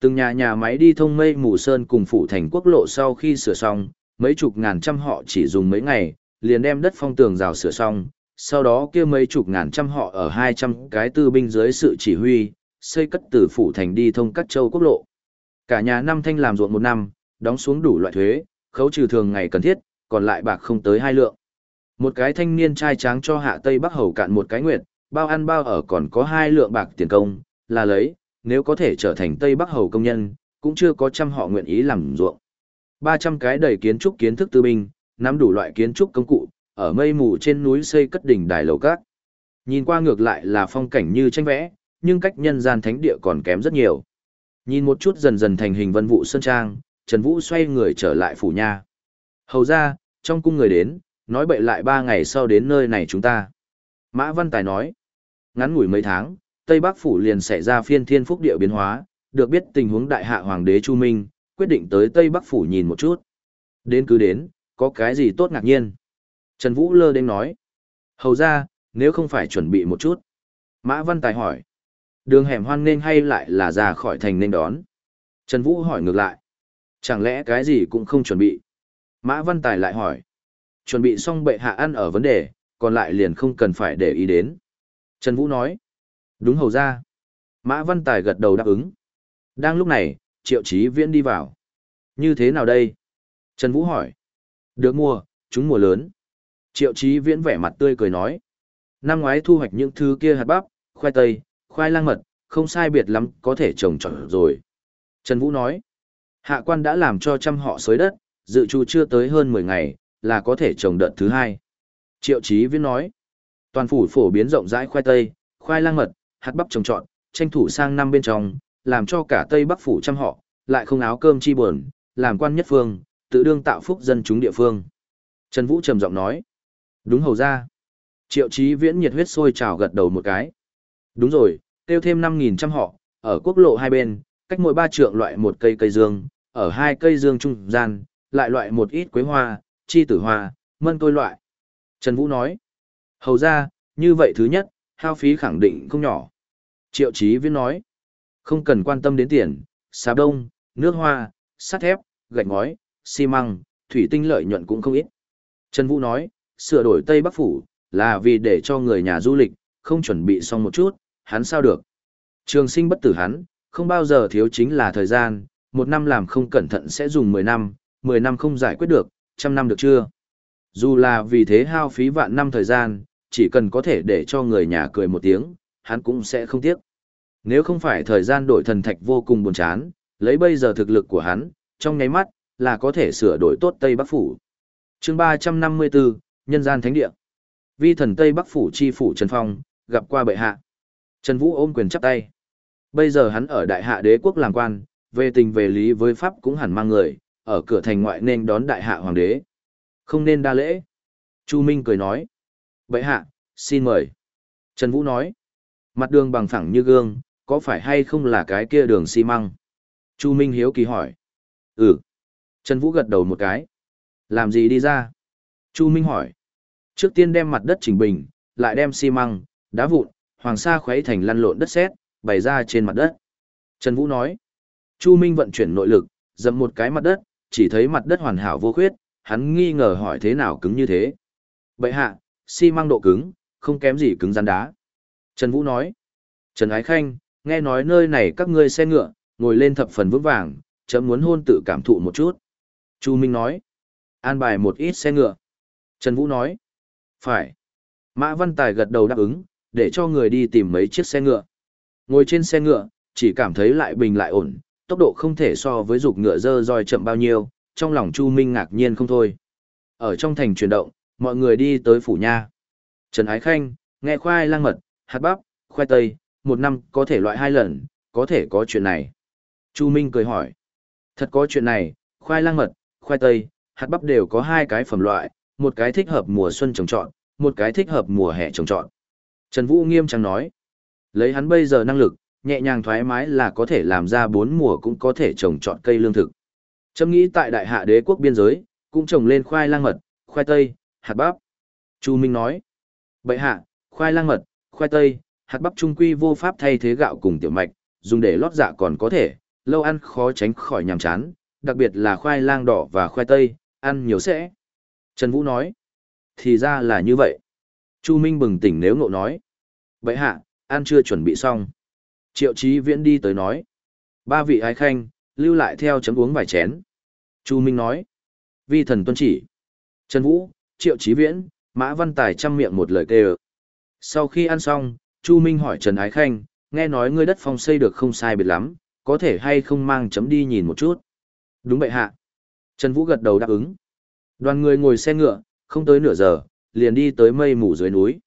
Từng nhà nhà máy đi thông mây mù sơn cùng phủ thành quốc lộ sau khi sửa xong, mấy chục ngàn trăm họ chỉ dùng mấy ngày, liền đem đất phong tường rào sửa xong, sau đó kia mấy chục ngàn trăm họ ở 200 cái tư binh dưới sự chỉ huy, xây cất từ phủ thành đi thông các châu quốc lộ. Cả nhà năm thanh làm ruộng một năm, đóng xuống đủ loại thuế, khấu trừ thường ngày cần thiết, còn lại bạc không tới hai lượng. Một cái thanh niên trai tráng cho hạ Tây Bắc Hầu cạn một cái nguyệt, bao ăn bao ở còn có hai lượng bạc tiền công, là lấy, nếu có thể trở thành Tây Bắc Hầu công nhân, cũng chưa có trăm họ nguyện ý làm ruộng. 300 cái đầy kiến trúc kiến thức tư binh, nắm đủ loại kiến trúc công cụ, ở mây mù trên núi xây cất đỉnh đài lầu các. Nhìn qua ngược lại là phong cảnh như tranh vẽ, nhưng cách nhân gian thánh địa còn kém rất nhiều. Nhìn một chút dần dần thành hình vân vụ sơn trang, Trần Vũ xoay người trở lại phủ nha. Hầu ra, trong cung người đến, nói bậy lại ba ngày sau đến nơi này chúng ta. Mã Văn Tài nói, ngắn ngủi mấy tháng, Tây Bắc Phủ liền xảy ra phiên thiên phúc địa biến hóa, được biết tình huống đại hạ hoàng đế Chu Minh, quyết định tới Tây Bắc Phủ nhìn một chút. Đến cứ đến, có cái gì tốt ngạc nhiên. Trần Vũ lơ đến nói, hầu ra, nếu không phải chuẩn bị một chút. Mã Văn Tài hỏi, đường hẻm hoan nên hay lại là ra khỏi thành nên đón. Trần Vũ hỏi ngược lại, chẳng lẽ cái gì cũng không chuẩn bị. Mã Văn Tài lại hỏi, chuẩn bị xong bệ hạ ăn ở vấn đề, còn lại liền không cần phải để ý đến. Trần Vũ nói, đúng hầu ra. Mã Văn Tài gật đầu đáp ứng. Đang lúc này, Triệu Chí Viễn đi vào. Như thế nào đây? Trần Vũ hỏi. Được mua, chúng mùa lớn. Triệu Chí Viễn vẻ mặt tươi cười nói. Năm ngoái thu hoạch những thứ kia hạt bắp, khoai tây, khoai lang mật, không sai biệt lắm, có thể trồng trọt rồi. Trần Vũ nói. Hạ quan đã làm cho trăm họ xới đất, dự trù chưa tới hơn 10 ngày, là có thể trồng đợt thứ hai. Triệu Chí Viễn nói. Toàn phủ phổ biến rộng rãi khoai tây, khoai lang mật, hạt bắp trồng trọt, tranh thủ sang năm bên trong, làm cho cả Tây Bắc phủ trăm họ, lại không áo cơm chi buồn, làm quan nhất phương, tự đương tạo phúc dân chúng địa phương. Trần Vũ trầm giọng nói. Đúng hầu ra. Triệu Chí Viễn nhiệt huyết sôi trào gật đầu một cái. Đúng rồi, tiêu thêm 5.000 trăm họ, ở quốc lộ hai bên, cách mỗi ba trượng loại một cây cây dương, ở hai cây dương trung gian, lại loại một ít quế hoa, chi tử hoa, mân tôi loại. Trần Vũ nói. Hầu ra, như vậy thứ nhất, hao phí khẳng định không nhỏ. Triệu Chí Viễn nói. Không cần quan tâm đến tiền, xà đông, nước hoa, sắt thép, gạch ngói, xi măng, thủy tinh lợi nhuận cũng không ít. Trần Vũ nói, sửa đổi Tây Bắc Phủ, là vì để cho người nhà du lịch, không chuẩn bị xong một chút, hắn sao được. Trường sinh bất tử hắn, không bao giờ thiếu chính là thời gian, một năm làm không cẩn thận sẽ dùng 10 năm, 10 năm không giải quyết được, trăm năm được chưa? Dù là vì thế hao phí vạn năm thời gian, chỉ cần có thể để cho người nhà cười một tiếng, hắn cũng sẽ không tiếc. Nếu không phải thời gian đổi thần thạch vô cùng buồn chán, lấy bây giờ thực lực của hắn, trong nháy mắt, là có thể sửa đổi tốt Tây Bắc Phủ. chương 354, Nhân gian Thánh Địa. Vi thần Tây Bắc Phủ chi phủ Trần Phong, gặp qua bệ hạ. Trần Vũ ôm quyền chắp tay. Bây giờ hắn ở đại hạ đế quốc làm quan, về tình về lý với Pháp cũng hẳn mang người, ở cửa thành ngoại nên đón đại hạ hoàng đế. Không nên đa lễ. Chu Minh cười nói. Bệ hạ, xin mời. Trần Vũ nói. Mặt đường bằng phẳng như gương, có phải hay không là cái kia đường xi măng? Chu Minh hiếu kỳ hỏi. Ừ. Trần Vũ gật đầu một cái. Làm gì đi ra? Chu Minh hỏi. Trước tiên đem mặt đất chỉnh bình, lại đem xi măng, đá vụn, hoàng sa khuấy thành lăn lộn đất sét, bày ra trên mặt đất. Trần Vũ nói. Chu Minh vận chuyển nội lực, dầm một cái mặt đất, chỉ thấy mặt đất hoàn hảo vô khuyết, hắn nghi ngờ hỏi thế nào cứng như thế. Bậy hạ, xi măng độ cứng, không kém gì cứng rắn đá. Trần Vũ nói. Trần Ái Khanh, nghe nói nơi này các ngươi xe ngựa, ngồi lên thập phần vững vàng, chấm muốn hôn tự cảm thụ một chút. Chu Minh nói, an bài một ít xe ngựa. Trần Vũ nói, phải. Mã Văn Tài gật đầu đáp ứng, để cho người đi tìm mấy chiếc xe ngựa. Ngồi trên xe ngựa, chỉ cảm thấy lại bình lại ổn, tốc độ không thể so với dục ngựa dơ roi chậm bao nhiêu, trong lòng Chu Minh ngạc nhiên không thôi. Ở trong thành chuyển động, mọi người đi tới phủ nha. Trần Ái Khanh, nghe khoai lang mật, hạt bắp, khoai tây, một năm có thể loại hai lần, có thể có chuyện này. Chu Minh cười hỏi. Thật có chuyện này, khoai lang mật, khoai tây, hạt bắp đều có hai cái phẩm loại, một cái thích hợp mùa xuân trồng trọt, một cái thích hợp mùa hè trồng trọt. Trần Vũ nghiêm trang nói. Lấy hắn bây giờ năng lực, nhẹ nhàng thoải mái là có thể làm ra bốn mùa cũng có thể trồng trọt cây lương thực. Châm nghĩ tại đại hạ đế quốc biên giới, cũng trồng lên khoai lang mật, khoai tây, hạt bắp. Chu Minh nói. Bệ hạ, khoai lang mật, khoai tây, hạt bắp trung quy vô pháp thay thế gạo cùng tiểu mạch, dùng để lót dạ còn có thể, lâu ăn khó tránh khỏi nhàm chán, đặc biệt là khoai lang đỏ và khoai tây, ăn nhiều sẽ. Trần Vũ nói, thì ra là như vậy. Chu Minh bừng tỉnh nếu ngộ nói. Bệ hạ, ăn chưa chuẩn bị xong. Triệu Chí Viễn đi tới nói. Ba vị ái khanh, lưu lại theo chấm uống vài chén. Chu Minh nói. Vi thần tuân chỉ. Trần Vũ, Triệu Chí Viễn, Mã Văn Tài chăm miệng một lời kêu. Sau khi ăn xong, Chu Minh hỏi Trần Ái Khanh, nghe nói ngươi đất phong xây được không sai biệt lắm, có thể hay không mang chấm đi nhìn một chút. Đúng vậy hạ. Trần Vũ gật đầu đáp ứng. Đoàn người ngồi xe ngựa, không tới nửa giờ, liền đi tới mây mù dưới núi.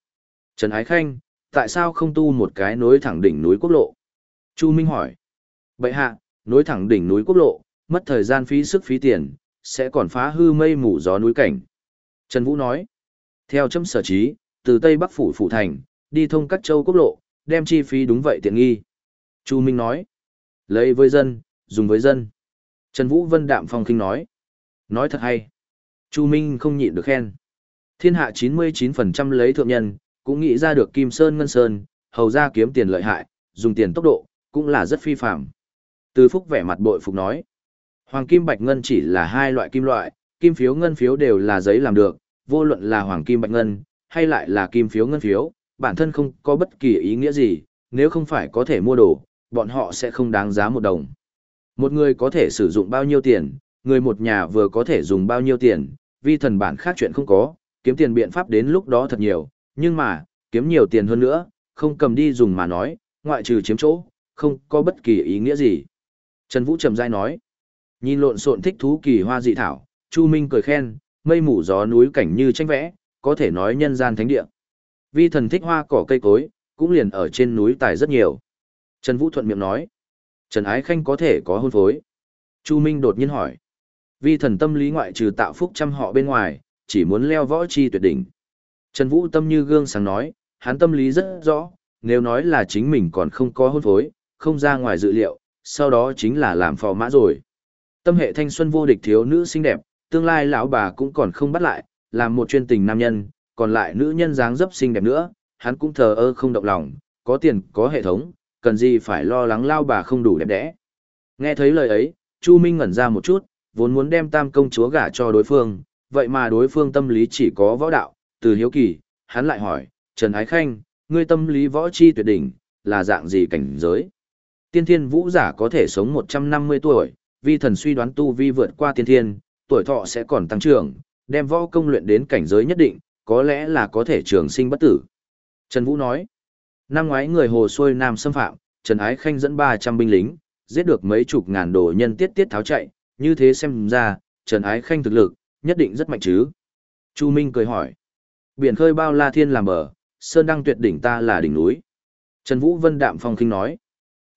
Trần Ái Khanh, tại sao không tu một cái nối thẳng đỉnh núi quốc lộ? Chu Minh hỏi. Bệ hạ, nối thẳng đỉnh núi quốc lộ, mất thời gian phí sức phí tiền, sẽ còn phá hư mây mù gió núi cảnh. Trần Vũ nói. Theo châm sở trí, từ Tây Bắc Phủ Phủ Thành, đi thông các châu quốc lộ, đem chi phí đúng vậy tiện nghi. Chu Minh nói. Lấy với dân, dùng với dân. Trần Vũ Vân Đạm Phong Kinh nói. Nói thật hay. Chu Minh không nhịn được khen. Thiên hạ 99% lấy thượng nhân, cũng nghĩ ra được Kim Sơn Ngân Sơn, hầu ra kiếm tiền lợi hại, dùng tiền tốc độ, cũng là rất phi phạm. Từ Phúc vẻ mặt bội phục nói. Hoàng kim bạch ngân chỉ là hai loại kim loại, kim phiếu ngân phiếu đều là giấy làm được, vô luận là hoàng kim bạch ngân, hay lại là kim phiếu ngân phiếu, bản thân không có bất kỳ ý nghĩa gì, nếu không phải có thể mua đồ, bọn họ sẽ không đáng giá một đồng. Một người có thể sử dụng bao nhiêu tiền, người một nhà vừa có thể dùng bao nhiêu tiền, vi thần bản khác chuyện không có, kiếm tiền biện pháp đến lúc đó thật nhiều, nhưng mà, kiếm nhiều tiền hơn nữa, không cầm đi dùng mà nói, ngoại trừ chiếm chỗ, không có bất kỳ ý nghĩa gì. Trần Vũ trầm dai nói, nhìn lộn xộn thích thú kỳ hoa dị thảo, Chu Minh cười khen, mây mù gió núi cảnh như tranh vẽ, có thể nói nhân gian thánh địa. Vi thần thích hoa cỏ cây cối, cũng liền ở trên núi tài rất nhiều. Trần Vũ thuận miệng nói, Trần Ái Khanh có thể có hôn phối. Chu Minh đột nhiên hỏi, vi thần tâm lý ngoại trừ tạo phúc trăm họ bên ngoài, chỉ muốn leo võ chi tuyệt đỉnh. Trần Vũ tâm như gương sáng nói, hắn tâm lý rất rõ, nếu nói là chính mình còn không có hôn phối, không ra ngoài dự liệu, sau đó chính là làm phò mã rồi. Tâm hệ thanh xuân vô địch thiếu nữ xinh đẹp, tương lai lão bà cũng còn không bắt lại, làm một chuyên tình nam nhân, còn lại nữ nhân dáng dấp xinh đẹp nữa, hắn cũng thờ ơ không động lòng, có tiền, có hệ thống, cần gì phải lo lắng lao bà không đủ đẹp đẽ. Nghe thấy lời ấy, Chu Minh ngẩn ra một chút, vốn muốn đem tam công chúa gả cho đối phương, vậy mà đối phương tâm lý chỉ có võ đạo, từ hiếu kỳ, hắn lại hỏi, Trần Ái Khanh, ngươi tâm lý võ chi tuyệt đỉnh, là dạng gì cảnh giới? Tiên thiên vũ giả có thể sống 150 tuổi, vi thần suy đoán tu vi vượt qua tiên thiên, tuổi thọ sẽ còn tăng trưởng, đem võ công luyện đến cảnh giới nhất định, có lẽ là có thể trường sinh bất tử. Trần Vũ nói, năm ngoái người hồ xuôi nam xâm phạm, Trần Ái Khanh dẫn 300 binh lính, giết được mấy chục ngàn đồ nhân tiết tiết tháo chạy, như thế xem ra, Trần Ái Khanh thực lực, nhất định rất mạnh chứ. Chu Minh cười hỏi, biển khơi bao la thiên làm bờ, sơn đăng tuyệt đỉnh ta là đỉnh núi. Trần Vũ Vân đạm phong kinh nói,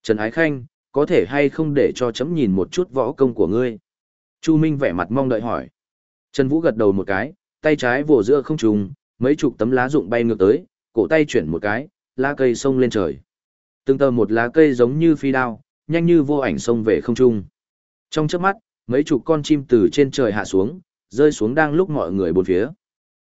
Trần Ái Khanh, có thể hay không để cho chấm nhìn một chút võ công của ngươi? Chu Minh vẻ mặt mong đợi hỏi. Trần Vũ gật đầu một cái, tay trái vồ giữa không trùng, mấy chục tấm lá rụng bay ngược tới, cổ tay chuyển một cái, lá cây xông lên trời. Từng tờ một lá cây giống như phi đao, nhanh như vô ảnh xông về không trung. Trong chớp mắt, mấy chục con chim từ trên trời hạ xuống, rơi xuống đang lúc mọi người bốn phía.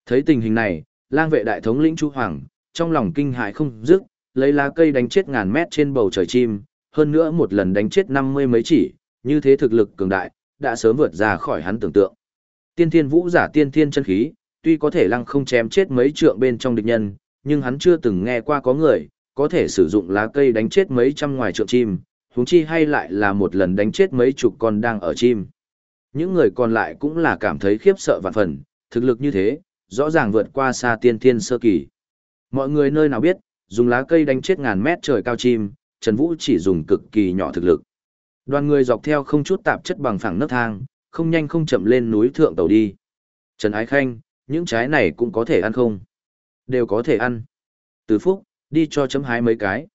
Thấy tình hình này, lang vệ đại thống lĩnh Chu Hoàng, trong lòng kinh hại không dứt, lấy lá cây đánh chết ngàn mét trên bầu trời chim, hơn nữa một lần đánh chết năm mươi mấy chỉ, như thế thực lực cường đại, đã sớm vượt ra khỏi hắn tưởng tượng. Tiên thiên vũ giả tiên thiên chân khí, tuy có thể lăng không chém chết mấy trượng bên trong địch nhân, nhưng hắn chưa từng nghe qua có người, có thể sử dụng lá cây đánh chết mấy trăm ngoài trượng chim, huống chi hay lại là một lần đánh chết mấy chục con đang ở chim. Những người còn lại cũng là cảm thấy khiếp sợ vạn phần, thực lực như thế, rõ ràng vượt qua xa tiên thiên sơ kỳ. Mọi người nơi nào biết, dùng lá cây đánh chết ngàn mét trời cao chim, Trần Vũ chỉ dùng cực kỳ nhỏ thực lực. Đoàn người dọc theo không chút tạp chất bằng phẳng nấc thang, không nhanh không chậm lên núi thượng tàu đi. Trần Ái Khanh, những trái này cũng có thể ăn không? Đều có thể ăn. Từ phúc, đi cho chấm hái mấy cái.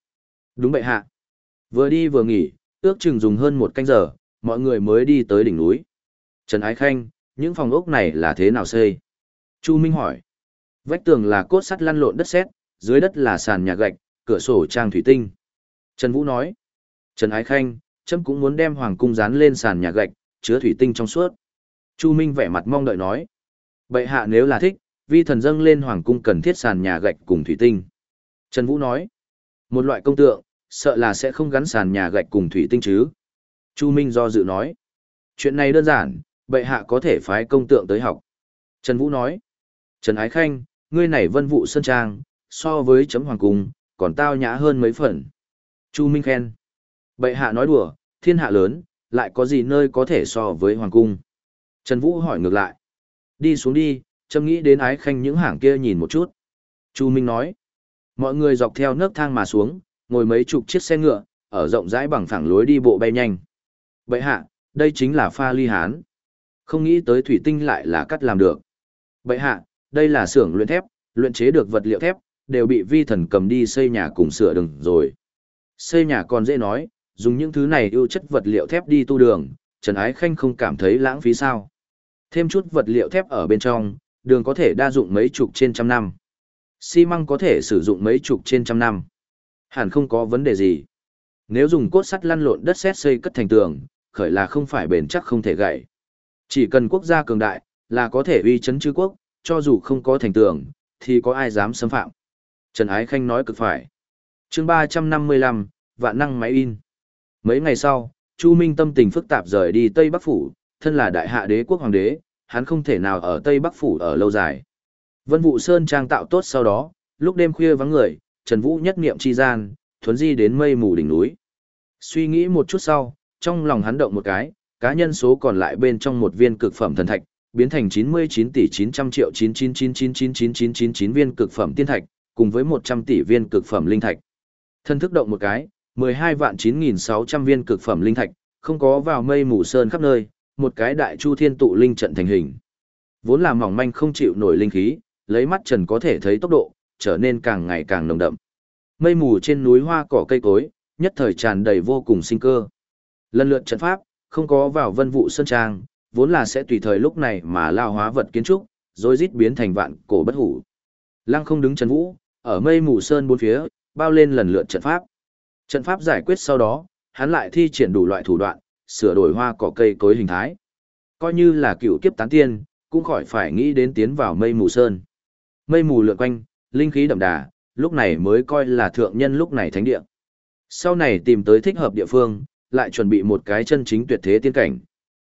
Đúng vậy hạ. Vừa đi vừa nghỉ, ước chừng dùng hơn một canh giờ, mọi người mới đi tới đỉnh núi. Trần Ái Khanh, những phòng ốc này là thế nào xây? Chu Minh hỏi. Vách tường là cốt sắt lăn lộn đất sét, dưới đất là sàn nhà gạch, cửa sổ trang thủy tinh. Trần Vũ nói. Trần Ái Khanh, chấm cũng muốn đem hoàng cung dán lên sàn nhà gạch, chứa thủy tinh trong suốt. Chu Minh vẻ mặt mong đợi nói. Bệ hạ nếu là thích, vi thần dâng lên hoàng cung cần thiết sàn nhà gạch cùng thủy tinh. Trần Vũ nói. Một loại công tượng, sợ là sẽ không gắn sàn nhà gạch cùng thủy tinh chứ. Chu Minh do dự nói. Chuyện này đơn giản, bệ hạ có thể phái công tượng tới học. Trần Vũ nói. Trần Ái Khanh, ngươi này vân vụ sơn trang, so với chấm hoàng cung, còn tao nhã hơn mấy phần. Chu Minh khen. Bệ hạ nói đùa, thiên hạ lớn, lại có gì nơi có thể so với hoàng cung. Trần Vũ hỏi ngược lại. Đi xuống đi, châm nghĩ đến ái khanh những hàng kia nhìn một chút. Chu Minh nói. Mọi người dọc theo nấc thang mà xuống, ngồi mấy chục chiếc xe ngựa, ở rộng rãi bằng phẳng lối đi bộ bay nhanh. Bệ hạ, đây chính là pha ly hán. Không nghĩ tới thủy tinh lại là cắt làm được. Bệ hạ, đây là xưởng luyện thép, luyện chế được vật liệu thép, đều bị vi thần cầm đi xây nhà cùng sửa đường rồi. Xây nhà còn dễ nói, dùng những thứ này ưu chất vật liệu thép đi tu đường, Trần Ái Khanh không cảm thấy lãng phí sao. Thêm chút vật liệu thép ở bên trong, đường có thể đa dụng mấy chục trên trăm năm. Xi măng có thể sử dụng mấy chục trên trăm năm. Hẳn không có vấn đề gì. Nếu dùng cốt sắt lăn lộn đất sét xây cất thành tường, khởi là không phải bền chắc không thể gãy. Chỉ cần quốc gia cường đại, là có thể uy chấn chư quốc, cho dù không có thành tường, thì có ai dám xâm phạm. Trần Ái Khanh nói cực phải. chương 355, vạn năng máy in. Mấy ngày sau, Chu Minh tâm tình phức tạp rời đi Tây Bắc Phủ, thân là đại hạ đế quốc hoàng đế, hắn không thể nào ở Tây Bắc Phủ ở lâu dài. Vân Vũ Sơn trang tạo tốt sau đó, lúc đêm khuya vắng người, Trần Vũ nhất niệm chi gian, thuấn di đến mây mù đỉnh núi. Suy nghĩ một chút sau, trong lòng hắn động một cái, cá nhân số còn lại bên trong một viên cực phẩm thần thạch, biến thành 99 tỷ 900 triệu 999999999 viên cực phẩm tiên thạch, cùng với 100 tỷ viên cực phẩm linh thạch. Thân thức động một cái, 12 vạn 9600 viên cực phẩm linh thạch, không có vào mây mù sơn khắp nơi, một cái đại chu thiên tụ linh trận thành hình. Vốn là mỏng manh không chịu nổi linh khí, lấy mắt trần có thể thấy tốc độ, trở nên càng ngày càng nồng đậm. Mây mù trên núi hoa cỏ cây cối, nhất thời tràn đầy vô cùng sinh cơ. Lần lượt trận pháp, không có vào vân vụ sơn trang, vốn là sẽ tùy thời lúc này mà lao hóa vật kiến trúc, rồi rít biến thành vạn cổ bất hủ. Lăng không đứng trần vũ, ở mây mù sơn bốn phía, bao lên lần lượt trận pháp. Trận pháp giải quyết sau đó, hắn lại thi triển đủ loại thủ đoạn, sửa đổi hoa cỏ cây cối hình thái. Coi như là cựu kiếp tán tiên, cũng khỏi phải nghĩ đến tiến vào mây mù sơn. Mây mù lượn quanh, linh khí đậm đà, lúc này mới coi là thượng nhân lúc này thánh địa. Sau này tìm tới thích hợp địa phương, lại chuẩn bị một cái chân chính tuyệt thế tiên cảnh.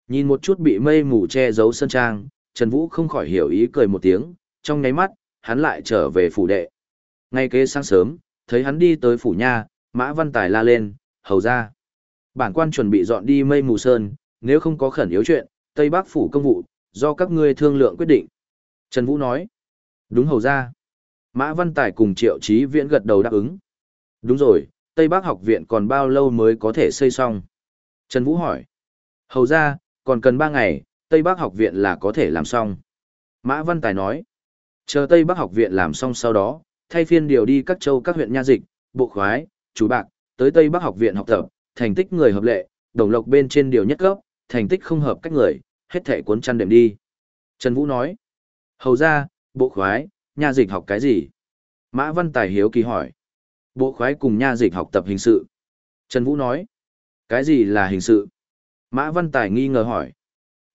Nhìn một chút bị mây mù che giấu sơn trang, Trần Vũ không khỏi hiểu ý cười một tiếng, trong nháy mắt, hắn lại trở về phủ đệ. Ngay kế sáng sớm, thấy hắn đi tới phủ nha, Mã Văn Tài la lên, hầu ra. Bản quan chuẩn bị dọn đi mây mù sơn, nếu không có khẩn yếu chuyện, Tây Bắc phủ công vụ, do các ngươi thương lượng quyết định. Trần Vũ nói, đúng hầu ra. Mã Văn Tài cùng Triệu Chí Viễn gật đầu đáp ứng. Đúng rồi, Tây Bắc học viện còn bao lâu mới có thể xây xong? Trần Vũ hỏi. Hầu ra, còn cần 3 ngày, Tây Bắc học viện là có thể làm xong. Mã Văn Tài nói. Chờ Tây Bắc học viện làm xong sau đó, thay phiên điều đi các châu các huyện nha dịch, bộ khoái, chú bạc, tới Tây Bắc học viện học tập, thành tích người hợp lệ, đồng lộc bên trên điều nhất cấp thành tích không hợp cách người, hết thể cuốn chăn đệm đi. Trần Vũ nói. Hầu ra, bộ khoái, nha dịch học cái gì? Mã Văn Tài hiếu kỳ hỏi. Bộ khoái cùng nha dịch học tập hình sự. Trần Vũ nói. Cái gì là hình sự? Mã Văn Tài nghi ngờ hỏi.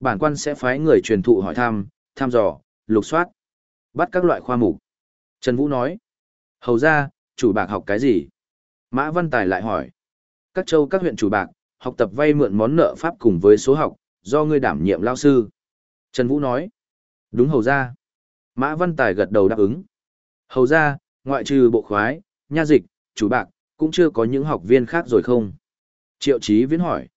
Bản quan sẽ phái người truyền thụ hỏi thăm, thăm dò, lục soát, bắt các loại khoa mục. Trần Vũ nói. Hầu ra, chủ bạc học cái gì? Mã Văn Tài lại hỏi. Các châu các huyện chủ bạc, học tập vay mượn món nợ pháp cùng với số học, do ngươi đảm nhiệm lao sư. Trần Vũ nói. Đúng hầu ra. Mã Văn Tài gật đầu đáp ứng. Hầu ra, ngoại trừ bộ khoái, nha dịch, chủ bạc, cũng chưa có những học viên khác rồi không? Triệu Chí Viễn hỏi.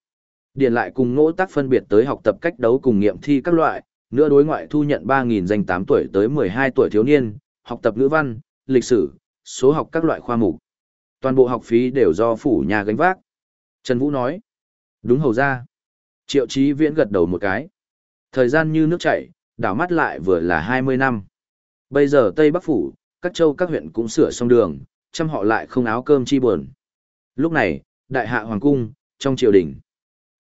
Điền lại cùng ngỗ tác phân biệt tới học tập cách đấu cùng nghiệm thi các loại, nữa đối ngoại thu nhận 3.000 danh 8 tuổi tới 12 tuổi thiếu niên, học tập ngữ văn, lịch sử, số học các loại khoa mục. Toàn bộ học phí đều do phủ nhà gánh vác. Trần Vũ nói. Đúng hầu ra. Triệu Chí Viễn gật đầu một cái. Thời gian như nước chảy, đảo mắt lại vừa là 20 năm. Bây giờ Tây Bắc Phủ, các châu các huyện cũng sửa xong đường, chăm họ lại không áo cơm chi buồn. Lúc này, đại hạ hoàng cung, trong triều đình.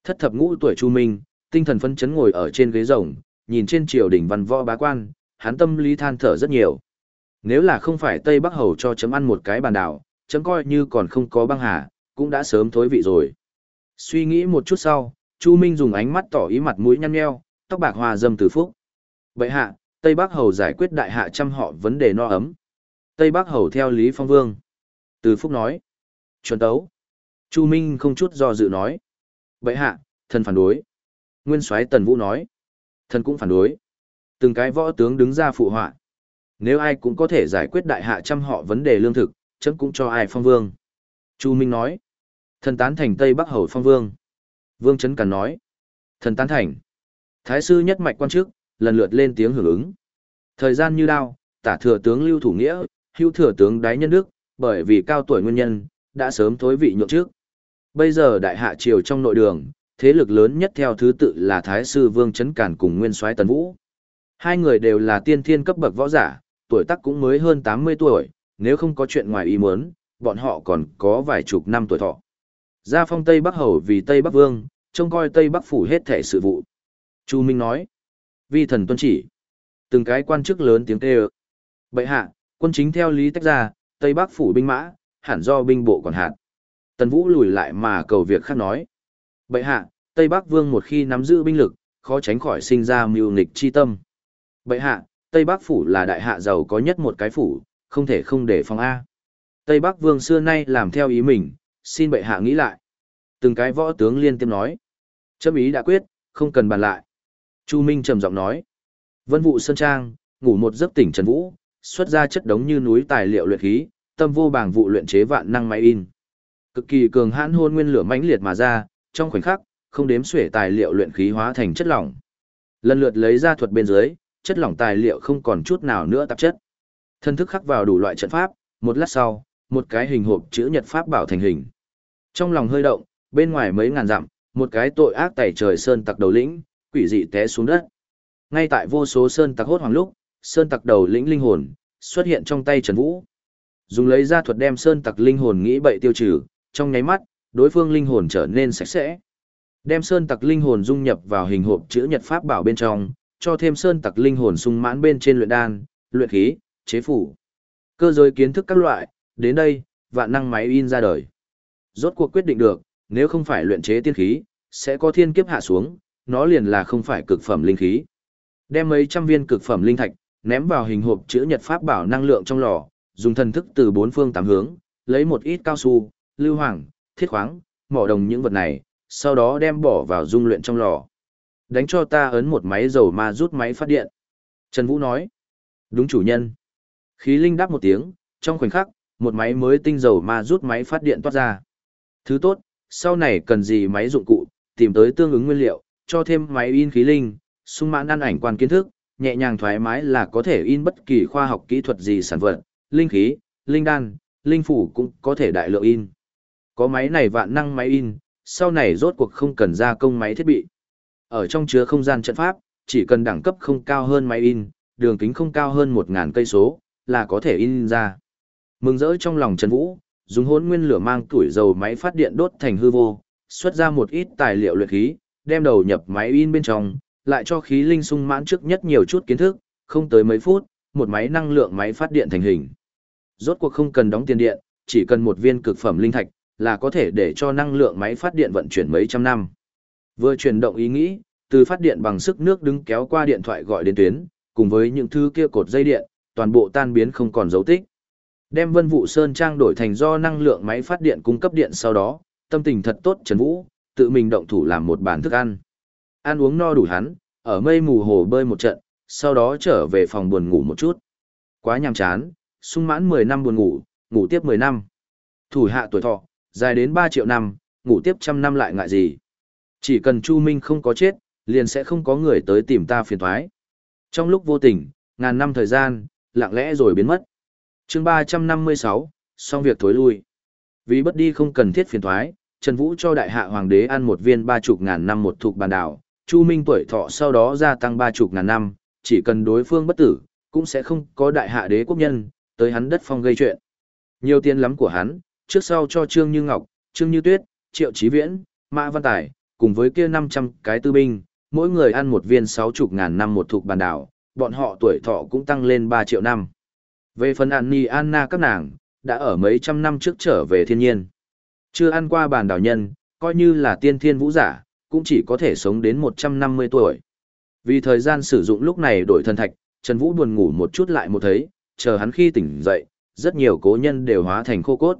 Thất thập ngũ tuổi Chu Minh, tinh thần phấn chấn ngồi ở trên ghế rồng, nhìn trên triều đình văn võ bá quan, hắn tâm lý than thở rất nhiều. Nếu là không phải Tây Bắc Hầu cho chấm ăn một cái bàn đảo, chấm coi như còn không có băng hà, cũng đã sớm thối vị rồi. Suy nghĩ một chút sau, Chu Minh dùng ánh mắt tỏ ý mặt mũi nhăn nheo, tóc bạc hòa dâm từ phúc. Bệ hạ, Tây Bắc Hầu giải quyết đại hạ trăm họ vấn đề no ấm. Tây Bắc Hầu theo Lý Phong Vương. Từ Phúc nói. Chuẩn tấu. Chu Minh không chút do dự nói. Vậy hạ, thần phản đối. Nguyên soái Tần Vũ nói. Thần cũng phản đối. Từng cái võ tướng đứng ra phụ họa. Nếu ai cũng có thể giải quyết đại hạ trăm họ vấn đề lương thực, chấm cũng cho ai phong vương. Chu Minh nói. Thần tán thành Tây Bắc Hầu phong vương. Vương Trấn Càn nói. Thần tán thành. Thái sư nhất mạch quan chức, lần lượt lên tiếng hưởng ứng. Thời gian như đao, tả thừa tướng Lưu Thủ Nghĩa, hưu thừa tướng Đái Nhân Đức, bởi vì cao tuổi nguyên nhân, đã sớm thối vị nhượng trước. Bây giờ đại hạ triều trong nội đường, thế lực lớn nhất theo thứ tự là Thái sư Vương Trấn Càn cùng Nguyên soái Tần Vũ. Hai người đều là tiên thiên cấp bậc võ giả, tuổi tác cũng mới hơn 80 tuổi, nếu không có chuyện ngoài ý muốn, bọn họ còn có vài chục năm tuổi thọ. Gia phong Tây Bắc Hầu vì Tây Bắc Vương, trông coi Tây Bắc Phủ hết thể sự vụ. Chu Minh nói, vi thần tuân chỉ. Từng cái quan chức lớn tiếng kêu. Bệ hạ, quân chính theo lý tách ra, Tây Bắc Phủ binh mã, hẳn do binh bộ còn hạn. Tần Vũ lùi lại mà cầu việc khác nói. Bệ hạ, Tây Bắc Vương một khi nắm giữ binh lực, khó tránh khỏi sinh ra mưu nghịch chi tâm. Bệ hạ, Tây Bắc Phủ là đại hạ giàu có nhất một cái phủ, không thể không để phòng A. Tây Bắc Vương xưa nay làm theo ý mình, xin bệ hạ nghĩ lại. Từng cái võ tướng liên tiếp nói. Chấm ý đã quyết, không cần bàn lại. Chu Minh trầm giọng nói. Vân vụ Sơn Trang, ngủ một giấc tỉnh Trần Vũ, xuất ra chất đống như núi tài liệu luyện khí, tâm vô bảng vụ luyện chế vạn năng máy in. Cực kỳ cường hãn hôn nguyên lửa mãnh liệt mà ra, trong khoảnh khắc, không đếm xuể tài liệu luyện khí hóa thành chất lỏng. Lần lượt lấy ra thuật bên dưới, chất lỏng tài liệu không còn chút nào nữa tạp chất. Thân thức khắc vào đủ loại trận pháp, một lát sau, một cái hình hộp chữ nhật pháp bảo thành hình. Trong lòng hơi động, bên ngoài mấy ngàn dặm, một cái tội ác tẩy trời sơn tặc đầu lĩnh, quỷ dị té xuống đất. Ngay tại vô số sơn tặc hốt hoảng lúc, sơn tặc đầu lĩnh linh hồn xuất hiện trong tay Trần Vũ. Dùng lấy ra thuật đem sơn tặc linh hồn nghĩ bậy tiêu trừ, trong nháy mắt, đối phương linh hồn trở nên sạch sẽ. Đem sơn tặc linh hồn dung nhập vào hình hộp chữ nhật pháp bảo bên trong, cho thêm sơn tặc linh hồn sung mãn bên trên luyện đan, luyện khí, chế phủ. Cơ giới kiến thức các loại, đến đây, vạn năng máy in ra đời. Rốt cuộc quyết định được, nếu không phải luyện chế tiên khí, sẽ có thiên kiếp hạ xuống, nó liền là không phải cực phẩm linh khí. Đem mấy trăm viên cực phẩm linh thạch, ném vào hình hộp chữ nhật pháp bảo năng lượng trong lò, dùng thần thức từ bốn phương tám hướng, lấy một ít cao su, lưu hoàng, thiết khoáng, mỏ đồng những vật này, sau đó đem bỏ vào dung luyện trong lò. Đánh cho ta ấn một máy dầu ma rút máy phát điện. Trần Vũ nói. Đúng chủ nhân. Khí linh đáp một tiếng, trong khoảnh khắc, một máy mới tinh dầu ma rút máy phát điện toát ra. Thứ tốt, sau này cần gì máy dụng cụ, tìm tới tương ứng nguyên liệu, cho thêm máy in khí linh, sung mãn ăn ảnh quan kiến thức, nhẹ nhàng thoải mái là có thể in bất kỳ khoa học kỹ thuật gì sản vật, linh khí, linh đan, linh phủ cũng có thể đại lượng in. Có máy này vạn năng máy in, sau này rốt cuộc không cần gia công máy thiết bị. Ở trong chứa không gian trận pháp, chỉ cần đẳng cấp không cao hơn máy in, đường kính không cao hơn 1000 cây số, là có thể in ra. Mừng rỡ trong lòng Trần Vũ, dùng hỗn nguyên lửa mang tuổi dầu máy phát điện đốt thành hư vô, xuất ra một ít tài liệu luyện khí, đem đầu nhập máy in bên trong, lại cho khí linh sung mãn trước nhất nhiều chút kiến thức, không tới mấy phút, một máy năng lượng máy phát điện thành hình. Rốt cuộc không cần đóng tiền điện, chỉ cần một viên cực phẩm linh thạch, là có thể để cho năng lượng máy phát điện vận chuyển mấy trăm năm. Vừa chuyển động ý nghĩ, từ phát điện bằng sức nước đứng kéo qua điện thoại gọi đến tuyến, cùng với những thứ kia cột dây điện, toàn bộ tan biến không còn dấu tích. Đem Vân Vũ Sơn Trang đổi thành do năng lượng máy phát điện cung cấp điện sau đó, tâm tình thật tốt Trần Vũ, tự mình động thủ làm một bàn thức ăn. Ăn uống no đủ hắn, ở mây mù hồ bơi một trận, sau đó trở về phòng buồn ngủ một chút. Quá nhàm chán, sung mãn 10 năm buồn ngủ, ngủ tiếp 10 năm. Thủ hạ tuổi thọ, dài đến 3 triệu năm, ngủ tiếp trăm năm lại ngại gì. Chỉ cần Chu Minh không có chết, liền sẽ không có người tới tìm ta phiền thoái. Trong lúc vô tình, ngàn năm thời gian, lặng lẽ rồi biến mất. chương 356, xong việc thối lui. Vì bất đi không cần thiết phiền thoái, Trần Vũ cho đại hạ hoàng đế ăn một viên ba chục ngàn năm một thuộc bàn đảo, Chu Minh tuổi thọ sau đó gia tăng ba chục ngàn năm, chỉ cần đối phương bất tử, cũng sẽ không có đại hạ đế quốc nhân, tới hắn đất phong gây chuyện. Nhiều tiền lắm của hắn, trước sau cho Trương Như Ngọc, Trương Như Tuyết, Triệu Chí Viễn, Mã Văn Tài, cùng với kia 500 cái tư binh, mỗi người ăn một viên sáu chục ngàn năm một thuộc bàn đảo, bọn họ tuổi thọ cũng tăng lên 3 triệu năm. Về phần Anni Anna các nàng, đã ở mấy trăm năm trước trở về thiên nhiên. Chưa ăn qua bàn đảo nhân, coi như là tiên thiên vũ giả, cũng chỉ có thể sống đến 150 tuổi. Vì thời gian sử dụng lúc này đổi thân thạch, Trần Vũ buồn ngủ một chút lại một thấy, chờ hắn khi tỉnh dậy, rất nhiều cố nhân đều hóa thành khô cốt.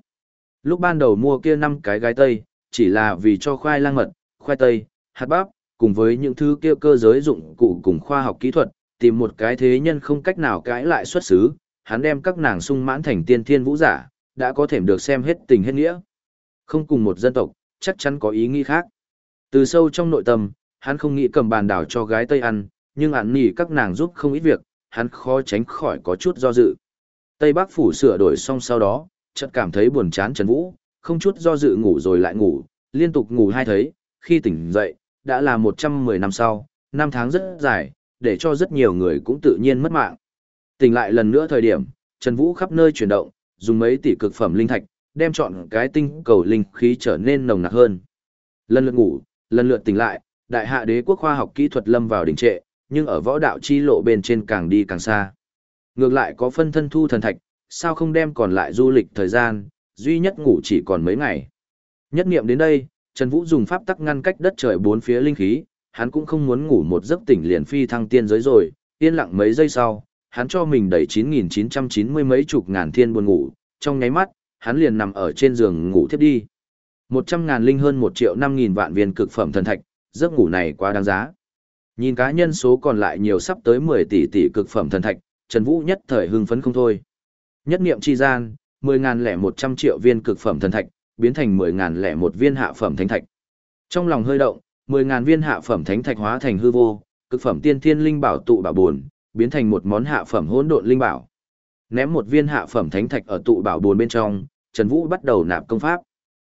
Lúc ban đầu mua kia năm cái gái tây, chỉ là vì cho khoai lang mật, khoai tây, hạt bắp, cùng với những thứ kia cơ giới dụng cụ cùng khoa học kỹ thuật, tìm một cái thế nhân không cách nào cãi lại xuất xứ, hắn đem các nàng sung mãn thành tiên thiên vũ giả, đã có thể được xem hết tình hết nghĩa. Không cùng một dân tộc, chắc chắn có ý nghĩ khác. Từ sâu trong nội tâm, hắn không nghĩ cầm bàn đảo cho gái Tây ăn, nhưng hắn nỉ các nàng giúp không ít việc, hắn khó tránh khỏi có chút do dự. Tây Bắc phủ sửa đổi xong sau đó, chợt cảm thấy buồn chán Trần Vũ, không chút do dự ngủ rồi lại ngủ, liên tục ngủ hai thấy, khi tỉnh dậy, đã là 110 năm sau, năm tháng rất dài, để cho rất nhiều người cũng tự nhiên mất mạng. Tỉnh lại lần nữa thời điểm, Trần Vũ khắp nơi chuyển động, dùng mấy tỷ cực phẩm linh thạch, đem chọn cái tinh cầu linh khí trở nên nồng nặc hơn. Lần lượt ngủ, lần lượt tỉnh lại, đại hạ đế quốc khoa học kỹ thuật lâm vào đỉnh trệ, nhưng ở võ đạo chi lộ bên trên càng đi càng xa. Ngược lại có phân thân thu thần thạch, sao không đem còn lại du lịch thời gian, duy nhất ngủ chỉ còn mấy ngày. Nhất niệm đến đây, Trần Vũ dùng pháp tắc ngăn cách đất trời bốn phía linh khí, hắn cũng không muốn ngủ một giấc tỉnh liền phi thăng tiên giới rồi, yên lặng mấy giây sau, hắn cho mình đẩy 9990 mấy chục ngàn thiên buồn ngủ, trong nháy mắt, hắn liền nằm ở trên giường ngủ thiếp đi. 100 ngàn linh hơn 1 triệu 5 nghìn vạn viên cực phẩm thần thạch, giấc ngủ này quá đáng giá. Nhìn cá nhân số còn lại nhiều sắp tới 10 tỷ tỷ cực phẩm thần thạch, Trần Vũ nhất thời hưng phấn không thôi. Nhất niệm chi gian, 10 ngàn lẻ 100 triệu viên cực phẩm thần thạch, biến thành 10 ngàn lẻ một viên hạ phẩm thánh thạch. Trong lòng hơi động, 10 ngàn viên hạ phẩm thánh thạch hóa thành hư vô, cực phẩm tiên thiên linh bảo tụ bảo buồn, biến thành một món hạ phẩm hỗn độn linh bảo. Ném một viên hạ phẩm thánh thạch ở tụ bảo buồn bên trong, Trần Vũ bắt đầu nạp công pháp.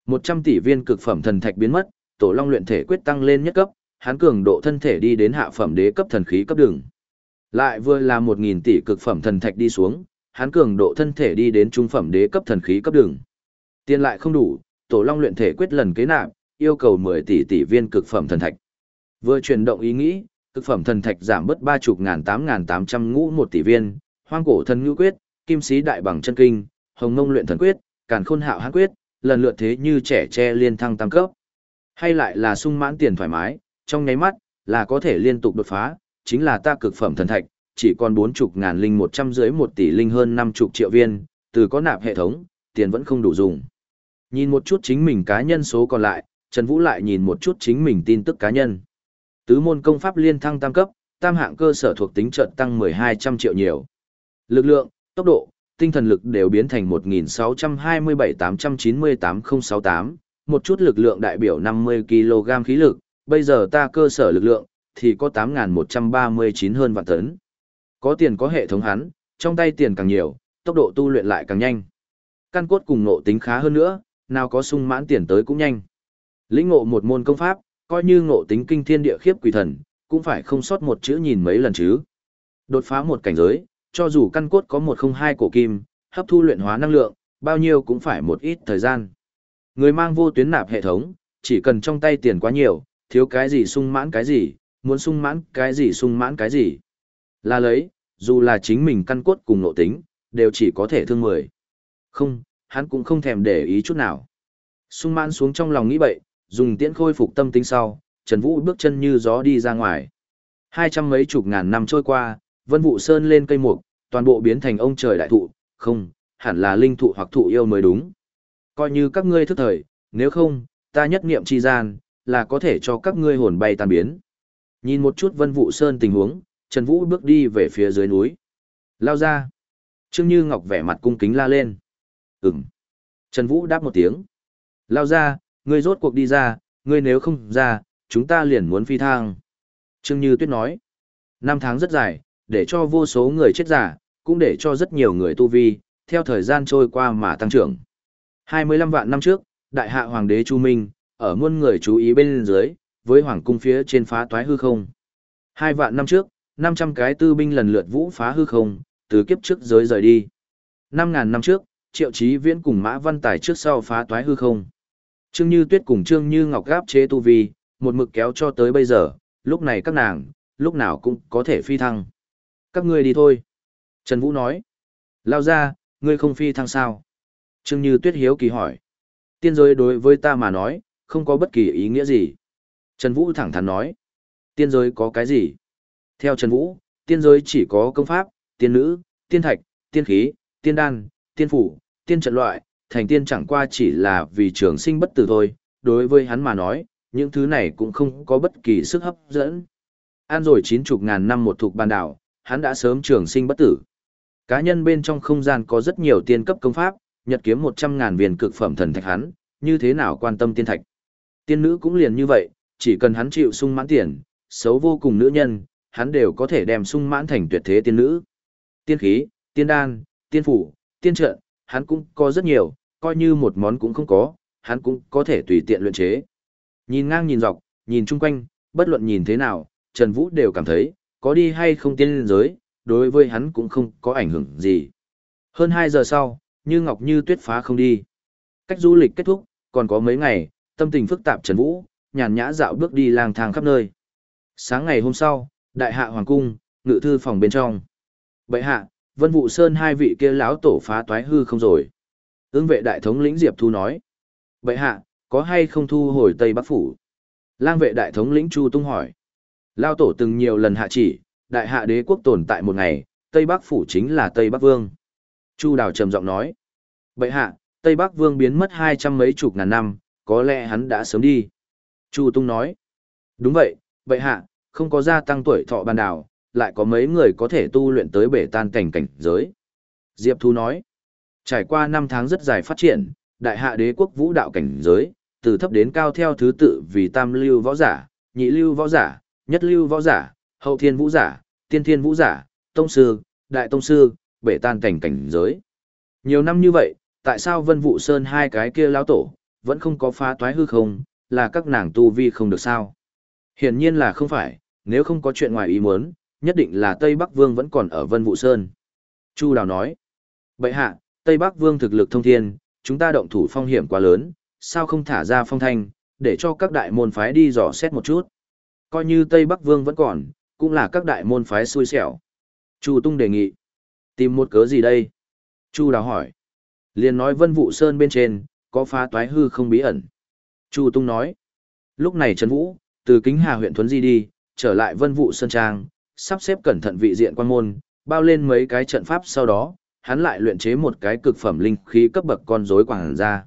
100 tỷ viên cực phẩm thần thạch biến mất, tổ long luyện thể quyết tăng lên nhất cấp, hắn cường độ thân thể đi đến hạ phẩm đế cấp thần khí cấp đường. Lại vừa là 1000 tỷ cực phẩm thần thạch đi xuống, hắn cường độ thân thể đi đến trung phẩm đế cấp thần khí cấp đường. Tiền lại không đủ, tổ long luyện thể quyết lần kế nạp, yêu cầu 10 tỷ tỷ viên cực phẩm thần thạch. Vừa chuyển động ý nghĩ, cực phẩm thần thạch giảm bớt ba chục ngàn tám ngàn tám trăm ngũ một tỷ viên, hoang cổ thần ngũ quyết, kim sĩ đại bằng chân kinh, hồng ngông luyện thần quyết, càn khôn hạo hán quyết, lần lượt thế như trẻ tre liên thăng tam cấp. Hay lại là sung mãn tiền thoải mái, trong nháy mắt, là có thể liên tục đột phá, chính là ta cực phẩm thần thạch, chỉ còn bốn chục ngàn linh một trăm dưới một tỷ linh hơn năm chục triệu viên, từ có nạp hệ thống, tiền vẫn không đủ dùng. Nhìn một chút chính mình cá nhân số còn lại, Trần Vũ lại nhìn một chút chính mình tin tức cá nhân. Tứ môn công pháp liên thăng tam cấp, tam hạng cơ sở thuộc tính trận tăng 1200 triệu nhiều. Lực lượng, tốc độ, tinh thần lực đều biến thành 1627-898-068, một chút lực lượng đại biểu 50 kg khí lực, bây giờ ta cơ sở lực lượng, thì có 8.139 hơn vạn tấn. Có tiền có hệ thống hắn, trong tay tiền càng nhiều, tốc độ tu luyện lại càng nhanh. Căn cốt cùng nộ tính khá hơn nữa, nào có sung mãn tiền tới cũng nhanh. Lĩnh ngộ một môn công pháp, coi như ngộ tính kinh thiên địa khiếp quỷ thần, cũng phải không sót một chữ nhìn mấy lần chứ. Đột phá một cảnh giới, cho dù căn cốt có một không hai cổ kim, hấp thu luyện hóa năng lượng, bao nhiêu cũng phải một ít thời gian. Người mang vô tuyến nạp hệ thống, chỉ cần trong tay tiền quá nhiều, thiếu cái gì sung mãn cái gì, muốn sung mãn cái gì sung mãn cái gì. Là lấy, dù là chính mình căn cốt cùng nộ tính, đều chỉ có thể thương mười. Không, hắn cũng không thèm để ý chút nào. Sung mãn xuống trong lòng nghĩ bậy, dùng tiễn khôi phục tâm tính sau, Trần Vũ bước chân như gió đi ra ngoài. Hai trăm mấy chục ngàn năm trôi qua, Vân Vũ Sơn lên cây mục, toàn bộ biến thành ông trời đại thụ, không, hẳn là linh thụ hoặc thụ yêu mới đúng. Coi như các ngươi thức thời, nếu không, ta nhất niệm chi gian, là có thể cho các ngươi hồn bay tan biến. Nhìn một chút Vân Vũ Sơn tình huống, Trần Vũ bước đi về phía dưới núi. Lao ra. Trương Như Ngọc vẻ mặt cung kính la lên. Ừm. Trần Vũ đáp một tiếng. Lao ra, ngươi rốt cuộc đi ra, ngươi nếu không ra, chúng ta liền muốn phi thang. Trương Như Tuyết nói. Năm tháng rất dài, để cho vô số người chết giả, cũng để cho rất nhiều người tu vi, theo thời gian trôi qua mà tăng trưởng. 25 vạn năm trước, đại hạ hoàng đế Chu Minh, ở muôn người chú ý bên dưới, với hoàng cung phía trên phá toái hư không. Hai vạn năm trước, 500 cái tư binh lần lượt vũ phá hư không, từ kiếp trước giới rời đi. 5.000 năm trước, triệu chí viễn cùng mã văn tài trước sau phá toái hư không. Trương Như Tuyết cùng Trương Như Ngọc gáp chế tu vi, một mực kéo cho tới bây giờ, lúc này các nàng, lúc nào cũng có thể phi thăng. Các ngươi đi thôi. Trần Vũ nói. Lao ra, ngươi không phi thăng sao? Trương Như Tuyết hiếu kỳ hỏi. Tiên giới đối với ta mà nói, không có bất kỳ ý nghĩa gì. Trần Vũ thẳng thắn nói. Tiên giới có cái gì? Theo Trần Vũ, tiên giới chỉ có công pháp, tiên nữ, tiên thạch, tiên khí, tiên đan, tiên phủ, tiên trận loại, thành tiên chẳng qua chỉ là vì trường sinh bất tử thôi. Đối với hắn mà nói, những thứ này cũng không có bất kỳ sức hấp dẫn. An rồi chín chục ngàn năm một thuộc ban đảo, hắn đã sớm trường sinh bất tử. Cá nhân bên trong không gian có rất nhiều tiên cấp công pháp, nhật kiếm một trăm ngàn viên cực phẩm thần thạch hắn, như thế nào quan tâm tiên thạch. Tiên nữ cũng liền như vậy, chỉ cần hắn chịu sung mãn tiền, xấu vô cùng nữ nhân, hắn đều có thể đem sung mãn thành tuyệt thế tiên nữ. Tiên khí, tiên đan, tiên phủ, tiên trận, hắn cũng có rất nhiều, coi như một món cũng không có, hắn cũng có thể tùy tiện luyện chế. Nhìn ngang nhìn dọc, nhìn chung quanh, bất luận nhìn thế nào, Trần Vũ đều cảm thấy, có đi hay không tiến lên giới, đối với hắn cũng không có ảnh hưởng gì. Hơn 2 giờ sau, như ngọc như tuyết phá không đi. Cách du lịch kết thúc, còn có mấy ngày, tâm tình phức tạp Trần Vũ, nhàn nhã dạo bước đi lang thang khắp nơi. Sáng ngày hôm sau, đại hạ hoàng cung, ngự thư phòng bên trong. Bệ hạ, Vân Vũ Sơn hai vị kia lão tổ phá toái hư không rồi. Ứng vệ đại thống lĩnh Diệp Thu nói. Bệ hạ, có hay không thu hồi Tây Bắc Phủ? Lang vệ đại thống lĩnh Chu Tung hỏi. Lao tổ từng nhiều lần hạ chỉ, đại hạ đế quốc tồn tại một ngày, Tây Bắc Phủ chính là Tây Bắc Vương. Chu Đào trầm giọng nói. Bệ hạ, Tây Bắc Vương biến mất hai trăm mấy chục ngàn năm, có lẽ hắn đã sớm đi. Chu Tung nói. Đúng vậy, bệ hạ, không có gia tăng tuổi thọ ban đảo, lại có mấy người có thể tu luyện tới bể tan cảnh cảnh giới. Diệp Thu nói. Trải qua năm tháng rất dài phát triển, đại hạ đế quốc vũ đạo cảnh giới, từ thấp đến cao theo thứ tự vì tam lưu võ giả, nhị lưu võ giả, nhất lưu võ giả, hậu thiên vũ giả, tiên thiên vũ giả, tông sư, đại tông sư, bể tan cảnh cảnh giới. Nhiều năm như vậy, tại sao Vân Vũ Sơn hai cái kia lão tổ, vẫn không có phá toái hư không, là các nàng tu vi không được sao? Hiển nhiên là không phải, nếu không có chuyện ngoài ý muốn, nhất định là Tây Bắc Vương vẫn còn ở Vân Vũ Sơn. Chu Đào nói, Bệ hạ, Tây Bắc Vương thực lực thông thiên, chúng ta động thủ phong hiểm quá lớn, sao không thả ra phong thanh, để cho các đại môn phái đi dò xét một chút. Coi như Tây Bắc Vương vẫn còn, cũng là các đại môn phái xui xẻo. Chu Tung đề nghị. Tìm một cớ gì đây? Chu Đào hỏi. liền nói Vân Vũ Sơn bên trên, có phá toái hư không bí ẩn. Chu Tung nói. Lúc này Trần Vũ, từ Kính Hà huyện Thuấn Di đi, trở lại Vân Vũ Sơn Trang, sắp xếp cẩn thận vị diện quan môn, bao lên mấy cái trận pháp sau đó, hắn lại luyện chế một cái cực phẩm linh khí cấp bậc con rối quảng ra.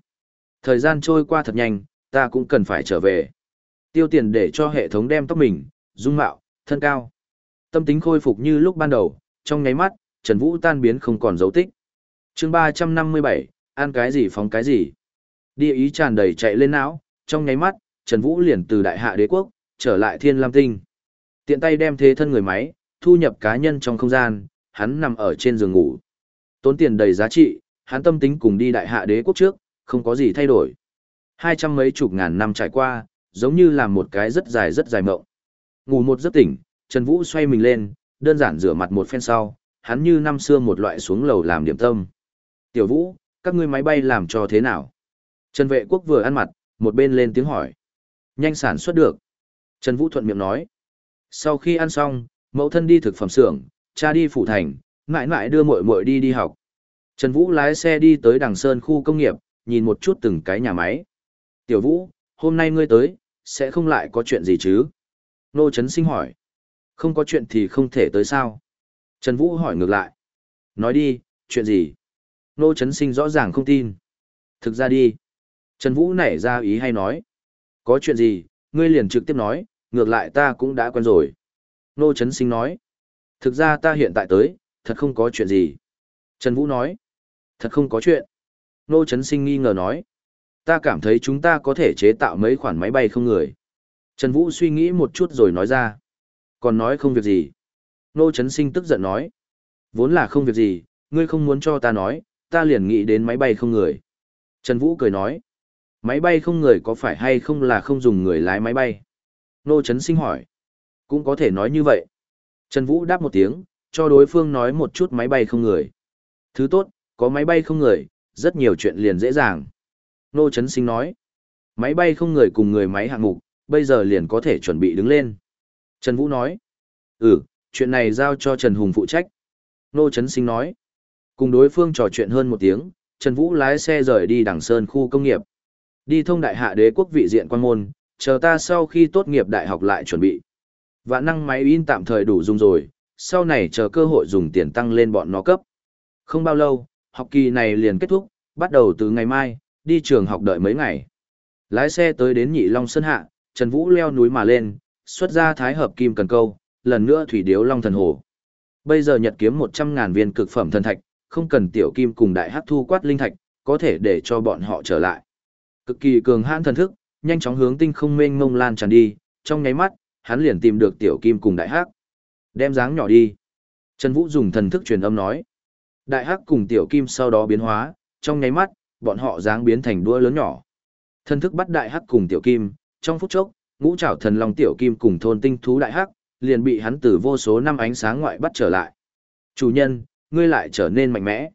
Thời gian trôi qua thật nhanh, ta cũng cần phải trở về. Tiêu tiền để cho hệ thống đem tóc mình, dung mạo, thân cao. Tâm tính khôi phục như lúc ban đầu, trong nháy mắt, Trần Vũ tan biến không còn dấu tích. chương 357, ăn cái gì phóng cái gì. địa ý tràn đầy chạy lên não, trong nháy mắt, Trần Vũ liền từ đại hạ đế quốc, trở lại thiên lam tinh. Tiện tay đem thế thân người máy, thu nhập cá nhân trong không gian, hắn nằm ở trên giường ngủ. Tốn tiền đầy giá trị, hắn tâm tính cùng đi đại hạ đế quốc trước, không có gì thay đổi. Hai trăm mấy chục ngàn năm trải qua, giống như là một cái rất dài rất dài mộng. Ngủ một giấc tỉnh, Trần Vũ xoay mình lên, đơn giản rửa mặt một phen sau, hắn như năm xưa một loại xuống lầu làm điểm tâm. Tiểu Vũ, các ngươi máy bay làm cho thế nào? Trần Vệ Quốc vừa ăn mặt, một bên lên tiếng hỏi. Nhanh sản xuất được. Trần Vũ thuận miệng nói. Sau khi ăn xong, mẫu thân đi thực phẩm xưởng, cha đi phủ thành, mãi mãi đưa muội muội đi đi học. Trần Vũ lái xe đi tới Đằng Sơn khu công nghiệp, nhìn một chút từng cái nhà máy. Tiểu Vũ, hôm nay ngươi tới, sẽ không lại có chuyện gì chứ? Nô Trấn Sinh hỏi. Không có chuyện thì không thể tới sao? Trần Vũ hỏi ngược lại. Nói đi, chuyện gì? Nô Trấn Sinh rõ ràng không tin. Thực ra đi. Trần Vũ nảy ra ý hay nói. Có chuyện gì, ngươi liền trực tiếp nói, ngược lại ta cũng đã quen rồi. Nô Trấn Sinh nói. Thực ra ta hiện tại tới, thật không có chuyện gì. Trần Vũ nói. Thật không có chuyện. Nô Trấn Sinh nghi ngờ nói. Ta cảm thấy chúng ta có thể chế tạo mấy khoản máy bay không người. Trần Vũ suy nghĩ một chút rồi nói ra. Còn nói không việc gì. Nô Trấn Sinh tức giận nói. Vốn là không việc gì, ngươi không muốn cho ta nói, ta liền nghĩ đến máy bay không người. Trần Vũ cười nói. Máy bay không người có phải hay không là không dùng người lái máy bay? Nô Trấn Sinh hỏi. Cũng có thể nói như vậy. Trần Vũ đáp một tiếng, cho đối phương nói một chút máy bay không người. Thứ tốt, có máy bay không người, rất nhiều chuyện liền dễ dàng. Nô Trấn Sinh nói. Máy bay không người cùng người máy hạng mục, bây giờ liền có thể chuẩn bị đứng lên. Trần Vũ nói. Ừ, chuyện này giao cho Trần Hùng phụ trách. Nô Trấn Sinh nói. Cùng đối phương trò chuyện hơn một tiếng, Trần Vũ lái xe rời đi đằng Sơn khu công nghiệp. Đi thông đại hạ đế quốc vị diện quan môn, chờ ta sau khi tốt nghiệp đại học lại chuẩn bị. Vạn năng máy in tạm thời đủ dùng rồi, sau này chờ cơ hội dùng tiền tăng lên bọn nó cấp. Không bao lâu, học kỳ này liền kết thúc, bắt đầu từ ngày mai, đi trường học đợi mấy ngày. Lái xe tới đến Nhị Long Sơn Hạ, Trần Vũ leo núi mà lên, xuất ra thái hợp kim cần câu, lần nữa thủy điếu long thần hồ. Bây giờ nhật kiếm 100.000 viên cực phẩm thần thạch, không cần tiểu kim cùng đại hắc thu quát linh thạch, có thể để cho bọn họ trở lại. Cực kỳ cường hãn thần thức, nhanh chóng hướng tinh không mênh mông lan tràn đi, trong nháy mắt, hắn liền tìm được tiểu kim cùng đại hắc. Đem dáng nhỏ đi. Trần Vũ dùng thần thức truyền âm nói. Đại hắc cùng tiểu kim sau đó biến hóa, trong nháy mắt, bọn họ dáng biến thành đua lớn nhỏ. Thần thức bắt đại hắc cùng tiểu kim, trong phút chốc, ngũ trảo thần long tiểu kim cùng thôn tinh thú đại hắc, liền bị hắn từ vô số năm ánh sáng ngoại bắt trở lại. Chủ nhân, ngươi lại trở nên mạnh mẽ.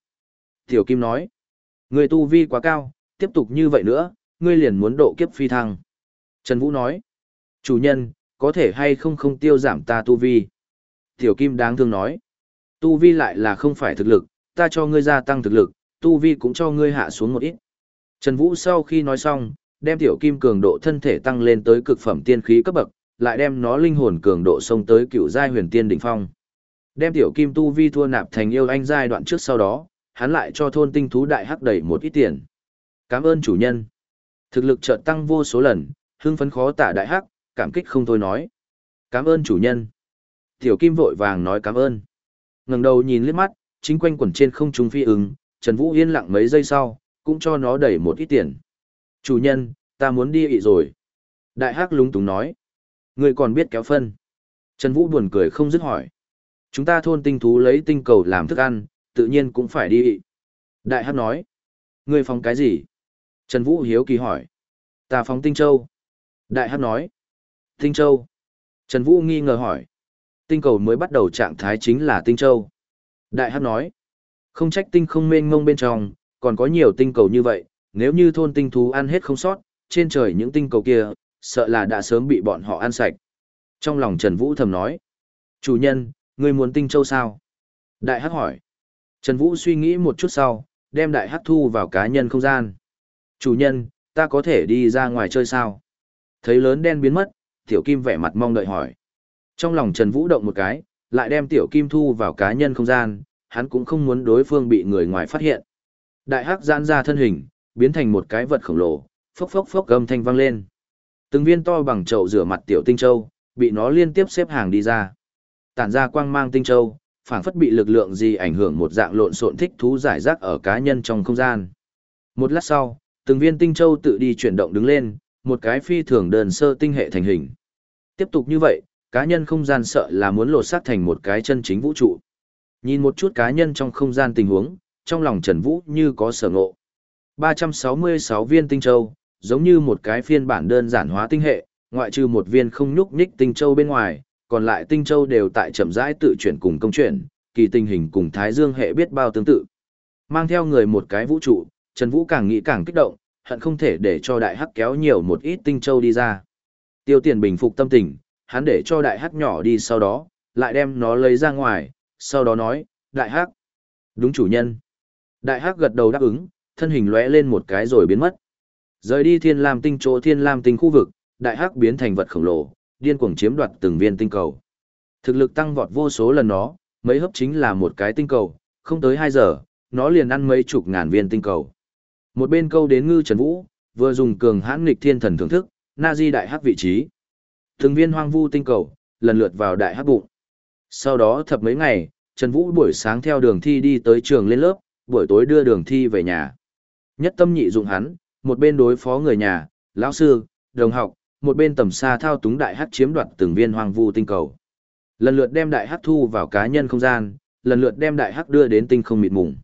Tiểu kim nói, ngươi tu vi quá cao, tiếp tục như vậy nữa, ngươi liền muốn độ kiếp phi thăng. Trần Vũ nói, chủ nhân, có thể hay không không tiêu giảm ta tu vi. Tiểu kim đáng thương nói, tu vi lại là không phải thực lực, ta cho ngươi gia tăng thực lực, tu vi cũng cho ngươi hạ xuống một ít. Trần Vũ sau khi nói xong, đem tiểu kim cường độ thân thể tăng lên tới cực phẩm tiên khí cấp bậc, lại đem nó linh hồn cường độ xông tới cựu giai huyền tiên đỉnh phong. Đem tiểu kim tu vi thua nạp thành yêu anh giai đoạn trước sau đó, hắn lại cho thôn tinh thú đại hắc đẩy một ít tiền. Cảm ơn chủ nhân. Thực lực chợt tăng vô số lần, hưng phấn khó tả đại hắc, cảm kích không thôi nói. Cảm ơn chủ nhân. Tiểu kim vội vàng nói cảm ơn. ngẩng đầu nhìn liếc mắt, chính quanh quẩn trên không trung phi ứng, Trần Vũ yên lặng mấy giây sau, cũng cho nó đẩy một ít tiền. Chủ nhân, ta muốn đi ị rồi. Đại hắc lúng túng nói. Người còn biết kéo phân. Trần Vũ buồn cười không dứt hỏi. Chúng ta thôn tinh thú lấy tinh cầu làm thức ăn, tự nhiên cũng phải đi ị. Đại hắc nói. Người phòng cái gì? Trần Vũ hiếu kỳ hỏi. Ta phóng tinh châu. Đại hắc nói. Tinh châu. Trần Vũ nghi ngờ hỏi. Tinh cầu mới bắt đầu trạng thái chính là tinh châu. Đại hắc nói. Không trách tinh không mênh mông bên trong, còn có nhiều tinh cầu như vậy, nếu như thôn tinh thú ăn hết không sót, trên trời những tinh cầu kia, sợ là đã sớm bị bọn họ ăn sạch. Trong lòng Trần Vũ thầm nói, chủ nhân, ngươi muốn tinh châu sao? Đại hắc hỏi. Trần Vũ suy nghĩ một chút sau, đem đại hắc thu vào cá nhân không gian. Chủ nhân, ta có thể đi ra ngoài chơi sao? Thấy lớn đen biến mất, tiểu kim vẻ mặt mong đợi hỏi. Trong lòng Trần Vũ động một cái, lại đem tiểu kim thu vào cá nhân không gian, hắn cũng không muốn đối phương bị người ngoài phát hiện. Đại hắc giãn ra thân hình, biến thành một cái vật khổng lồ, phốc phốc phốc âm thanh vang lên. Từng viên to bằng chậu rửa mặt tiểu tinh châu, bị nó liên tiếp xếp hàng đi ra. Tản ra quang mang tinh châu, phảng phất bị lực lượng gì ảnh hưởng một dạng lộn xộn thích thú giải rác ở cá nhân trong không gian. Một lát sau, từng viên tinh châu tự đi chuyển động đứng lên, một cái phi thường đơn sơ tinh hệ thành hình. Tiếp tục như vậy, cá nhân không gian sợ là muốn lột xác thành một cái chân chính vũ trụ. Nhìn một chút cá nhân trong không gian tình huống, trong lòng Trần Vũ như có sở ngộ. 366 viên tinh châu, giống như một cái phiên bản đơn giản hóa tinh hệ, ngoại trừ một viên không nhúc nhích tinh châu bên ngoài, còn lại tinh châu đều tại chậm rãi tự chuyển cùng công chuyển, kỳ tình hình cùng Thái Dương hệ biết bao tương tự. Mang theo người một cái vũ trụ, Trần Vũ càng nghĩ càng kích động, hận không thể để cho đại hắc kéo nhiều một ít tinh châu đi ra. Tiêu tiền bình phục tâm tình, hắn để cho đại hắc nhỏ đi sau đó, lại đem nó lấy ra ngoài, sau đó nói, đại hắc. Đúng chủ nhân. Đại hắc gật đầu đáp ứng, thân hình lóe lên một cái rồi biến mất. Rời đi thiên lam tinh chỗ thiên lam tinh khu vực, đại hắc biến thành vật khổng lồ, điên cuồng chiếm đoạt từng viên tinh cầu. Thực lực tăng vọt vô số lần nó, mấy hấp chính là một cái tinh cầu, không tới 2 giờ, nó liền ăn mấy chục ngàn viên tinh cầu. Một bên câu đến ngư Trần Vũ, vừa dùng cường hãn nghịch thiên thần thưởng thức, na di đại hắc vị trí. Từng viên hoang vu tinh cầu, lần lượt vào đại hắc bụng. Sau đó thập mấy ngày, Trần Vũ buổi sáng theo đường thi đi tới trường lên lớp, buổi tối đưa đường thi về nhà. Nhất tâm nhị dụng hắn, một bên đối phó người nhà, lão sư, đồng học, một bên tầm xa thao túng đại hắc chiếm đoạt từng viên hoang vu tinh cầu. Lần lượt đem đại hắc thu vào cá nhân không gian, lần lượt đem đại hắc đưa đến tinh không mịt mùng.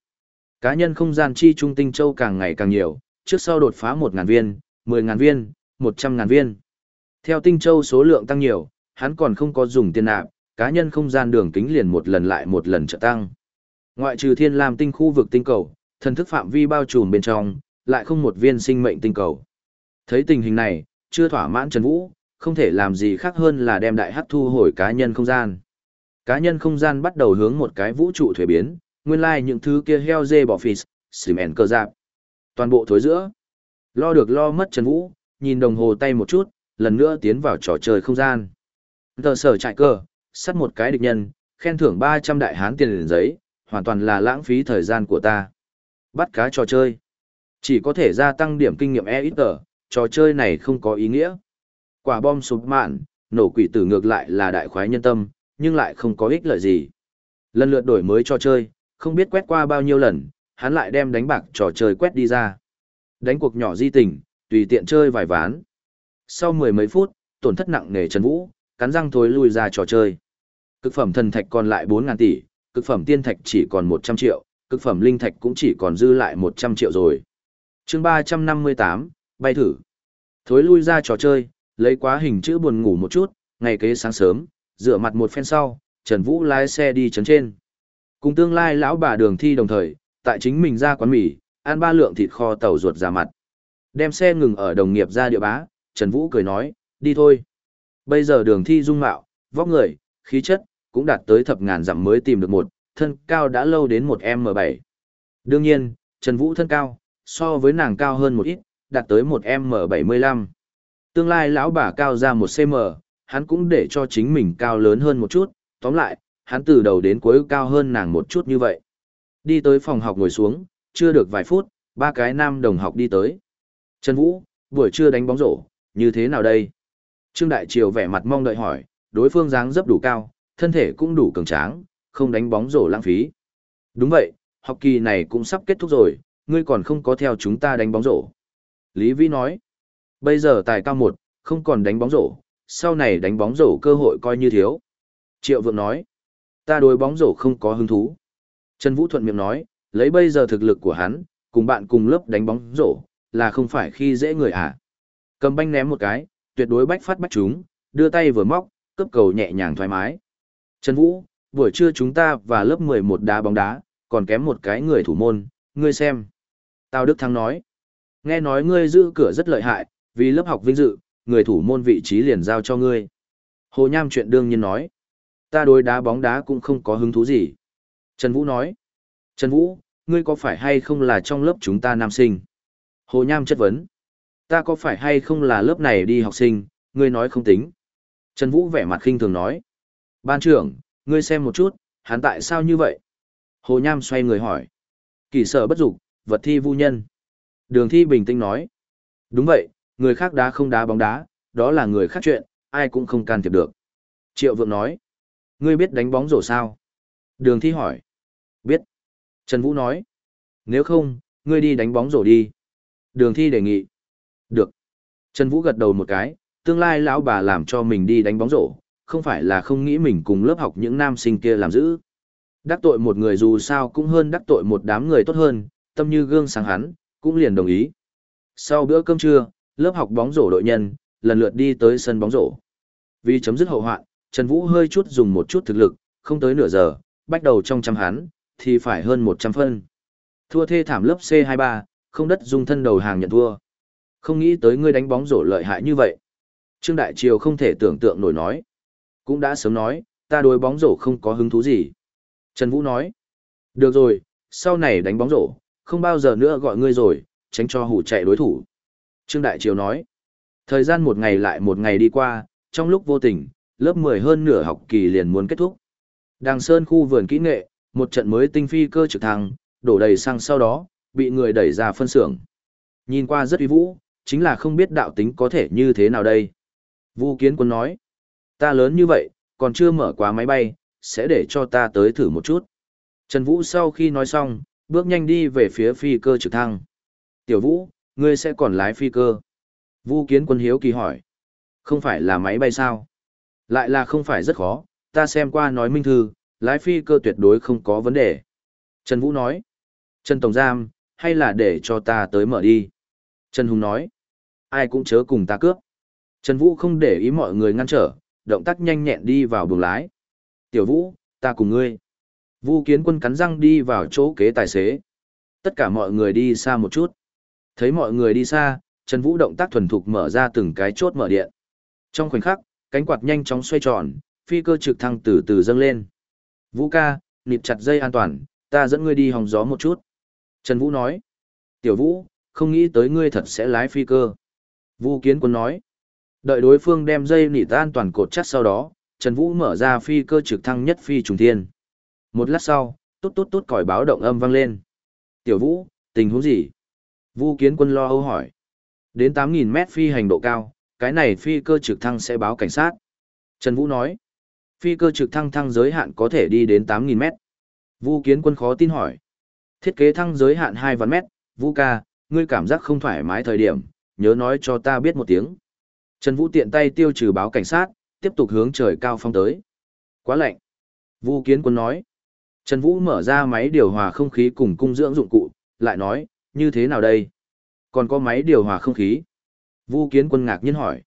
Cá nhân không gian chi trung tinh châu càng ngày càng nhiều, trước sau đột phá 1.000 viên, 10.000 viên, 100.000 viên. Theo tinh châu số lượng tăng nhiều, hắn còn không có dùng tiền nạp, cá nhân không gian đường kính liền một lần lại một lần trợ tăng. Ngoại trừ thiên lam tinh khu vực tinh cầu, thần thức phạm vi bao trùm bên trong, lại không một viên sinh mệnh tinh cầu. Thấy tình hình này, chưa thỏa mãn Trần Vũ, không thể làm gì khác hơn là đem đại hắc thu hồi cá nhân không gian. Cá nhân không gian bắt đầu hướng một cái vũ trụ thuế biến, nguyên lai like những thứ kia heo dê bỏ phì, xìm ẻn cơ dạp. Toàn bộ thối giữa. Lo được lo mất Trần Vũ, nhìn đồng hồ tay một chút, lần nữa tiến vào trò chơi không gian. Tờ sở chạy cơ, sắt một cái địch nhân, khen thưởng 300 đại hán tiền liền giấy, hoàn toàn là lãng phí thời gian của ta. Bắt cá trò chơi. Chỉ có thể gia tăng điểm kinh nghiệm e ít tờ, trò chơi này không có ý nghĩa. Quả bom sụp mạn, nổ quỷ tử ngược lại là đại khoái nhân tâm, nhưng lại không có ích lợi gì. Lần lượt đổi mới cho chơi, không biết quét qua bao nhiêu lần, hắn lại đem đánh bạc trò chơi quét đi ra. Đánh cuộc nhỏ di tình, tùy tiện chơi vài ván. Sau mười mấy phút, tổn thất nặng nề Trần Vũ, cắn răng thối lui ra trò chơi. Cực phẩm thần thạch còn lại 4000 tỷ, cực phẩm tiên thạch chỉ còn 100 triệu, cực phẩm linh thạch cũng chỉ còn dư lại 100 triệu rồi. chương 358, bay thử. Thối lui ra trò chơi, lấy quá hình chữ buồn ngủ một chút, ngày kế sáng sớm, rửa mặt một phen sau, Trần Vũ lái xe đi chấn trên. Cùng tương lai lão bà đường thi đồng thời, tại chính mình ra quán mì, ăn ba lượng thịt kho tàu ruột ra mặt. Đem xe ngừng ở đồng nghiệp ra địa bá, Trần Vũ cười nói, đi thôi. Bây giờ đường thi dung mạo, vóc người, khí chất, cũng đạt tới thập ngàn dặm mới tìm được một, thân cao đã lâu đến một M7. Đương nhiên, Trần Vũ thân cao, so với nàng cao hơn một ít, đạt tới một M75. Tương lai lão bà cao ra một cm, hắn cũng để cho chính mình cao lớn hơn một chút, tóm lại, hắn từ đầu đến cuối cao hơn nàng một chút như vậy. Đi tới phòng học ngồi xuống, chưa được vài phút, ba cái nam đồng học đi tới. Trần Vũ, buổi trưa đánh bóng rổ, như thế nào đây? Trương Đại Triều vẻ mặt mong đợi hỏi, đối phương dáng dấp đủ cao, thân thể cũng đủ cường tráng, không đánh bóng rổ lãng phí. Đúng vậy, học kỳ này cũng sắp kết thúc rồi, ngươi còn không có theo chúng ta đánh bóng rổ. Lý Vĩ nói, bây giờ tài cao một, không còn đánh bóng rổ, sau này đánh bóng rổ cơ hội coi như thiếu. Triệu Vượng nói, ta đối bóng rổ không có hứng thú. Trần Vũ thuận miệng nói, lấy bây giờ thực lực của hắn, cùng bạn cùng lớp đánh bóng rổ, là không phải khi dễ người à. Cầm banh ném một cái, tuyệt đối bách phát bách chúng, đưa tay vừa móc, cấp cầu nhẹ nhàng thoải mái. Trần Vũ, buổi trưa chúng ta và lớp 11 đá bóng đá, còn kém một cái người thủ môn, ngươi xem. Tào Đức Thắng nói, nghe nói ngươi giữ cửa rất lợi hại, vì lớp học vinh dự, người thủ môn vị trí liền giao cho ngươi. Hồ Nham chuyện đương nhiên nói, ta đối đá bóng đá cũng không có hứng thú gì. Trần Vũ nói, Trần Vũ, ngươi có phải hay không là trong lớp chúng ta nam sinh? Hồ Nham chất vấn, ta có phải hay không là lớp này đi học sinh, ngươi nói không tính. Trần Vũ vẻ mặt khinh thường nói, ban trưởng, ngươi xem một chút, hắn tại sao như vậy? Hồ Nham xoay người hỏi, kỳ sở bất dục, vật thi vu nhân. Đường thi bình tĩnh nói, đúng vậy, người khác đá không đá bóng đá, đó là người khác chuyện, ai cũng không can thiệp được. Triệu Vượng nói, ngươi biết đánh bóng rổ sao? Đường thi hỏi, biết. Trần Vũ nói, nếu không, ngươi đi đánh bóng rổ đi. Đường thi đề nghị, được. Trần Vũ gật đầu một cái, tương lai lão bà làm cho mình đi đánh bóng rổ, không phải là không nghĩ mình cùng lớp học những nam sinh kia làm giữ. Đắc tội một người dù sao cũng hơn đắc tội một đám người tốt hơn, tâm như gương sáng hắn, cũng liền đồng ý. Sau bữa cơm trưa, lớp học bóng rổ đội nhân, lần lượt đi tới sân bóng rổ. Vì chấm dứt hậu hoạn, Trần Vũ hơi chút dùng một chút thực lực, không tới nửa giờ, bắt đầu trong trăm hắn, thì phải hơn 100 phân. Thua thê thảm lớp C23, không đất dung thân đầu hàng nhận thua. Không nghĩ tới ngươi đánh bóng rổ lợi hại như vậy. Trương Đại Triều không thể tưởng tượng nổi nói. Cũng đã sớm nói, ta đối bóng rổ không có hứng thú gì. Trần Vũ nói. Được rồi, sau này đánh bóng rổ, không bao giờ nữa gọi ngươi rồi, tránh cho hủ chạy đối thủ. Trương Đại Triều nói. Thời gian một ngày lại một ngày đi qua, trong lúc vô tình, lớp 10 hơn nửa học kỳ liền muốn kết thúc. Đàng Sơn khu vườn kỹ nghệ, một trận mới tinh phi cơ trực thăng, đổ đầy xăng sau đó, bị người đẩy ra phân xưởng. Nhìn qua rất uy vũ, chính là không biết đạo tính có thể như thế nào đây. Vu Kiến Quân nói, ta lớn như vậy, còn chưa mở quá máy bay, sẽ để cho ta tới thử một chút. Trần Vũ sau khi nói xong, bước nhanh đi về phía phi cơ trực thăng. Tiểu Vũ, ngươi sẽ còn lái phi cơ. Vu Kiến Quân hiếu kỳ hỏi, không phải là máy bay sao? Lại là không phải rất khó, ta xem qua nói minh thư, lái phi cơ tuyệt đối không có vấn đề. Trần Vũ nói, Trần Tổng Giam, hay là để cho ta tới mở đi. Trần Hùng nói, ai cũng chớ cùng ta cướp. Trần Vũ không để ý mọi người ngăn trở, động tác nhanh nhẹn đi vào buồng lái. Tiểu Vũ, ta cùng ngươi. Vu kiến quân cắn răng đi vào chỗ kế tài xế. Tất cả mọi người đi xa một chút. Thấy mọi người đi xa, Trần Vũ động tác thuần thục mở ra từng cái chốt mở điện. Trong khoảnh khắc, cánh quạt nhanh chóng xoay tròn, phi cơ trực thăng từ từ dâng lên. Vũ ca, nịp chặt dây an toàn, ta dẫn ngươi đi hòng gió một chút. Trần Vũ nói. Tiểu Vũ, không nghĩ tới ngươi thật sẽ lái phi cơ. Vu Kiến Quân nói. Đợi đối phương đem dây nịt an toàn cột chắc sau đó, Trần Vũ mở ra phi cơ trực thăng nhất phi trùng thiên. Một lát sau, tốt tốt tốt còi báo động âm vang lên. Tiểu Vũ, tình huống gì? Vu Kiến Quân lo âu hỏi. Đến 8.000 mét phi hành độ cao, cái này phi cơ trực thăng sẽ báo cảnh sát. Trần Vũ nói, phi cơ trực thăng thăng giới hạn có thể đi đến 8.000 mét. Vu Kiến Quân khó tin hỏi, thiết kế thăng giới hạn 2 vạn mét, Vu ca, ngươi cảm giác không thoải mái thời điểm, nhớ nói cho ta biết một tiếng. Trần Vũ tiện tay tiêu trừ báo cảnh sát, tiếp tục hướng trời cao phong tới. Quá lạnh. Vu Kiến Quân nói. Trần Vũ mở ra máy điều hòa không khí cùng cung dưỡng dụng cụ, lại nói, như thế nào đây? Còn có máy điều hòa không khí. Vu Kiến Quân ngạc nhiên hỏi.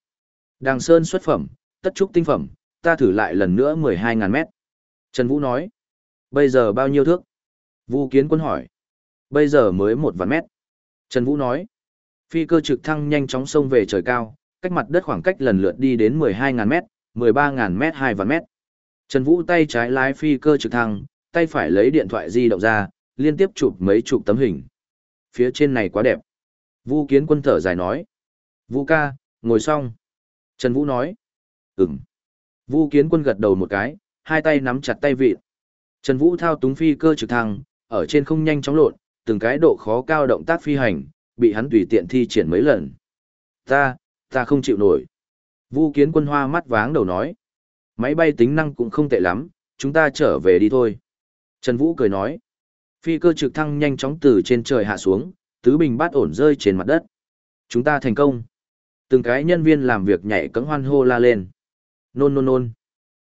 Đàng Sơn xuất phẩm, tất trúc tinh phẩm, ta thử lại lần nữa 12.000 mét. Trần Vũ nói. Bây giờ bao nhiêu thước? Vu Kiến Quân hỏi. Bây giờ mới một vạn mét. Trần Vũ nói. Phi cơ trực thăng nhanh chóng sông về trời cao, cách mặt đất khoảng cách lần lượt đi đến 12.000 mét, 13.000 mét 2 vạn mét. Trần Vũ tay trái lái phi cơ trực thăng, tay phải lấy điện thoại di động ra, liên tiếp chụp mấy chục tấm hình. Phía trên này quá đẹp. Vu Kiến Quân thở dài nói. Vu ca, ngồi xong. Trần Vũ nói. Ừm. Vu Kiến Quân gật đầu một cái, hai tay nắm chặt tay vịt. Trần Vũ thao túng phi cơ trực thăng, ở trên không nhanh chóng lộn, từng cái độ khó cao động tác phi hành, bị hắn tùy tiện thi triển mấy lần. Ta, ta không chịu nổi. Vu Kiến Quân hoa mắt váng đầu nói. Máy bay tính năng cũng không tệ lắm, chúng ta trở về đi thôi. Trần Vũ cười nói. Phi cơ trực thăng nhanh chóng từ trên trời hạ xuống, tứ bình bát ổn rơi trên mặt đất. Chúng ta thành công. Từng cái nhân viên làm việc nhảy cẫng hoan hô la lên. Nôn nôn nôn.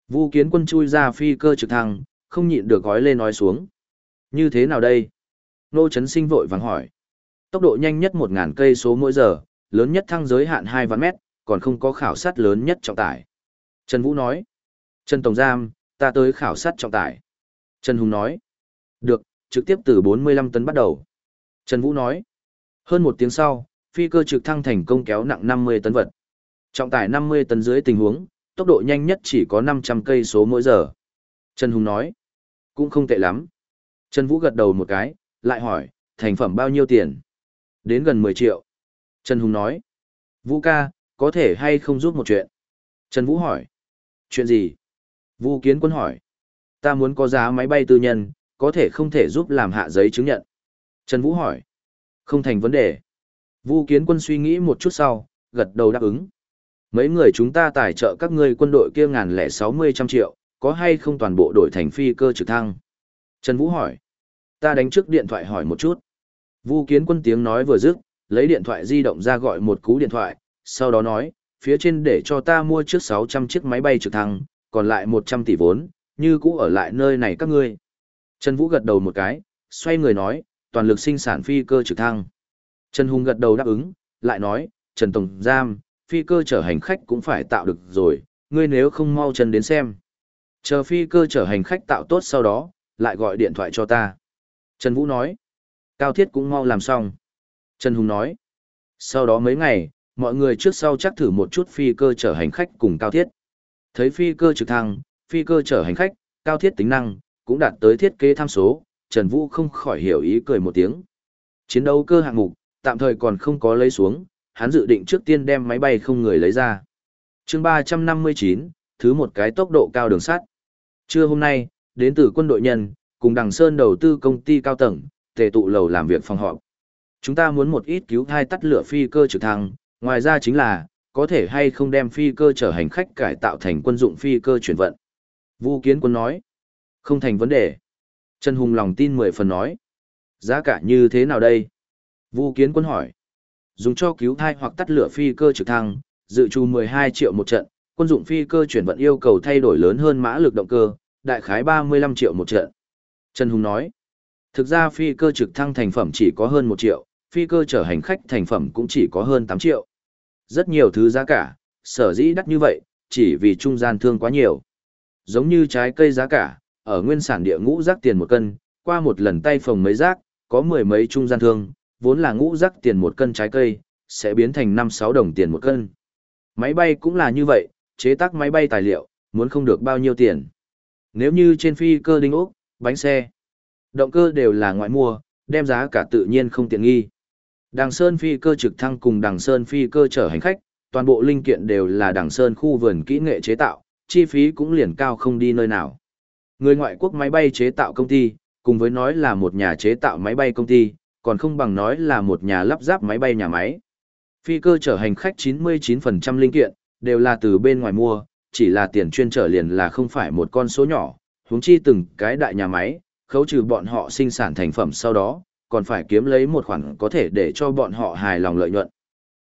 Vu kiến quân chui ra phi cơ trực thăng, không nhịn được gói lên nói xuống. Như thế nào đây? Nô Trấn Sinh vội vàng hỏi. Tốc độ nhanh nhất 1.000 cây số mỗi giờ, lớn nhất thăng giới hạn 2 vạn mét, còn không có khảo sát lớn nhất trọng tải. Trần Vũ nói. Trần Tổng Giam, ta tới khảo sát trọng tải. Trần Hùng nói. Được, trực tiếp từ 45 tấn bắt đầu. Trần Vũ nói. Hơn một tiếng sau, phi cơ trực thăng thành công kéo nặng 50 tấn vật. Trọng tải 50 tấn dưới tình huống, tốc độ nhanh nhất chỉ có 500 cây số mỗi giờ. Trần Hùng nói. Cũng không tệ lắm. Trần Vũ gật đầu một cái, lại hỏi, thành phẩm bao nhiêu tiền? Đến gần 10 triệu. Trần Hùng nói. Vũ ca, có thể hay không giúp một chuyện? Trần Vũ hỏi. Chuyện gì? Vũ Kiến Quân hỏi. Ta muốn có giá máy bay tư nhân, có thể không thể giúp làm hạ giấy chứng nhận. Trần Vũ hỏi. Không thành vấn đề. Vu Kiến Quân suy nghĩ một chút sau, gật đầu đáp ứng. Mấy người chúng ta tài trợ các ngươi quân đội kia ngàn lẻ sáu mươi trăm triệu, có hay không toàn bộ đổi thành phi cơ trực thăng? Trần Vũ hỏi. Ta đánh trước điện thoại hỏi một chút. Vu Kiến Quân tiếng nói vừa dứt, lấy điện thoại di động ra gọi một cú điện thoại, sau đó nói, phía trên để cho ta mua trước 600 chiếc máy bay trực thăng, còn lại 100 tỷ vốn, như cũ ở lại nơi này các ngươi. Trần Vũ gật đầu một cái, xoay người nói, toàn lực sinh sản phi cơ trực thăng. Trần Hùng gật đầu đáp ứng, lại nói, Trần Tổng Giam, phi cơ chở hành khách cũng phải tạo được rồi, ngươi nếu không mau chân đến xem. Chờ phi cơ chở hành khách tạo tốt sau đó, lại gọi điện thoại cho ta. Trần Vũ nói, Cao Thiết cũng mau làm xong. Trần Hùng nói, sau đó mấy ngày, mọi người trước sau chắc thử một chút phi cơ chở hành khách cùng Cao Thiết. Thấy phi cơ trực thăng, phi cơ chở hành khách, Cao Thiết tính năng, cũng đạt tới thiết kế tham số, Trần Vũ không khỏi hiểu ý cười một tiếng. Chiến đấu cơ hạng mục, tạm thời còn không có lấy xuống, hắn dự định trước tiên đem máy bay không người lấy ra. chương 359, thứ một cái tốc độ cao đường sắt. Trưa hôm nay, đến từ quân đội nhân, cùng Đằng Sơn đầu tư công ty cao tầng, tề tụ lầu làm việc phòng họp. Chúng ta muốn một ít cứu thai tắt lửa phi cơ trực thăng, ngoài ra chính là, có thể hay không đem phi cơ chở hành khách cải tạo thành quân dụng phi cơ chuyển vận. Vu Kiến Quân nói, không thành vấn đề. Trần Hùng lòng tin mười phần nói, giá cả như thế nào đây? Vu Kiến Quân hỏi, dùng cho cứu thai hoặc tắt lửa phi cơ trực thăng, dự trù 12 triệu một trận, quân dụng phi cơ chuyển vận yêu cầu thay đổi lớn hơn mã lực động cơ, đại khái 35 triệu một trận. Trần Hùng nói, thực ra phi cơ trực thăng thành phẩm chỉ có hơn 1 triệu, phi cơ chở hành khách thành phẩm cũng chỉ có hơn 8 triệu. Rất nhiều thứ giá cả, sở dĩ đắt như vậy, chỉ vì trung gian thương quá nhiều. Giống như trái cây giá cả, ở nguyên sản địa ngũ rác tiền một cân, qua một lần tay phòng mấy rác, có mười mấy trung gian thương, vốn là ngũ rắc tiền một cân trái cây, sẽ biến thành 5-6 đồng tiền một cân. Máy bay cũng là như vậy, chế tác máy bay tài liệu, muốn không được bao nhiêu tiền. Nếu như trên phi cơ đinh ốc, bánh xe, động cơ đều là ngoại mua, đem giá cả tự nhiên không tiện nghi. Đằng Sơn phi cơ trực thăng cùng Đằng Sơn phi cơ chở hành khách, toàn bộ linh kiện đều là Đằng Sơn khu vườn kỹ nghệ chế tạo, chi phí cũng liền cao không đi nơi nào. Người ngoại quốc máy bay chế tạo công ty, cùng với nói là một nhà chế tạo máy bay công ty, còn không bằng nói là một nhà lắp ráp máy bay nhà máy. Phi cơ chở hành khách 99% linh kiện, đều là từ bên ngoài mua, chỉ là tiền chuyên trở liền là không phải một con số nhỏ, huống chi từng cái đại nhà máy, khấu trừ bọn họ sinh sản thành phẩm sau đó, còn phải kiếm lấy một khoản có thể để cho bọn họ hài lòng lợi nhuận.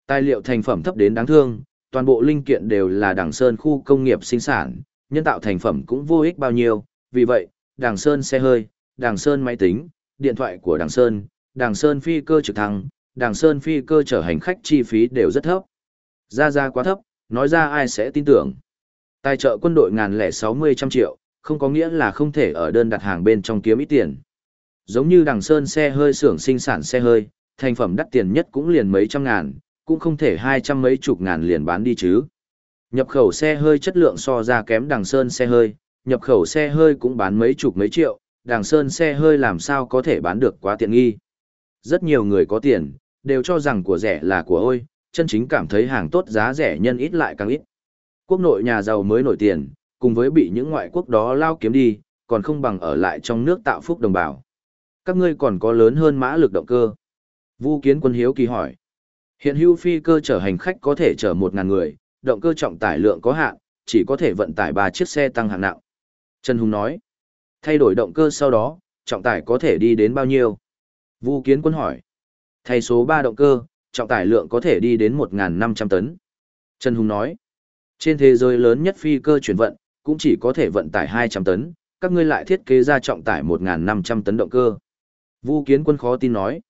Tài liệu thành phẩm thấp đến đáng thương, toàn bộ linh kiện đều là đảng sơn khu công nghiệp sinh sản, nhân tạo thành phẩm cũng vô ích bao nhiêu, vì vậy, đảng sơn xe hơi, đảng sơn máy tính, điện thoại của đảng sơn, Đàng sơn phi cơ trực thăng, Đàng sơn phi cơ chở hành khách chi phí đều rất thấp. Ra ra quá thấp, nói ra ai sẽ tin tưởng. Tài trợ quân đội ngàn lẻ sáu mươi trăm triệu, không có nghĩa là không thể ở đơn đặt hàng bên trong kiếm ít tiền. Giống như đằng sơn xe hơi xưởng sinh sản xe hơi, thành phẩm đắt tiền nhất cũng liền mấy trăm ngàn, cũng không thể hai trăm mấy chục ngàn liền bán đi chứ. Nhập khẩu xe hơi chất lượng so ra kém đằng sơn xe hơi, nhập khẩu xe hơi cũng bán mấy chục mấy triệu, đằng sơn xe hơi làm sao có thể bán được quá tiện nghi. Rất nhiều người có tiền, đều cho rằng của rẻ là của ôi, chân chính cảm thấy hàng tốt giá rẻ nhân ít lại càng ít. Quốc nội nhà giàu mới nổi tiền, cùng với bị những ngoại quốc đó lao kiếm đi, còn không bằng ở lại trong nước tạo phúc đồng bào. Các ngươi còn có lớn hơn mã lực động cơ. Vu Kiến Quân hiếu kỳ hỏi. Hiện hữu phi cơ chở hành khách có thể chở 1.000 người, động cơ trọng tải lượng có hạn, chỉ có thể vận tải 3 chiếc xe tăng hạng nặng. Trần Hùng nói. Thay đổi động cơ sau đó, trọng tải có thể đi đến bao nhiêu? Vu Kiến Quân hỏi. Thay số 3 động cơ, trọng tải lượng có thể đi đến 1.500 tấn. Trần Hùng nói. Trên thế giới lớn nhất phi cơ chuyển vận, cũng chỉ có thể vận tải 200 tấn, các ngươi lại thiết kế ra trọng tải 1.500 tấn động cơ. Vu Kiến Quân khó tin nói.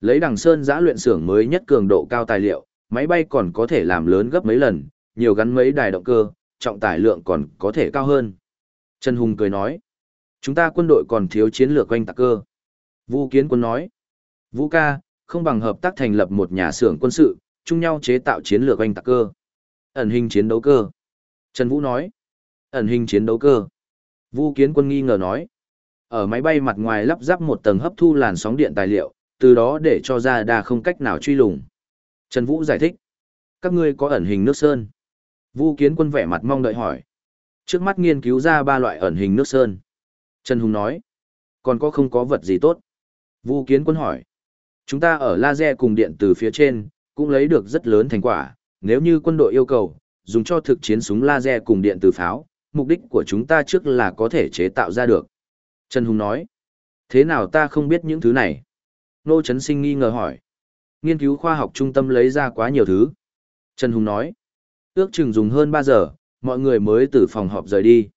Lấy đằng sơn giã luyện xưởng mới nhất cường độ cao tài liệu, máy bay còn có thể làm lớn gấp mấy lần, nhiều gắn mấy đài động cơ, trọng tải lượng còn có thể cao hơn. Trần Hùng cười nói. Chúng ta quân đội còn thiếu chiến lược quanh tạc cơ. Vu Kiến Quân nói. Vũ ca, không bằng hợp tác thành lập một nhà xưởng quân sự, chung nhau chế tạo chiến lược quanh tạc cơ. Ẩn hình chiến đấu cơ. Trần Vũ nói. Ẩn hình chiến đấu cơ. Vu Kiến Quân nghi ngờ nói. Ở máy bay mặt ngoài lắp ráp một tầng hấp thu làn sóng điện tài liệu, từ đó để cho ra đa không cách nào truy lùng. Trần Vũ giải thích. Các ngươi có ẩn hình nước sơn. Vu Kiến Quân vẻ mặt mong đợi hỏi. Trước mắt nghiên cứu ra ba loại ẩn hình nước sơn. Trần Hùng nói. Còn có không có vật gì tốt? Vu Kiến Quân hỏi. Chúng ta ở laser cùng điện từ phía trên, cũng lấy được rất lớn thành quả, nếu như quân đội yêu cầu, dùng cho thực chiến súng laser cùng điện từ pháo, mục đích của chúng ta trước là có thể chế tạo ra được. Trần Hùng nói, thế nào ta không biết những thứ này? Nô Trấn Sinh nghi ngờ hỏi. Nghiên cứu khoa học trung tâm lấy ra quá nhiều thứ. Trần Hùng nói, ước chừng dùng hơn 3 giờ, mọi người mới từ phòng họp rời đi.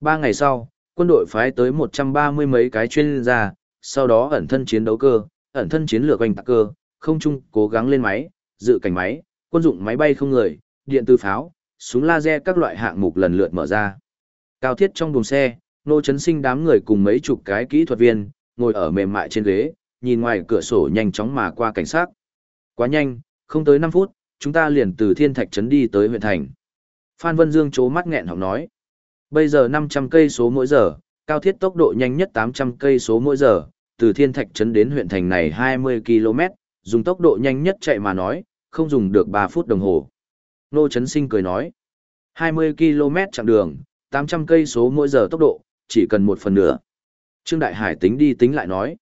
Ba ngày sau, quân đội phái tới 130 mấy cái chuyên gia, sau đó ẩn thân chiến đấu cơ, ẩn thân chiến lược quanh tạc cơ, không chung cố gắng lên máy, dự cảnh máy, quân dụng máy bay không người, điện tử pháo, súng laser các loại hạng mục lần lượt mở ra. Cao thiết trong buồng xe, nô chấn sinh đám người cùng mấy chục cái kỹ thuật viên, ngồi ở mềm mại trên ghế, nhìn ngoài cửa sổ nhanh chóng mà qua cảnh sát. Quá nhanh, không tới 5 phút, chúng ta liền từ thiên thạch trấn đi tới huyện thành. Phan Vân Dương chố mắt nghẹn học nói. Bây giờ 500 cây số mỗi giờ, cao thiết tốc độ nhanh nhất 800 cây số mỗi giờ, từ thiên thạch trấn đến huyện thành này 20 km, dùng tốc độ nhanh nhất chạy mà nói, không dùng được 3 phút đồng hồ. Nô Trấn Sinh cười nói, 20 km chặng đường, 800 cây số mỗi giờ tốc độ, chỉ cần một phần nửa. Trương Đại Hải tính đi tính lại nói,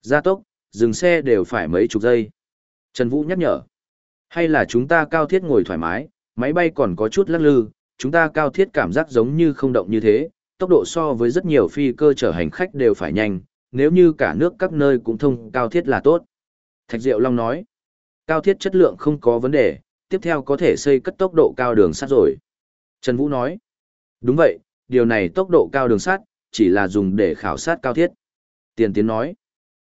gia tốc, dừng xe đều phải mấy chục giây. Trần Vũ nhắc nhở, hay là chúng ta cao thiết ngồi thoải mái, máy bay còn có chút lắc lư, chúng ta cao thiết cảm giác giống như không động như thế, tốc độ so với rất nhiều phi cơ chở hành khách đều phải nhanh, nếu như cả nước các nơi cũng thông cao thiết là tốt. Thạch Diệu Long nói, cao thiết chất lượng không có vấn đề, tiếp theo có thể xây cất tốc độ cao đường sắt rồi. Trần Vũ nói, đúng vậy, điều này tốc độ cao đường sắt, chỉ là dùng để khảo sát cao thiết. Tiền Tiến nói,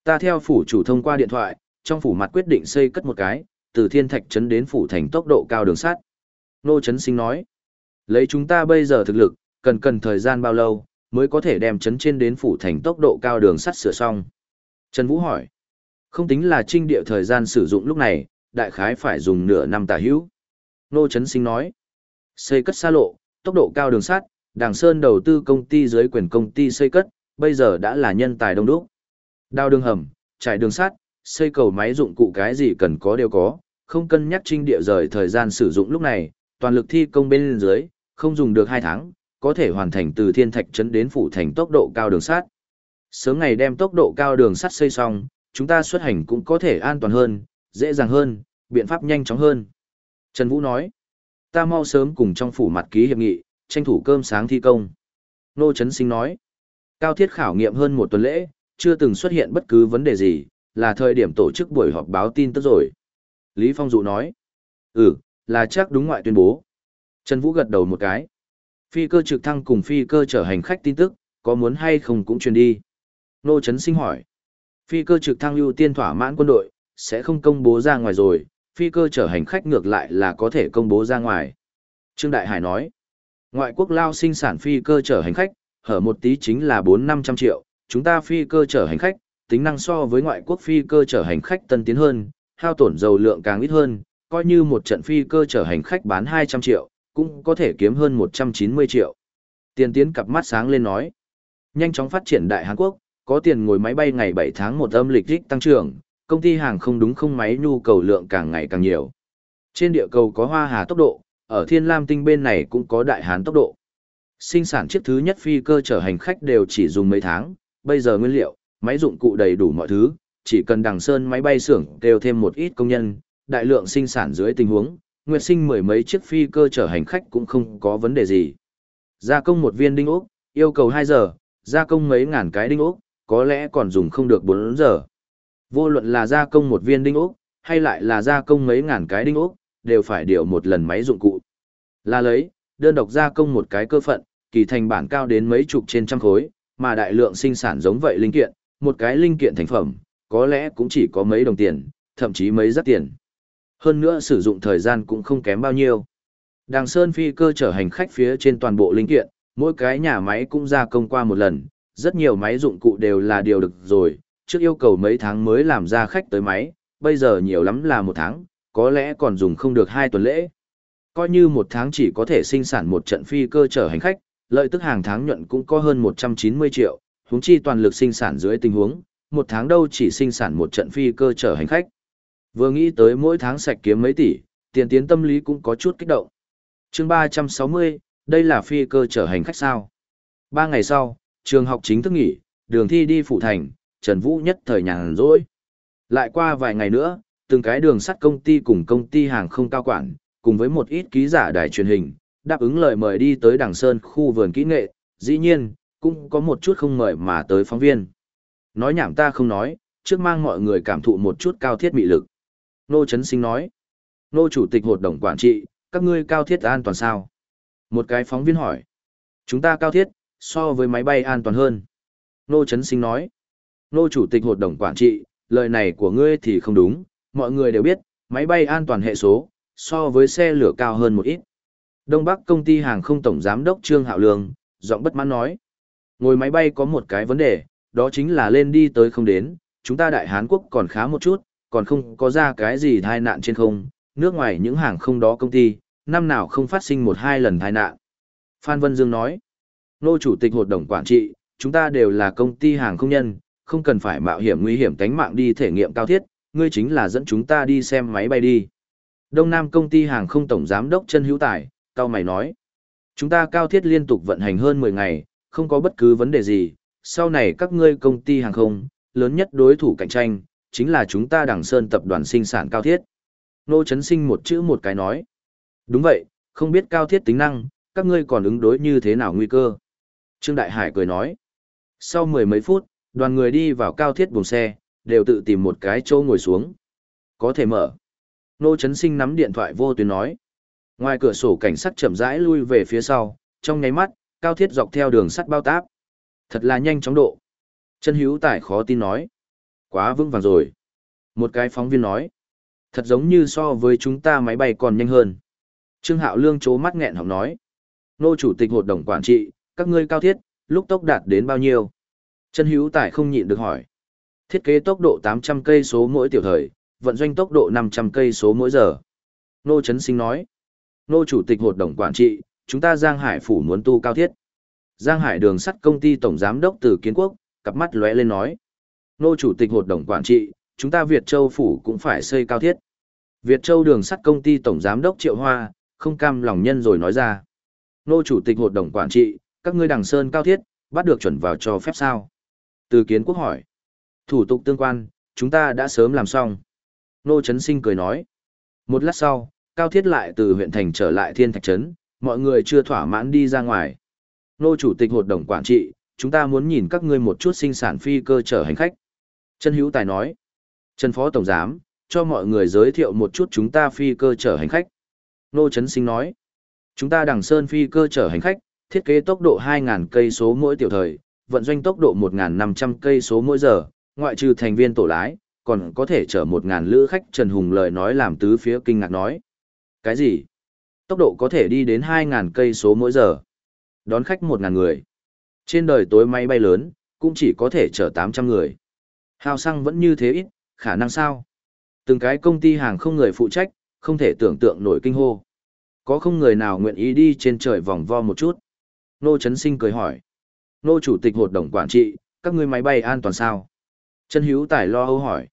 ta theo phủ chủ thông qua điện thoại, trong phủ mặt quyết định xây cất một cái, từ thiên thạch trấn đến phủ thành tốc độ cao đường sắt. Nô Trấn Sinh nói, lấy chúng ta bây giờ thực lực, cần cần thời gian bao lâu, mới có thể đem chấn trên đến phủ thành tốc độ cao đường sắt sửa xong. Trần Vũ hỏi, không tính là trinh địa thời gian sử dụng lúc này, đại khái phải dùng nửa năm tả hữu. Nô Trấn Sinh nói, xây cất xa lộ, tốc độ cao đường sắt, Đảng Sơn đầu tư công ty dưới quyền công ty xây cất, bây giờ đã là nhân tài đông đúc. Đào đường hầm, trải đường sắt, xây cầu máy dụng cụ cái gì cần có đều có, không cân nhắc trinh địa rời thời gian sử dụng lúc này, toàn lực thi công bên dưới, không dùng được 2 tháng, có thể hoàn thành từ thiên thạch trấn đến phủ thành tốc độ cao đường sắt. Sớm ngày đem tốc độ cao đường sắt xây xong, chúng ta xuất hành cũng có thể an toàn hơn, dễ dàng hơn, biện pháp nhanh chóng hơn. Trần Vũ nói, ta mau sớm cùng trong phủ mặt ký hiệp nghị, tranh thủ cơm sáng thi công. Nô Trấn Sinh nói, cao thiết khảo nghiệm hơn một tuần lễ, chưa từng xuất hiện bất cứ vấn đề gì, là thời điểm tổ chức buổi họp báo tin tức rồi. Lý Phong Dụ nói, ừ, là chắc đúng ngoại tuyên bố. Trần Vũ gật đầu một cái. Phi cơ trực thăng cùng phi cơ chở hành khách tin tức, có muốn hay không cũng truyền đi. Nô Trấn Sinh hỏi, phi cơ trực thăng ưu tiên thỏa mãn quân đội, sẽ không công bố ra ngoài rồi, phi cơ chở hành khách ngược lại là có thể công bố ra ngoài. Trương Đại Hải nói, ngoại quốc lao sinh sản phi cơ chở hành khách, hở một tí chính là 4-500 triệu, chúng ta phi cơ chở hành khách, tính năng so với ngoại quốc phi cơ chở hành khách tân tiến hơn, hao tổn dầu lượng càng ít hơn, coi như một trận phi cơ chở hành khách bán 200 triệu, cũng có thể kiếm hơn 190 triệu. Tiền tiến cặp mắt sáng lên nói, nhanh chóng phát triển đại Hàn Quốc, có tiền ngồi máy bay ngày 7 tháng 1 âm lịch tăng trưởng, công ty hàng không đúng không máy nhu cầu lượng càng ngày càng nhiều. Trên địa cầu có hoa hà tốc độ, ở thiên lam tinh bên này cũng có đại hán tốc độ. Sinh sản chiếc thứ nhất phi cơ chở hành khách đều chỉ dùng mấy tháng, bây giờ nguyên liệu, máy dụng cụ đầy đủ mọi thứ, chỉ cần đằng sơn máy bay xưởng đều thêm một ít công nhân, đại lượng sinh sản dưới tình huống, nguyệt sinh mười mấy chiếc phi cơ chở hành khách cũng không có vấn đề gì. Gia công một viên đinh ốc, yêu cầu 2 giờ, gia công mấy ngàn cái đinh ốc, có lẽ còn dùng không được 4 giờ. Vô luận là gia công một viên đinh ốc, hay lại là gia công mấy ngàn cái đinh ốc, đều phải điều một lần máy dụng cụ. Là lấy, đơn độc gia công một cái cơ phận, kỳ thành bản cao đến mấy chục trên trăm khối, mà đại lượng sinh sản giống vậy linh kiện, một cái linh kiện thành phẩm, có lẽ cũng chỉ có mấy đồng tiền, thậm chí mấy rất tiền. Hơn nữa sử dụng thời gian cũng không kém bao nhiêu. Đàng Sơn phi cơ chở hành khách phía trên toàn bộ linh kiện, mỗi cái nhà máy cũng gia công qua một lần, rất nhiều máy dụng cụ đều là điều được rồi, trước yêu cầu mấy tháng mới làm ra khách tới máy, bây giờ nhiều lắm là một tháng, có lẽ còn dùng không được hai tuần lễ. Coi như một tháng chỉ có thể sinh sản một trận phi cơ chở hành khách, lợi tức hàng tháng nhuận cũng có hơn 190 triệu, huống chi toàn lực sinh sản dưới tình huống, một tháng đâu chỉ sinh sản một trận phi cơ chở hành khách. Vừa nghĩ tới mỗi tháng sạch kiếm mấy tỷ, tiền tiến tâm lý cũng có chút kích động. chương 360, đây là phi cơ chở hành khách sao? Ba ngày sau, trường học chính thức nghỉ, đường thi đi phụ thành, Trần Vũ nhất thời nhàn rỗi. Lại qua vài ngày nữa, từng cái đường sắt công ty cùng công ty hàng không cao quản, cùng với một ít ký giả đài truyền hình, đáp ứng lời mời đi tới Đằng Sơn khu vườn kỹ nghệ, dĩ nhiên, cũng có một chút không mời mà tới phóng viên. Nói nhảm ta không nói, trước mang mọi người cảm thụ một chút cao thiết mị lực. Nô Trấn Sinh nói, Nô Chủ tịch Hội đồng Quản trị, các ngươi cao thiết an toàn sao? Một cái phóng viên hỏi, chúng ta cao thiết, so với máy bay an toàn hơn. Nô Trấn Sinh nói, Nô Chủ tịch Hội đồng Quản trị, lời này của ngươi thì không đúng, mọi người đều biết, máy bay an toàn hệ số, so với xe lửa cao hơn một ít. Đông Bắc công ty hàng không tổng giám đốc Trương Hạo Lương, giọng bất mãn nói. Ngồi máy bay có một cái vấn đề, đó chính là lên đi tới không đến, chúng ta Đại Hán Quốc còn khá một chút, còn không có ra cái gì tai nạn trên không, nước ngoài những hàng không đó công ty, năm nào không phát sinh một hai lần tai nạn. Phan Vân Dương nói, nô chủ tịch hội đồng quản trị, chúng ta đều là công ty hàng không nhân, không cần phải mạo hiểm nguy hiểm tánh mạng đi thể nghiệm cao thiết, ngươi chính là dẫn chúng ta đi xem máy bay đi. Đông Nam công ty hàng không tổng giám đốc Trần hữu tài, cao mày nói. Chúng ta cao thiết liên tục vận hành hơn 10 ngày, không có bất cứ vấn đề gì, sau này các ngươi công ty hàng không, lớn nhất đối thủ cạnh tranh, chính là chúng ta đằng sơn tập đoàn sinh sản cao thiết. Nô Trấn sinh một chữ một cái nói. Đúng vậy, không biết cao thiết tính năng, các ngươi còn ứng đối như thế nào nguy cơ. Trương Đại Hải cười nói. Sau mười mấy phút, đoàn người đi vào cao thiết buồng xe, đều tự tìm một cái chỗ ngồi xuống. Có thể mở. Nô Trấn sinh nắm điện thoại vô tuyến nói. Ngoài cửa sổ cảnh sát chậm rãi lui về phía sau, trong nháy mắt, cao thiết dọc theo đường sắt bao táp. Thật là nhanh chóng độ. Trần hữu Tài khó tin nói. Quá vững vàng rồi. Một cái phóng viên nói. Thật giống như so với chúng ta máy bay còn nhanh hơn. Trương Hạo Lương chố mắt nghẹn học nói. Nô chủ tịch hội đồng quản trị, các ngươi cao thiết, lúc tốc đạt đến bao nhiêu? Chân hữu tải không nhịn được hỏi. Thiết kế tốc độ 800 cây số mỗi tiểu thời, vận doanh tốc độ 500 cây số mỗi giờ. Nô Trấn Sinh nói. Nô chủ tịch hội đồng quản trị, chúng ta Giang Hải phủ muốn tu cao thiết. Giang Hải đường sắt công ty tổng giám đốc từ kiến quốc, cặp mắt lóe lên nói. Nô chủ tịch hội đồng quản trị, chúng ta Việt Châu phủ cũng phải xây cao thiết. Việt Châu đường sắt công ty tổng giám đốc Triệu Hoa, không cam lòng nhân rồi nói ra. Nô chủ tịch hội đồng quản trị, các ngươi đằng sơn cao thiết, bắt được chuẩn vào cho phép sao? Từ kiến quốc hỏi. Thủ tục tương quan, chúng ta đã sớm làm xong. Nô Trấn Sinh cười nói. Một lát sau, Cao Thiết lại từ huyện thành trở lại Thiên Thạch Trấn, mọi người chưa thỏa mãn đi ra ngoài. Nô Chủ tịch Hội đồng Quản trị, chúng ta muốn nhìn các ngươi một chút sinh sản phi cơ chở hành khách. Trần Hữu Tài nói. Trần Phó Tổng Giám, cho mọi người giới thiệu một chút chúng ta phi cơ chở hành khách. Nô Trấn Sinh nói. Chúng ta đằng sơn phi cơ chở hành khách, thiết kế tốc độ 2.000 cây số mỗi tiểu thời, vận doanh tốc độ 1.500 cây số mỗi giờ, ngoại trừ thành viên tổ lái, còn có thể chở 1.000 lữ khách Trần Hùng lời nói làm tứ phía kinh ngạc nói. Cái gì? Tốc độ có thể đi đến 2.000 cây số mỗi giờ. Đón khách 1.000 người. Trên đời tối máy bay lớn, cũng chỉ có thể chở 800 người. Hào xăng vẫn như thế ít, khả năng sao? Từng cái công ty hàng không người phụ trách, không thể tưởng tượng nổi kinh hô. Có không người nào nguyện ý đi trên trời vòng vo một chút? Nô Trấn Sinh cười hỏi. Nô Chủ tịch Hội đồng Quản trị, các ngươi máy bay an toàn sao? Trần Hữu Tài lo âu hỏi.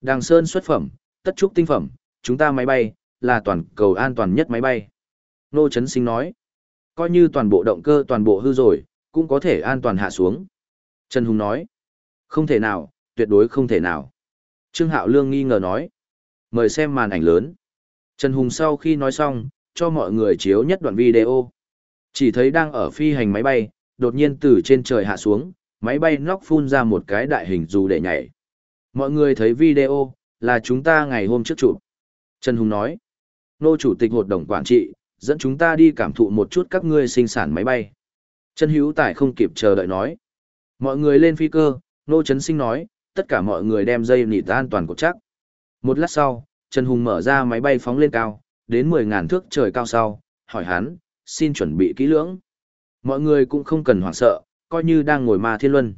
Đàng Sơn xuất phẩm, tất trúc tinh phẩm, chúng ta máy bay, là toàn cầu an toàn nhất máy bay. Nô Trấn Sinh nói. Coi như toàn bộ động cơ toàn bộ hư rồi, cũng có thể an toàn hạ xuống. Trần Hùng nói. Không thể nào, tuyệt đối không thể nào. Trương Hạo Lương nghi ngờ nói. Mời xem màn ảnh lớn. Trần Hùng sau khi nói xong, cho mọi người chiếu nhất đoạn video. Chỉ thấy đang ở phi hành máy bay, đột nhiên từ trên trời hạ xuống, máy bay nóc phun ra một cái đại hình dù để nhảy. Mọi người thấy video, là chúng ta ngày hôm trước chụp. Trần Hùng nói, nô chủ tịch hội đồng quản trị, dẫn chúng ta đi cảm thụ một chút các ngươi sinh sản máy bay. Trần Hữu Tài không kịp chờ đợi nói. Mọi người lên phi cơ, nô Trấn Sinh nói, tất cả mọi người đem dây nịt an toàn cột chắc. Một lát sau, Trần Hùng mở ra máy bay phóng lên cao, đến 10.000 thước trời cao sau, hỏi hắn, xin chuẩn bị kỹ lưỡng. Mọi người cũng không cần hoảng sợ, coi như đang ngồi ma thiên luân.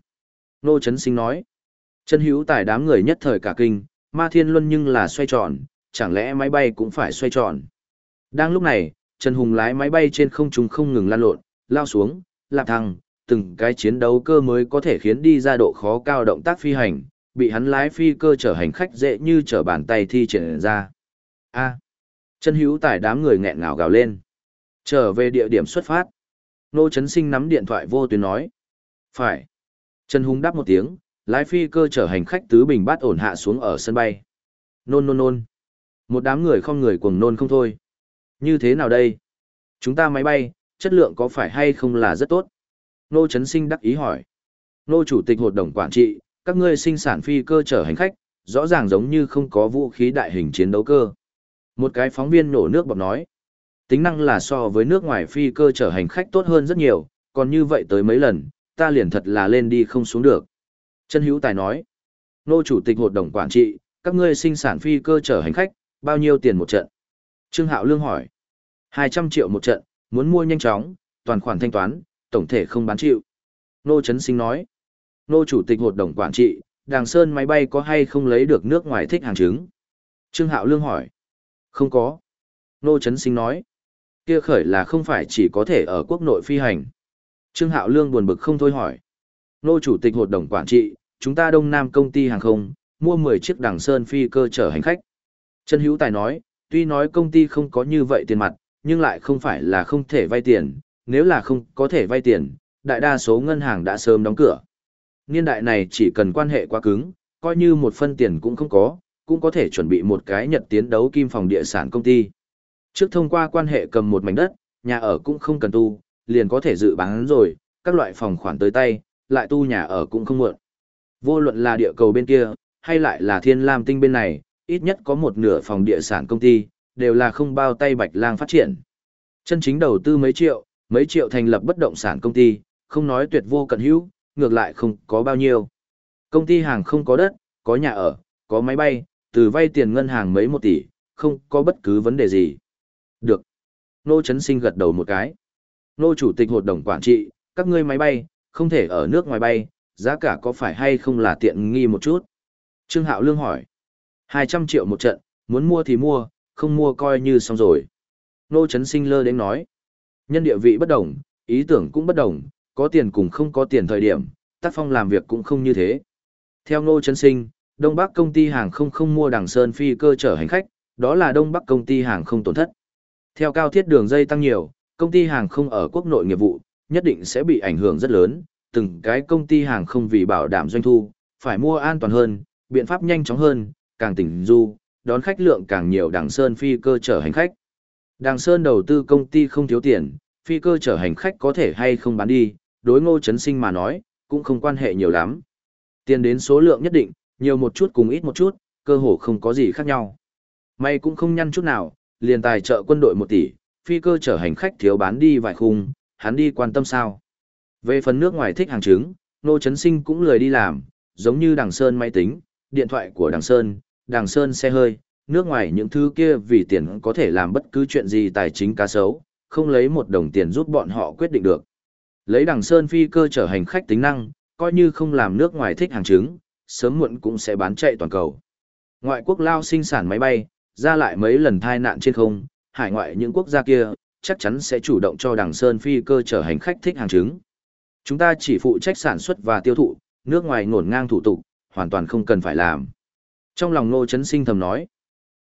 Nô Trấn Sinh nói, chân hữu tài đám người nhất thời cả kinh, ma thiên luân nhưng là xoay tròn, chẳng lẽ máy bay cũng phải xoay tròn. Đang lúc này, Trần Hùng lái máy bay trên không trung không ngừng lan lộn, lao xuống, lạp thăng, từng cái chiến đấu cơ mới có thể khiến đi ra độ khó cao động tác phi hành, bị hắn lái phi cơ chở hành khách dễ như trở bàn tay thi triển ra. A. Chân hữu tải đám người nghẹn ngào gào lên. Trở về địa điểm xuất phát. Nô Trấn Sinh nắm điện thoại vô tuyến nói. Phải. Trần Hùng đáp một tiếng, lái phi cơ chở hành khách tứ bình bát ổn hạ xuống ở sân bay. Nôn nôn nôn. Một đám người không người cuồng nôn không thôi. Như thế nào đây? Chúng ta máy bay, chất lượng có phải hay không là rất tốt? Nô Trấn Sinh đắc ý hỏi. Nô Chủ tịch Hội đồng Quản trị, các ngươi sinh sản phi cơ chở hành khách, rõ ràng giống như không có vũ khí đại hình chiến đấu cơ. Một cái phóng viên nổ nước bọt nói. Tính năng là so với nước ngoài phi cơ chở hành khách tốt hơn rất nhiều, còn như vậy tới mấy lần, ta liền thật là lên đi không xuống được. Chân hữu tài nói. Nô chủ tịch hội đồng quản trị, các ngươi sinh sản phi cơ chở hành khách, bao nhiêu tiền một trận? Trương Hạo Lương hỏi. 200 triệu một trận, muốn mua nhanh chóng, toàn khoản thanh toán, tổng thể không bán chịu. Nô Trấn Sinh nói. Nô chủ tịch hội đồng quản trị, Đàng Sơn máy bay có hay không lấy được nước ngoài thích hàng chứng? Trương Hạo Lương hỏi. Không có. Nô Trấn Sinh nói. Kia khởi là không phải chỉ có thể ở quốc nội phi hành. Trương Hạo Lương buồn bực không thôi hỏi. Nô Chủ tịch Hội đồng Quản trị, chúng ta Đông Nam công ty hàng không, mua 10 chiếc đằng sơn phi cơ chở hành khách. Trần Hữu Tài nói, tuy nói công ty không có như vậy tiền mặt, nhưng lại không phải là không thể vay tiền, nếu là không có thể vay tiền, đại đa số ngân hàng đã sớm đóng cửa. Niên đại này chỉ cần quan hệ quá cứng, coi như một phân tiền cũng không có, cũng có thể chuẩn bị một cái nhật tiến đấu kim phòng địa sản công ty. Trước thông qua quan hệ cầm một mảnh đất, nhà ở cũng không cần tu, liền có thể dự bán rồi, các loại phòng khoản tới tay, lại tu nhà ở cũng không muộn. Vô luận là địa cầu bên kia, hay lại là thiên lam tinh bên này, ít nhất có một nửa phòng địa sản công ty, đều là không bao tay bạch lang phát triển. Chân chính đầu tư mấy triệu, mấy triệu thành lập bất động sản công ty, không nói tuyệt vô cận hữu, ngược lại không có bao nhiêu. Công ty hàng không có đất, có nhà ở, có máy bay, từ vay tiền ngân hàng mấy một tỷ, không có bất cứ vấn đề gì. Được. Nô Trấn Sinh gật đầu một cái. Nô Chủ tịch Hội đồng Quản trị, các ngươi máy bay, không thể ở nước ngoài bay, giá cả có phải hay không là tiện nghi một chút? Trương Hạo Lương hỏi. 200 triệu một trận, muốn mua thì mua, không mua coi như xong rồi. Nô Trấn Sinh lơ đến nói. Nhân địa vị bất đồng, ý tưởng cũng bất đồng, có tiền cùng không có tiền thời điểm, tác phong làm việc cũng không như thế. Theo Nô Trấn Sinh, Đông Bắc công ty hàng không không mua đằng sơn phi cơ chở hành khách, đó là Đông Bắc công ty hàng không tổn thất. Theo cao thiết đường dây tăng nhiều, công ty hàng không ở quốc nội nghiệp vụ, nhất định sẽ bị ảnh hưởng rất lớn, từng cái công ty hàng không vì bảo đảm doanh thu, phải mua an toàn hơn, biện pháp nhanh chóng hơn, càng tỉnh du, đón khách lượng càng nhiều Đằng Sơn phi cơ chở hành khách. Đàng Sơn đầu tư công ty không thiếu tiền, phi cơ chở hành khách có thể hay không bán đi, đối ngô chấn sinh mà nói, cũng không quan hệ nhiều lắm. Tiền đến số lượng nhất định, nhiều một chút cùng ít một chút, cơ hồ không có gì khác nhau. May cũng không nhăn chút nào, liền tài trợ quân đội một tỷ, phi cơ chở hành khách thiếu bán đi vài khung, hắn đi quan tâm sao. Về phần nước ngoài thích hàng trứng, Nô Chấn Sinh cũng lười đi làm, giống như Đằng Sơn máy tính, điện thoại của Đằng Sơn, Đằng Sơn xe hơi, nước ngoài những thứ kia vì tiền có thể làm bất cứ chuyện gì tài chính cá sấu, không lấy một đồng tiền giúp bọn họ quyết định được. Lấy Đằng Sơn phi cơ chở hành khách tính năng, coi như không làm nước ngoài thích hàng trứng, sớm muộn cũng sẽ bán chạy toàn cầu. Ngoại quốc lao sinh sản máy bay, ra lại mấy lần thai nạn trên không, hải ngoại những quốc gia kia, chắc chắn sẽ chủ động cho Đằng Sơn phi cơ chở hành khách thích hàng trứng. Chúng ta chỉ phụ trách sản xuất và tiêu thụ, nước ngoài ngổn ngang thủ tục, hoàn toàn không cần phải làm. Trong lòng Ngô Chấn Sinh thầm nói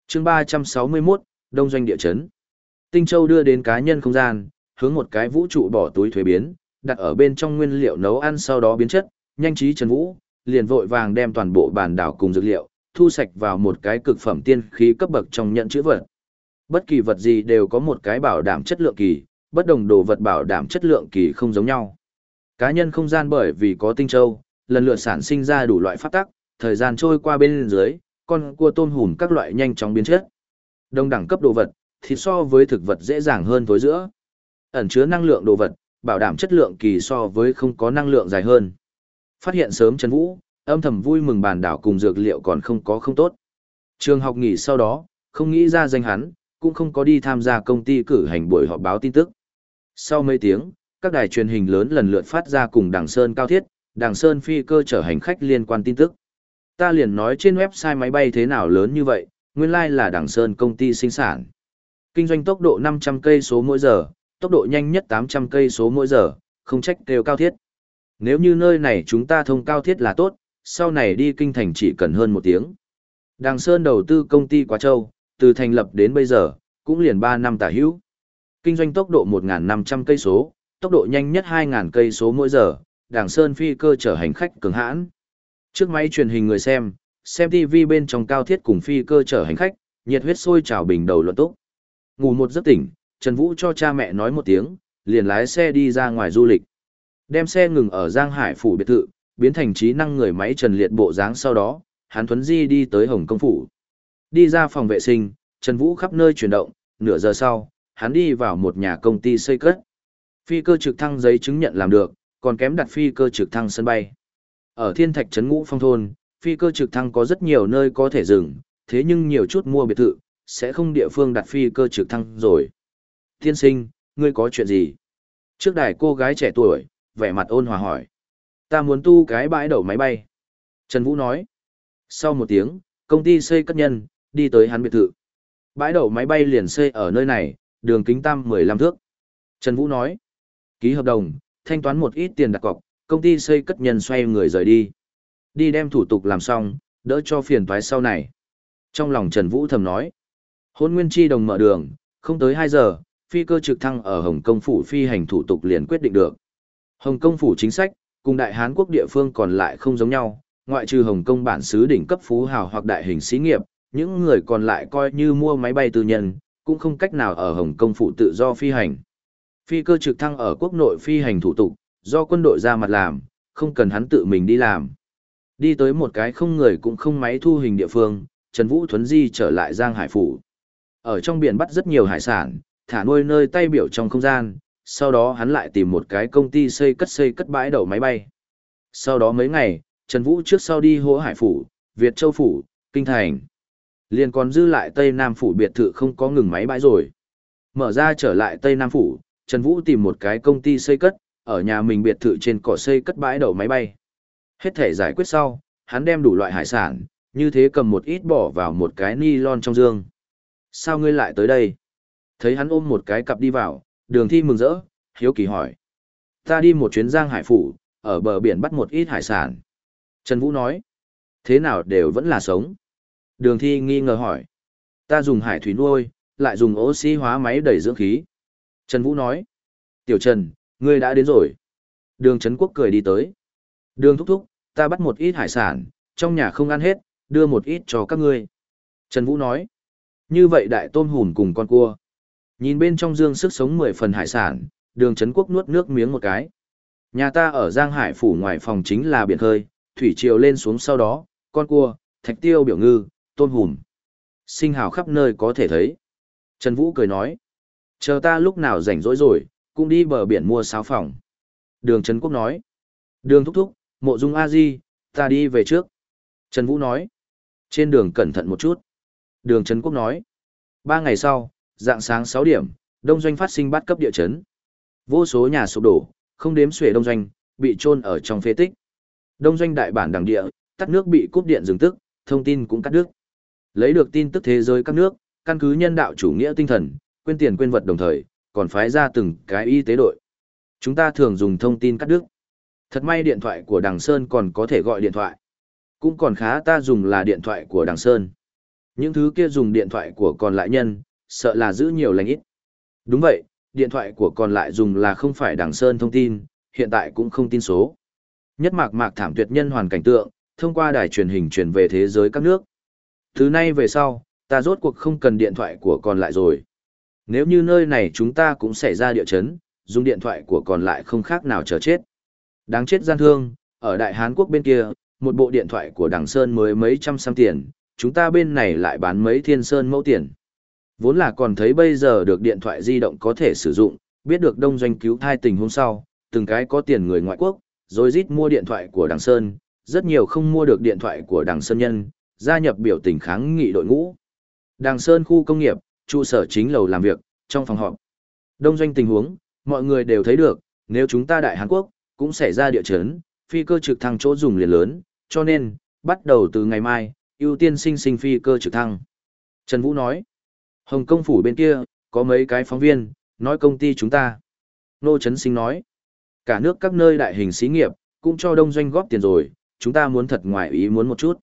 chương 361, Đông Doanh địa chấn. Tinh Châu đưa đến cá nhân không gian, hướng một cái vũ trụ bỏ túi thuế biến, đặt ở bên trong nguyên liệu nấu ăn sau đó biến chất, nhanh trí Trần Vũ, liền vội vàng đem toàn bộ bản đảo cùng dược liệu, thu sạch vào một cái cực phẩm tiên khí cấp bậc trong nhận chữ vật. Bất kỳ vật gì đều có một cái bảo đảm chất lượng kỳ, bất đồng đồ vật bảo đảm chất lượng kỳ không giống nhau. Cá nhân không gian bởi vì có tinh châu, lần lượt sản sinh ra đủ loại pháp tắc, thời gian trôi qua bên dưới, con cua tôm hùm các loại nhanh chóng biến chất. Đồng đẳng cấp đồ vật, thì so với thực vật dễ dàng hơn tối giữa. Ẩn chứa năng lượng đồ vật, bảo đảm chất lượng kỳ so với không có năng lượng dài hơn. Phát hiện sớm Trần Vũ, âm thầm vui mừng bàn đảo cùng dược liệu còn không có không tốt. Trường học nghỉ sau đó, không nghĩ ra danh hắn, cũng không có đi tham gia công ty cử hành buổi họp báo tin tức. Sau mấy tiếng, các đài truyền hình lớn lần lượt phát ra cùng đảng Sơn cao thiết, đảng Sơn phi cơ chở hành khách liên quan tin tức. Ta liền nói trên website máy bay thế nào lớn như vậy, nguyên lai like là Đằng Sơn công ty sinh sản. Kinh doanh tốc độ 500 cây số mỗi giờ, tốc độ nhanh nhất 800 cây số mỗi giờ, không trách đều cao thiết. Nếu như nơi này chúng ta thông cao thiết là tốt, sau này đi kinh thành chỉ cần hơn một tiếng. Đàng Sơn đầu tư công ty Quá Châu, từ thành lập đến bây giờ, cũng liền 3 năm tả hữu. Kinh doanh tốc độ 1.500 cây số, tốc độ nhanh nhất 2.000 cây số mỗi giờ, Đàng Sơn phi cơ chở hành khách cường hãn. Trước máy truyền hình người xem, xem TV bên trong cao thiết cùng phi cơ chở hành khách, nhiệt huyết sôi trào bình đầu luận túc. Ngủ một giấc tỉnh, Trần Vũ cho cha mẹ nói một tiếng, liền lái xe đi ra ngoài du lịch. Đem xe ngừng ở Giang Hải phủ biệt thự, biến thành trí năng người máy Trần Liệt bộ dáng sau đó, hắn thuấn di đi tới Hồng Công phủ. Đi ra phòng vệ sinh, Trần Vũ khắp nơi chuyển động, nửa giờ sau, hắn đi vào một nhà công ty xây cất. Phi cơ trực thăng giấy chứng nhận làm được, còn kém đặt phi cơ trực thăng sân bay. Ở thiên thạch trấn ngũ phong thôn, phi cơ trực thăng có rất nhiều nơi có thể dừng, thế nhưng nhiều chút mua biệt thự, sẽ không địa phương đặt phi cơ trực thăng rồi. Thiên sinh, ngươi có chuyện gì? Trước đài cô gái trẻ tuổi, vẻ mặt ôn hòa hỏi. Ta muốn tu cái bãi đậu máy bay. Trần Vũ nói. Sau một tiếng, công ty xây cất nhân, đi tới hắn biệt thự. Bãi đậu máy bay liền xây ở nơi này, đường kính tam 15 thước. Trần Vũ nói. Ký hợp đồng, thanh toán một ít tiền đặt cọc, công ty xây cất nhân xoay người rời đi. Đi đem thủ tục làm xong, đỡ cho phiền toái sau này. Trong lòng Trần Vũ thầm nói. Hôn Nguyên Chi đồng mở đường, không tới 2 giờ, phi cơ trực thăng ở Hồng Kông phủ phi hành thủ tục liền quyết định được. Hồng Kông phủ chính sách, cùng Đại Hán quốc địa phương còn lại không giống nhau, ngoại trừ Hồng Kông bản xứ đỉnh cấp phú hào hoặc đại hình xí nghiệp, những người còn lại coi như mua máy bay tư nhân, cũng không cách nào ở Hồng Kông phủ tự do phi hành. Phi cơ trực thăng ở quốc nội phi hành thủ tục, do quân đội ra mặt làm, không cần hắn tự mình đi làm. Đi tới một cái không người cũng không máy thu hình địa phương, Trần Vũ Thuấn Di trở lại Giang Hải Phủ. Ở trong biển bắt rất nhiều hải sản, thả nuôi nơi tay biểu trong không gian, sau đó hắn lại tìm một cái công ty xây cất xây cất bãi đậu máy bay. Sau đó mấy ngày, Trần Vũ trước sau đi hỗ Hải Phủ, Việt Châu Phủ, Kinh Thành. Liền còn dư lại Tây Nam Phủ biệt thự không có ngừng máy bãi rồi. Mở ra trở lại Tây Nam Phủ, Trần Vũ tìm một cái công ty xây cất, ở nhà mình biệt thự trên cỏ xây cất bãi đậu máy bay. Hết thể giải quyết sau, hắn đem đủ loại hải sản, như thế cầm một ít bỏ vào một cái ni lon trong dương. Sao ngươi lại tới đây? Thấy hắn ôm một cái cặp đi vào, đường thi mừng rỡ, hiếu kỳ hỏi. Ta đi một chuyến giang hải phủ, ở bờ biển bắt một ít hải sản. Trần Vũ nói. Thế nào đều vẫn là sống. Đường thi nghi ngờ hỏi. Ta dùng hải thủy nuôi, lại dùng oxy hóa máy đẩy dưỡng khí. Trần Vũ nói. Tiểu Trần, ngươi đã đến rồi. Đường Trấn Quốc cười đi tới. Đường thúc thúc, ta bắt một ít hải sản, trong nhà không ăn hết, đưa một ít cho các ngươi. Trần Vũ nói, như vậy đại tôm hùn cùng con cua. Nhìn bên trong dương sức sống mười phần hải sản, đường Trấn Quốc nuốt nước miếng một cái. Nhà ta ở Giang Hải phủ ngoài phòng chính là biển khơi, thủy triều lên xuống sau đó, con cua, thạch tiêu biểu ngư, tôm hùm. Sinh hào khắp nơi có thể thấy. Trần Vũ cười nói, chờ ta lúc nào rảnh rỗi rồi, cũng đi bờ biển mua sáo phòng. Đường Trấn Quốc nói, đường thúc thúc, mộ dung a di ta đi về trước. Trần Vũ nói, trên đường cẩn thận một chút. Đường Trấn Quốc nói, ba ngày sau, dạng sáng sáu điểm, đông doanh phát sinh bắt cấp địa chấn. Vô số nhà sụp đổ, không đếm xuể đông doanh, bị chôn ở trong phế tích. Đông doanh đại bản đằng địa, tắt nước bị cúp điện dừng tức, thông tin cũng cắt đứt. Lấy được tin tức thế giới các nước, căn cứ nhân đạo chủ nghĩa tinh thần, quên tiền quên vật đồng thời, còn phái ra từng cái y tế đội. Chúng ta thường dùng thông tin cắt đứt. Thật may điện thoại của Đằng Sơn còn có thể gọi điện thoại. Cũng còn khá ta dùng là điện thoại của Đằng Sơn. Những thứ kia dùng điện thoại của còn lại nhân, sợ là giữ nhiều lành ít. Đúng vậy, điện thoại của còn lại dùng là không phải Đằng Sơn thông tin, hiện tại cũng không tin số. Nhất mạc mạc thảm tuyệt nhân hoàn cảnh tượng, thông qua đài truyền hình truyền về thế giới các nước. Từ nay về sau, ta rốt cuộc không cần điện thoại của còn lại rồi. Nếu như nơi này chúng ta cũng xảy ra địa chấn, dùng điện thoại của còn lại không khác nào chờ chết. Đáng chết gian thương, ở Đại Hán Quốc bên kia, một bộ điện thoại của Đằng Sơn mới mấy trăm trăm tiền, chúng ta bên này lại bán mấy thiên sơn mẫu tiền. Vốn là còn thấy bây giờ được điện thoại di động có thể sử dụng, biết được đông doanh cứu thai tình hôm sau, từng cái có tiền người ngoại quốc, rồi rít mua điện thoại của Đằng Sơn, rất nhiều không mua được điện thoại của Đằng Sơn nhân, gia nhập biểu tình kháng nghị đội ngũ. Đằng Sơn khu công nghiệp, trụ sở chính lầu làm việc, trong phòng họp. Đông doanh tình huống, mọi người đều thấy được, nếu chúng ta Đại Hàn Quốc, cũng xảy ra địa chấn, phi cơ trực thăng chỗ dùng liền lớn, cho nên, bắt đầu từ ngày mai, ưu tiên sinh sinh phi cơ trực thăng. Trần Vũ nói, Hồng công phủ bên kia, có mấy cái phóng viên, nói công ty chúng ta. Nô Trấn Sinh nói, cả nước các nơi đại hình xí nghiệp, cũng cho đông doanh góp tiền rồi, chúng ta muốn thật ngoài ý muốn một chút.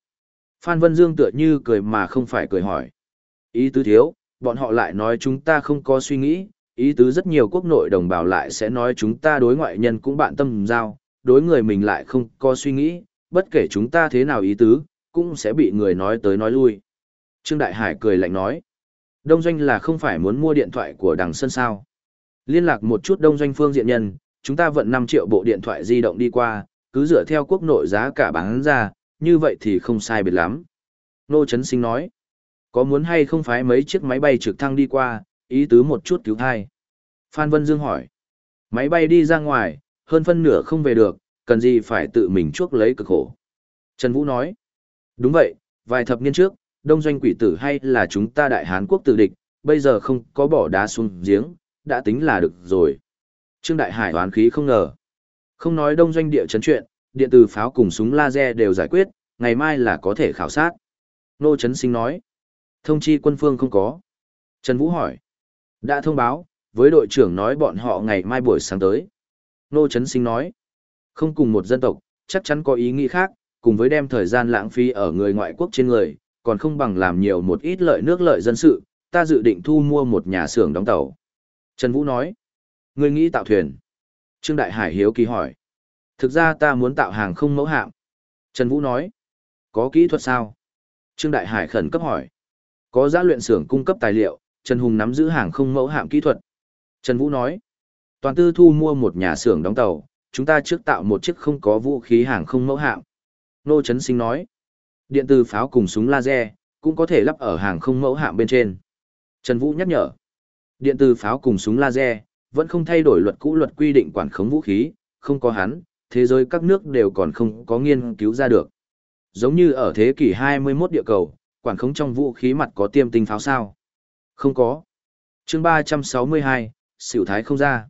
Phan Vân Dương tựa như cười mà không phải cười hỏi. Ý tứ thiếu, bọn họ lại nói chúng ta không có suy nghĩ, ý tứ rất nhiều quốc nội đồng bào lại sẽ nói chúng ta đối ngoại nhân cũng bạn tâm giao, đối người mình lại không có suy nghĩ, bất kể chúng ta thế nào ý tứ, cũng sẽ bị người nói tới nói lui. Trương Đại Hải cười lạnh nói, đông doanh là không phải muốn mua điện thoại của đằng sân sao. Liên lạc một chút đông doanh phương diện nhân, chúng ta vận 5 triệu bộ điện thoại di động đi qua, cứ dựa theo quốc nội giá cả bán ra, như vậy thì không sai biệt lắm. Nô Trấn Sinh nói, có muốn hay không phái mấy chiếc máy bay trực thăng đi qua, ý tứ một chút cứu thai. Phan Vân Dương hỏi, máy bay đi ra ngoài, hơn phân nửa không về được, cần gì phải tự mình chuốc lấy cực khổ. Trần Vũ nói, đúng vậy, vài thập niên trước, đông doanh quỷ tử hay là chúng ta đại Hán quốc tử địch, bây giờ không có bỏ đá xuống giếng, đã tính là được rồi. Trương Đại Hải oán khí không ngờ. Không nói đông doanh địa chấn chuyện, điện từ pháo cùng súng laser đều giải quyết, ngày mai là có thể khảo sát. Nô Trấn Sinh nói. Thông chi quân phương không có. Trần Vũ hỏi. Đã thông báo, với đội trưởng nói bọn họ ngày mai buổi sáng tới. Nô Trấn Sinh nói. Không cùng một dân tộc, chắc chắn có ý nghĩ khác, cùng với đem thời gian lãng phí ở người ngoại quốc trên người, còn không bằng làm nhiều một ít lợi nước lợi dân sự, ta dự định thu mua một nhà xưởng đóng tàu. Trần Vũ nói. Người nghĩ tạo thuyền. Trương Đại Hải hiếu kỳ hỏi. Thực ra ta muốn tạo hàng không mẫu hạm. Trần Vũ nói. Có kỹ thuật sao? Trương Đại Hải khẩn cấp hỏi. Có giá luyện xưởng cung cấp tài liệu, Trần Hùng nắm giữ hàng không mẫu hạm kỹ thuật. Trần Vũ nói. Toàn tư thu mua một nhà xưởng đóng tàu, chúng ta trước tạo một chiếc không có vũ khí hàng không mẫu hạm. Nô Trấn Sinh nói. Điện từ pháo cùng súng laser, cũng có thể lắp ở hàng không mẫu hạm bên trên. Trần Vũ nhắc nhở. Điện từ pháo cùng súng laser, vẫn không thay đổi luật cũ luật quy định quản khống vũ khí, không có hắn, thế giới các nước đều còn không có nghiên cứu ra được. Giống như ở thế kỷ 21 địa cầu, quản khống trong vũ khí mặt có tiêm tinh pháo sao? Không có. chương 362, xỉu thái không ra.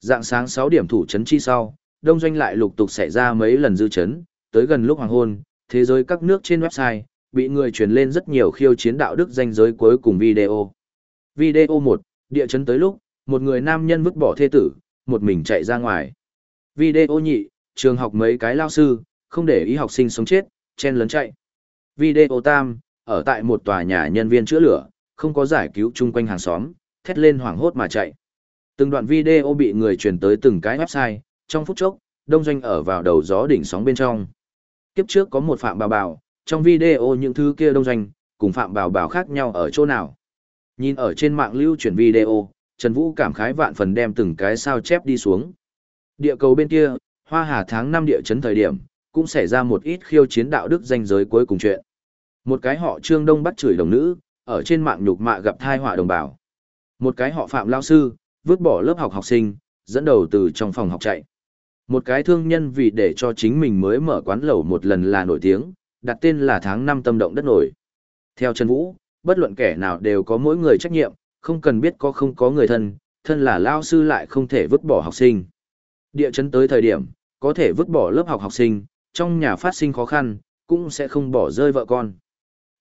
Dạng sáng 6 điểm thủ chấn chi sau, đông doanh lại lục tục xảy ra mấy lần dư chấn, tới gần lúc hoàng hôn, thế giới các nước trên website, bị người truyền lên rất nhiều khiêu chiến đạo đức danh giới cuối cùng video. Video 1, địa chấn tới lúc, một người nam nhân vứt bỏ thê tử, một mình chạy ra ngoài. Video nhị, trường học mấy cái lao sư, không để ý học sinh sống chết, chen lấn chạy. Video tam, ở tại một tòa nhà nhân viên chữa lửa, không có giải cứu chung quanh hàng xóm, thét lên hoảng hốt mà chạy. Từng đoạn video bị người truyền tới từng cái website, trong phút chốc, đông doanh ở vào đầu gió đỉnh sóng bên trong. Kiếp trước có một phạm bà bảo, trong video những thứ kia đông doanh, cùng Phạm Bảo Bảo khác nhau ở chỗ nào. Nhìn ở trên mạng lưu truyền video, Trần Vũ cảm khái vạn phần đem từng cái sao chép đi xuống. Địa cầu bên kia, Hoa Hà tháng 5 địa chấn thời điểm, cũng xảy ra một ít khiêu chiến đạo đức danh giới cuối cùng chuyện. Một cái họ Trương Đông bắt chửi đồng nữ, ở trên mạng nhục mạ gặp thai họa đồng bào. Một cái họ Phạm lao sư, vứt bỏ lớp học học sinh, dẫn đầu từ trong phòng học chạy. Một cái thương nhân vì để cho chính mình mới mở quán lẩu một lần là nổi tiếng, đặt tên là tháng năm tâm động đất nổi. Theo Trần Vũ, bất luận kẻ nào đều có mỗi người trách nhiệm, không cần biết có không có người thân, thân là lao sư lại không thể vứt bỏ học sinh. Địa chấn tới thời điểm, có thể vứt bỏ lớp học học sinh, trong nhà phát sinh khó khăn, cũng sẽ không bỏ rơi vợ con.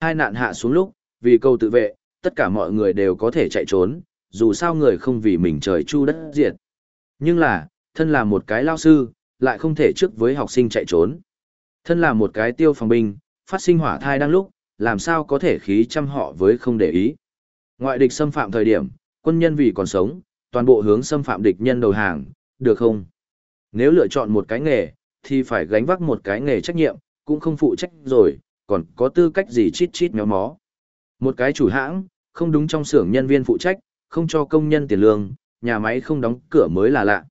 Hai nạn hạ xuống lúc, vì câu tự vệ, tất cả mọi người đều có thể chạy trốn, dù sao người không vì mình trời chu đất diệt. Nhưng là, thân là một cái lao sư, lại không thể trước với học sinh chạy trốn. Thân là một cái tiêu phòng binh, phát sinh hỏa thai đang lúc, làm sao có thể khí chăm họ với không để ý. Ngoại địch xâm phạm thời điểm, quân nhân vì còn sống, toàn bộ hướng xâm phạm địch nhân đầu hàng, được không? Nếu lựa chọn một cái nghề, thì phải gánh vác một cái nghề trách nhiệm, cũng không phụ trách rồi, còn có tư cách gì chít chít méo mó. Một cái chủ hãng, không đúng trong xưởng nhân viên phụ trách, không cho công nhân tiền lương, nhà máy không đóng cửa mới là lạ.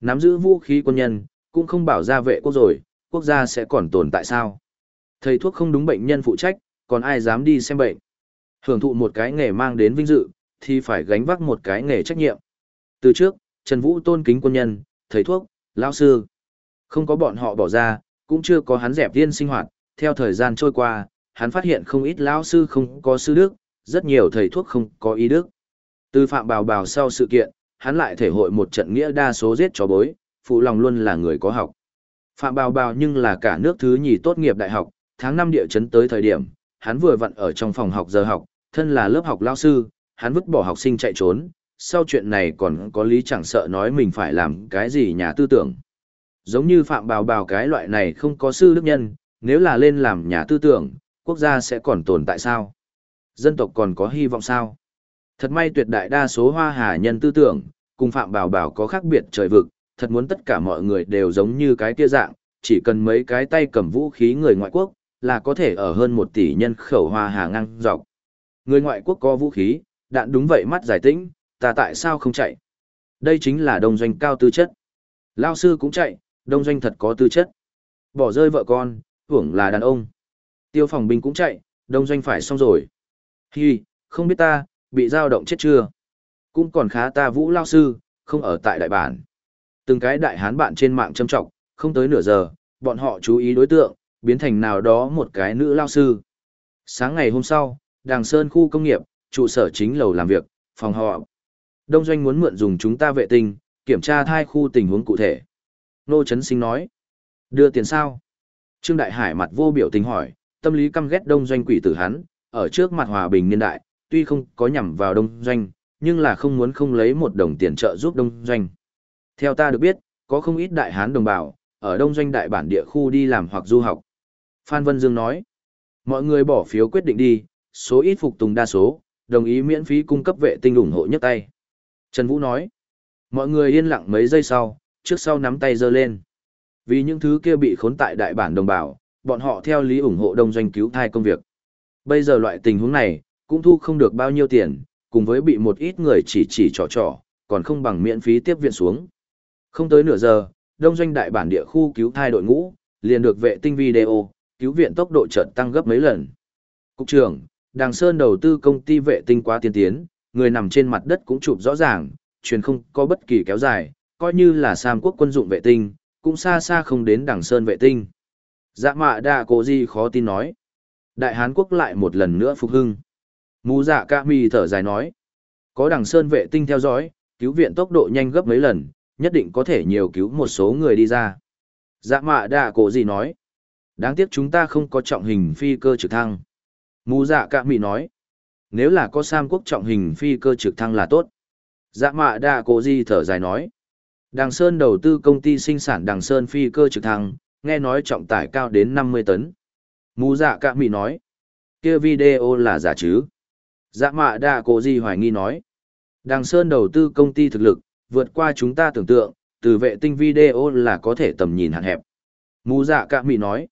Nắm giữ vũ khí quân nhân, cũng không bảo ra vệ quốc rồi, quốc gia sẽ còn tồn tại sao? Thầy thuốc không đúng bệnh nhân phụ trách, còn ai dám đi xem bệnh? Hưởng thụ một cái nghề mang đến vinh dự, thì phải gánh vác một cái nghề trách nhiệm. Từ trước, Trần Vũ tôn kính quân nhân, thầy thuốc, lão sư. Không có bọn họ bỏ ra, cũng chưa có hắn dẹp tiên sinh hoạt, theo thời gian trôi qua, hắn phát hiện không ít lão sư không có sư đức, rất nhiều thầy thuốc không có ý đức. Từ phạm bào bào sau sự kiện, hắn lại thể hội một trận nghĩa đa số giết chó bối, phụ lòng luôn là người có học. Phạm bào bào nhưng là cả nước thứ nhì tốt nghiệp đại học, tháng 5 địa chấn tới thời điểm, hắn vừa vặn ở trong phòng học giờ học, thân là lớp học lao sư, hắn vứt bỏ học sinh chạy trốn, sau chuyện này còn có lý chẳng sợ nói mình phải làm cái gì nhà tư tưởng. Giống như Phạm Bào Bào cái loại này không có sư đức nhân, nếu là lên làm nhà tư tưởng, quốc gia sẽ còn tồn tại sao? Dân tộc còn có hy vọng sao? Thật may tuyệt đại đa số hoa hà nhân tư tưởng, cùng Phạm Bảo Bảo có khác biệt trời vực, thật muốn tất cả mọi người đều giống như cái kia dạng, chỉ cần mấy cái tay cầm vũ khí người ngoại quốc, là có thể ở hơn một tỷ nhân khẩu hoa hà ngang dọc. Người ngoại quốc có vũ khí, đạn đúng vậy mắt giải tĩnh, ta tại sao không chạy? Đây chính là đông doanh cao tư chất. Lao sư cũng chạy, đông doanh thật có tư chất. Bỏ rơi vợ con, hưởng là đàn ông. Tiêu phòng binh cũng chạy, đông doanh phải xong rồi. Hi, không biết ta, bị dao động chết chưa? Cũng còn khá ta vũ lao sư, không ở tại đại bản. Từng cái đại hán bạn trên mạng châm trọng, không tới nửa giờ, bọn họ chú ý đối tượng, biến thành nào đó một cái nữ lao sư. Sáng ngày hôm sau, Đàng Sơn khu công nghiệp, trụ sở chính lầu làm việc, phòng họ. Đông doanh muốn mượn dùng chúng ta vệ tinh, kiểm tra thai khu tình huống cụ thể. Nô Trấn Sinh nói. Đưa tiền sao? Trương Đại Hải mặt vô biểu tình hỏi, tâm lý căm ghét đông doanh quỷ tử hắn, ở trước mặt hòa bình niên đại, tuy không có nhằm vào đông doanh, nhưng là không muốn không lấy một đồng tiền trợ giúp đông doanh. Theo ta được biết, có không ít đại hán đồng bào, ở đông doanh đại bản địa khu đi làm hoặc du học. Phan Vân Dương nói, mọi người bỏ phiếu quyết định đi, số ít phục tùng đa số, đồng ý miễn phí cung cấp vệ tinh ủng hộ nhất tay. Trần Vũ nói, mọi người yên lặng mấy giây sau, trước sau nắm tay giơ lên. Vì những thứ kia bị khốn tại đại bản đồng bào, bọn họ theo lý ủng hộ đông doanh cứu thai công việc. Bây giờ loại tình huống này, cũng thu không được bao nhiêu tiền, cùng với bị một ít người chỉ chỉ trò trò, còn không bằng miễn phí tiếp viện xuống. Không tới nửa giờ, đông doanh đại bản địa khu cứu thai đội ngũ, liền được vệ tinh video, cứu viện tốc độ chợt tăng gấp mấy lần. Cục trưởng, Đàng Sơn đầu tư công ty vệ tinh quá tiên tiến, người nằm trên mặt đất cũng chụp rõ ràng, truyền không có bất kỳ kéo dài, coi như là Sam quốc quân dụng vệ tinh, cũng xa xa không đến đằng Sơn vệ tinh. Dạ mạ đạ cổ gì khó tin nói. Đại Hán quốc lại một lần nữa phục hưng. Mù dạ ca mì thở dài nói. Có đằng Sơn vệ tinh theo dõi, cứu viện tốc độ nhanh gấp mấy lần, nhất định có thể nhiều cứu một số người đi ra. Dạ mạ đạ cổ gì nói. Đáng tiếc chúng ta không có trọng hình phi cơ trực thăng. Mù dạ ca mì nói. Nếu là có Sam quốc trọng hình phi cơ trực thăng là tốt. Dạ mạ đạ cổ gì thở dài nói. Đàng Sơn đầu tư công ty sinh sản Đàng Sơn phi cơ trực thăng, nghe nói trọng tải cao đến 50 tấn. Mù dạ cả mị nói. kia video là giả chứ. Dạ mạ đạ cổ gì hoài nghi nói. Đàng Sơn đầu tư công ty thực lực, vượt qua chúng ta tưởng tượng, từ vệ tinh video là có thể tầm nhìn hạn hẹp. Mù dạ cả mị nói.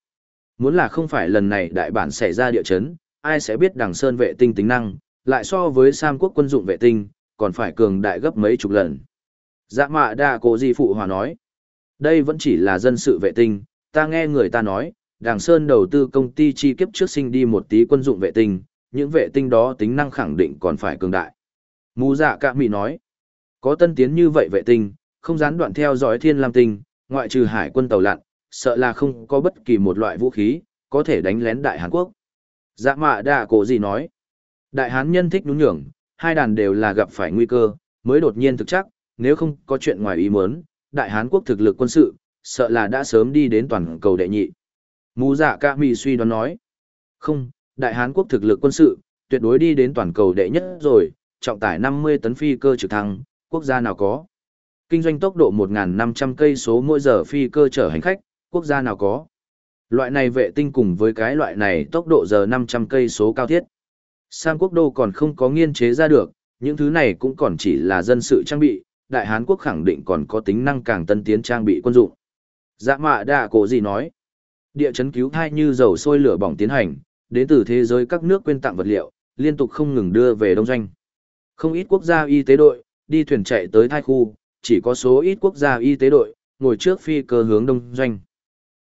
Muốn là không phải lần này đại bản xảy ra địa chấn, ai sẽ biết Đàng sơn vệ tinh tính năng, lại so với Sam quốc quân dụng vệ tinh, còn phải cường đại gấp mấy chục lần. Dạ mạ đa cổ gì phụ hòa nói, đây vẫn chỉ là dân sự vệ tinh, ta nghe người ta nói, đằng sơn đầu tư công ty chi kiếp trước sinh đi một tí quân dụng vệ tinh, những vệ tinh đó tính năng khẳng định còn phải cường đại. Mù dạ cạ mị nói, có tân tiến như vậy vệ tinh, không gián đoạn theo dõi thiên lam tinh, ngoại trừ hải quân tàu lặn, sợ là không có bất kỳ một loại vũ khí, có thể đánh lén Đại Hàn Quốc. Dạ mạ đạ cổ gì nói, Đại Hán nhân thích đúng nhường, hai đàn đều là gặp phải nguy cơ, mới đột nhiên thực chắc, nếu không có chuyện ngoài ý muốn, Đại Hán Quốc thực lực quân sự, sợ là đã sớm đi đến toàn cầu đệ nhị. Mù dạ ca mì suy đoán nói, không, Đại Hán Quốc thực lực quân sự, tuyệt đối đi đến toàn cầu đệ nhất rồi, trọng tải 50 tấn phi cơ trực thăng, quốc gia nào có. Kinh doanh tốc độ 1.500 cây số mỗi giờ phi cơ chở hành khách, quốc gia nào có. Loại này vệ tinh cùng với cái loại này tốc độ giờ 500 cây số cao thiết. Sam quốc đô còn không có nghiên chế ra được, những thứ này cũng còn chỉ là dân sự trang bị, Đại Hán quốc khẳng định còn có tính năng càng tân tiến trang bị quân dụng. Dạ mạ đạ cổ gì nói? Địa chấn cứu thai như dầu sôi lửa bỏng tiến hành, đến từ thế giới các nước quên tặng vật liệu, liên tục không ngừng đưa về đông doanh. Không ít quốc gia y tế đội, đi thuyền chạy tới thai khu, chỉ có số ít quốc gia y tế đội, ngồi trước phi cơ hướng đông doanh.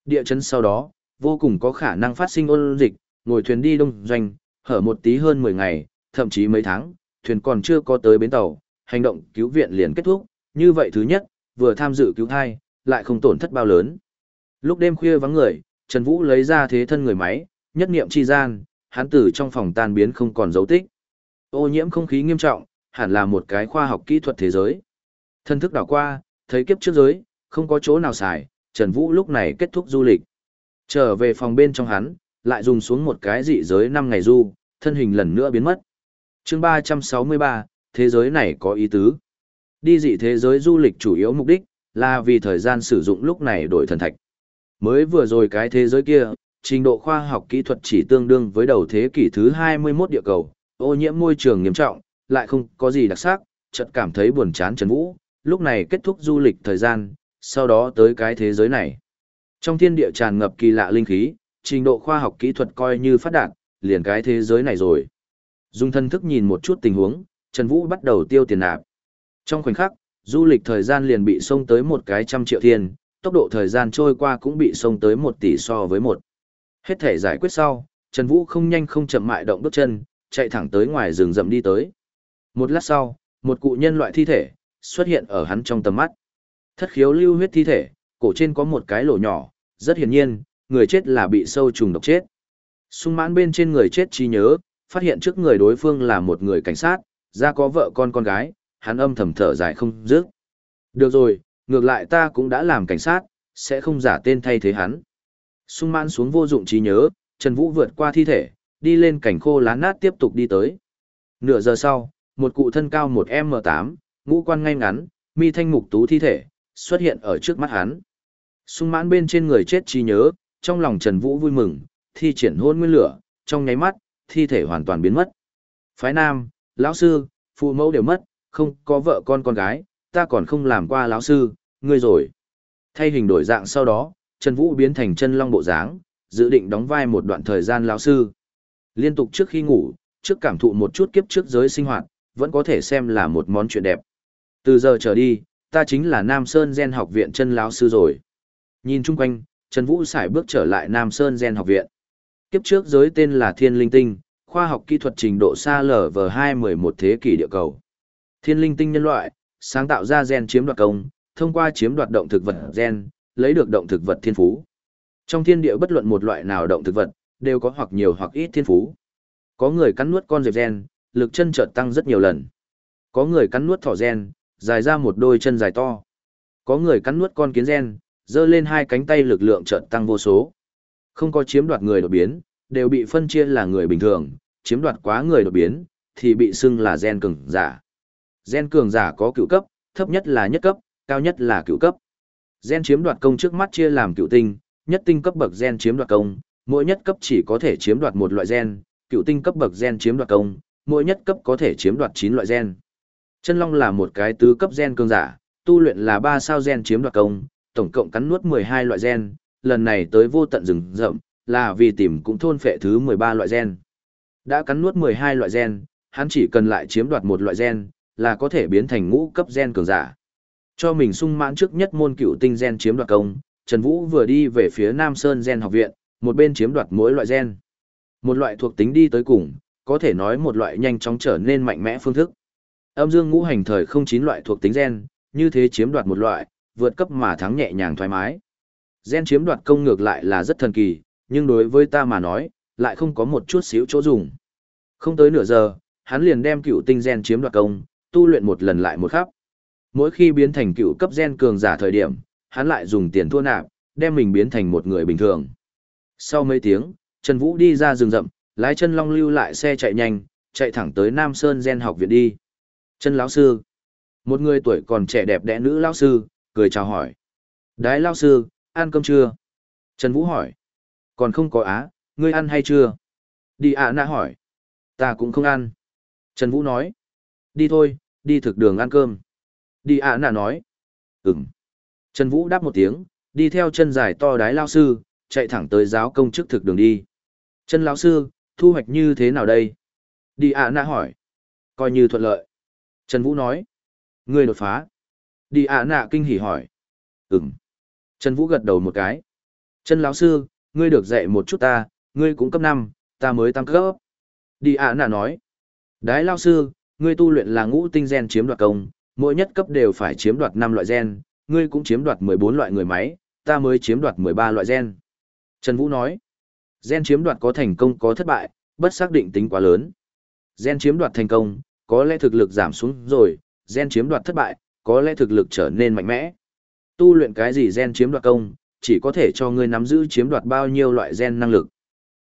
Địa chấn sau đó, vô cùng có khả năng phát sinh ôn dịch, ngồi thuyền đi đông doanh, hở một tí hơn 10 ngày, thậm chí mấy tháng, thuyền còn chưa có tới bến tàu, hành động cứu viện liền kết thúc, như vậy thứ nhất, vừa tham dự cứu thai, lại không tổn thất bao lớn. Lúc đêm khuya vắng người, Trần Vũ lấy ra thế thân người máy, nhất niệm chi gian, hắn tử trong phòng tan biến không còn dấu tích. Ô nhiễm không khí nghiêm trọng, hẳn là một cái khoa học kỹ thuật thế giới. Thân thức đảo qua, thấy kiếp trước giới, không có chỗ nào xài, Trần Vũ lúc này kết thúc du lịch. Trở về phòng bên trong hắn, lại dùng xuống một cái dị giới 5 ngày du, thân hình lần nữa biến mất. chương 363, thế giới này có ý tứ. Đi dị thế giới du lịch chủ yếu mục đích, là vì thời gian sử dụng lúc này đổi thần thạch. Mới vừa rồi cái thế giới kia, trình độ khoa học kỹ thuật chỉ tương đương với đầu thế kỷ thứ 21 địa cầu, ô nhiễm môi trường nghiêm trọng, lại không có gì đặc sắc, chợt cảm thấy buồn chán Trần Vũ, lúc này kết thúc du lịch thời gian, sau đó tới cái thế giới này. Trong thiên địa tràn ngập kỳ lạ linh khí, trình độ khoa học kỹ thuật coi như phát đạt, liền cái thế giới này rồi. Dung thân thức nhìn một chút tình huống, Trần Vũ bắt đầu tiêu tiền nạp. Trong khoảnh khắc, du lịch thời gian liền bị xông tới một cái trăm triệu thiên, tốc độ thời gian trôi qua cũng bị xông tới một tỷ so với một. Hết thể giải quyết sau, Trần Vũ không nhanh không chậm mại động bước chân, chạy thẳng tới ngoài rừng rậm đi tới. Một lát sau, một cụ nhân loại thi thể xuất hiện ở hắn trong tầm mắt. Thất khiếu lưu huyết thi thể, cổ trên có một cái lỗ nhỏ, rất hiển nhiên, người chết là bị sâu trùng độc chết. Sung mãn bên trên người chết trí nhớ, phát hiện trước người đối phương là một người cảnh sát, ra có vợ con con gái, hắn âm thầm thở dài không dứt. Được rồi, ngược lại ta cũng đã làm cảnh sát, sẽ không giả tên thay thế hắn. Sung mãn xuống vô dụng trí nhớ, Trần Vũ vượt qua thi thể, đi lên cảnh khô lá nát tiếp tục đi tới. Nửa giờ sau, một cụ thân cao một m 8 ngũ quan ngay ngắn, mi thanh mục tú thi thể, xuất hiện ở trước mắt hắn. Sung mãn bên trên người chết trí nhớ, trong lòng Trần Vũ vui mừng, thi triển hôn nguyên lửa, trong nháy mắt, thi thể hoàn toàn biến mất. Phái Nam, lão sư, phụ mẫu đều mất, không có vợ con con gái, ta còn không làm qua lão sư, ngươi rồi. Thay hình đổi dạng sau đó, Trần Vũ biến thành chân long bộ dáng, dự định đóng vai một đoạn thời gian lão sư. Liên tục trước khi ngủ, trước cảm thụ một chút kiếp trước giới sinh hoạt, vẫn có thể xem là một món chuyện đẹp. Từ giờ trở đi, ta chính là Nam Sơn Gen học viện chân lão sư rồi. Nhìn chung quanh, Trần Vũ xài bước trở lại Nam Sơn Gen học viện. Kiếp trước giới tên là Thiên Linh Tinh, khoa học kỹ thuật trình độ xa lở vờ 211 thế kỷ địa cầu. Thiên Linh Tinh nhân loại, sáng tạo ra gen chiếm đoạt công, thông qua chiếm đoạt động thực vật gen, lấy được động thực vật thiên phú. Trong thiên địa bất luận một loại nào động thực vật, đều có hoặc nhiều hoặc ít thiên phú. Có người cắn nuốt con dẹp gen, lực chân chợt tăng rất nhiều lần. Có người cắn nuốt thỏ gen, dài ra một đôi chân dài to. Có người cắn nuốt con kiến gen, dơ lên hai cánh tay lực lượng chợt tăng vô số. Không có chiếm đoạt người đột biến, đều bị phân chia là người bình thường, chiếm đoạt quá người đột biến, thì bị xưng là gen cường giả. Gen cường giả có cựu cấp, thấp nhất là nhất cấp, cao nhất là cựu cấp. Gen chiếm đoạt công trước mắt chia làm cựu tinh, nhất tinh cấp bậc gen chiếm đoạt công, mỗi nhất cấp chỉ có thể chiếm đoạt một loại gen, cựu tinh cấp bậc gen chiếm đoạt công, mỗi nhất cấp có thể chiếm đoạt 9 loại gen. Chân Long là một cái tứ cấp gen cường giả, tu luyện là 3 sao gen chiếm đoạt công, tổng cộng cắn nuốt 12 loại gen, lần này tới vô tận rừng rậm, là vì tìm cũng thôn phệ thứ 13 loại gen. Đã cắn nuốt 12 loại gen, hắn chỉ cần lại chiếm đoạt một loại gen, là có thể biến thành ngũ cấp gen cường giả. Cho mình sung mãn trước nhất môn cựu tinh gen chiếm đoạt công, Trần Vũ vừa đi về phía Nam Sơn gen học viện, một bên chiếm đoạt mỗi loại gen. Một loại thuộc tính đi tới cùng, có thể nói một loại nhanh chóng trở nên mạnh mẽ phương thức. Âm dương ngũ hành thời không chín loại thuộc tính gen, như thế chiếm đoạt một loại, vượt cấp mà thắng nhẹ nhàng thoải mái. Gen chiếm đoạt công ngược lại là rất thần kỳ, nhưng đối với ta mà nói, lại không có một chút xíu chỗ dùng. Không tới nửa giờ, hắn liền đem cựu tinh gen chiếm đoạt công, tu luyện một lần lại một khắp. Mỗi khi biến thành cựu cấp gen cường giả thời điểm, hắn lại dùng tiền thua nạp, đem mình biến thành một người bình thường. Sau mấy tiếng, Trần Vũ đi ra rừng rậm, lái chân long lưu lại xe chạy nhanh, chạy thẳng tới Nam Sơn Gen học viện đi. Chân lão sư. Một người tuổi còn trẻ đẹp đẽ nữ lão sư, cười chào hỏi. Đái lão sư, ăn cơm chưa? Trần Vũ hỏi. Còn không có á, ngươi ăn hay chưa? Đi ạ à nạ hỏi. Ta cũng không ăn. Trần Vũ nói. Đi thôi, đi thực đường ăn cơm. Đi ạ à nạ nói. Ừm. Trần Vũ đáp một tiếng, đi theo chân dài to đái lao sư, chạy thẳng tới giáo công chức thực đường đi. Chân lão sư, thu hoạch như thế nào đây? Đi ạ à nạ hỏi. Coi như thuận lợi. Trần Vũ nói. Ngươi đột phá. Đi ạ à nạ kinh hỉ hỏi. Ừm. Trần Vũ gật đầu một cái. Chân lão sư, ngươi được dạy một chút ta, ngươi cũng cấp 5, ta mới tăng cấp. Đi ạ à nạ nói. Đái lao sư, ngươi tu luyện là ngũ tinh gen chiếm đoạt công, mỗi nhất cấp đều phải chiếm đoạt 5 loại gen, ngươi cũng chiếm đoạt 14 loại người máy, ta mới chiếm đoạt 13 loại gen. Trần Vũ nói. Gen chiếm đoạt có thành công có thất bại, bất xác định tính quá lớn. Gen chiếm đoạt thành công, có lẽ thực lực giảm xuống rồi, gen chiếm đoạt thất bại, có lẽ thực lực trở nên mạnh mẽ. Tu luyện cái gì gen chiếm đoạt công, chỉ có thể cho ngươi nắm giữ chiếm đoạt bao nhiêu loại gen năng lực.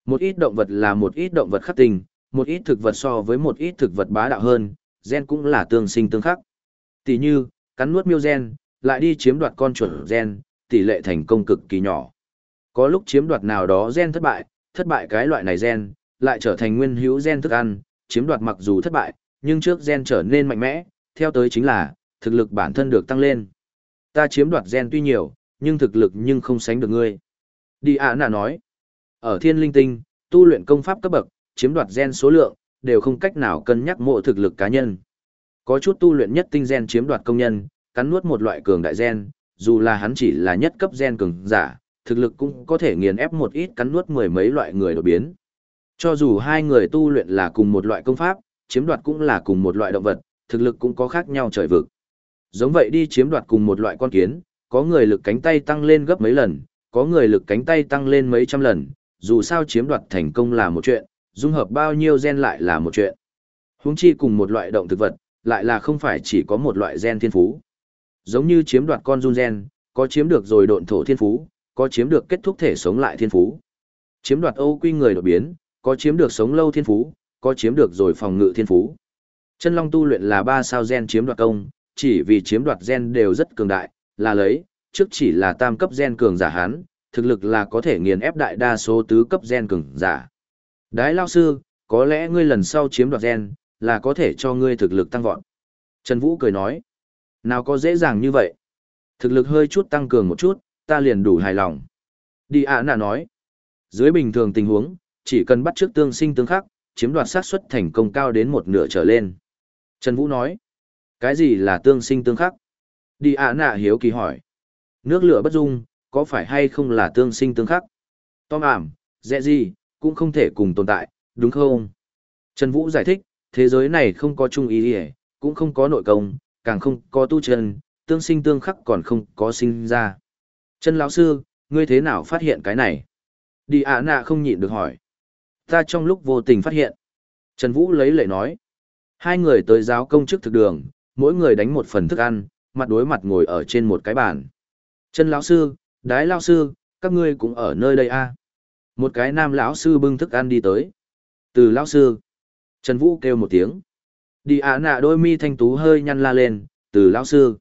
Một ít động vật là một ít động vật khắc tình, một ít thực vật so với một ít thực vật bá đạo hơn, gen cũng là tương sinh tương khắc. Tỷ như, cắn nuốt miêu gen, lại đi chiếm đoạt con chuột gen, tỷ lệ thành công cực kỳ nhỏ. Có lúc chiếm đoạt nào đó gen thất bại, thất bại cái loại này gen, lại trở thành nguyên hữu gen thức ăn, chiếm đoạt mặc dù thất bại, nhưng trước gen trở nên mạnh mẽ, theo tới chính là, thực lực bản thân được tăng lên. Ta chiếm đoạt gen tuy nhiều, nhưng thực lực nhưng không sánh được ngươi. Đi ạ nà nói, ở thiên linh tinh, tu luyện công pháp cấp bậc, chiếm đoạt gen số lượng, đều không cách nào cân nhắc mộ thực lực cá nhân. Có chút tu luyện nhất tinh gen chiếm đoạt công nhân, cắn nuốt một loại cường đại gen, dù là hắn chỉ là nhất cấp gen cường giả, thực lực cũng có thể nghiền ép một ít cắn nuốt mười mấy loại người đột biến. Cho dù hai người tu luyện là cùng một loại công pháp, chiếm đoạt cũng là cùng một loại động vật, thực lực cũng có khác nhau trời vực. Giống vậy đi chiếm đoạt cùng một loại con kiến, có người lực cánh tay tăng lên gấp mấy lần, có người lực cánh tay tăng lên mấy trăm lần, dù sao chiếm đoạt thành công là một chuyện, dung hợp bao nhiêu gen lại là một chuyện. Huống chi cùng một loại động thực vật, lại là không phải chỉ có một loại gen thiên phú. Giống như chiếm đoạt con run gen, có chiếm được rồi độn thổ thiên phú, có chiếm được kết thúc thể sống lại thiên phú. Chiếm đoạt Âu quy người đột biến, có chiếm được sống lâu thiên phú, có chiếm được rồi phòng ngự thiên phú. Chân Long tu luyện là ba sao gen chiếm đoạt công, chỉ vì chiếm đoạt gen đều rất cường đại, là lấy, trước chỉ là tam cấp gen cường giả hán, thực lực là có thể nghiền ép đại đa số tứ cấp gen cường giả. Đái lao sư, có lẽ ngươi lần sau chiếm đoạt gen, là có thể cho ngươi thực lực tăng vọt. Trần Vũ cười nói, nào có dễ dàng như vậy. Thực lực hơi chút tăng cường một chút, ta liền đủ hài lòng. Đi ạ nạ nói, dưới bình thường tình huống, chỉ cần bắt trước tương sinh tương khắc, chiếm đoạt xác suất thành công cao đến một nửa trở lên. Trần Vũ nói, cái gì là tương sinh tương khắc? Đi ạ nạ hiếu kỳ hỏi, nước lửa bất dung, có phải hay không là tương sinh tương khắc? Tom ảm, dẹ gì, cũng không thể cùng tồn tại, đúng không? Trần Vũ giải thích, thế giới này không có chung ý hề, cũng không có nội công, càng không có tu chân, tương sinh tương khắc còn không có sinh ra. Chân lão sư, ngươi thế nào phát hiện cái này? Đi ạ nạ không nhịn được hỏi. Ta trong lúc vô tình phát hiện. Trần Vũ lấy lệ nói. Hai người tới giáo công chức thực đường, mỗi người đánh một phần thức ăn, mặt đối mặt ngồi ở trên một cái bàn. Chân lão sư, đái lão sư, các ngươi cũng ở nơi đây à? Một cái nam lão sư bưng thức ăn đi tới. Từ lão sư. Trần Vũ kêu một tiếng. Đi ạ nạ đôi mi thanh tú hơi nhăn la lên, từ lão sư.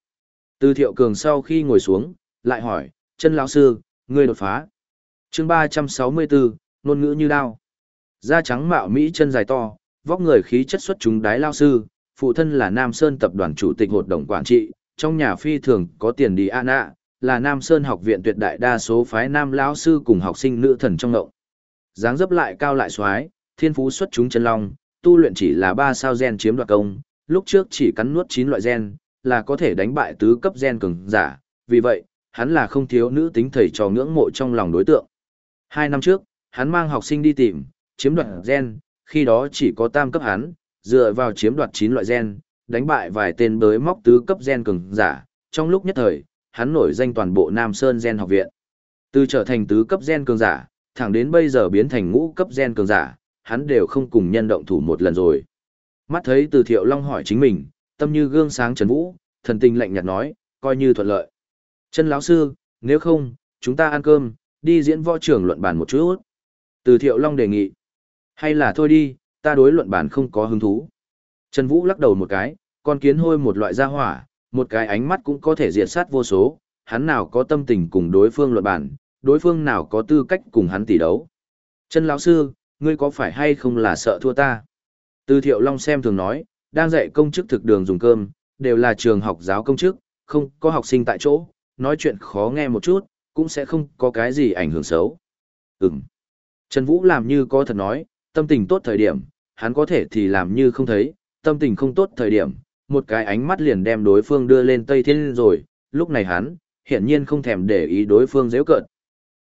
Từ thiệu cường sau khi ngồi xuống, lại hỏi, chân lão sư, ngươi đột phá. chương ba trăm sáu mươi bốn ngôn ngữ như đao. Da trắng mạo Mỹ chân dài to, vóc người khí chất xuất chúng đái lao sư, phụ thân là Nam Sơn tập đoàn chủ tịch hội đồng quản trị, trong nhà phi thường có tiền đi an ạ, là Nam Sơn học viện tuyệt đại đa số phái nam lão sư cùng học sinh nữ thần trong ngộng. Dáng dấp lại cao lại xoái, thiên phú xuất chúng chân long, tu luyện chỉ là ba sao gen chiếm đoạt công, lúc trước chỉ cắn nuốt chín loại gen, là có thể đánh bại tứ cấp gen cường giả, vì vậy, hắn là không thiếu nữ tính thầy trò ngưỡng mộ trong lòng đối tượng. Hai năm trước, hắn mang học sinh đi tìm, chiếm đoạt gen, khi đó chỉ có tam cấp hắn, dựa vào chiếm đoạt chín loại gen, đánh bại vài tên bới móc tứ cấp gen cường giả, trong lúc nhất thời, hắn nổi danh toàn bộ Nam Sơn gen học viện. Từ trở thành tứ cấp gen cường giả, thẳng đến bây giờ biến thành ngũ cấp gen cường giả, hắn đều không cùng nhân động thủ một lần rồi. Mắt thấy từ thiệu long hỏi chính mình, tâm như gương sáng trần vũ, thần tình lạnh nhạt nói, coi như thuận lợi. Chân lão sư, nếu không, chúng ta ăn cơm, đi diễn võ trưởng luận bàn một chút. Từ thiệu long đề nghị. Hay là thôi đi, ta đối luận bàn không có hứng thú. Trần Vũ lắc đầu một cái, con kiến hôi một loại gia hỏa, một cái ánh mắt cũng có thể diệt sát vô số, hắn nào có tâm tình cùng đối phương luận bản, đối phương nào có tư cách cùng hắn tỷ đấu. Trần lão sư, ngươi có phải hay không là sợ thua ta? Từ thiệu long xem thường nói, đang dạy công chức thực đường dùng cơm, đều là trường học giáo công chức, không có học sinh tại chỗ, nói chuyện khó nghe một chút, cũng sẽ không có cái gì ảnh hưởng xấu. Ừm. Trần Vũ làm như có thật nói, tâm tình tốt thời điểm, hắn có thể thì làm như không thấy, tâm tình không tốt thời điểm, một cái ánh mắt liền đem đối phương đưa lên Tây Thiên rồi, lúc này hắn, hiển nhiên không thèm để ý đối phương dễ cợt.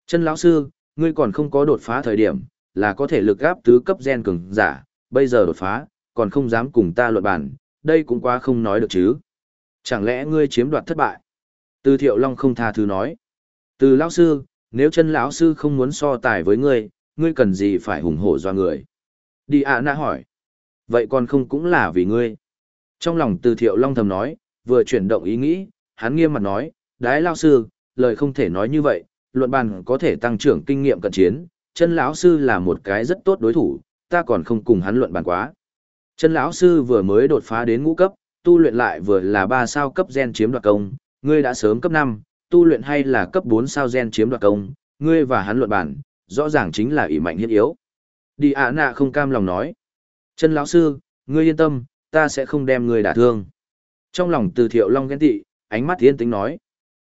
Chân lão sư, ngươi còn không có đột phá thời điểm, là có thể lực gáp tứ cấp gen cường giả, bây giờ đột phá, còn không dám cùng ta luận bàn, đây cũng quá không nói được chứ. Chẳng lẽ ngươi chiếm đoạt thất bại? Từ Thiệu Long không tha thứ nói. Từ lão sư, nếu chân lão sư không muốn so tài với ngươi, ngươi cần gì phải hùng hổ do người? Đi ạ à hỏi. Vậy còn không cũng là vì ngươi. Trong lòng Từ Thiệu Long thầm nói, vừa chuyển động ý nghĩ, hắn nghiêm mặt nói, đái lão sư, lời không thể nói như vậy, luận bàn có thể tăng trưởng kinh nghiệm cận chiến, chân lão sư là một cái rất tốt đối thủ, ta còn không cùng hắn luận bàn quá. Chân lão sư vừa mới đột phá đến ngũ cấp, tu luyện lại vừa là ba sao cấp gen chiếm đoạt công, ngươi đã sớm cấp 5, tu luyện hay là cấp 4 sao gen chiếm đoạt công, ngươi và hắn luận bàn, rõ ràng chính là ỷ mạnh hiết yếu. Đi ạ nạ không cam lòng nói. Chân lão sư, ngươi yên tâm, ta sẽ không đem ngươi đả thương. Trong lòng từ thiệu long ghen tị, ánh mắt yên tĩnh nói.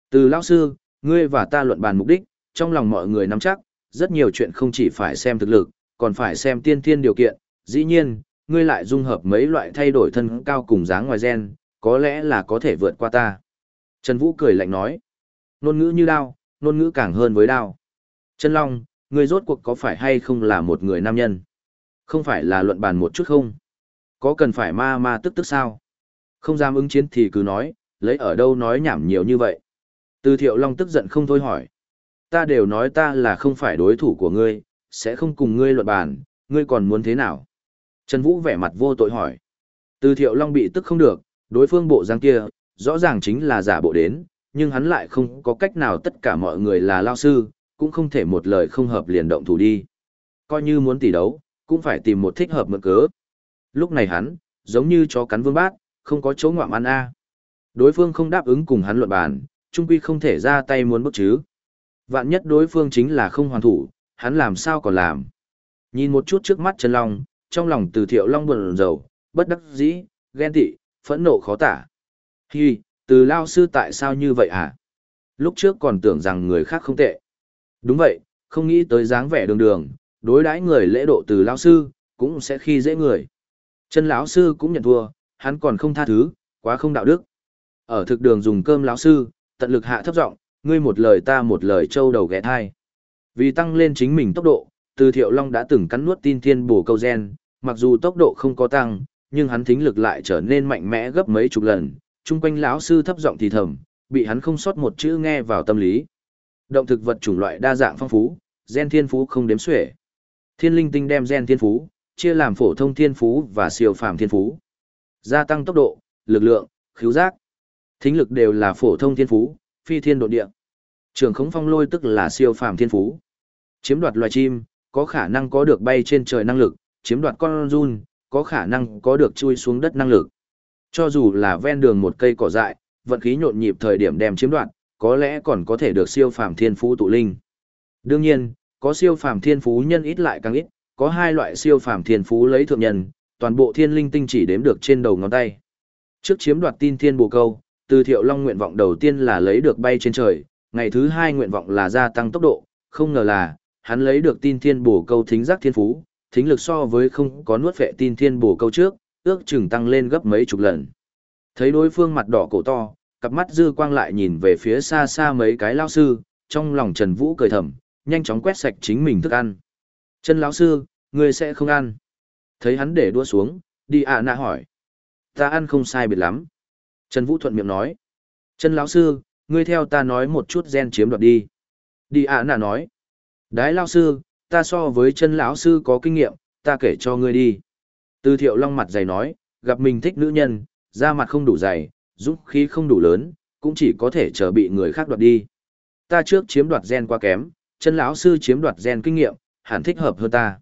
Từ lão sư, ngươi và ta luận bàn mục đích, trong lòng mọi người nắm chắc, rất nhiều chuyện không chỉ phải xem thực lực, còn phải xem tiên thiên điều kiện. Dĩ nhiên, ngươi lại dung hợp mấy loại thay đổi thân cao cùng dáng ngoài gen, có lẽ là có thể vượt qua ta. Trần Vũ cười lạnh nói. Nôn ngữ như đao, nôn ngữ càng hơn với đao. Trần Long, ngươi rốt cuộc có phải hay không là một người nam nhân? Không phải là luận bàn một chút không? Có cần phải ma ma tức tức sao? Không dám ứng chiến thì cứ nói, lấy ở đâu nói nhảm nhiều như vậy. Từ thiệu long tức giận không thôi hỏi. Ta đều nói ta là không phải đối thủ của ngươi, sẽ không cùng ngươi luận bàn, ngươi còn muốn thế nào? Trần Vũ vẻ mặt vô tội hỏi. Từ thiệu long bị tức không được, đối phương bộ giang kia, rõ ràng chính là giả bộ đến, nhưng hắn lại không có cách nào tất cả mọi người là lao sư, cũng không thể một lời không hợp liền động thủ đi. Coi như muốn tỷ đấu, cũng phải tìm một thích hợp mượn cớ. Lúc này hắn, giống như chó cắn vương bát, không có chỗ ngoạm ăn a. Đối phương không đáp ứng cùng hắn luận bàn, trung quy không thể ra tay muốn bức chứ. Vạn nhất đối phương chính là không hoàn thủ, hắn làm sao còn làm. Nhìn một chút trước mắt Trần Long, trong lòng từ thiệu Long buồn rầu, bất đắc dĩ, ghen tị, phẫn nộ khó tả. Hi, từ lao sư tại sao như vậy hả? Lúc trước còn tưởng rằng người khác không tệ. Đúng vậy, không nghĩ tới dáng vẻ đường đường, đối đãi người lễ độ từ lão sư, cũng sẽ khi dễ người. Chân lão sư cũng nhận thua, hắn còn không tha thứ, quá không đạo đức. Ở thực đường dùng cơm lão sư, tận lực hạ thấp giọng, ngươi một lời ta một lời trâu đầu ghé thai. Vì tăng lên chính mình tốc độ, từ thiệu long đã từng cắn nuốt tin thiên bổ câu gen, mặc dù tốc độ không có tăng, nhưng hắn thính lực lại trở nên mạnh mẽ gấp mấy chục lần, chung quanh lão sư thấp giọng thì thầm, bị hắn không sót một chữ nghe vào tâm lý. Động thực vật chủng loại đa dạng phong phú, gen thiên phú không đếm xuể. Thiên linh tinh đem gen thiên phú, chia làm phổ thông thiên phú và siêu phàm thiên phú. Gia tăng tốc độ, lực lượng, khiếu giác. Thính lực đều là phổ thông thiên phú, phi thiên độ địa. Trường khống phong lôi tức là siêu phàm thiên phú. Chiếm đoạt loài chim, có khả năng có được bay trên trời năng lực, chiếm đoạt con run, có khả năng có được chui xuống đất năng lực. Cho dù là ven đường một cây cỏ dại, vận khí nhộn nhịp thời điểm đem chiếm đoạt, có lẽ còn có thể được siêu phàm thiên phú tụ linh. Đương nhiên, có siêu phàm thiên phú nhân ít lại càng ít, có hai loại siêu phàm thiên phú lấy thượng nhân, toàn bộ thiên linh tinh chỉ đếm được trên đầu ngón tay. Trước chiếm đoạt tin thiên bồ câu, từ thiệu long nguyện vọng đầu tiên là lấy được bay trên trời, ngày thứ hai nguyện vọng là gia tăng tốc độ, không ngờ là, hắn lấy được tin thiên bổ câu thính giác thiên phú, thính lực so với không có nuốt vệ tin thiên bổ câu trước, ước chừng tăng lên gấp mấy chục lần. Thấy đối phương mặt đỏ cổ to, cặp mắt dư quang lại nhìn về phía xa xa mấy cái lao sư, trong lòng Trần Vũ cười thầm, nhanh chóng quét sạch chính mình thức ăn. Chân lão sư, ngươi sẽ không ăn. Thấy hắn để đua xuống, đi ạ à nạ hỏi. Ta ăn không sai biệt lắm. Trần Vũ thuận miệng nói. Chân lão sư, ngươi theo ta nói một chút gen chiếm đoạt đi. Đi ạ à nạ nói. Đái lão sư, ta so với chân lão sư có kinh nghiệm, ta kể cho ngươi đi. Từ thiệu long mặt dày nói, gặp mình thích nữ nhân, da mặt không đủ dày, dũng khí không đủ lớn, cũng chỉ có thể chờ bị người khác đoạt đi. Ta trước chiếm đoạt gen quá kém, chân lão sư chiếm đoạt gen kinh nghiệm, hẳn thích hợp hơn ta.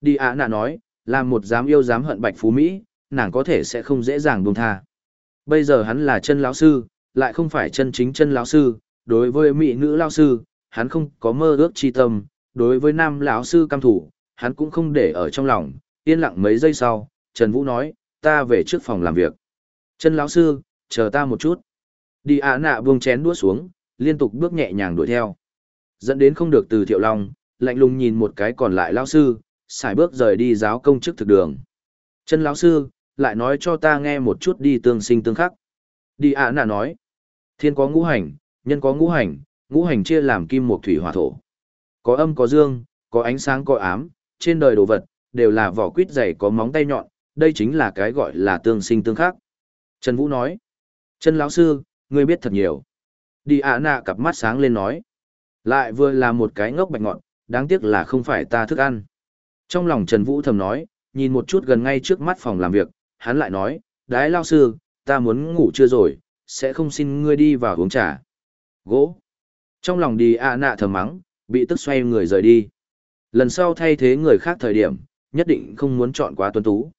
Đi ạ nạ nói, làm một dám yêu dám hận bạch phú Mỹ, nàng có thể sẽ không dễ dàng buông tha. Bây giờ hắn là chân lão sư, lại không phải chân chính chân lão sư, đối với mỹ nữ lão sư, hắn không có mơ ước chi tâm, đối với nam lão sư cam thủ, hắn cũng không để ở trong lòng, yên lặng mấy giây sau, Trần Vũ nói, ta về trước phòng làm việc. Chân lão sư, chờ ta một chút. Đi ạ nạ buông chén đũa xuống, liên tục bước nhẹ nhàng đuổi theo. Dẫn đến không được từ thiệu long, lạnh lùng nhìn một cái còn lại lão sư, xài bước rời đi giáo công chức thực đường. Chân lão sư, lại nói cho ta nghe một chút đi tương sinh tương khắc. Đi ạ nạ nói, thiên có ngũ hành, nhân có ngũ hành, ngũ hành chia làm kim một thủy hỏa thổ. Có âm có dương, có ánh sáng có ám, trên đời đồ vật, đều là vỏ quýt dày có móng tay nhọn, đây chính là cái gọi là tương sinh tương khắc. Trần Vũ nói, chân lão sư, ngươi biết thật nhiều. Đi ạ nạ cặp mắt sáng lên nói, lại vừa là một cái ngốc bạch ngọn, đáng tiếc là không phải ta thức ăn. Trong lòng Trần Vũ thầm nói, nhìn một chút gần ngay trước mắt phòng làm việc, hắn lại nói, đái lao sư, ta muốn ngủ chưa rồi, sẽ không xin ngươi đi vào uống trà. Gỗ. Trong lòng đi ạ nạ thầm mắng, bị tức xoay người rời đi. Lần sau thay thế người khác thời điểm, nhất định không muốn chọn quá tuấn tú.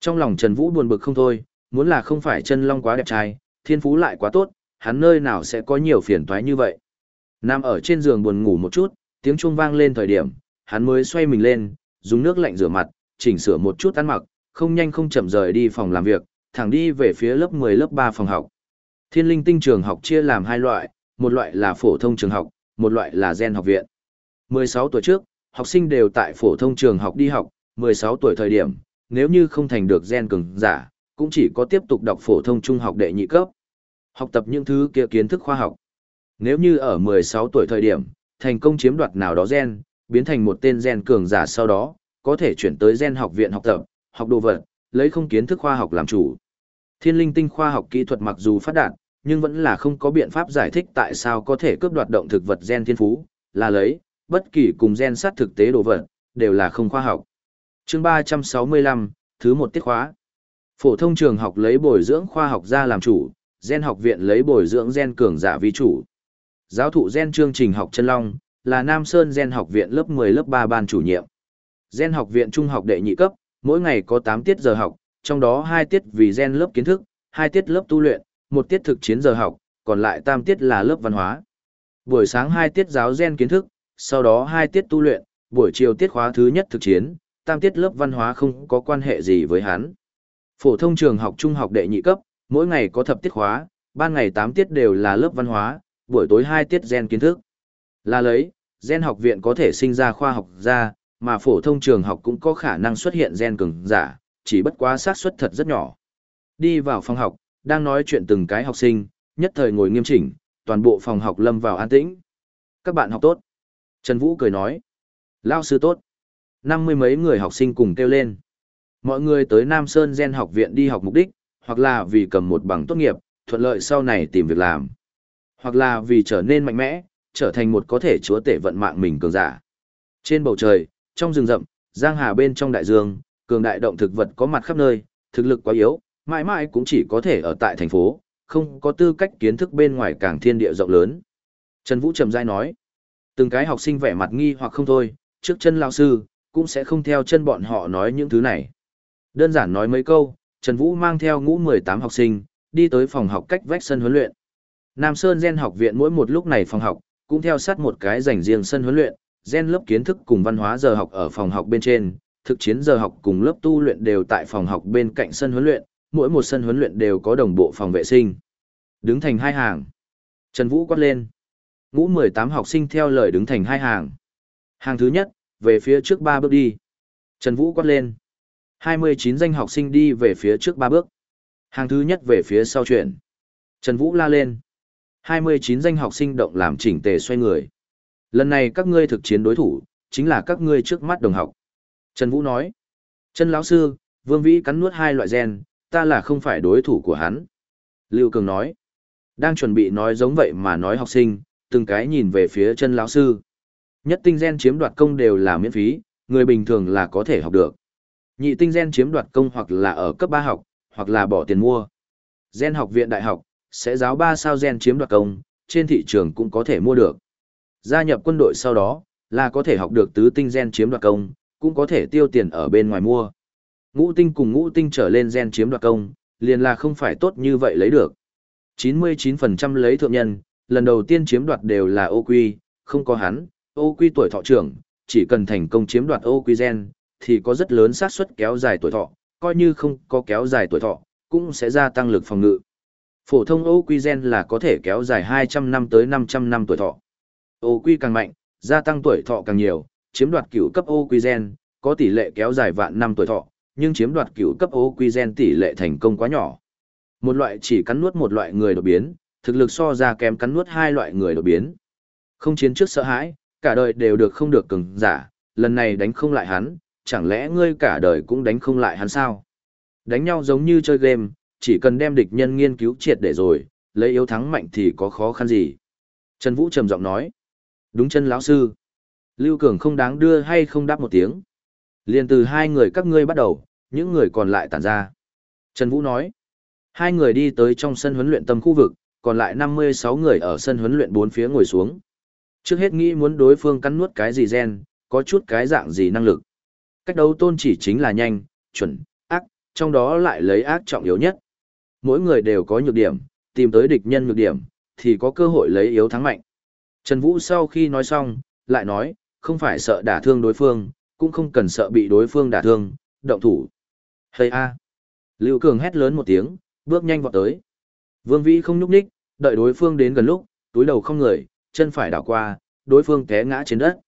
Trong lòng Trần Vũ buồn bực không thôi, muốn là không phải chân long quá đẹp trai, thiên phú lại quá tốt, hắn nơi nào sẽ có nhiều phiền toái như vậy. Nam ở trên giường buồn ngủ một chút, tiếng chuông vang lên thời điểm, hắn mới xoay mình lên, dùng nước lạnh rửa mặt, chỉnh sửa một chút ăn mặc, không nhanh không chậm rời đi phòng làm việc, thẳng đi về phía lớp 10 lớp 3 phòng học. Thiên linh tinh trường học chia làm hai loại, một loại là phổ thông trường học, một loại là gen học viện. 16 tuổi trước, học sinh đều tại phổ thông trường học đi học, 16 tuổi thời điểm, nếu như không thành được gen cường giả, cũng chỉ có tiếp tục đọc phổ thông trung học đệ nhị cấp. Học tập những thứ kia kiến thức khoa học. Nếu như ở 16 tuổi thời điểm, thành công chiếm đoạt nào đó gen, biến thành một tên gen cường giả sau đó, có thể chuyển tới gen học viện học tập, học đồ vật, lấy không kiến thức khoa học làm chủ. Thiên linh tinh khoa học kỹ thuật mặc dù phát đạt, nhưng vẫn là không có biện pháp giải thích tại sao có thể cướp đoạt động thực vật gen thiên phú, là lấy, bất kỳ cùng gen sát thực tế đồ vật, đều là không khoa học. chương 365, thứ một tiết khóa. Phổ thông trường học lấy bồi dưỡng khoa học ra làm chủ, gen học viện lấy bồi dưỡng gen cường giả vi chủ. Giáo thụ gen chương trình học chân long, là Nam Sơn gen học viện lớp 10 lớp 3 ban chủ nhiệm. Gen học viện trung học đệ nhị cấp, mỗi ngày có 8 tiết giờ học, trong đó 2 tiết vì gen lớp kiến thức, 2 tiết lớp tu luyện, 1 tiết thực chiến giờ học, còn lại tam tiết là lớp văn hóa. Buổi sáng 2 tiết giáo gen kiến thức, sau đó 2 tiết tu luyện, buổi chiều tiết khóa thứ nhất thực chiến, tam tiết lớp văn hóa không có quan hệ gì với hắn. Phổ thông trường học trung học đệ nhị cấp, mỗi ngày có thập tiết khóa, ban ngày 8 tiết đều là lớp văn hóa, buổi tối 2 tiết gen kiến thức. Là lấy, gen học viện có thể sinh ra khoa học gia, mà phổ thông trường học cũng có khả năng xuất hiện gen cường giả, chỉ bất quá xác suất thật rất nhỏ. Đi vào phòng học, đang nói chuyện từng cái học sinh, nhất thời ngồi nghiêm chỉnh, toàn bộ phòng học lâm vào an tĩnh. Các bạn học tốt. Trần Vũ cười nói. Lao sư tốt. Năm mươi mấy người học sinh cùng kêu lên. Mọi người tới Nam Sơn Gen học viện đi học mục đích, hoặc là vì cầm một bằng tốt nghiệp, thuận lợi sau này tìm việc làm. Hoặc là vì trở nên mạnh mẽ, trở thành một có thể chúa tể vận mạng mình cường giả. Trên bầu trời, trong rừng rậm, giang hà bên trong đại dương, cường đại động thực vật có mặt khắp nơi, thực lực quá yếu, mãi mãi cũng chỉ có thể ở tại thành phố, không có tư cách kiến thức bên ngoài càng thiên địa rộng lớn. Trần Vũ trầm dai nói, từng cái học sinh vẻ mặt nghi hoặc không thôi, trước chân lao sư, cũng sẽ không theo chân bọn họ nói những thứ này. Đơn giản nói mấy câu, Trần Vũ mang theo ngũ 18 học sinh, đi tới phòng học cách vách sân huấn luyện. Nam Sơn Gen học viện mỗi một lúc này phòng học, cũng theo sát một cái dành riêng sân huấn luyện, gen lớp kiến thức cùng văn hóa giờ học ở phòng học bên trên, thực chiến giờ học cùng lớp tu luyện đều tại phòng học bên cạnh sân huấn luyện, mỗi một sân huấn luyện đều có đồng bộ phòng vệ sinh. Đứng thành hai hàng. Trần Vũ quát lên. Ngũ 18 học sinh theo lời đứng thành hai hàng. Hàng thứ nhất, về phía trước ba bước đi. Trần Vũ quát lên. 29 danh học sinh đi về phía trước ba bước. Hàng thứ nhất về phía sau chuyển. Trần Vũ la lên. 29 danh học sinh động làm chỉnh tề xoay người. Lần này các ngươi thực chiến đối thủ, chính là các ngươi trước mắt đồng học. Trần Vũ nói. Trần lão sư, Vương Vĩ cắn nuốt hai loại gen, ta là không phải đối thủ của hắn. Lưu Cường nói. Đang chuẩn bị nói giống vậy mà nói học sinh, từng cái nhìn về phía Trần lão sư. Nhất tinh gen chiếm đoạt công đều là miễn phí, người bình thường là có thể học được. Nhị tinh gen chiếm đoạt công hoặc là ở cấp 3 học, hoặc là bỏ tiền mua. Gen học viện đại học, sẽ giáo ba sao gen chiếm đoạt công, trên thị trường cũng có thể mua được. Gia nhập quân đội sau đó, là có thể học được tứ tinh gen chiếm đoạt công, cũng có thể tiêu tiền ở bên ngoài mua. Ngũ tinh cùng ngũ tinh trở lên gen chiếm đoạt công, liền là không phải tốt như vậy lấy được. 99% lấy thượng nhân, lần đầu tiên chiếm đoạt đều là ô quy, không có hắn, ô quy tuổi thọ trưởng, chỉ cần thành công chiếm đoạt ô quy gen, thì có rất lớn xác suất kéo dài tuổi thọ, coi như không có kéo dài tuổi thọ, cũng sẽ gia tăng lực phòng ngự. Phổ thông ô quy gen là có thể kéo dài 200 năm tới 500 năm tuổi thọ. Ô quy càng mạnh, gia tăng tuổi thọ càng nhiều, chiếm đoạt cửu cấp ô quy gen, có tỷ lệ kéo dài vạn năm tuổi thọ, nhưng chiếm đoạt cửu cấp ô quy gen tỷ lệ thành công quá nhỏ. Một loại chỉ cắn nuốt một loại người đột biến, thực lực so ra kém cắn nuốt hai loại người đột biến. Không chiến trước sợ hãi, cả đời đều được không được cường giả, lần này đánh không lại hắn, chẳng lẽ ngươi cả đời cũng đánh không lại hắn sao? Đánh nhau giống như chơi game, chỉ cần đem địch nhân nghiên cứu triệt để rồi, lấy yếu thắng mạnh thì có khó khăn gì? Trần Vũ trầm giọng nói. Đúng chân lão sư. Lưu Cường không đáng đưa hay không đáp một tiếng. Liền từ hai người các ngươi bắt đầu, những người còn lại tản ra. Trần Vũ nói. Hai người đi tới trong sân huấn luyện tâm khu vực, còn lại 56 người ở sân huấn luyện bốn phía ngồi xuống. Trước hết nghĩ muốn đối phương cắn nuốt cái gì gen, có chút cái dạng gì năng lực. Cách đấu tôn chỉ chính là nhanh, chuẩn, ác, trong đó lại lấy ác trọng yếu nhất. Mỗi người đều có nhược điểm, tìm tới địch nhân nhược điểm, thì có cơ hội lấy yếu thắng mạnh. Trần Vũ sau khi nói xong, lại nói, không phải sợ đả thương đối phương, cũng không cần sợ bị đối phương đả thương, động thủ. Hây a! Lưu Cường hét lớn một tiếng, bước nhanh vọt tới. Vương Vĩ không nhúc nhích, đợi đối phương đến gần lúc, túi đầu không người, chân phải đảo qua, đối phương té ngã trên đất.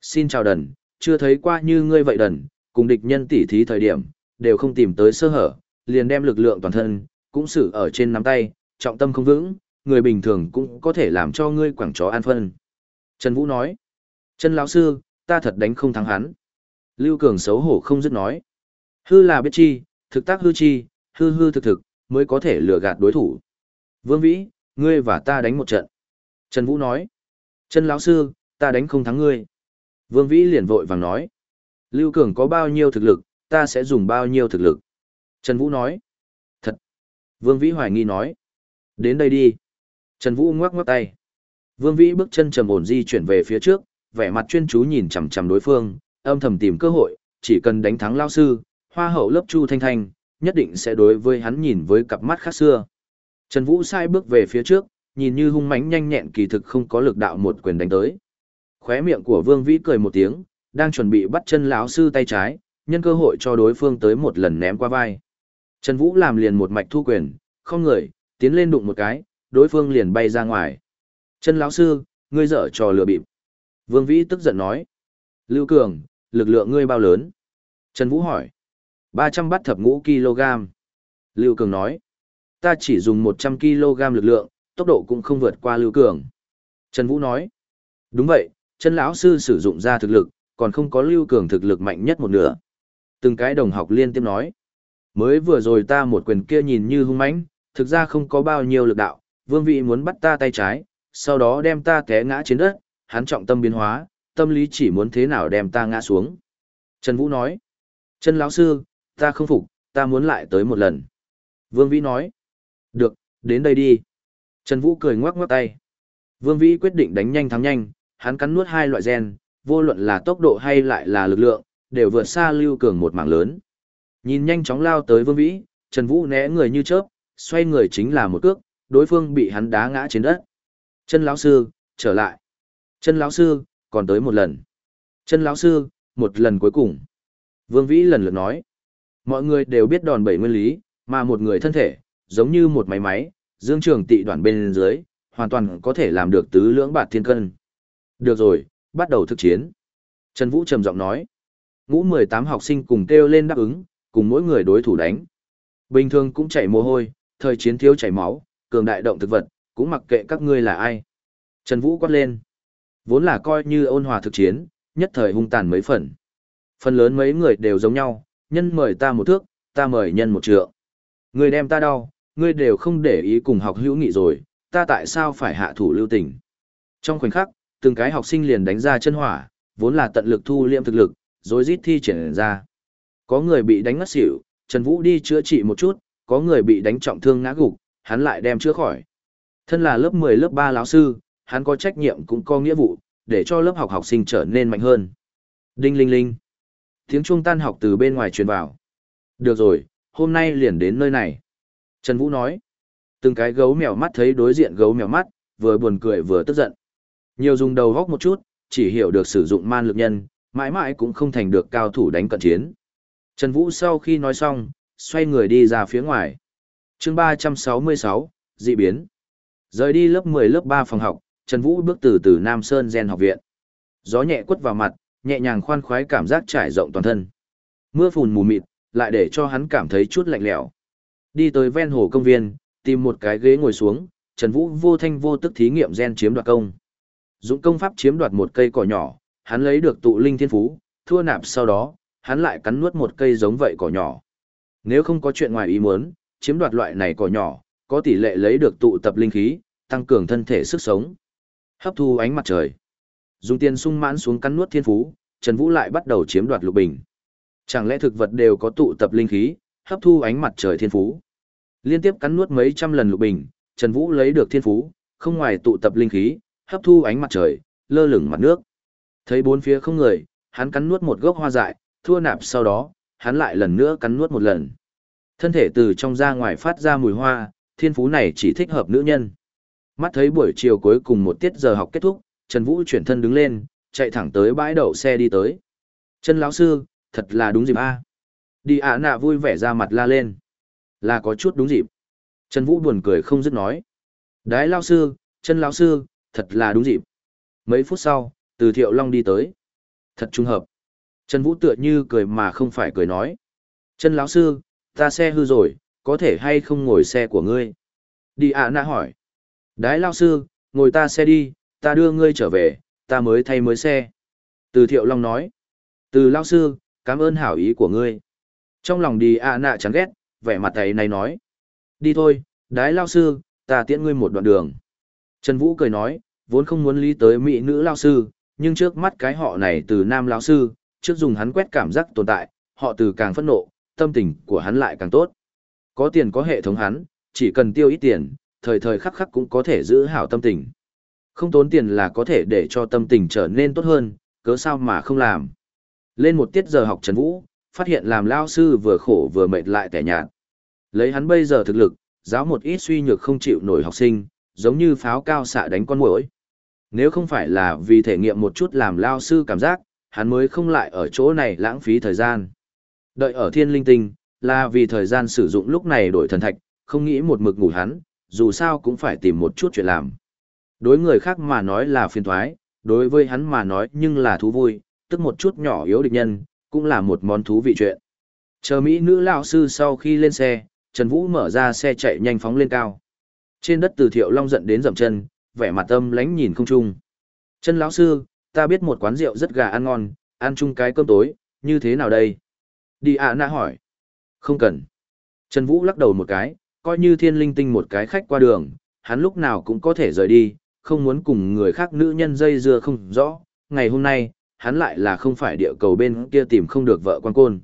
Xin chào đần, chưa thấy qua như ngươi vậy đần, cùng địch nhân tỉ thí thời điểm, đều không tìm tới sơ hở, liền đem lực lượng toàn thân, cũng xử ở trên nắm tay, trọng tâm không vững, người bình thường cũng có thể làm cho ngươi quảng chó an phân. Trần Vũ nói, Trần lão sư, ta thật đánh không thắng hắn. Lưu Cường xấu hổ không dứt nói, hư là biết chi, thực tác hư chi, hư hư thực thực, mới có thể lừa gạt đối thủ. Vương Vĩ, ngươi và ta đánh một trận. Trần Vũ nói, Trần lão sư, ta đánh không thắng ngươi. Vương Vĩ liền vội vàng nói, Lưu Cường có bao nhiêu thực lực, ta sẽ dùng bao nhiêu thực lực. Trần Vũ nói. Vương Vĩ hoài nghi nói, đến đây đi. Trần Vũ ngoắc ngoắc tay. Vương Vĩ bước chân trầm ổn di chuyển về phía trước, vẻ mặt chuyên chú nhìn chằm chằm đối phương, âm thầm tìm cơ hội, chỉ cần đánh thắng lao sư, hoa hậu lớp Chu Thanh Thanh, nhất định sẽ đối với hắn nhìn với cặp mắt khác xưa. Trần Vũ sai bước về phía trước, nhìn như hung mãnh nhanh nhẹn kỳ thực không có lực đạo một quyền đánh tới. Khóe miệng của Vương Vĩ cười một tiếng, đang chuẩn bị bắt chân lão sư tay trái, nhân cơ hội cho đối phương tới một lần ném qua vai. Trần Vũ làm liền một mạch thu quyền, không người, tiến lên đụng một cái, đối phương liền bay ra ngoài. Chân lão sư, ngươi dở trò lừa bịp. Vương Vĩ tức giận nói. Lưu Cường, lực lượng ngươi bao lớn? Trần Vũ hỏi. 300 bắt thập ngũ kg. Lưu Cường nói. Ta chỉ dùng 100 kg lực lượng, tốc độ cũng không vượt qua Lưu Cường. Trần Vũ nói. Đúng vậy, chân lão sư sử dụng ra thực lực, còn không có Lưu Cường thực lực mạnh nhất một nửa. Từng cái đồng học liên tiếp nói. Mới vừa rồi ta một quyền kia nhìn như hung mãnh, thực ra không có bao nhiêu lực đạo, vương vị muốn bắt ta tay trái, sau đó đem ta té ngã trên đất, hắn trọng tâm biến hóa, tâm lý chỉ muốn thế nào đem ta ngã xuống. Trần Vũ nói, Trần lão sư, ta không phục, ta muốn lại tới một lần. Vương Vĩ nói, được, đến đây đi. Trần Vũ cười ngoắc ngoắc tay. Vương Vĩ quyết định đánh nhanh thắng nhanh, hắn cắn nuốt hai loại gen, vô luận là tốc độ hay lại là lực lượng, đều vượt xa Lưu Cường một mảng lớn. Nhìn nhanh chóng lao tới Vương Vĩ, Trần Vũ né người như chớp, xoay người chính là một cước, đối phương bị hắn đá ngã trên đất. Chân lão sư, trở lại. Chân lão sư, còn tới một lần. Chân lão sư, một lần cuối cùng. Vương Vĩ lần lượt nói. Mọi người đều biết đòn bẩy nguyên lý, mà một người thân thể, giống như một máy máy, dương trường tị đoạn bên dưới, hoàn toàn có thể làm được tứ lưỡng bạt thiên cân. Được rồi, bắt đầu thực chiến. Trần Vũ trầm giọng nói. Ngũ 18 học sinh cùng kêu lên đáp ứng, cùng mỗi người đối thủ đánh. Bình thường cũng chảy mồ hôi, thời chiến thiếu chảy máu, cường đại động thực vật, cũng mặc kệ các ngươi là ai. Trần Vũ quát lên. Vốn là coi như ôn hòa thực chiến, nhất thời hung tàn mấy phần. Phần lớn mấy người đều giống nhau, nhân mời ta một thước, ta mời nhân một trượng. Người đem ta đau, ngươi đều không để ý cùng học hữu nghị rồi, ta tại sao phải hạ thủ lưu tình. Trong khoảnh khắc, từng cái học sinh liền đánh ra chân hỏa, vốn là tận lực thu liệm thực lực, rồi rít thi triển ra. Có người bị đánh ngất xỉu, Trần Vũ đi chữa trị một chút, có người bị đánh trọng thương ngã gục, hắn lại đem chữa khỏi. Thân là lớp 10 lớp 3 lão sư, hắn có trách nhiệm cũng có nghĩa vụ, để cho lớp học học sinh trở nên mạnh hơn. Đinh linh linh. Tiếng chuông tan học từ bên ngoài truyền vào. Được rồi, hôm nay liền đến nơi này. Trần Vũ nói. Từng cái gấu mèo mắt thấy đối diện gấu mèo mắt, vừa buồn cười vừa tức giận. Nhiều dùng đầu góc một chút, chỉ hiểu được sử dụng man lực nhân, mãi mãi cũng không thành được cao thủ đánh cận chiến. Trần Vũ sau khi nói xong, xoay người đi ra phía ngoài. chương 366, dị biến. Rời đi lớp 10 lớp 3 phòng học, Trần Vũ bước từ từ Nam Sơn Gen học viện. Gió nhẹ quất vào mặt, nhẹ nhàng khoan khoái cảm giác trải rộng toàn thân. Mưa phùn mù mịt, lại để cho hắn cảm thấy chút lạnh lẽo. Đi tới ven hồ công viên, tìm một cái ghế ngồi xuống, Trần Vũ vô thanh vô tức thí nghiệm gen chiếm đoạt công. Dũng công pháp chiếm đoạt một cây cỏ nhỏ, hắn lấy được tụ linh thiên phú, thua nạp sau đó, hắn lại cắn nuốt một cây giống vậy cỏ nhỏ. Nếu không có chuyện ngoài ý muốn, chiếm đoạt loại này cỏ nhỏ, có tỷ lệ lấy được tụ tập linh khí, tăng cường thân thể sức sống. Hấp thu ánh mặt trời. Dùng tiền sung mãn xuống cắn nuốt thiên phú, Trần Vũ lại bắt đầu chiếm đoạt lục bình. Chẳng lẽ thực vật đều có tụ tập linh khí, hấp thu ánh mặt trời thiên phú? Liên tiếp cắn nuốt mấy trăm lần lục bình, Trần Vũ lấy được thiên phú, không ngoài tụ tập linh khí, hấp thu ánh mặt trời, lơ lửng mặt nước. Thấy bốn phía không người, hắn cắn nuốt một gốc hoa dại, thua nạp sau đó, hắn lại lần nữa cắn nuốt một lần. Thân thể từ trong ra ngoài phát ra mùi hoa, thiên phú này chỉ thích hợp nữ nhân. Mắt thấy buổi chiều cuối cùng một tiết giờ học kết thúc, Trần Vũ chuyển thân đứng lên, chạy thẳng tới bãi đậu xe đi tới. Chân lão sư, thật là đúng dịp a. Đi ạ nạ vui vẻ ra mặt la lên. Là có chút đúng dịp. Trần Vũ buồn cười không dứt nói. Đái lão sư, chân lão sư, thật là đúng dịp. Mấy phút sau, từ thiệu long đi tới. Thật trùng hợp. Trần Vũ tựa như cười mà không phải cười nói. Trần lão sư, ta xe hư rồi, có thể hay không ngồi xe của ngươi? Đi ạ nạ hỏi. Đái Lão sư, ngồi ta xe đi, ta đưa ngươi trở về, ta mới thay mới xe. Từ thiệu long nói. Từ Lão sư, cảm ơn hảo ý của ngươi. Trong lòng đi ạ nạ chán ghét, vẻ mặt ấy này nói. Đi thôi, đái Lão sư, ta tiễn ngươi một đoạn đường. Trần Vũ cười nói, vốn không muốn lý tới mỹ nữ Lão sư, nhưng trước mắt cái họ này từ nam Lão sư, trước dùng hắn quét cảm giác tồn tại, họ từ càng phẫn nộ, tâm tình của hắn lại càng tốt. Có tiền có hệ thống hắn, chỉ cần tiêu ít tiền, thời thời khắc khắc cũng có thể giữ hảo tâm tình. Không tốn tiền là có thể để cho tâm tình trở nên tốt hơn, cớ sao mà không làm. Lên một tiết giờ học Trần Vũ, phát hiện làm lao sư vừa khổ vừa mệt lại tẻ nhạt. Lấy hắn bây giờ thực lực, giáo một ít suy nhược không chịu nổi học sinh, giống như pháo cao xạ đánh con muỗi. Nếu không phải là vì thể nghiệm một chút làm lao sư cảm giác, hắn mới không lại ở chỗ này lãng phí thời gian. Đợi ở thiên linh tinh, là vì thời gian sử dụng lúc này đổi thần thạch, không nghĩ một mực ngủ hắn, dù sao cũng phải tìm một chút chuyện làm. Đối người khác mà nói là phiền thoái, đối với hắn mà nói nhưng là thú vui, tức một chút nhỏ yếu địch nhân, cũng là một món thú vị chuyện. Chờ Mỹ nữ lão sư sau khi lên xe, Trần Vũ mở ra xe chạy nhanh phóng lên cao. Trên đất từ thiệu long giận đến dậm chân, vẻ mặt âm lánh nhìn không chung. Chân lão sư, ta biết một quán rượu rất gà ăn ngon, ăn chung cái cơm tối, như thế nào đây? Đi ạ à nạ hỏi. Không cần. Trần Vũ lắc đầu một cái, coi như thiên linh tinh một cái khách qua đường, hắn lúc nào cũng có thể rời đi, không muốn cùng người khác nữ nhân dây dưa không rõ. Ngày hôm nay, hắn lại là không phải địa cầu bên kia tìm không được vợ quan côn.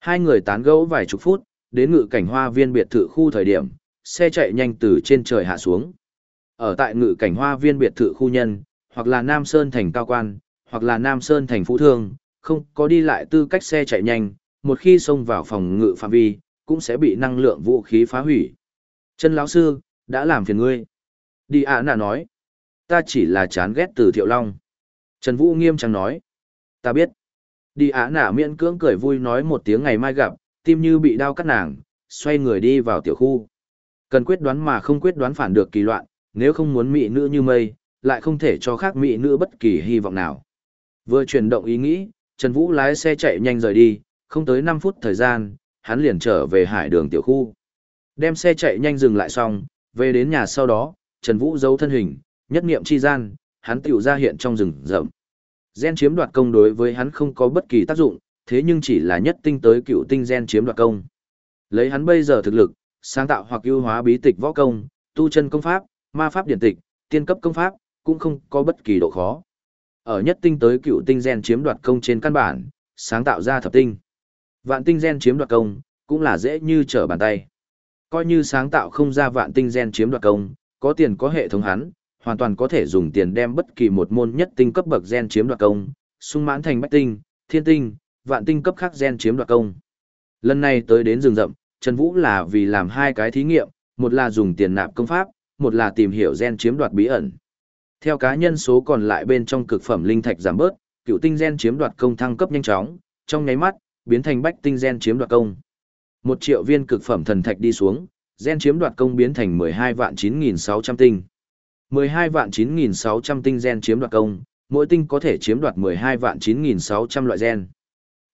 Hai người tán gẫu vài chục phút, đến ngự cảnh hoa viên biệt thự khu thời điểm, xe chạy nhanh từ trên trời hạ xuống. Ở tại ngự cảnh hoa viên biệt thự khu nhân, hoặc là Nam Sơn thành cao quan, hoặc là Nam Sơn thành phú thương, không có đi lại tư cách xe chạy nhanh, một khi xông vào phòng ngự phạm vi, cũng sẽ bị năng lượng vũ khí phá hủy. Chân lão sư, đã làm phiền ngươi. Đi ạ nạ nói. Ta chỉ là chán ghét từ thiệu long. Trần Vũ nghiêm trang nói. Ta biết. Đi ạ nạ miễn cưỡng cười vui nói một tiếng ngày mai gặp, tim như bị đau cắt nàng, xoay người đi vào tiểu khu. Cần quyết đoán mà không quyết đoán phản được kỳ loạn, nếu không muốn mỹ nữ như mây, lại không thể cho khác mỹ nữ bất kỳ hy vọng nào. Vừa chuyển động ý nghĩ, Trần Vũ lái xe chạy nhanh rời đi, không tới 5 phút thời gian, hắn liền trở về hải đường tiểu khu. Đem xe chạy nhanh dừng lại xong, về đến nhà sau đó, Trần Vũ giấu thân hình, nhất niệm chi gian, hắn tiểu ra hiện trong rừng rậm. Gen chiếm đoạt công đối với hắn không có bất kỳ tác dụng, thế nhưng chỉ là nhất tinh tới cựu tinh gen chiếm đoạt công. Lấy hắn bây giờ thực lực, sáng tạo hoặc ưu hóa bí tịch võ công, tu chân công pháp, ma pháp điển tịch, tiên cấp công pháp, cũng không có bất kỳ độ khó. Ở nhất tinh tới cựu tinh gen chiếm đoạt công trên căn bản, sáng tạo ra thập tinh. Vạn tinh gen chiếm đoạt công, cũng là dễ như trở bàn tay. Coi như sáng tạo không ra vạn tinh gen chiếm đoạt công, có tiền có hệ thống hắn, hoàn toàn có thể dùng tiền đem bất kỳ một môn nhất tinh cấp bậc gen chiếm đoạt công, sung mãn thành bách tinh, thiên tinh, vạn tinh cấp khác gen chiếm đoạt công. Lần này tới đến rừng rậm, Trần Vũ là vì làm hai cái thí nghiệm, một là dùng tiền nạp công pháp, một là tìm hiểu gen chiếm đoạt bí ẩn. Theo cá nhân số còn lại bên trong cực phẩm linh thạch giảm bớt, cựu tinh gen chiếm đoạt công thăng cấp nhanh chóng, trong nháy mắt, biến thành bách tinh gen chiếm đoạt công. Một triệu viên cực phẩm thần thạch đi xuống, gen chiếm đoạt công biến thành 12 vạn 9.600 tinh. 12 vạn 9.600 tinh gen chiếm đoạt công, mỗi tinh có thể chiếm đoạt 12 vạn 9.600 loại gen.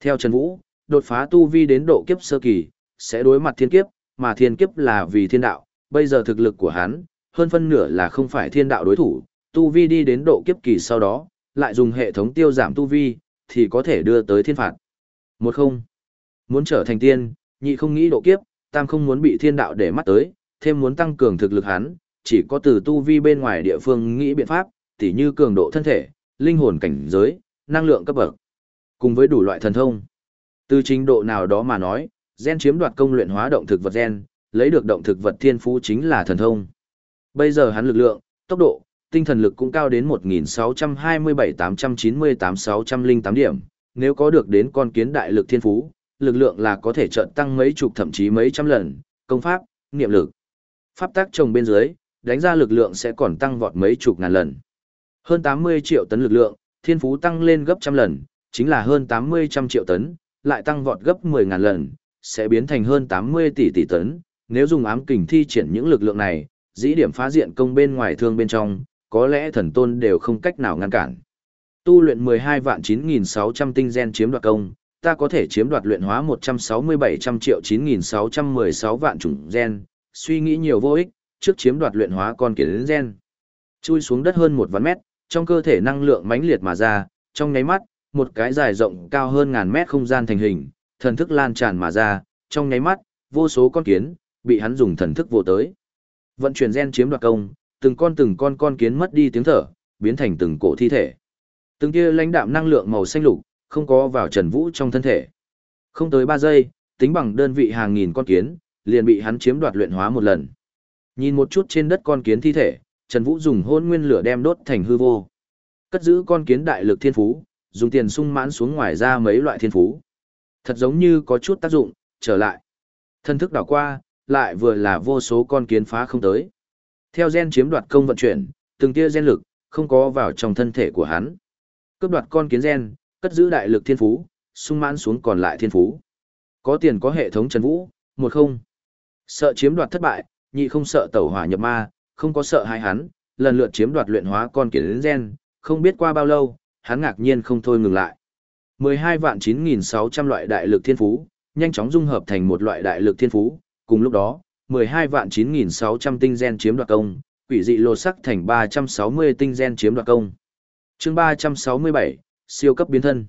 Theo Trần Vũ, đột phá tu vi đến độ kiếp sơ kỳ, sẽ đối mặt thiên kiếp, mà thiên kiếp là vì thiên đạo, bây giờ thực lực của hắn, hơn phân nửa là không phải thiên đạo đối thủ, tu vi đi đến độ kiếp kỳ sau đó, lại dùng hệ thống tiêu giảm tu vi, thì có thể đưa tới thiên phạt. Một không, muốn trở thành tiên, nhị không nghĩ độ kiếp, tam không muốn bị thiên đạo để mắt tới, thêm muốn tăng cường thực lực hắn, chỉ có từ tu vi bên ngoài địa phương nghĩ biện pháp, tỉ như cường độ thân thể, linh hồn cảnh giới, năng lượng cấp bậc, cùng với đủ loại thần thông. Từ trình độ nào đó mà nói, gen chiếm đoạt công luyện hóa động thực vật gen, lấy được động thực vật thiên phú chính là thần thông. Bây giờ hắn lực lượng, tốc độ, tinh thần lực cũng cao đến 1.627-898-608 điểm, nếu có được đến con kiến đại lực thiên phú, lực lượng là có thể trận tăng mấy chục thậm chí mấy trăm lần, công pháp, niệm lực. Pháp tác trồng bên dưới, đánh ra lực lượng sẽ còn tăng vọt mấy chục ngàn lần. Hơn 80 triệu tấn lực lượng, thiên phú tăng lên gấp trăm lần, chính là hơn 80 trăm triệu tấn, lại tăng vọt gấp 10 ngàn lần, sẽ biến thành hơn 80 tỷ tỷ tấn. Nếu dùng ám kình thi triển những lực lượng này, dĩ điểm phá diện công bên ngoài thương bên trong, có lẽ thần tôn đều không cách nào ngăn cản. Tu luyện 12 vạn 9.600 tinh gen chiếm đoạt công, ta có thể chiếm đoạt luyện hóa 167 triệu 9.616 vạn chủng gen, suy nghĩ nhiều vô ích, trước chiếm đoạt luyện hóa con kiến gen. Chui xuống đất hơn một vạn mét, trong cơ thể năng lượng mãnh liệt mà ra, trong nháy mắt, một cái dài rộng cao hơn ngàn mét không gian thành hình, thần thức lan tràn mà ra, trong nháy mắt, vô số con kiến, bị hắn dùng thần thức vô tới. Vận chuyển gen chiếm đoạt công, từng con từng con con kiến mất đi tiếng thở, biến thành từng cổ thi thể. Từng kia lãnh đạm năng lượng màu xanh lục, không có vào Trần Vũ trong thân thể. Không tới 3 giây, tính bằng đơn vị hàng nghìn con kiến, liền bị hắn chiếm đoạt luyện hóa một lần. Nhìn một chút trên đất con kiến thi thể, Trần Vũ dùng hôn nguyên lửa đem đốt thành hư vô. Cất giữ con kiến đại lực thiên phú, dùng tiền sung mãn xuống ngoài ra mấy loại thiên phú. Thật giống như có chút tác dụng, trở lại. Thân thức đảo qua, lại vừa là vô số con kiến phá không tới. Theo gen chiếm đoạt công vận chuyển, từng tia gen lực, không có vào trong thân thể của hắn. Cướp đoạt con kiến gen, cất giữ đại lực thiên phú, sung mãn xuống còn lại thiên phú. Có tiền có hệ thống Trần Vũ, một không. Sợ chiếm đoạt thất bại, nhị không sợ tẩu hỏa nhập ma, không có sợ hai hắn, lần lượt chiếm đoạt luyện hóa con kiến gen, không biết qua bao lâu, hắn ngạc nhiên không thôi ngừng lại. 12 vạn 9.600 loại đại lực thiên phú, nhanh chóng dung hợp thành một loại đại lực thiên phú, cùng lúc đó, 12 vạn 9.600 tinh gen chiếm đoạt công, quỷ dị lột sắc thành 360 tinh gen chiếm đoạt công. chương 367, siêu cấp biến thân.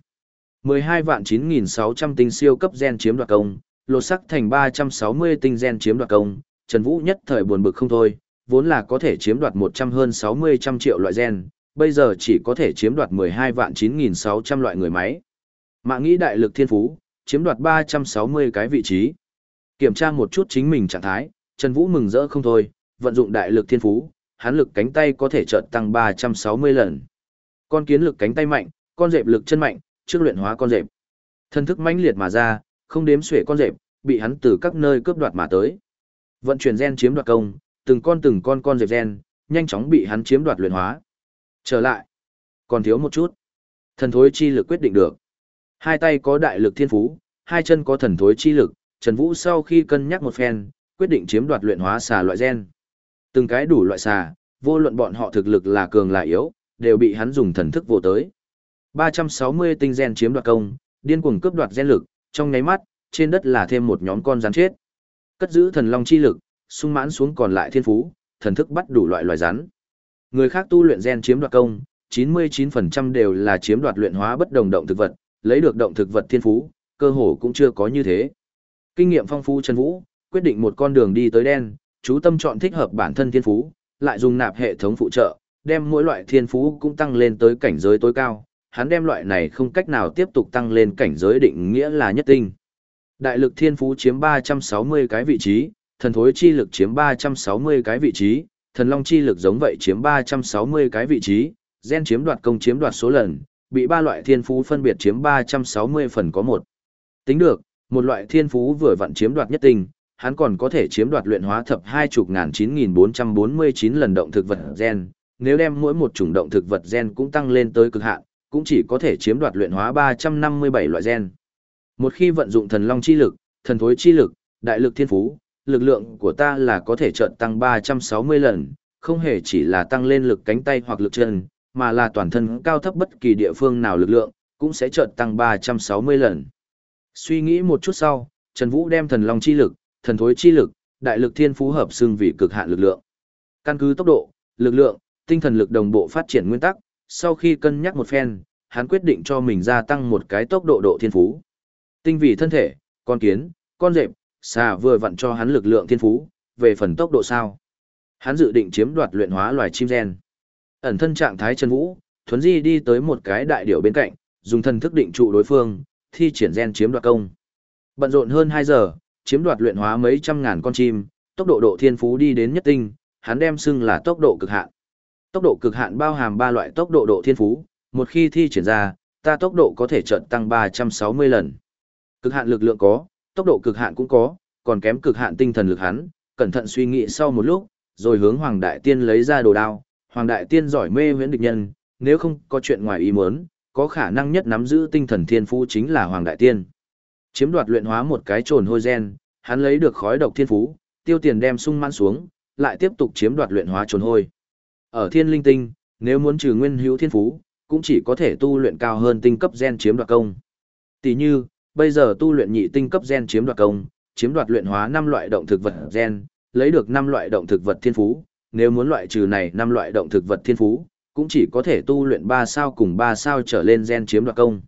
12 vạn 9.600 tinh siêu cấp gen chiếm đoạt công, lột sắc thành 360 tinh gen chiếm đoạt công, Trần Vũ nhất thời buồn bực không thôi, vốn là có thể chiếm đoạt 100 hơn 60 trăm triệu loại gen, bây giờ chỉ có thể chiếm đoạt 12 vạn 9.600 loại người máy. Mạng nghĩ đại lực thiên phú, chiếm đoạt 360 cái vị trí. Kiểm tra một chút chính mình trạng thái, Trần Vũ mừng rỡ không thôi, vận dụng đại lực thiên phú, hắn lực cánh tay có thể chợt tăng 360 lần. Con kiến lực cánh tay mạnh, con dẹp lực chân mạnh, trước luyện hóa con dẹp. Thân thức mãnh liệt mà ra, không đếm xuể con dẹp, bị hắn từ các nơi cướp đoạt mà tới. Vận chuyển gen chiếm đoạt công, từng con từng con con dẹp gen, nhanh chóng bị hắn chiếm đoạt luyện hóa. Trở lại, còn thiếu một chút. Thần thối chi lực quyết định được. Hai tay có đại lực thiên phú, hai chân có thần thối chi lực, Trần Vũ sau khi cân nhắc một phen, quyết định chiếm đoạt luyện hóa xà loại gen. Từng cái đủ loại xà, vô luận bọn họ thực lực là cường là yếu, đều bị hắn dùng thần thức vô tới. 360 tinh gen chiếm đoạt công, điên cuồng cướp đoạt gen lực, trong nháy mắt, trên đất là thêm một nhóm con rắn chết. Cất giữ thần long chi lực, sung mãn xuống còn lại thiên phú, thần thức bắt đủ loại loài rắn. Người khác tu luyện gen chiếm đoạt công, 99% đều là chiếm đoạt luyện hóa bất đồng động thực vật, lấy được động thực vật thiên phú, cơ hồ cũng chưa có như thế. Kinh nghiệm phong phú Trần Vũ, quyết định một con đường đi tới đen, chú tâm chọn thích hợp bản thân thiên phú, lại dùng nạp hệ thống phụ trợ, đem mỗi loại thiên phú cũng tăng lên tới cảnh giới tối cao. Hắn đem loại này không cách nào tiếp tục tăng lên cảnh giới định nghĩa là nhất tinh. Đại lực thiên phú chiếm 360 cái vị trí, thần thối chi lực chiếm 360 cái vị trí, thần long chi lực giống vậy chiếm 360 cái vị trí, gen chiếm đoạt công chiếm đoạt số lần, bị ba loại thiên phú phân biệt chiếm 360 phần có một. Tính được, một loại thiên phú vừa vặn chiếm đoạt nhất tinh, hắn còn có thể chiếm đoạt luyện hóa thập hai chục ngàn chín nghìn bốn trăm bốn mươi chín lần động thực vật gen, nếu đem mỗi một chủng động thực vật gen cũng tăng lên tới cực hạn, cũng chỉ có thể chiếm đoạt luyện hóa 357 loại gen. Một khi vận dụng thần long chi lực, thần thối chi lực, đại lực thiên phú, lực lượng của ta là có thể chợt tăng 360 lần, không hề chỉ là tăng lên lực cánh tay hoặc lực chân, mà là toàn thân cao thấp bất kỳ địa phương nào lực lượng, cũng sẽ chợt tăng 360 lần. Suy nghĩ một chút sau, Trần Vũ đem thần long chi lực, thần thối chi lực, đại lực thiên phú hợp xưng vì cực hạn lực lượng. Căn cứ tốc độ, lực lượng, tinh thần lực đồng bộ phát triển nguyên tắc, sau khi cân nhắc một phen, hắn quyết định cho mình gia tăng một cái tốc độ độ thiên phú. Tinh vị thân thể, con kiến, con rệp, xà vừa vặn cho hắn lực lượng thiên phú, về phần tốc độ sao. Hắn dự định chiếm đoạt luyện hóa loài chim gen. Ẩn thân trạng thái trần vũ, thuấn di đi tới một cái đại điểu bên cạnh, dùng thần thức định trụ đối phương, thi triển gen chiếm đoạt công. Bận rộn hơn 2 giờ, chiếm đoạt luyện hóa mấy trăm ngàn con chim, tốc độ độ thiên phú đi đến nhất tinh, hắn đem xưng là tốc độ cực hạn. Tốc độ cực hạn bao hàm ba loại tốc độ độ thiên phú, một khi thi triển ra, ta tốc độ có thể chợt tăng 360 lần. Cực hạn lực lượng có, tốc độ cực hạn cũng có, còn kém cực hạn tinh thần lực hắn, cẩn thận suy nghĩ sau một lúc, rồi hướng Hoàng Đại Tiên lấy ra đồ đao. Hoàng Đại Tiên giỏi mê huyễn địch nhân, nếu không có chuyện ngoài ý muốn, có khả năng nhất nắm giữ tinh thần thiên phú chính là Hoàng Đại Tiên. Chiếm đoạt luyện hóa một cái trồn hôi gen, hắn lấy được khói độc thiên phú, tiêu tiền đem sung mãn xuống, lại tiếp tục chiếm đoạt luyện hóa trồn hôi. Ở thiên linh tinh, nếu muốn trừ nguyên hữu thiên phú, cũng chỉ có thể tu luyện cao hơn tinh cấp gen chiếm đoạt công. Tỷ như, bây giờ tu luyện nhị tinh cấp gen chiếm đoạt công, chiếm đoạt luyện hóa 5 loại động thực vật gen, lấy được 5 loại động thực vật thiên phú, nếu muốn loại trừ này 5 loại động thực vật thiên phú, cũng chỉ có thể tu luyện 3 sao cùng 3 sao trở lên gen chiếm đoạt công.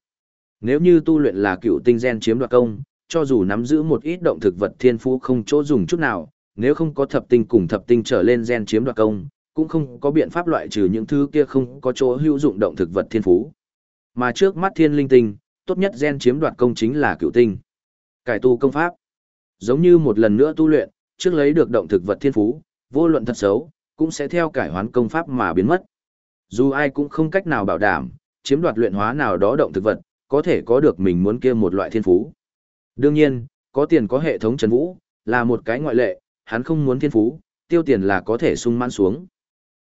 Nếu như tu luyện là cựu tinh gen chiếm đoạt công, cho dù nắm giữ một ít động thực vật thiên phú không chỗ dùng chút nào, nếu không có thập tinh cùng thập tinh trở lên gen chiếm đoạt công, cũng không có biện pháp loại trừ những thứ kia không có chỗ hữu dụng động thực vật thiên phú. Mà trước mắt thiên linh tinh, tốt nhất gen chiếm đoạt công chính là cựu tinh. Cải tu công pháp. Giống như một lần nữa tu luyện, trước lấy được động thực vật thiên phú, vô luận thật xấu, cũng sẽ theo cải hoán công pháp mà biến mất. Dù ai cũng không cách nào bảo đảm, chiếm đoạt luyện hóa nào đó động thực vật, có thể có được mình muốn kia một loại thiên phú. Đương nhiên, có tiền có hệ thống Trần Vũ, là một cái ngoại lệ, hắn không muốn thiên phú, tiêu tiền là có thể sung mãn xuống.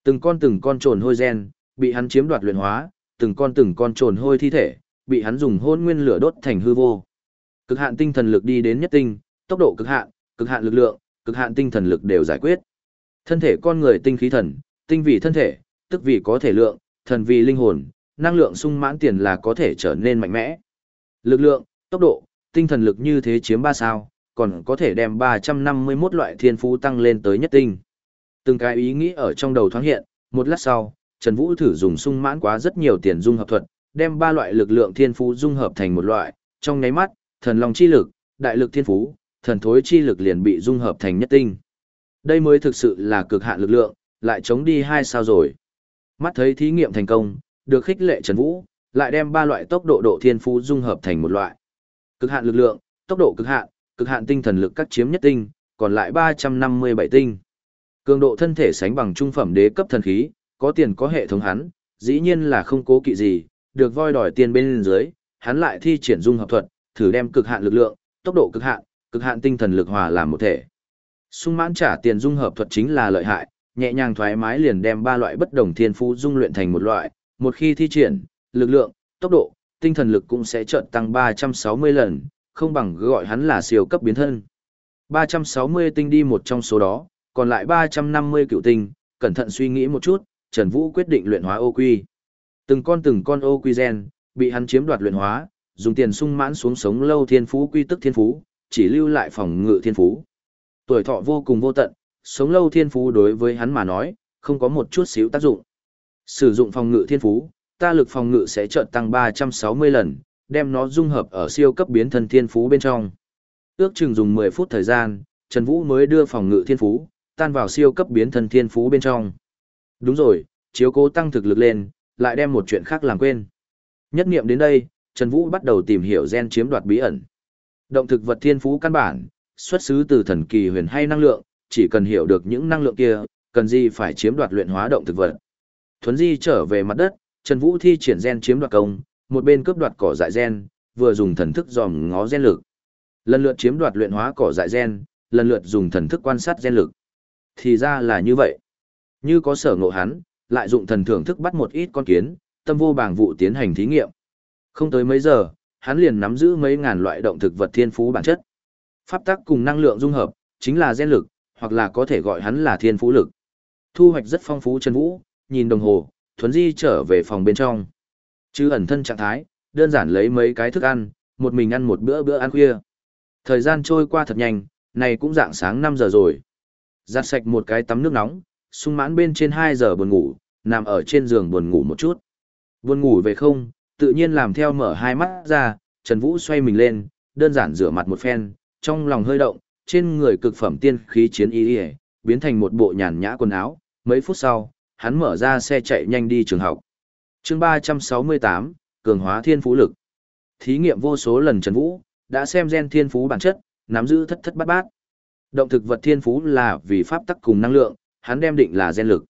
Từng con từng con trồn hôi gen, bị hắn chiếm đoạt luyện hóa, từng con từng con trồn hôi thi thể, bị hắn dùng hôn nguyên lửa đốt thành hư vô. Cực hạn tinh thần lực đi đến nhất tinh, tốc độ cực hạn, cực hạn lực lượng, cực hạn tinh thần lực đều giải quyết. Thân thể con người tinh khí thần, tinh vì thân thể, tức vì có thể lượng, thần vì linh hồn, năng lượng sung mãn tiền là có thể trở nên mạnh mẽ. Lực lượng, tốc độ, tinh thần lực như thế chiếm 3 sao, còn có thể đem 351 loại thiên phú tăng lên tới nhất tinh. Từng cái ý nghĩ ở trong đầu thoáng hiện, một lát sau, Trần Vũ thử dùng sung mãn quá rất nhiều tiền dung hợp thuật, đem ba loại lực lượng thiên phú dung hợp thành một loại, trong nháy mắt, thần long chi lực, đại lực thiên phú, thần thối chi lực liền bị dung hợp thành nhất tinh. Đây mới thực sự là cực hạn lực lượng, lại chống đi hai sao rồi. Mắt thấy thí nghiệm thành công, được khích lệ Trần Vũ, lại đem ba loại tốc độ độ thiên phú dung hợp thành một loại. Cực hạn lực lượng, tốc độ cực hạn, cực hạn tinh thần lực các chiếm nhất tinh, còn lại 357 tinh. Cường độ thân thể sánh bằng trung phẩm đế cấp thần khí, có tiền có hệ thống hắn, dĩ nhiên là không cố kỵ gì, được voi đòi tiền bên dưới, hắn lại thi triển dung hợp thuật, thử đem cực hạn lực lượng, tốc độ cực hạn, cực hạn tinh thần lực hòa làm một thể. Sung mãn trả tiền dung hợp thuật chính là lợi hại, nhẹ nhàng thoải mái liền đem ba loại bất đồng thiên phú dung luyện thành một loại, một khi thi triển, lực lượng, tốc độ, tinh thần lực cũng sẽ chợt tăng 360 lần, không bằng gọi hắn là siêu cấp biến thân. 360 tinh đi một trong số đó, còn lại 350 cựu tinh, cẩn thận suy nghĩ một chút, Trần Vũ quyết định luyện hóa ô quy. Từng con từng con ô quy gen, bị hắn chiếm đoạt luyện hóa, dùng tiền sung mãn xuống sống lâu thiên phú quy tức thiên phú, chỉ lưu lại phòng ngự thiên phú. Tuổi thọ vô cùng vô tận, sống lâu thiên phú đối với hắn mà nói, không có một chút xíu tác dụng. Sử dụng phòng ngự thiên phú, ta lực phòng ngự sẽ chợt tăng 360 lần, đem nó dung hợp ở siêu cấp biến thân thiên phú bên trong. Ước chừng dùng 10 phút thời gian, Trần Vũ mới đưa phòng ngự thiên phú, tan vào siêu cấp biến thân thiên phú bên trong. Đúng rồi, chiếu cố tăng thực lực lên, lại đem một chuyện khác làm quên. Nhất niệm đến đây, Trần Vũ bắt đầu tìm hiểu gen chiếm đoạt bí ẩn. Động thực vật thiên phú căn bản, xuất xứ từ thần kỳ huyền hay năng lượng, chỉ cần hiểu được những năng lượng kia, cần gì phải chiếm đoạt luyện hóa động thực vật. Thuấn Di trở về mặt đất, Trần Vũ thi triển gen chiếm đoạt công, một bên cướp đoạt cỏ dại gen, vừa dùng thần thức dòm ngó gen lực. Lần lượt chiếm đoạt luyện hóa cỏ dại gen, lần lượt dùng thần thức quan sát gen lực. Thì ra là như vậy. Như có sở ngộ hắn, lại dụng thần thưởng thức bắt một ít con kiến, tâm vô bảng vụ tiến hành thí nghiệm. Không tới mấy giờ, hắn liền nắm giữ mấy ngàn loại động thực vật thiên phú bản chất. Pháp tắc cùng năng lượng dung hợp, chính là gen lực, hoặc là có thể gọi hắn là thiên phú lực. Thu hoạch rất phong phú chân vũ, nhìn đồng hồ, thuấn di trở về phòng bên trong. Chứ ẩn thân trạng thái, đơn giản lấy mấy cái thức ăn, một mình ăn một bữa bữa ăn khuya. Thời gian trôi qua thật nhanh, này cũng dạng sáng 5 giờ rồi. Giặt sạch một cái tắm nước nóng, sung mãn bên trên 2 giờ buồn ngủ, nằm ở trên giường buồn ngủ một chút. Buồn ngủ về không, tự nhiên làm theo mở hai mắt ra, Trần Vũ xoay mình lên, đơn giản rửa mặt một phen, trong lòng hơi động, trên người cực phẩm tiên khí chiến y y, biến thành một bộ nhàn nhã quần áo, mấy phút sau, hắn mở ra xe chạy nhanh đi trường học. chương 368, Cường hóa thiên phú lực. Thí nghiệm vô số lần Trần Vũ, đã xem gen thiên phú bản chất, nắm giữ thất thất bát bát. Động thực vật thiên phú là vì pháp tắc cùng năng lượng, hắn đem định là gen lực.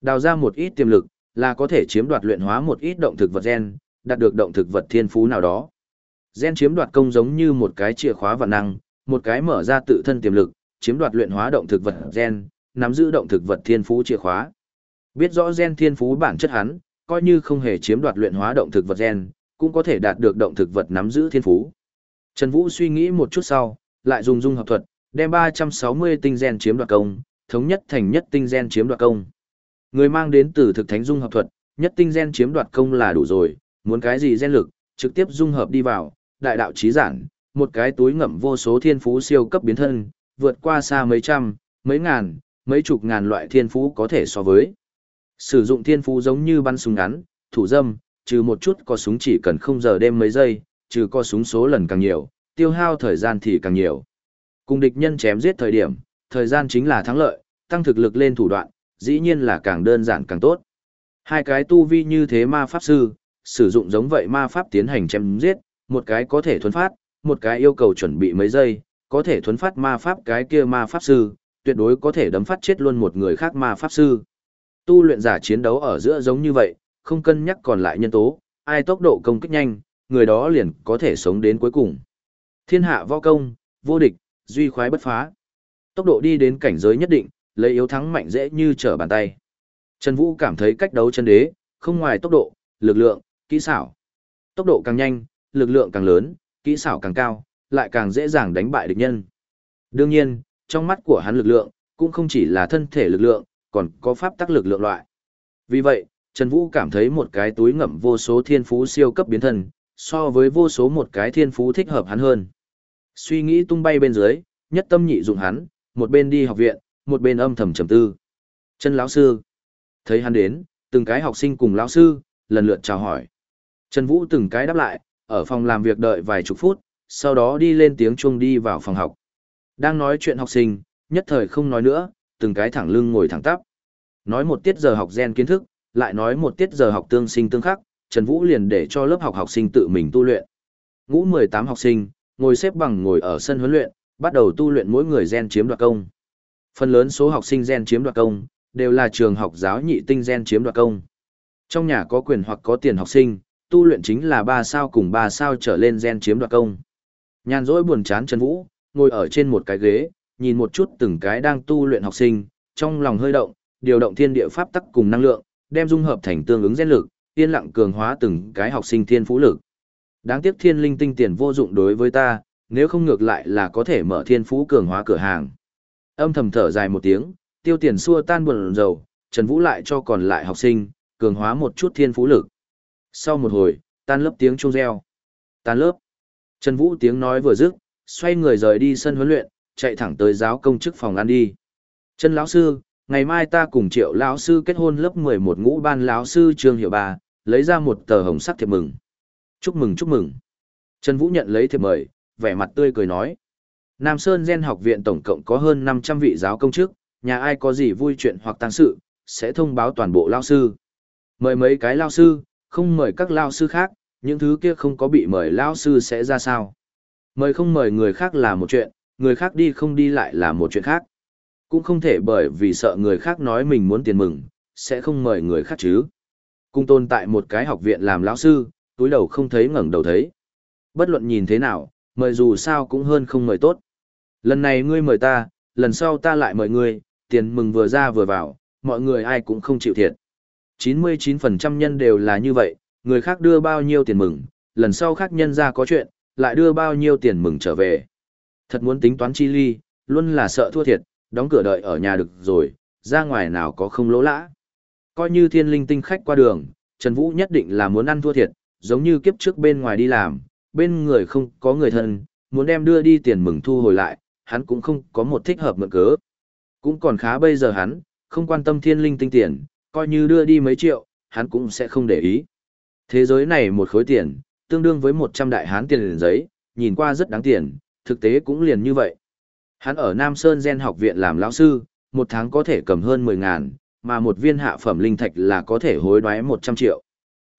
Đào ra một ít tiềm lực, là có thể chiếm đoạt luyện hóa một ít động thực vật gen, đạt được động thực vật thiên phú nào đó. Gen chiếm đoạt công giống như một cái chìa khóa vận năng, một cái mở ra tự thân tiềm lực, chiếm đoạt luyện hóa động thực vật gen, nắm giữ động thực vật thiên phú chìa khóa. Biết rõ gen thiên phú bản chất hắn, coi như không hề chiếm đoạt luyện hóa động thực vật gen, cũng có thể đạt được động thực vật nắm giữ thiên phú. Trần Vũ suy nghĩ một chút sau, lại dùng dung hợp thuật, đem 360 tinh gen chiếm đoạt công, thống nhất thành nhất tinh gen chiếm đoạt công. Người mang đến từ thực thánh dung hợp thuật, nhất tinh gen chiếm đoạt công là đủ rồi, muốn cái gì gen lực, trực tiếp dung hợp đi vào, đại đạo trí giản, một cái túi ngậm vô số thiên phú siêu cấp biến thân, vượt qua xa mấy trăm, mấy ngàn, mấy chục ngàn loại thiên phú có thể so với. Sử dụng thiên phú giống như bắn súng ngắn, thủ dâm, trừ một chút có súng chỉ cần không giờ đêm mấy giây, trừ có súng số lần càng nhiều, tiêu hao thời gian thì càng nhiều. Cùng địch nhân chém giết thời điểm, thời gian chính là thắng lợi, tăng thực lực lên thủ đoạn, dĩ nhiên là càng đơn giản càng tốt. Hai cái tu vi như thế ma pháp sư, sử dụng giống vậy ma pháp tiến hành chém giết, một cái có thể thuần phát, một cái yêu cầu chuẩn bị mấy giây, có thể thuấn phát ma pháp cái kia ma pháp sư, tuyệt đối có thể đấm phát chết luôn một người khác ma pháp sư. Tu luyện giả chiến đấu ở giữa giống như vậy, không cân nhắc còn lại nhân tố, ai tốc độ công kích nhanh, người đó liền có thể sống đến cuối cùng. Thiên hạ võ công, vô địch, duy khoái bất phá. Tốc độ đi đến cảnh giới nhất định, lấy yếu thắng mạnh dễ như trở bàn tay. Trần Vũ cảm thấy cách đấu chân đế, không ngoài tốc độ, lực lượng, kỹ xảo. Tốc độ càng nhanh, lực lượng càng lớn, kỹ xảo càng cao, lại càng dễ dàng đánh bại địch nhân. Đương nhiên, trong mắt của hắn lực lượng, cũng không chỉ là thân thể lực lượng, còn có pháp tắc lực lượng loại. Vì vậy, Trần Vũ cảm thấy một cái túi ngậm vô số thiên phú siêu cấp biến thân, so với vô số một cái thiên phú thích hợp hắn hơn. Suy nghĩ tung bay bên dưới, nhất tâm nhị dụng hắn, một bên đi học viện, một bên âm thầm trầm tư. Chân lão sư. Thấy hắn đến, từng cái học sinh cùng lão sư, lần lượt chào hỏi. Trần Vũ từng cái đáp lại, ở phòng làm việc đợi vài chục phút, sau đó đi lên tiếng chuông đi vào phòng học. Đang nói chuyện học sinh, nhất thời không nói nữa, từng cái thẳng lưng ngồi thẳng tắp. Nói một tiết giờ học gen kiến thức, lại nói một tiết giờ học tương sinh tương khắc, Trần Vũ liền để cho lớp học học sinh tự mình tu luyện. Ngũ 18 học sinh, ngồi xếp bằng ngồi ở sân huấn luyện, bắt đầu tu luyện mỗi người gen chiếm đoạt công. Phần lớn số học sinh gen chiếm đoạt công, đều là trường học giáo nhị tinh gen chiếm đoạt công. Trong nhà có quyền hoặc có tiền học sinh, tu luyện chính là ba sao cùng ba sao trở lên gen chiếm đoạt công. Nhàn rỗi buồn chán Trần Vũ, ngồi ở trên một cái ghế, nhìn một chút từng cái đang tu luyện học sinh, trong lòng hơi động, điều động thiên địa pháp tắc cùng năng lượng, đem dung hợp thành tương ứng gen lực, yên lặng cường hóa từng cái học sinh thiên phú lực. Đáng tiếc thiên linh tinh tiền vô dụng đối với ta, nếu không ngược lại là có thể mở thiên phú cường hóa cửa hàng. Âm thầm thở dài một tiếng, tiêu tiền xua tan buồn rầu, Trần Vũ lại cho còn lại học sinh, cường hóa một chút thiên phú lực. Sau một hồi, Tan lớp tiếng chuông reo. Tan lớp. Trần Vũ tiếng nói vừa dứt, xoay người rời đi sân huấn luyện, chạy thẳng tới giáo công chức phòng ăn đi. Trần lão sư, ngày mai ta cùng Triệu lão sư kết hôn lớp 11 ngũ ban lão sư Trương Hiệu bà lấy ra một tờ hồng sắc thiệp mừng. Chúc mừng chúc mừng. Trần Vũ nhận lấy thiệp mời, vẻ mặt tươi cười nói. Nam Sơn Gen học viện tổng cộng có hơn 500 vị giáo công chức, nhà ai có gì vui chuyện hoặc tăng sự, sẽ thông báo toàn bộ lao sư. Mời mấy cái lao sư, không mời các lao sư khác, những thứ kia không có bị mời lao sư sẽ ra sao. Mời không mời người khác là một chuyện, người khác đi không đi lại là một chuyện khác. Cũng không thể bởi vì sợ người khác nói mình muốn tiền mừng, sẽ không mời người khác chứ. Cung tồn tại một cái học viện làm lão sư, túi đầu không thấy ngẩng đầu thấy. Bất luận nhìn thế nào, mời dù sao cũng hơn không mời tốt. Lần này ngươi mời ta, lần sau ta lại mời ngươi, tiền mừng vừa ra vừa vào, mọi người ai cũng không chịu thiệt. 99% nhân đều là như vậy, người khác đưa bao nhiêu tiền mừng, lần sau khác nhân ra có chuyện, lại đưa bao nhiêu tiền mừng trở về. Thật muốn tính toán chi ly, luôn là sợ thua thiệt, đóng cửa đợi ở nhà được rồi, ra ngoài nào có không lỗ lã. Coi như thiên linh tinh khách qua đường, Trần Vũ nhất định là muốn ăn thua thiệt, giống như kiếp trước bên ngoài đi làm, bên người không có người thân, muốn đem đưa đi tiền mừng thu hồi lại, hắn cũng không có một thích hợp mượn cớ. Cũng còn khá bây giờ hắn, không quan tâm thiên linh tinh tiền, coi như đưa đi mấy triệu, hắn cũng sẽ không để ý. Thế giới này một khối tiền, tương đương với 100 đại hán tiền liền giấy, nhìn qua rất đáng tiền, thực tế cũng liền như vậy. Hắn ở Nam Sơn Gen học viện làm lão sư, một tháng có thể cầm hơn 10 ngàn, mà một viên hạ phẩm linh thạch là có thể hối đoái 100 triệu.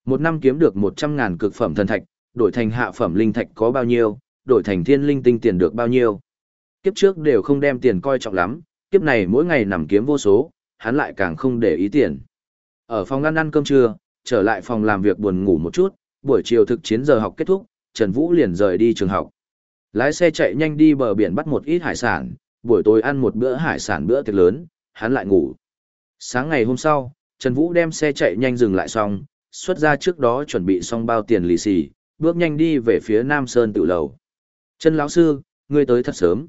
Một năm kiếm được 100 ngàn cực phẩm thần thạch, đổi thành hạ phẩm linh thạch có bao nhiêu, đổi thành thiên linh tinh tiền được bao nhiêu. Kiếp trước đều không đem tiền coi trọng lắm, kiếp này mỗi ngày nằm kiếm vô số, hắn lại càng không để ý tiền. Ở phòng ăn ăn cơm trưa, trở lại phòng làm việc buồn ngủ một chút, buổi chiều thực chiến giờ học kết thúc, Trần Vũ liền rời đi trường học. Lái xe chạy nhanh đi bờ biển bắt một ít hải sản, buổi tối ăn một bữa hải sản bữa tiệc lớn, hắn lại ngủ. Sáng ngày hôm sau, Trần Vũ đem xe chạy nhanh dừng lại xong, xuất ra trước đó chuẩn bị xong bao tiền lì xì, bước nhanh đi về phía Nam Sơn tự lầu. Trần lão sư, ngươi tới thật sớm.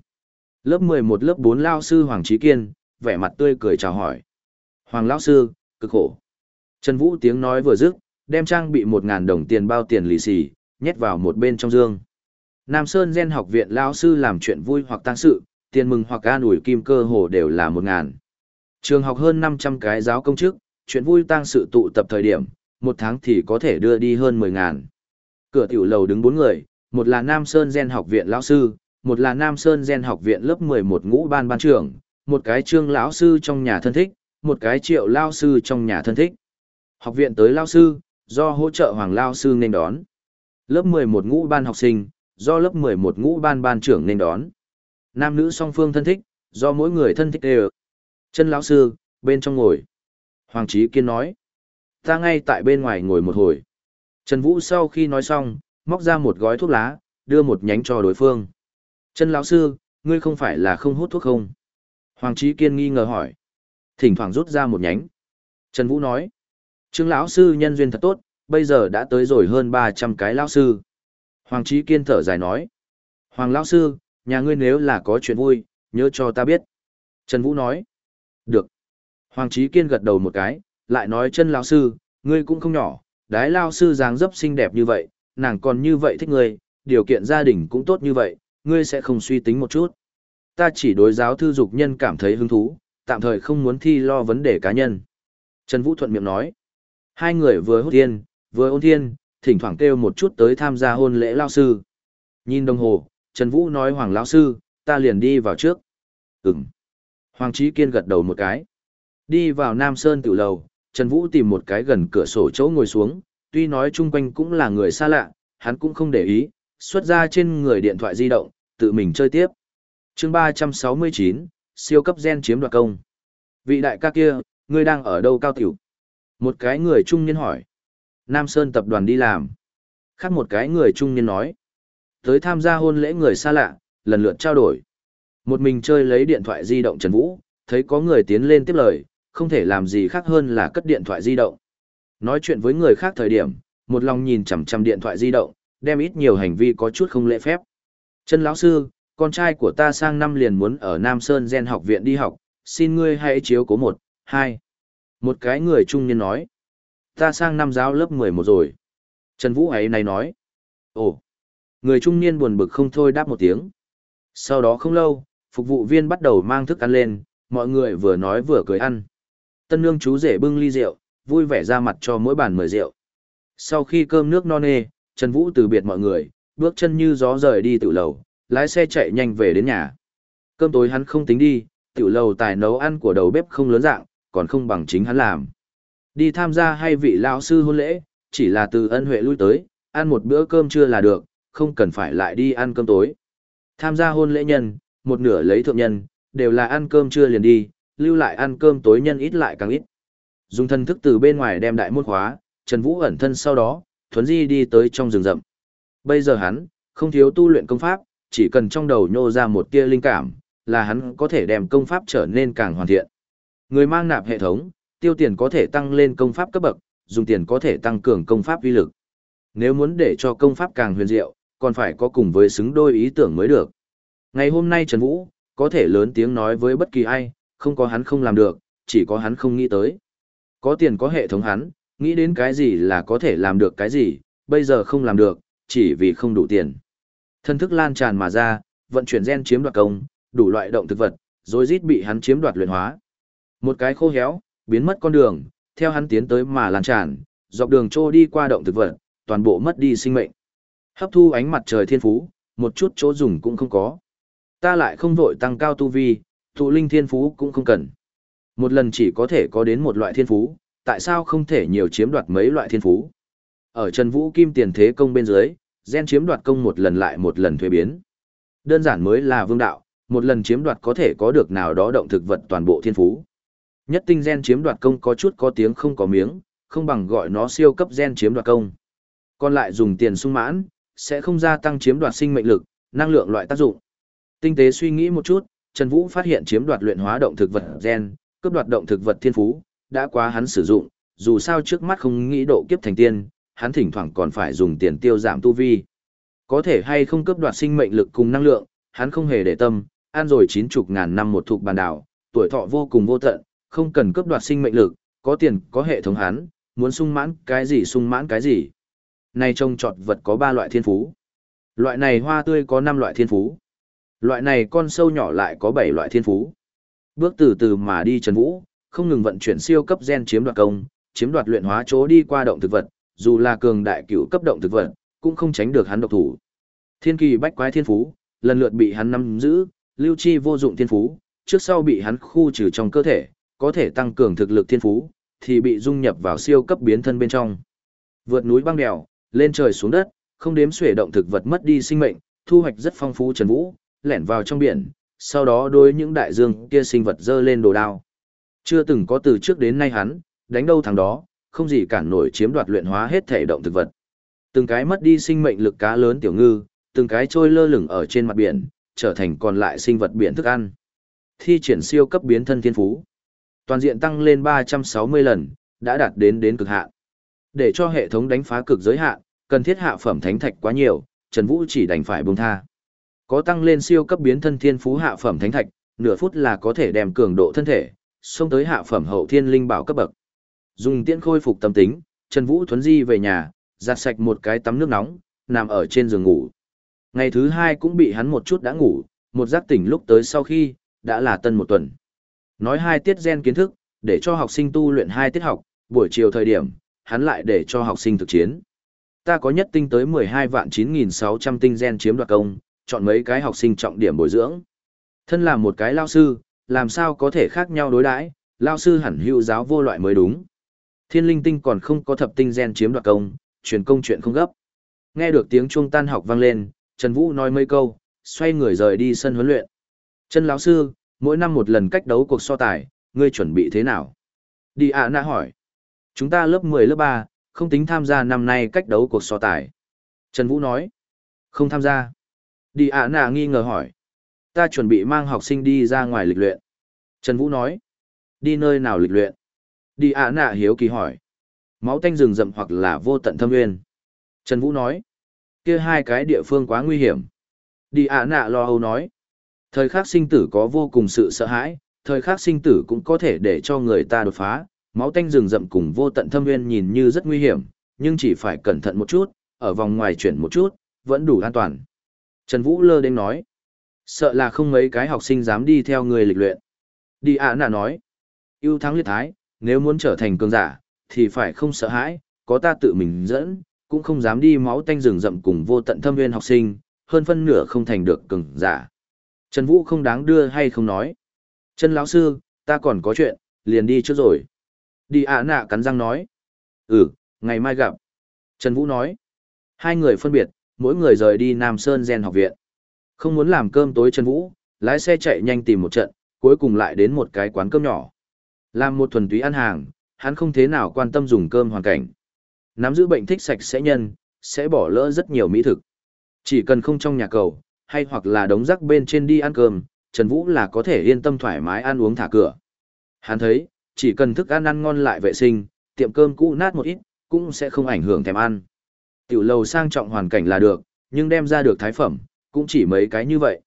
Lớp 11 lớp 4 lao sư Hoàng Trí Kiên, vẻ mặt tươi cười chào hỏi. Hoàng lão sư, cực khổ. Trần Vũ tiếng nói vừa dứt, đem trang bị 1000 đồng tiền bao tiền lì xì, nhét vào một bên trong dương. Nam Sơn Gen học viện lão sư làm chuyện vui hoặc tăng sự, tiền mừng hoặc an ủi kim cơ hồ đều là 1000. Trường học hơn 500 cái giáo công chức, chuyện vui tăng sự tụ tập thời điểm, một tháng thì có thể đưa đi hơn 10 ngàn. Cửa tiểu lầu đứng bốn người, một là Nam Sơn Gen học viện lão sư, một là Nam Sơn Gen học viện lớp 11 ngũ ban ban trưởng, một cái trương lão sư trong nhà thân thích, một cái triệu lão sư trong nhà thân thích. Học viện tới lao sư, do hỗ trợ hoàng lao sư nên đón. Lớp 11 ngũ ban học sinh, do lớp 11 ngũ ban ban trưởng nên đón. Nam nữ song phương thân thích, do mỗi người thân thích đều. Chân lão sư, bên trong ngồi. Hoàng Trí Kiên nói. Ta ngay tại bên ngoài ngồi một hồi. Trần Vũ sau khi nói xong, móc ra một gói thuốc lá, đưa một nhánh cho đối phương. Chân lão sư, ngươi không phải là không hút thuốc không? Hoàng Trí Kiên nghi ngờ hỏi. Thỉnh thoảng rút ra một nhánh. Trần Vũ nói. Trương lão sư nhân duyên thật tốt, bây giờ đã tới rồi hơn 300 cái lão sư. Hoàng Trí Kiên thở dài nói. Hoàng lão sư, nhà ngươi nếu là có chuyện vui, nhớ cho ta biết. Trần Vũ nói. Được. Hoàng Trí Kiên gật đầu một cái, lại nói chân lão sư, ngươi cũng không nhỏ, đái lão sư dáng dấp xinh đẹp như vậy, nàng còn như vậy thích ngươi, điều kiện gia đình cũng tốt như vậy, ngươi sẽ không suy tính một chút. Ta chỉ đối giáo thư dục nhân cảm thấy hứng thú, tạm thời không muốn thi lo vấn đề cá nhân. Trần Vũ thuận miệng nói. Hai người vừa hốt thiên, vừa ôn thiên, thỉnh thoảng kêu một chút tới tham gia hôn lễ lao sư. Nhìn đồng hồ, Trần Vũ nói Hoàng lão sư, ta liền đi vào trước. Ừm. Hoàng Trí Kiên gật đầu một cái. Đi vào Nam Sơn tiểu lầu, Trần Vũ tìm một cái gần cửa sổ chỗ ngồi xuống, tuy nói chung quanh cũng là người xa lạ, hắn cũng không để ý, xuất ra trên người điện thoại di động, tự mình chơi tiếp. chương 369, siêu cấp gen chiếm đoạt công. Vị đại ca kia, ngươi đang ở đâu cao tiểu? Một cái người trung niên hỏi. Nam Sơn tập đoàn đi làm. Khác một cái người trung niên nói. Tới tham gia hôn lễ người xa lạ, lần lượt trao đổi. Một mình chơi lấy điện thoại di động Trần Vũ, thấy có người tiến lên tiếp lời, không thể làm gì khác hơn là cất điện thoại di động. Nói chuyện với người khác thời điểm, một lòng nhìn chằm chằm điện thoại di động, đem ít nhiều hành vi có chút không lễ phép. Chân lão sư, con trai của ta sang năm liền muốn ở Nam Sơn Gen học viện đi học, xin ngươi hãy chiếu cố một, hai. Một cái người trung niên nói, ta sang năm giáo lớp 11 rồi. Trần Vũ ấy này nói. Ồ. Người trung niên buồn bực không thôi đáp một tiếng. Sau đó không lâu, phục vụ viên bắt đầu mang thức ăn lên, mọi người vừa nói vừa cười ăn. Tân nương chú rể bưng ly rượu, vui vẻ ra mặt cho mỗi bàn mời rượu. Sau khi cơm nước no nê, Trần Vũ từ biệt mọi người, bước chân như gió rời đi tự lầu, lái xe chạy nhanh về đến nhà. Cơm tối hắn không tính đi, tự lầu tài nấu ăn của đầu bếp không lớn dạng, còn không bằng chính hắn làm. Đi tham gia hay vị lão sư hôn lễ, chỉ là từ ân huệ lui tới, ăn một bữa cơm trưa là được, không cần phải lại đi ăn cơm tối. Tham gia hôn lễ nhân, một nửa lấy thượng nhân, đều là ăn cơm trưa liền đi, lưu lại ăn cơm tối nhân ít lại càng ít. Dùng thân thức từ bên ngoài đem đại môn khóa, Trần Vũ ẩn thân sau đó, thuấn di đi tới trong rừng rậm. Bây giờ hắn, không thiếu tu luyện công pháp, chỉ cần trong đầu nhô ra một tia linh cảm, là hắn có thể đem công pháp trở nên càng hoàn thiện. Người mang nạp hệ thống, tiêu tiền có thể tăng lên công pháp cấp bậc, dùng tiền có thể tăng cường công pháp uy lực. Nếu muốn để cho công pháp càng huyền diệu, còn phải có cùng với xứng đôi ý tưởng mới được. Ngày hôm nay Trần Vũ, có thể lớn tiếng nói với bất kỳ ai, không có hắn không làm được, chỉ có hắn không nghĩ tới. Có tiền có hệ thống hắn, nghĩ đến cái gì là có thể làm được cái gì, bây giờ không làm được, chỉ vì không đủ tiền. Thân thức lan tràn mà ra, vận chuyển gen chiếm đoạt công, đủ loại động thực vật, rồi rít bị hắn chiếm đoạt luyện hóa. Một cái khô héo, biến mất con đường, theo hắn tiến tới mà lan tràn, dọc đường trô đi qua động thực vật, toàn bộ mất đi sinh mệnh. Hấp thu ánh mặt trời thiên phú, một chút chỗ dùng cũng không có. Ta lại không vội tăng cao tu vi, tụ linh thiên phú cũng không cần. Một lần chỉ có thể có đến một loại thiên phú, tại sao không thể nhiều chiếm đoạt mấy loại thiên phú? Ở Trần Vũ Kim tiền thế công bên dưới, gen chiếm đoạt công một lần lại một lần thuế biến. Đơn giản mới là vương đạo, một lần chiếm đoạt có thể có được nào đó động thực vật toàn bộ thiên phú. Nhất tinh gen chiếm đoạt công có chút có tiếng không có miếng, không bằng gọi nó siêu cấp gen chiếm đoạt công. Còn lại dùng tiền sung mãn, sẽ không gia tăng chiếm đoạt sinh mệnh lực, năng lượng loại tác dụng. Tinh tế suy nghĩ một chút, Trần Vũ phát hiện chiếm đoạt luyện hóa động thực vật gen, cướp đoạt động thực vật thiên phú, đã quá hắn sử dụng, dù sao trước mắt không nghĩ độ kiếp thành tiên, hắn thỉnh thoảng còn phải dùng tiền tiêu giảm tu vi. Có thể hay không cướp đoạt sinh mệnh lực cùng năng lượng, hắn không hề để tâm, ăn rồi chín chục ngàn năm một thuộc bàn đảo, tuổi thọ vô cùng vô tận, không cần cướp đoạt sinh mệnh lực, có tiền có hệ thống hắn, muốn sung mãn cái gì sung mãn cái gì. Này trông trọt vật có ba loại thiên phú. Loại này hoa tươi có năm loại thiên phú. Loại này con sâu nhỏ lại có bảy loại thiên phú. Bước từ từ mà đi Trần Vũ, không ngừng vận chuyển siêu cấp gen chiếm đoạt công, chiếm đoạt luyện hóa chỗ đi qua động thực vật, dù là cường đại cửu cấp động thực vật, cũng không tránh được hắn độc thủ. Thiên kỳ bách quái thiên phú, lần lượt bị hắn nắm giữ, lưu chi vô dụng thiên phú, trước sau bị hắn khu trừ trong cơ thể, có thể tăng cường thực lực thiên phú, thì bị dung nhập vào siêu cấp biến thân bên trong. Vượt núi băng đèo, lên trời xuống đất, không đếm xuể động thực vật mất đi sinh mệnh, thu hoạch rất phong phú Trần Vũ, lẻn vào trong biển, sau đó đối những đại dương kia sinh vật dơ lên đồ đao. Chưa từng có từ trước đến nay hắn, đánh đâu thằng đó, không gì cản nổi chiếm đoạt luyện hóa hết thể động thực vật. Từng cái mất đi sinh mệnh lực cá lớn tiểu ngư, từng cái trôi lơ lửng ở trên mặt biển, trở thành còn lại sinh vật biển thức ăn. Thi triển siêu cấp biến thân thiên phú. Toàn diện tăng lên 360 lần, đã đạt đến đến cực hạn. Để cho hệ thống đánh phá cực giới hạn, cần thiết hạ phẩm thánh thạch quá nhiều, Trần Vũ chỉ đành phải buông tha. Có tăng lên siêu cấp biến thân thiên phú hạ phẩm thánh thạch, nửa phút là có thể đem cường độ thân thể, xông tới hạ phẩm hậu thiên linh bảo cấp bậc. Dùng tiễn khôi phục tâm tính, Trần Vũ thuấn di về nhà, giặt sạch một cái tắm nước nóng, nằm ở trên giường ngủ. Ngày thứ hai cũng bị hắn một chút đã ngủ, một giấc tỉnh lúc tới sau khi, đã là tân một tuần. Nói hai tiết gen kiến thức, để cho học sinh tu luyện hai tiết học, buổi chiều thời điểm, hắn lại để cho học sinh thực chiến. Ta có nhất tinh tới 12 vạn 9.600 tinh gen chiếm đoạt công, chọn mấy cái học sinh trọng điểm bồi dưỡng. Thân là một cái lao sư, làm sao có thể khác nhau đối đãi, lao sư hẳn hữu giáo vô loại mới đúng. Thiên linh tinh còn không có thập tinh gen chiếm đoạt công, truyền công chuyện không gấp. Nghe được tiếng chuông tan học vang lên, Trần Vũ nói mấy câu, xoay người rời đi sân huấn luyện. Trần lão sư, mỗi năm một lần cách đấu cuộc so tài, ngươi chuẩn bị thế nào? Đi ạ nạ hỏi. Chúng ta lớp 10 lớp 3, không tính tham gia năm nay cách đấu cuộc so tài. Trần Vũ nói. Không tham gia. Đi ạ nạ nghi ngờ hỏi. Ta chuẩn bị mang học sinh đi ra ngoài lịch luyện. Trần Vũ nói. Đi nơi nào lịch luyện? Đi ạ nạ hiếu kỳ hỏi. Máu tanh rừng rậm hoặc là vô tận thâm nguyên. Trần Vũ nói. kia hai cái địa phương quá nguy hiểm. Đi ạ nạ lo âu nói. Thời khắc sinh tử có vô cùng sự sợ hãi, thời khắc sinh tử cũng có thể để cho người ta đột phá, máu tanh rừng rậm cùng vô tận thâm nguyên nhìn như rất nguy hiểm, nhưng chỉ phải cẩn thận một chút, ở vòng ngoài chuyển một chút, vẫn đủ an toàn. Trần Vũ lơ đến nói, sợ là không mấy cái học sinh dám đi theo người lịch luyện. Đi ạ nà nói, ưu thắng liệt thái, nếu muốn trở thành cường giả, thì phải không sợ hãi, có ta tự mình dẫn, cũng không dám đi máu tanh rừng rậm cùng vô tận thâm viên học sinh, hơn phân nửa không thành được cường giả. Trần Vũ không đáng đưa hay không nói. Trần lão sư, ta còn có chuyện, liền đi trước rồi. Đi ạ nạ cắn răng nói. Ừ, ngày mai gặp. Trần Vũ nói. Hai người phân biệt, mỗi người rời đi Nam Sơn Gen học viện. Không muốn làm cơm tối Trần Vũ, lái xe chạy nhanh tìm một trận, cuối cùng lại đến một cái quán cơm nhỏ. Làm một thuần túy ăn hàng, hắn không thế nào quan tâm dùng cơm hoàn cảnh. Nắm giữ bệnh thích sạch sẽ nhân, sẽ bỏ lỡ rất nhiều mỹ thực. Chỉ cần không trong nhà cầu, hay hoặc là đống rác bên trên đi ăn cơm, Trần Vũ là có thể yên tâm thoải mái ăn uống thả cửa. Hắn thấy, chỉ cần thức ăn ăn ngon lại vệ sinh, tiệm cơm cũ nát một ít, cũng sẽ không ảnh hưởng thèm ăn. Tiểu lầu sang trọng hoàn cảnh là được, nhưng đem ra được thái phẩm, cũng chỉ mấy cái như vậy.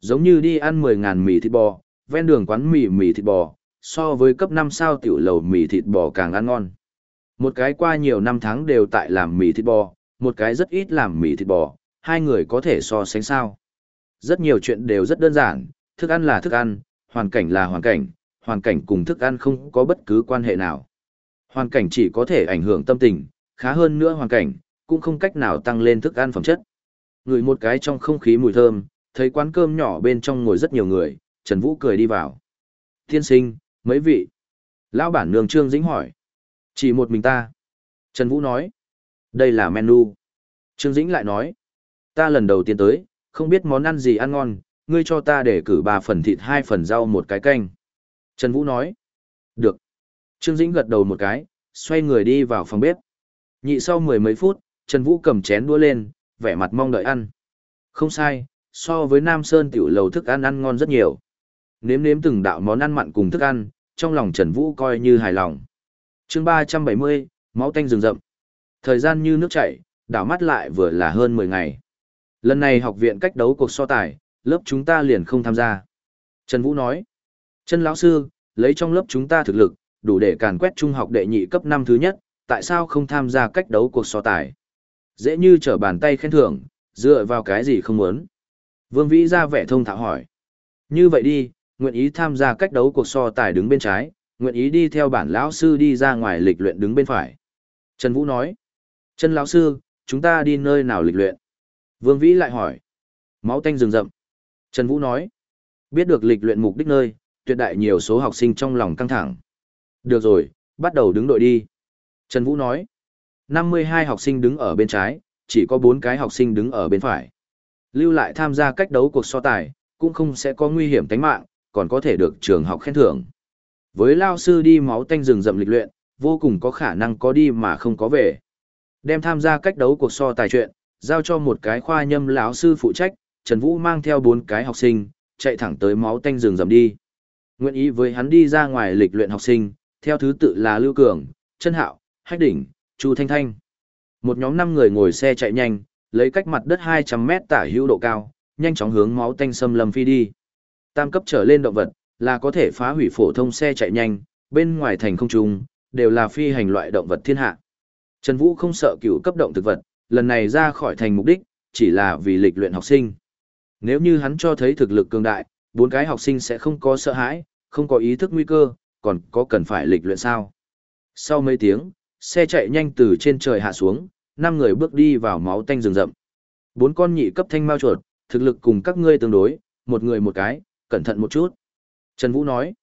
Giống như đi ăn 10.000 mì thịt bò, ven đường quán mì mì thịt bò, so với cấp 5 sao tiểu lầu mì thịt bò càng ăn ngon. Một cái qua nhiều năm tháng đều tại làm mì thịt bò, một cái rất ít làm mì thịt bò, hai người có thể so sánh sao. Rất nhiều chuyện đều rất đơn giản, thức ăn là thức ăn, hoàn cảnh là hoàn cảnh, hoàn cảnh cùng thức ăn không có bất cứ quan hệ nào. Hoàn cảnh chỉ có thể ảnh hưởng tâm tình, khá hơn nữa hoàn cảnh, cũng không cách nào tăng lên thức ăn phẩm chất. ngửi một cái trong không khí mùi thơm, thấy quán cơm nhỏ bên trong ngồi rất nhiều người, Trần Vũ cười đi vào. Thiên sinh, mấy vị? Lão bản nương Trương Dĩnh hỏi. Chỉ một mình ta. Trần Vũ nói. Đây là menu. Trương Dĩnh lại nói. Ta lần đầu tiên tới, không biết món ăn gì ăn ngon, ngươi cho ta để cử ba phần thịt hai phần rau một cái canh. Trần Vũ nói. Được. Trương Dĩnh gật đầu một cái, xoay người đi vào phòng bếp. Nhị sau mười mấy phút, Trần Vũ cầm chén đũa lên, vẻ mặt mong đợi ăn. Không sai, so với Nam Sơn tiểu lầu thức ăn ăn ngon rất nhiều. Nếm nếm từng đạo món ăn mặn cùng thức ăn, trong lòng Trần Vũ coi như hài lòng. chương ba trăm bảy mươi, máu tanh rừng rậm. Thời gian như nước chảy, đảo mắt lại vừa là hơn mười ngày. Lần này học viện cách đấu cuộc so tài, lớp chúng ta liền không tham gia. Trần Vũ nói, Trần lão sư, lấy trong lớp chúng ta thực lực, đủ để càn quét trung học đệ nhị cấp năm thứ nhất, tại sao không tham gia cách đấu cuộc so tài? Dễ như trở bàn tay khen thưởng, dựa vào cái gì không muốn? Vương Vĩ ra vẻ thông thạo hỏi. Như vậy đi, nguyện ý tham gia cách đấu cuộc so tài đứng bên trái, nguyện ý đi theo bản lão sư đi ra ngoài lịch luyện đứng bên phải. Trần Vũ nói. Trần lão sư, chúng ta đi nơi nào lịch luyện? Vương Vĩ lại hỏi. Máu tanh rừng rậm. Trần Vũ nói. Biết được lịch luyện mục đích nơi, tuyệt đại nhiều số học sinh trong lòng căng thẳng. Được rồi, bắt đầu đứng đội đi. Trần Vũ nói. 52 học sinh đứng ở bên trái, chỉ có 4 cái học sinh đứng ở bên phải. Lưu lại tham gia cách đấu cuộc so tài, cũng không sẽ có nguy hiểm tính mạng, còn có thể được trường học khen thưởng. Với lao sư đi máu tanh rừng rậm lịch luyện, vô cùng có khả năng có đi mà không có về. Đem tham gia cách đấu cuộc so tài chuyện, giao cho một cái khoa nhâm lão sư phụ trách, Trần Vũ mang theo bốn cái học sinh, chạy thẳng tới máu tanh rừng rậm đi. Nguyện ý với hắn đi ra ngoài lịch luyện học sinh, theo thứ tự là Lưu Cường, Trân Hạo, Hách Đỉnh, Chu Thanh Thanh. Một nhóm năm người ngồi xe chạy nhanh, lấy cách mặt đất 200 mét tả hữu độ cao, nhanh chóng hướng máu tanh xâm lâm phi đi. Tam cấp trở lên động vật, là có thể phá hủy phổ thông xe chạy nhanh, bên ngoài thành không trung, đều là phi hành loại động vật thiên hạ. Trần Vũ không sợ cửu cấp động thực vật, lần này ra khỏi thành mục đích, chỉ là vì lịch luyện học sinh. Nếu như hắn cho thấy thực lực cường đại, bốn cái học sinh sẽ không có sợ hãi, không có ý thức nguy cơ, còn có cần phải lịch luyện sao. Sau mấy tiếng, xe chạy nhanh từ trên trời hạ xuống, năm người bước đi vào máu tanh rừng rậm. Bốn con nhị cấp thanh mao chuột, thực lực cùng các ngươi tương đối, một người một cái, cẩn thận một chút. Trần Vũ nói.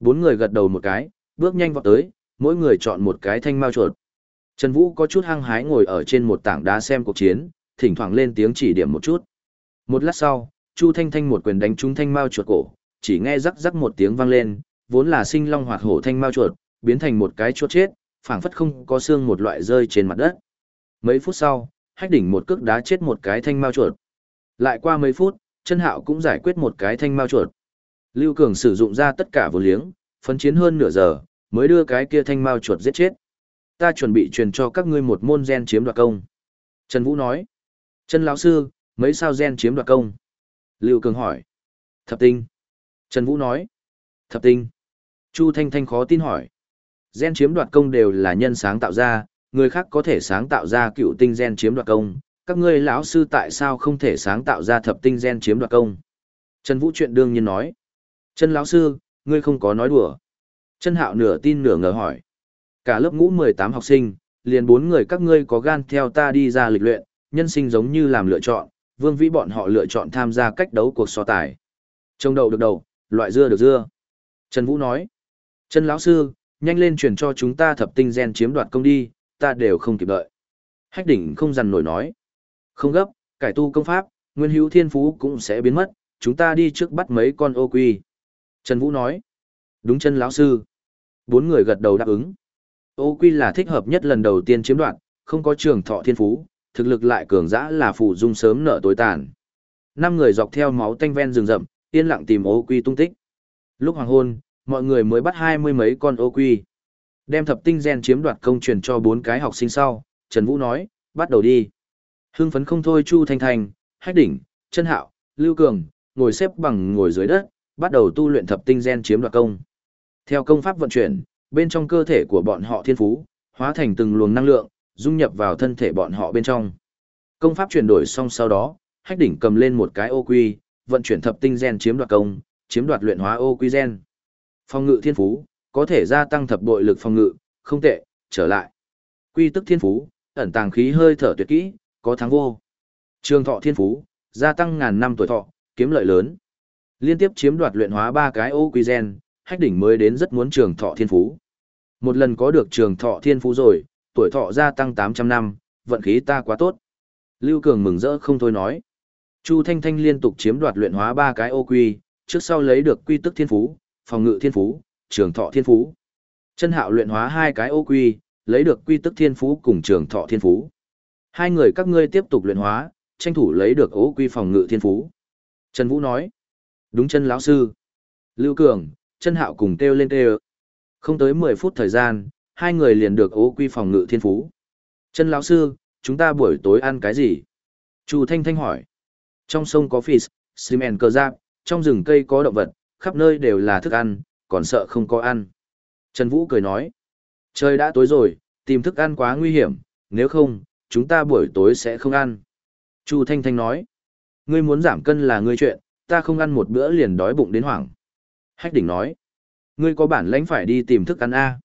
Bốn người gật đầu một cái, bước nhanh vào tới, mỗi người chọn một cái thanh mao chuột. Trần Vũ có chút hăng hái ngồi ở trên một tảng đá xem cuộc chiến, thỉnh thoảng lên tiếng chỉ điểm một chút. Một lát sau, Chu Thanh Thanh một quyền đánh trúng thanh mao chuột cổ, chỉ nghe rắc rắc một tiếng vang lên, vốn là sinh long hoạt hổ thanh mao chuột, biến thành một cái chuột chết, phảng phất không có xương một loại rơi trên mặt đất. Mấy phút sau, Hách đỉnh một cước đá chết một cái thanh mao chuột. Lại qua mấy phút, chân hạo cũng giải quyết một cái thanh mao chuột. Lưu Cường sử dụng ra tất cả vô liếng, phấn chiến hơn nửa giờ, mới đưa cái kia thanh mao chuột giết chết. Ta chuẩn bị truyền cho các ngươi một môn gen chiếm đoạt công. Trần Vũ nói. Trần lão sư, mấy sao gen chiếm đoạt công? Lưu Cường hỏi. Thập tinh. Trần Vũ nói. Thập tinh. Chu Thanh Thanh khó tin hỏi. Gen chiếm đoạt công đều là nhân sáng tạo ra, người khác có thể sáng tạo ra cựu tinh gen chiếm đoạt công, các ngươi lão sư tại sao không thể sáng tạo ra thập tinh gen chiếm đoạt công? Trần Vũ chuyện đương nhiên nói. Trần lão sư, ngươi không có nói đùa. Trần Hạo nửa tin nửa ngờ hỏi. Cả lớp ngũ 18 học sinh, liền bốn người các ngươi có gan theo ta đi ra lịch luyện, nhân sinh giống như làm lựa chọn, vương vĩ bọn họ lựa chọn tham gia cách đấu cuộc so tài. Trông đầu được đầu, loại dưa được dưa. Trần Vũ nói. Trần lão sư, nhanh lên chuyển cho chúng ta thập tinh gen chiếm đoạt công đi, ta đều không kịp đợi. Hách đỉnh không dằn nổi nói. Không gấp, cải tu công pháp, nguyên hữu thiên phú cũng sẽ biến mất, chúng ta đi trước bắt mấy con ô quy. Trần Vũ nói. Đúng chân lão sư. Bốn người gật đầu đáp ứng. Ô quy là thích hợp nhất lần đầu tiên chiếm đoạt, không có trường thọ thiên phú, thực lực lại cường dã là phụ dung sớm nợ tối tàn. Năm người dọc theo máu tanh ven rừng rậm, yên lặng tìm ô quy tung tích. Lúc hoàng hôn, mọi người mới bắt hai mươi mấy con ô quy. Đem thập tinh gen chiếm đoạt công truyền cho bốn cái học sinh sau, Trần Vũ nói, bắt đầu đi. Hưng phấn không thôi Chu Thanh Thanh, Hách Đỉnh, Chân Hạo, Lưu Cường, ngồi xếp bằng ngồi dưới đất, bắt đầu tu luyện thập tinh gen chiếm đoạt công. Theo công pháp vận chuyển, bên trong cơ thể của bọn họ thiên phú, hóa thành từng luồng năng lượng, dung nhập vào thân thể bọn họ bên trong. Công pháp chuyển đổi xong sau đó, Hách Đỉnh cầm lên một cái ô quy, vận chuyển thập tinh gen chiếm đoạt công, chiếm đoạt luyện hóa ô quy gen. Phong ngự thiên phú, có thể gia tăng thập bội lực phòng ngự, không tệ, trở lại. Quy tức thiên phú, ẩn tàng khí hơi thở tuyệt kỹ, có thắng vô. Trường thọ thiên phú, gia tăng ngàn năm tuổi thọ, kiếm lợi lớn. Liên tiếp chiếm đoạt luyện hóa ba cái ô quy gen, hách đỉnh mới đến rất muốn trường thọ thiên phú. Một lần có được trường thọ thiên phú rồi, tuổi thọ gia tăng 800 năm, vận khí ta quá tốt. Lưu Cường mừng rỡ không thôi nói. Chu Thanh Thanh liên tục chiếm đoạt luyện hóa ba cái ô quy, trước sau lấy được quy tức thiên phú, phòng ngự thiên phú, trường thọ thiên phú. Chân hạo luyện hóa hai cái ô quy, lấy được quy tức thiên phú cùng trường thọ thiên phú. Hai người các ngươi tiếp tục luyện hóa, tranh thủ lấy được ô quy phòng ngự thiên phú. Trần Vũ nói. Đúng chân lão sư. Lưu Cường, chân hạo cùng kêu lên kêu. Không tới 10 phút thời gian, hai người liền được ố quy phòng ngự thiên phú. Chân lão sư, chúng ta buổi tối ăn cái gì? Chu Thanh Thanh hỏi. Trong sông có fish, simen cơ giáp, trong rừng cây có động vật, khắp nơi đều là thức ăn, còn sợ không có ăn. Trần Vũ cười nói, trời đã tối rồi, tìm thức ăn quá nguy hiểm, nếu không, chúng ta buổi tối sẽ không ăn. Chu Thanh Thanh nói, ngươi muốn giảm cân là ngươi chuyện, ta không ăn một bữa liền đói bụng đến hoảng. Hách đỉnh nói, ngươi có bản lãnh phải đi tìm thức ăn A.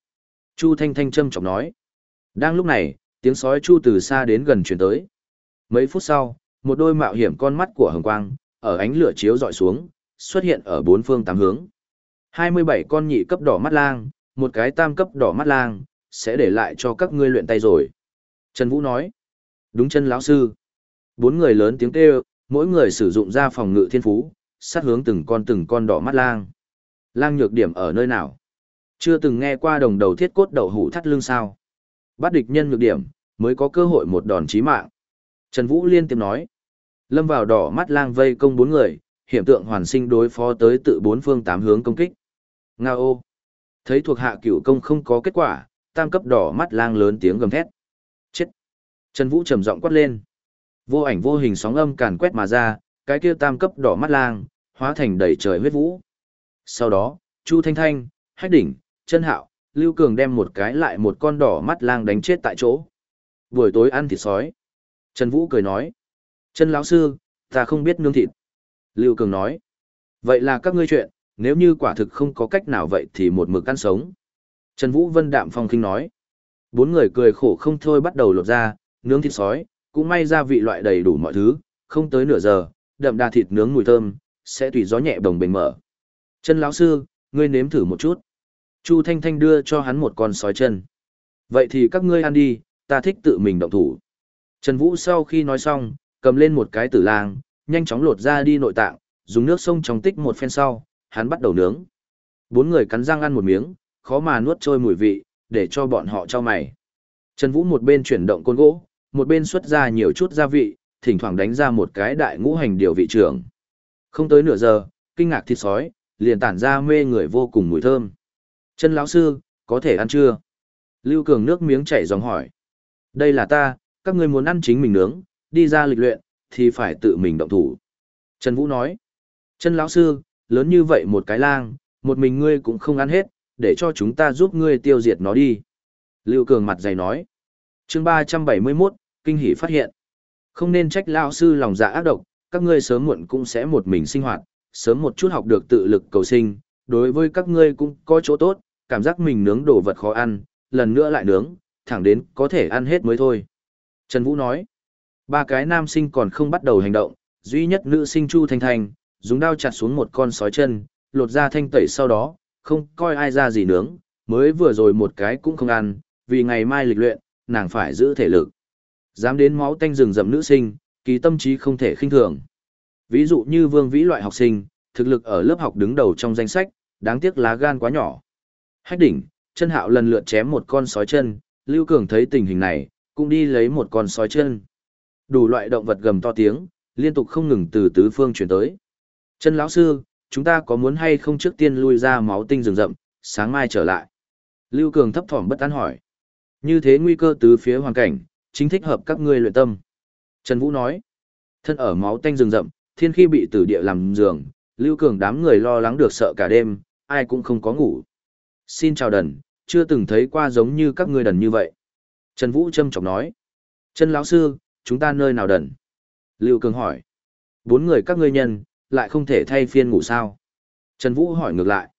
Chu Thanh Thanh châm chọc nói, đang lúc này, tiếng sói Chu từ xa đến gần chuyển tới. Mấy phút sau, một đôi mạo hiểm con mắt của hồng quang, ở ánh lửa chiếu dọi xuống, xuất hiện ở bốn phương tám hướng. 27 con nhị cấp đỏ mắt lang, một cái tam cấp đỏ mắt lang, sẽ để lại cho các ngươi luyện tay rồi. Trần Vũ nói, đúng chân lão sư. Bốn người lớn tiếng kêu, mỗi người sử dụng ra phòng ngự thiên phú, sát hướng từng con từng con đỏ mắt lang. Lang nhược điểm ở nơi nào? Chưa từng nghe qua đồng đầu thiết cốt đậu hủ thắt lưng sao? Bắt địch nhân nhược điểm, mới có cơ hội một đòn chí mạng. Trần Vũ liên tiếp nói, lâm vào đỏ mắt lang vây công bốn người, hiểm tượng hoàn sinh đối phó tới tự bốn phương tám hướng công kích. Nga ô! Thấy thuộc hạ cửu công không có kết quả, tam cấp đỏ mắt lang lớn tiếng gầm thét. Chết! Trần Vũ trầm giọng quát lên. Vô ảnh vô hình sóng âm càn quét mà ra, cái kia tam cấp đỏ mắt lang, hóa thành đầy trời huyết vũ. Sau đó, Chu Thanh Thanh, Hách Đỉnh, Chân Hạo, Lưu Cường đem một cái lại một con đỏ mắt lang đánh chết tại chỗ. Buổi tối ăn thịt sói. Trần Vũ cười nói. Chân lão sư, ta không biết nướng thịt. Lưu Cường nói. Vậy là các ngươi chuyện, nếu như quả thực không có cách nào vậy thì một mực ăn sống. Trần Vũ Vân đạm phong Kinh nói. Bốn người cười khổ không thôi bắt đầu lột ra, nướng thịt sói, cũng may ra vị loại đầy đủ mọi thứ, không tới nửa giờ, đậm đà thịt nướng mùi thơm, sẽ tùy gió nhẹ bồng bềnh mở. Chân lão sư, ngươi nếm thử một chút. Chu Thanh Thanh đưa cho hắn một con sói chân. Vậy thì các ngươi ăn đi, ta thích tự mình động thủ. Trần Vũ sau khi nói xong, cầm lên một cái tử lang, nhanh chóng lột ra đi nội tạng, dùng nước sông trong tích một phen sau, hắn bắt đầu nướng. Bốn người cắn răng ăn một miếng, khó mà nuốt trôi mùi vị, để cho bọn họ cho mày. Trần Vũ một bên chuyển động côn gỗ, một bên xuất ra nhiều chút gia vị, thỉnh thoảng đánh ra một cái đại ngũ hành điều vị trưởng. Không tới nửa giờ, kinh ngạc thịt sói, liền tản ra mê người vô cùng mùi thơm. Chân lão sư, có thể ăn chưa? Lưu Cường nước miếng chảy dòng hỏi. Đây là ta, các ngươi muốn ăn chính mình nướng, đi ra lịch luyện, thì phải tự mình động thủ. Trần Vũ nói. Chân lão sư, lớn như vậy một cái lang, một mình ngươi cũng không ăn hết, để cho chúng ta giúp ngươi tiêu diệt nó đi. Lưu Cường mặt dày nói. chương 371, kinh hỉ phát hiện. Không nên trách lão sư lòng dạ ác độc, các ngươi sớm muộn cũng sẽ một mình sinh hoạt, sớm một chút học được tự lực cầu sinh, đối với các ngươi cũng có chỗ tốt, cảm giác mình nướng đồ vật khó ăn, lần nữa lại nướng, thẳng đến có thể ăn hết mới thôi. Trần Vũ nói, ba cái nam sinh còn không bắt đầu hành động, duy nhất nữ sinh Chu Thanh Thanh, dùng đao chặt xuống một con sói chân, lột ra thanh tẩy sau đó, không coi ai ra gì nướng, mới vừa rồi một cái cũng không ăn, vì ngày mai lịch luyện, nàng phải giữ thể lực. Dám đến máu tanh rừng rậm nữ sinh, kỳ tâm trí không thể khinh thường. Ví dụ như Vương Vĩ loại học sinh, thực lực ở lớp học đứng đầu trong danh sách, đáng tiếc lá gan quá nhỏ. Hách đỉnh, chân hạo lần lượt chém một con sói chân, Lưu Cường thấy tình hình này, cũng đi lấy một con sói chân. Đủ loại động vật gầm to tiếng, liên tục không ngừng từ tứ phương chuyển tới. Chân lão sư, chúng ta có muốn hay không trước tiên lui ra máu tinh rừng rậm, sáng mai trở lại. Lưu Cường thấp thỏm bất an hỏi. Như thế nguy cơ từ phía hoàn cảnh, chính thích hợp các ngươi luyện tâm. Trần Vũ nói. Thân ở máu tanh rừng rậm, thiên khi bị tử địa làm giường, Lưu Cường đám người lo lắng được sợ cả đêm, ai cũng không có ngủ. Xin chào đần, chưa từng thấy qua giống như các ngươi đần như vậy. Trần Vũ châm chọc nói. Trần lão sư, chúng ta nơi nào đần? Lưu Cường hỏi. Bốn người các ngươi nhân, lại không thể thay phiên ngủ sao? Trần Vũ hỏi ngược lại.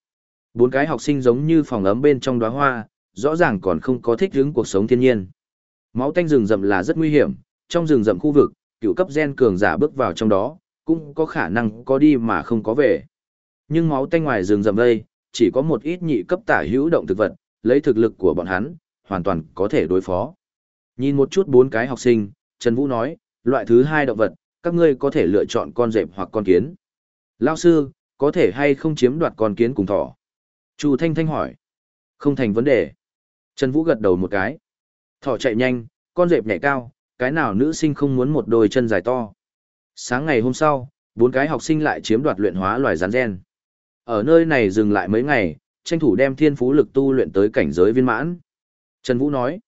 Bốn cái học sinh giống như phòng ấm bên trong đóa hoa, rõ ràng còn không có thích ứng cuộc sống thiên nhiên. Máu tanh rừng rậm là rất nguy hiểm, trong rừng rậm khu vực, cựu cấp gen cường giả bước vào trong đó, cũng có khả năng có đi mà không có về. Nhưng máu tanh ngoài rừng rậm đây, chỉ có một ít nhị cấp tả hữu động thực vật, lấy thực lực của bọn hắn, hoàn toàn có thể đối phó. Nhìn một chút bốn cái học sinh, Trần Vũ nói, loại thứ hai động vật, các ngươi có thể lựa chọn con dẹp hoặc con kiến. Lao sư, có thể hay không chiếm đoạt con kiến cùng thỏ? Chu Thanh Thanh hỏi. Không thành vấn đề. Trần Vũ gật đầu một cái. Thỏ chạy nhanh, con dẹp nhảy cao, cái nào nữ sinh không muốn một đôi chân dài to. Sáng ngày hôm sau, bốn cái học sinh lại chiếm đoạt luyện hóa loài rắn gen. Ở nơi này dừng lại mấy ngày, tranh thủ đem thiên phú lực tu luyện tới cảnh giới viên mãn. Trần Vũ nói.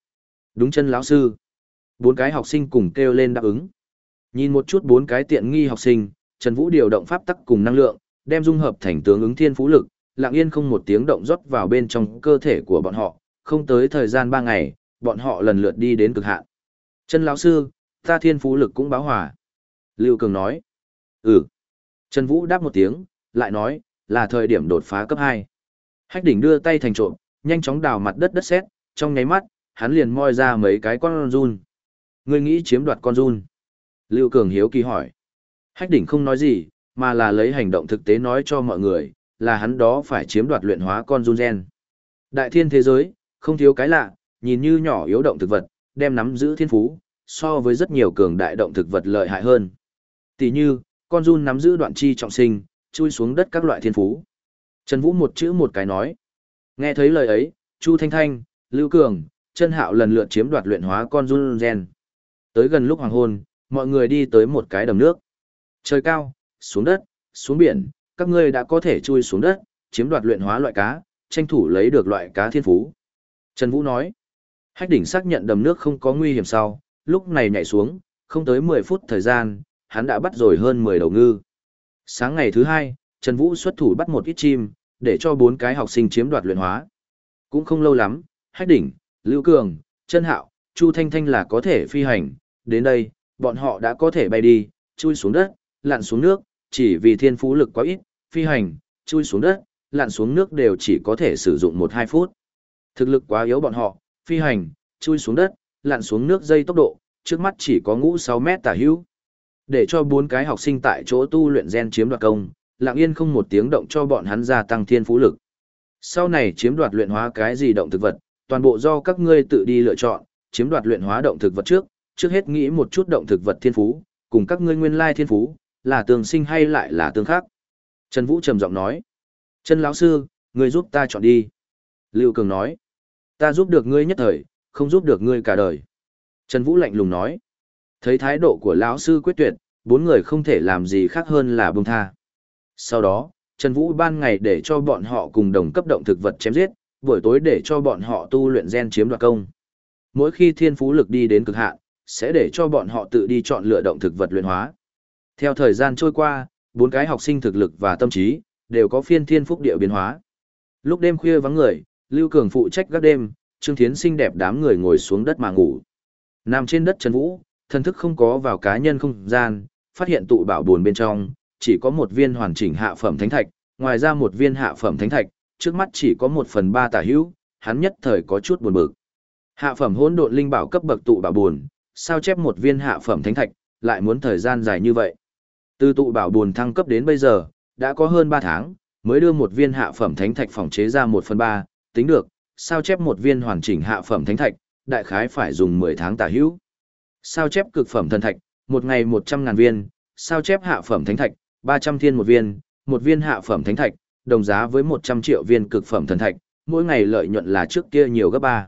Đúng chân lão sư. Bốn cái học sinh cùng kêu lên đáp ứng. Nhìn một chút bốn cái tiện nghi học sinh, Trần Vũ điều động pháp tắc cùng năng lượng, đem dung hợp thành tướng ứng thiên phú lực, lặng yên không một tiếng động rót vào bên trong cơ thể của bọn họ, không tới thời gian ba ngày, bọn họ lần lượt đi đến cực hạn. Chân lão sư, ta thiên phú lực cũng báo hòa. Lưu Cường nói. Ừ. Trần Vũ đáp một tiếng, lại nói, là thời điểm đột phá cấp 2. Hách đỉnh đưa tay thành trộm, nhanh chóng đào mặt đất đất sét, trong nháy mắt, hắn liền moi ra mấy cái con run. Ngươi nghĩ chiếm đoạt con run? Lưu Cường hiếu kỳ hỏi. Hách đỉnh không nói gì, mà là lấy hành động thực tế nói cho mọi người, là hắn đó phải chiếm đoạt luyện hóa con run gen. Đại thiên thế giới, không thiếu cái lạ, nhìn như nhỏ yếu động thực vật, đem nắm giữ thiên phú, so với rất nhiều cường đại động thực vật lợi hại hơn. Tỷ như, con run nắm giữ đoạn chi trọng sinh, chui xuống đất các loại thiên phú. Trần Vũ một chữ một cái nói. Nghe thấy lời ấy, Chu Thanh Thanh, Lưu Cường, Trân Hạo lần lượt chiếm đoạt luyện hóa con run gen. Tới gần lúc hoàng hôn, mọi người đi tới một cái đầm nước. Trời cao, xuống đất, xuống biển, các ngươi đã có thể chui xuống đất, chiếm đoạt luyện hóa loại cá, tranh thủ lấy được loại cá thiên phú. Trần Vũ nói, hách đỉnh xác nhận đầm nước không có nguy hiểm sau, lúc này nhảy xuống, không tới 10 phút thời gian, hắn đã bắt rồi hơn 10 đầu ngư. Sáng ngày thứ hai, Trần Vũ xuất thủ bắt một ít chim, để cho bốn cái học sinh chiếm đoạt luyện hóa. Cũng không lâu lắm, hách đỉnh, Lưu Cường, Trân Hạo, Chu Thanh Thanh là có thể phi hành, đến đây, bọn họ đã có thể bay đi, chui xuống đất, lặn xuống nước, chỉ vì thiên phú lực quá ít, phi hành, chui xuống đất, lặn xuống nước đều chỉ có thể sử dụng 1-2 phút. Thực lực quá yếu bọn họ, phi hành, chui xuống đất, lặn xuống nước dây tốc độ, trước mắt chỉ có ngũ 6 mét tả hữu. Để cho bốn cái học sinh tại chỗ tu luyện gen chiếm đoạt công, lặng yên không một tiếng động cho bọn hắn gia tăng thiên phú lực. Sau này chiếm đoạt luyện hóa cái gì động thực vật, toàn bộ do các ngươi tự đi lựa chọn, chiếm đoạt luyện hóa động thực vật trước, trước hết nghĩ một chút động thực vật thiên phú, cùng các ngươi nguyên lai thiên phú, là tương sinh hay lại là tương khác. Trần Vũ trầm giọng nói, Trần lão sư, ngươi giúp ta chọn đi. Lưu Cường nói, ta giúp được ngươi nhất thời, không giúp được ngươi cả đời. Trần Vũ lạnh lùng nói, thấy thái độ của lão sư quyết tuyệt, bốn người không thể làm gì khác hơn là buông tha. Sau đó, Trần Vũ ban ngày để cho bọn họ cùng đồng cấp động thực vật chém giết, buổi tối để cho bọn họ tu luyện gen chiếm đoạt công. Mỗi khi thiên phú lực đi đến cực hạn, sẽ để cho bọn họ tự đi chọn lựa động thực vật luyện hóa. Theo thời gian trôi qua, bốn cái học sinh thực lực và tâm trí đều có phiên thiên phúc địa biến hóa. Lúc đêm khuya vắng người, Lưu Cường phụ trách gác đêm, Trương Thiến xinh đẹp đám người ngồi xuống đất mà ngủ. Nằm trên đất Trần Vũ, Thần thức không có vào cá nhân không gian, phát hiện tụ bảo buồn bên trong, chỉ có một viên hoàn chỉnh hạ phẩm thánh thạch, ngoài ra một viên hạ phẩm thánh thạch, trước mắt chỉ có một phần ba tả hữu, hắn nhất thời có chút buồn bực. Hạ phẩm hỗn độn linh bảo cấp bậc tụ bảo buồn, sao chép một viên hạ phẩm thánh thạch, lại muốn thời gian dài như vậy. Từ tụ bảo buồn thăng cấp đến bây giờ, đã có hơn 3 tháng, mới đưa một viên hạ phẩm thánh thạch phòng chế ra 1 phần 3, tính được, sao chép một viên hoàn chỉnh hạ phẩm thánh thạch, đại khái phải dùng 10 tháng tả hữu. Sao chép cực phẩm thần thạch, một ngày 100 ngàn viên, sao chép hạ phẩm thánh thạch, 300 thiên một viên, một viên hạ phẩm thánh thạch, đồng giá với 100 triệu viên cực phẩm thần thạch, mỗi ngày lợi nhuận là trước kia nhiều gấp ba.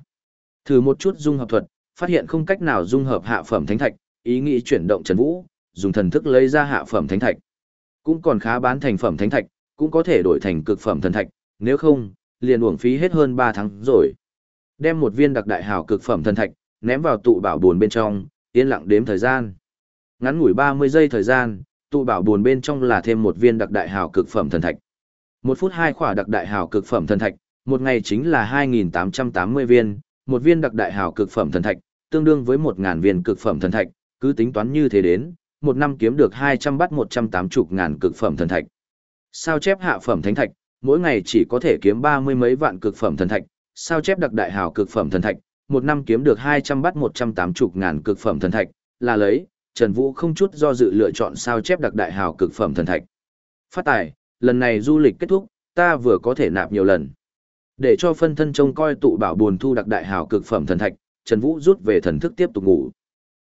Thử một chút dung hợp thuật, phát hiện không cách nào dung hợp hạ phẩm thánh thạch, ý nghĩ chuyển động Trần Vũ, dùng thần thức lấy ra hạ phẩm thánh thạch. Cũng còn khá bán thành phẩm thánh thạch, cũng có thể đổi thành cực phẩm thần thạch, nếu không, liền uổng phí hết hơn ba tháng rồi. Đem một viên đặc đại hào cực phẩm thần thạch, ném vào tụ bảo buồn bên trong, yên lặng đếm thời gian. Ngắn ngủi 30 giây thời gian, tụ bảo buồn bên trong là thêm một viên đặc đại hào cực phẩm thần thạch. Một phút hai khỏa đặc đại hào cực phẩm thần thạch, một ngày chính là 2.880 viên, một viên đặc đại hào cực phẩm thần thạch, tương đương với 1.000 viên cực phẩm thần thạch, cứ tính toán như thế đến, một năm kiếm được 200 bắt 180 ngàn cực phẩm thần thạch. Sao chép hạ phẩm thánh thạch, mỗi ngày chỉ có thể kiếm ba mươi mấy vạn cực phẩm thần thạch, sao chép đặc đại hào cực phẩm thần thạch, một năm kiếm được 200 bắt 180 ngàn cực phẩm thần thạch, là lấy, Trần Vũ không chút do dự lựa chọn sao chép đặc đại hào cực phẩm thần thạch. Phát tài, lần này du lịch kết thúc, ta vừa có thể nạp nhiều lần. Để cho phân thân trông coi tụ bảo buồn thu đặc đại hào cực phẩm thần thạch, Trần Vũ rút về thần thức tiếp tục ngủ.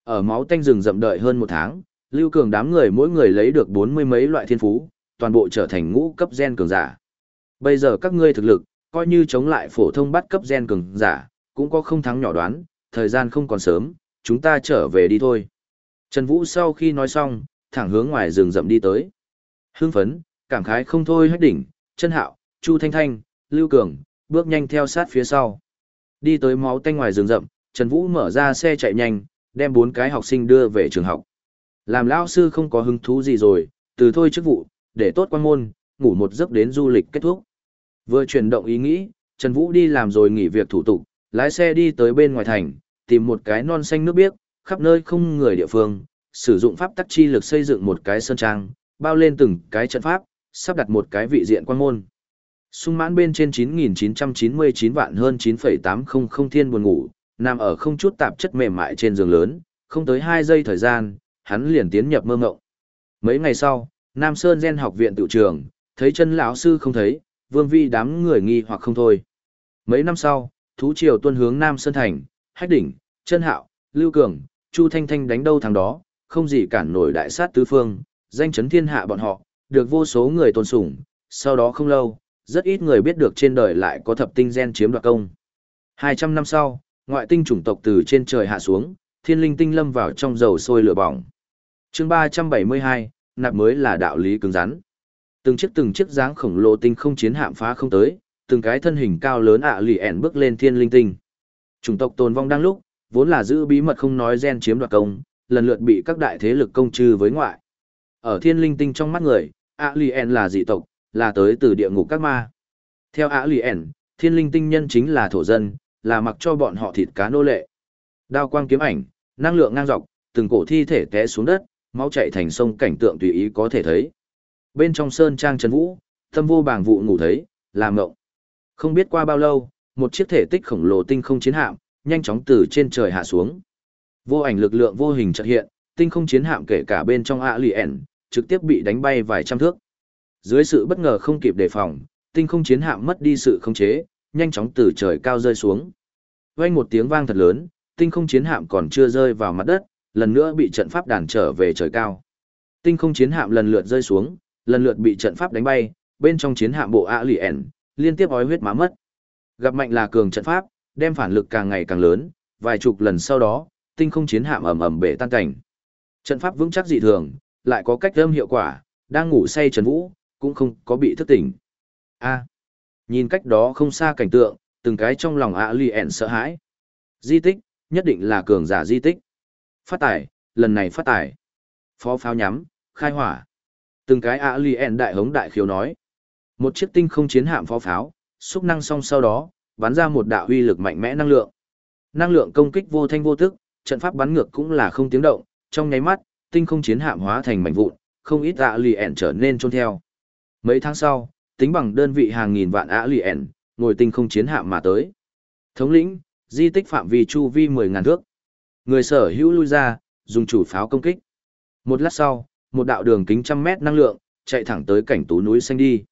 Ở máu tanh rừng rậm đợi hơn một tháng, Lưu Cường đám người mỗi người lấy được bốn mươi mấy loại thiên phú, toàn bộ trở thành ngũ cấp gen cường giả. Bây giờ các ngươi thực lực, coi như chống lại phổ thông bắt cấp gen cường giả, cũng có không thắng nhỏ đoán, thời gian không còn sớm, chúng ta trở về đi thôi. Trần Vũ sau khi nói xong, thẳng hướng ngoài rừng rậm đi tới. Hưng phấn, cảm khái không thôi hết đỉnh, chân hạo, Chu Thanh Thanh, Lưu Cường, bước nhanh theo sát phía sau. Đi tới máu tanh ngoài rừng rậm, Trần Vũ mở ra xe chạy nhanh, đem bốn cái học sinh đưa về trường học. Làm lao sư không có hứng thú gì rồi, từ thôi chức vụ, để tốt quan môn, ngủ một giấc đến du lịch kết thúc. Vừa chuyển động ý nghĩ, Trần Vũ đi làm rồi nghỉ việc thủ tục, lái xe đi tới bên ngoài thành, tìm một cái non xanh nước biếc, khắp nơi không người địa phương, sử dụng pháp tắc chi lực xây dựng một cái sơn trang, bao lên từng cái trận pháp, sắp đặt một cái vị diện quan môn. Sung mãn bên trên 9.999 vạn hơn 9,800 thiên buồn ngủ, nằm ở không chút tạp chất mềm mại trên giường lớn, không tới 2 giây thời gian, hắn liền tiến nhập mơ ngộng. Mấy ngày sau, Nam Sơn Gen học viện tự trường, thấy chân lão sư không thấy, vương vi đám người nghi hoặc không thôi. Mấy năm sau, thú triều tuân hướng Nam Sơn Thành, Hách Đỉnh, Chân Hạo, Lưu Cường, Chu Thanh Thanh đánh đâu thằng đó, không gì cản nổi đại sát tứ phương, danh chấn thiên hạ bọn họ, được vô số người tôn sủng, sau đó không lâu, rất ít người biết được trên đời lại có thập tinh gen chiếm đoạt công. 200 năm sau, ngoại tinh chủng tộc từ trên trời hạ xuống, thiên linh tinh lâm vào trong dầu sôi lửa bỏng. chương 372, nạp mới là đạo lý cứng rắn. Từng chiếc từng chiếc dáng khổng lồ tinh không chiến hạm phá không tới, từng cái thân hình cao lớn ạ lì ẻn bước lên thiên linh tinh. Chủng tộc tồn vong đang lúc, vốn là giữ bí mật không nói gen chiếm đoạt công, lần lượt bị các đại thế lực công trừ với ngoại. Ở thiên linh tinh trong mắt người, ạ lì ẻn là dị tộc, là tới từ địa ngục các ma. Theo ạ lì ẻn, thiên linh tinh nhân chính là thổ dân, là mặc cho bọn họ thịt cá nô lệ. Đao quang kiếm ảnh, năng lượng ngang dọc, từng cổ thi thể té xuống đất, máu chảy thành sông cảnh tượng tùy ý có thể thấy. Bên trong sơn trang trần vũ, tâm vô bảng vụ ngủ thấy, làm ngộng. Không biết qua bao lâu, một chiếc thể tích khổng lồ tinh không chiến hạm, nhanh chóng từ trên trời hạ xuống. Vô ảnh lực lượng vô hình chợt hiện, tinh không chiến hạm kể cả bên trong ạ lì ẻn, trực tiếp bị đánh bay vài trăm thước. Dưới sự bất ngờ không kịp đề phòng, tinh không chiến hạm mất đi sự khống chế, nhanh chóng từ trời cao rơi xuống. Vang một tiếng vang thật lớn, tinh không chiến hạm còn chưa rơi vào mặt đất, lần nữa bị trận pháp đàn trở về trời cao. Tinh không chiến hạm lần lượt rơi xuống, lần lượt bị trận pháp đánh bay, bên trong chiến hạm bộ ạ lì ẻn, liên tiếp ói huyết má mất. Gặp mạnh là cường trận pháp, đem phản lực càng ngày càng lớn, vài chục lần sau đó, tinh không chiến hạm ầm ầm bể tan cảnh. Trận pháp vững chắc dị thường, lại có cách âm hiệu quả, đang ngủ say Trần Vũ, cũng không có bị thức tỉnh. A. nhìn cách đó không xa cảnh tượng, từng cái trong lòng ạ lì sợ hãi. Di tích, nhất định là cường giả di tích. Phát tải, lần này phát tải. Phó pháo nhắm, khai hỏa. Từng cái ạ lì đại hống đại khiếu nói. Một chiếc tinh không chiến hạm phó pháo, xúc năng xong sau đó, bắn ra một đạo uy lực mạnh mẽ năng lượng. Năng lượng công kích vô thanh vô tức, trận pháp bắn ngược cũng là không tiếng động, trong nháy mắt, tinh không chiến hạm hóa thành mảnh vụn, không ít ạ lì ẻn trở nên trôn theo. Mấy tháng sau, tính bằng đơn vị hàng nghìn vạn ạ lì ẻn, ngồi tinh không chiến hạm mà tới. Thống lĩnh, di tích phạm vi chu vi 10.000 thước. Người sở hữu lui ra, dùng chủ pháo công kích. Một lát sau, một đạo đường kính trăm mét năng lượng, chạy thẳng tới cảnh tú núi xanh đi.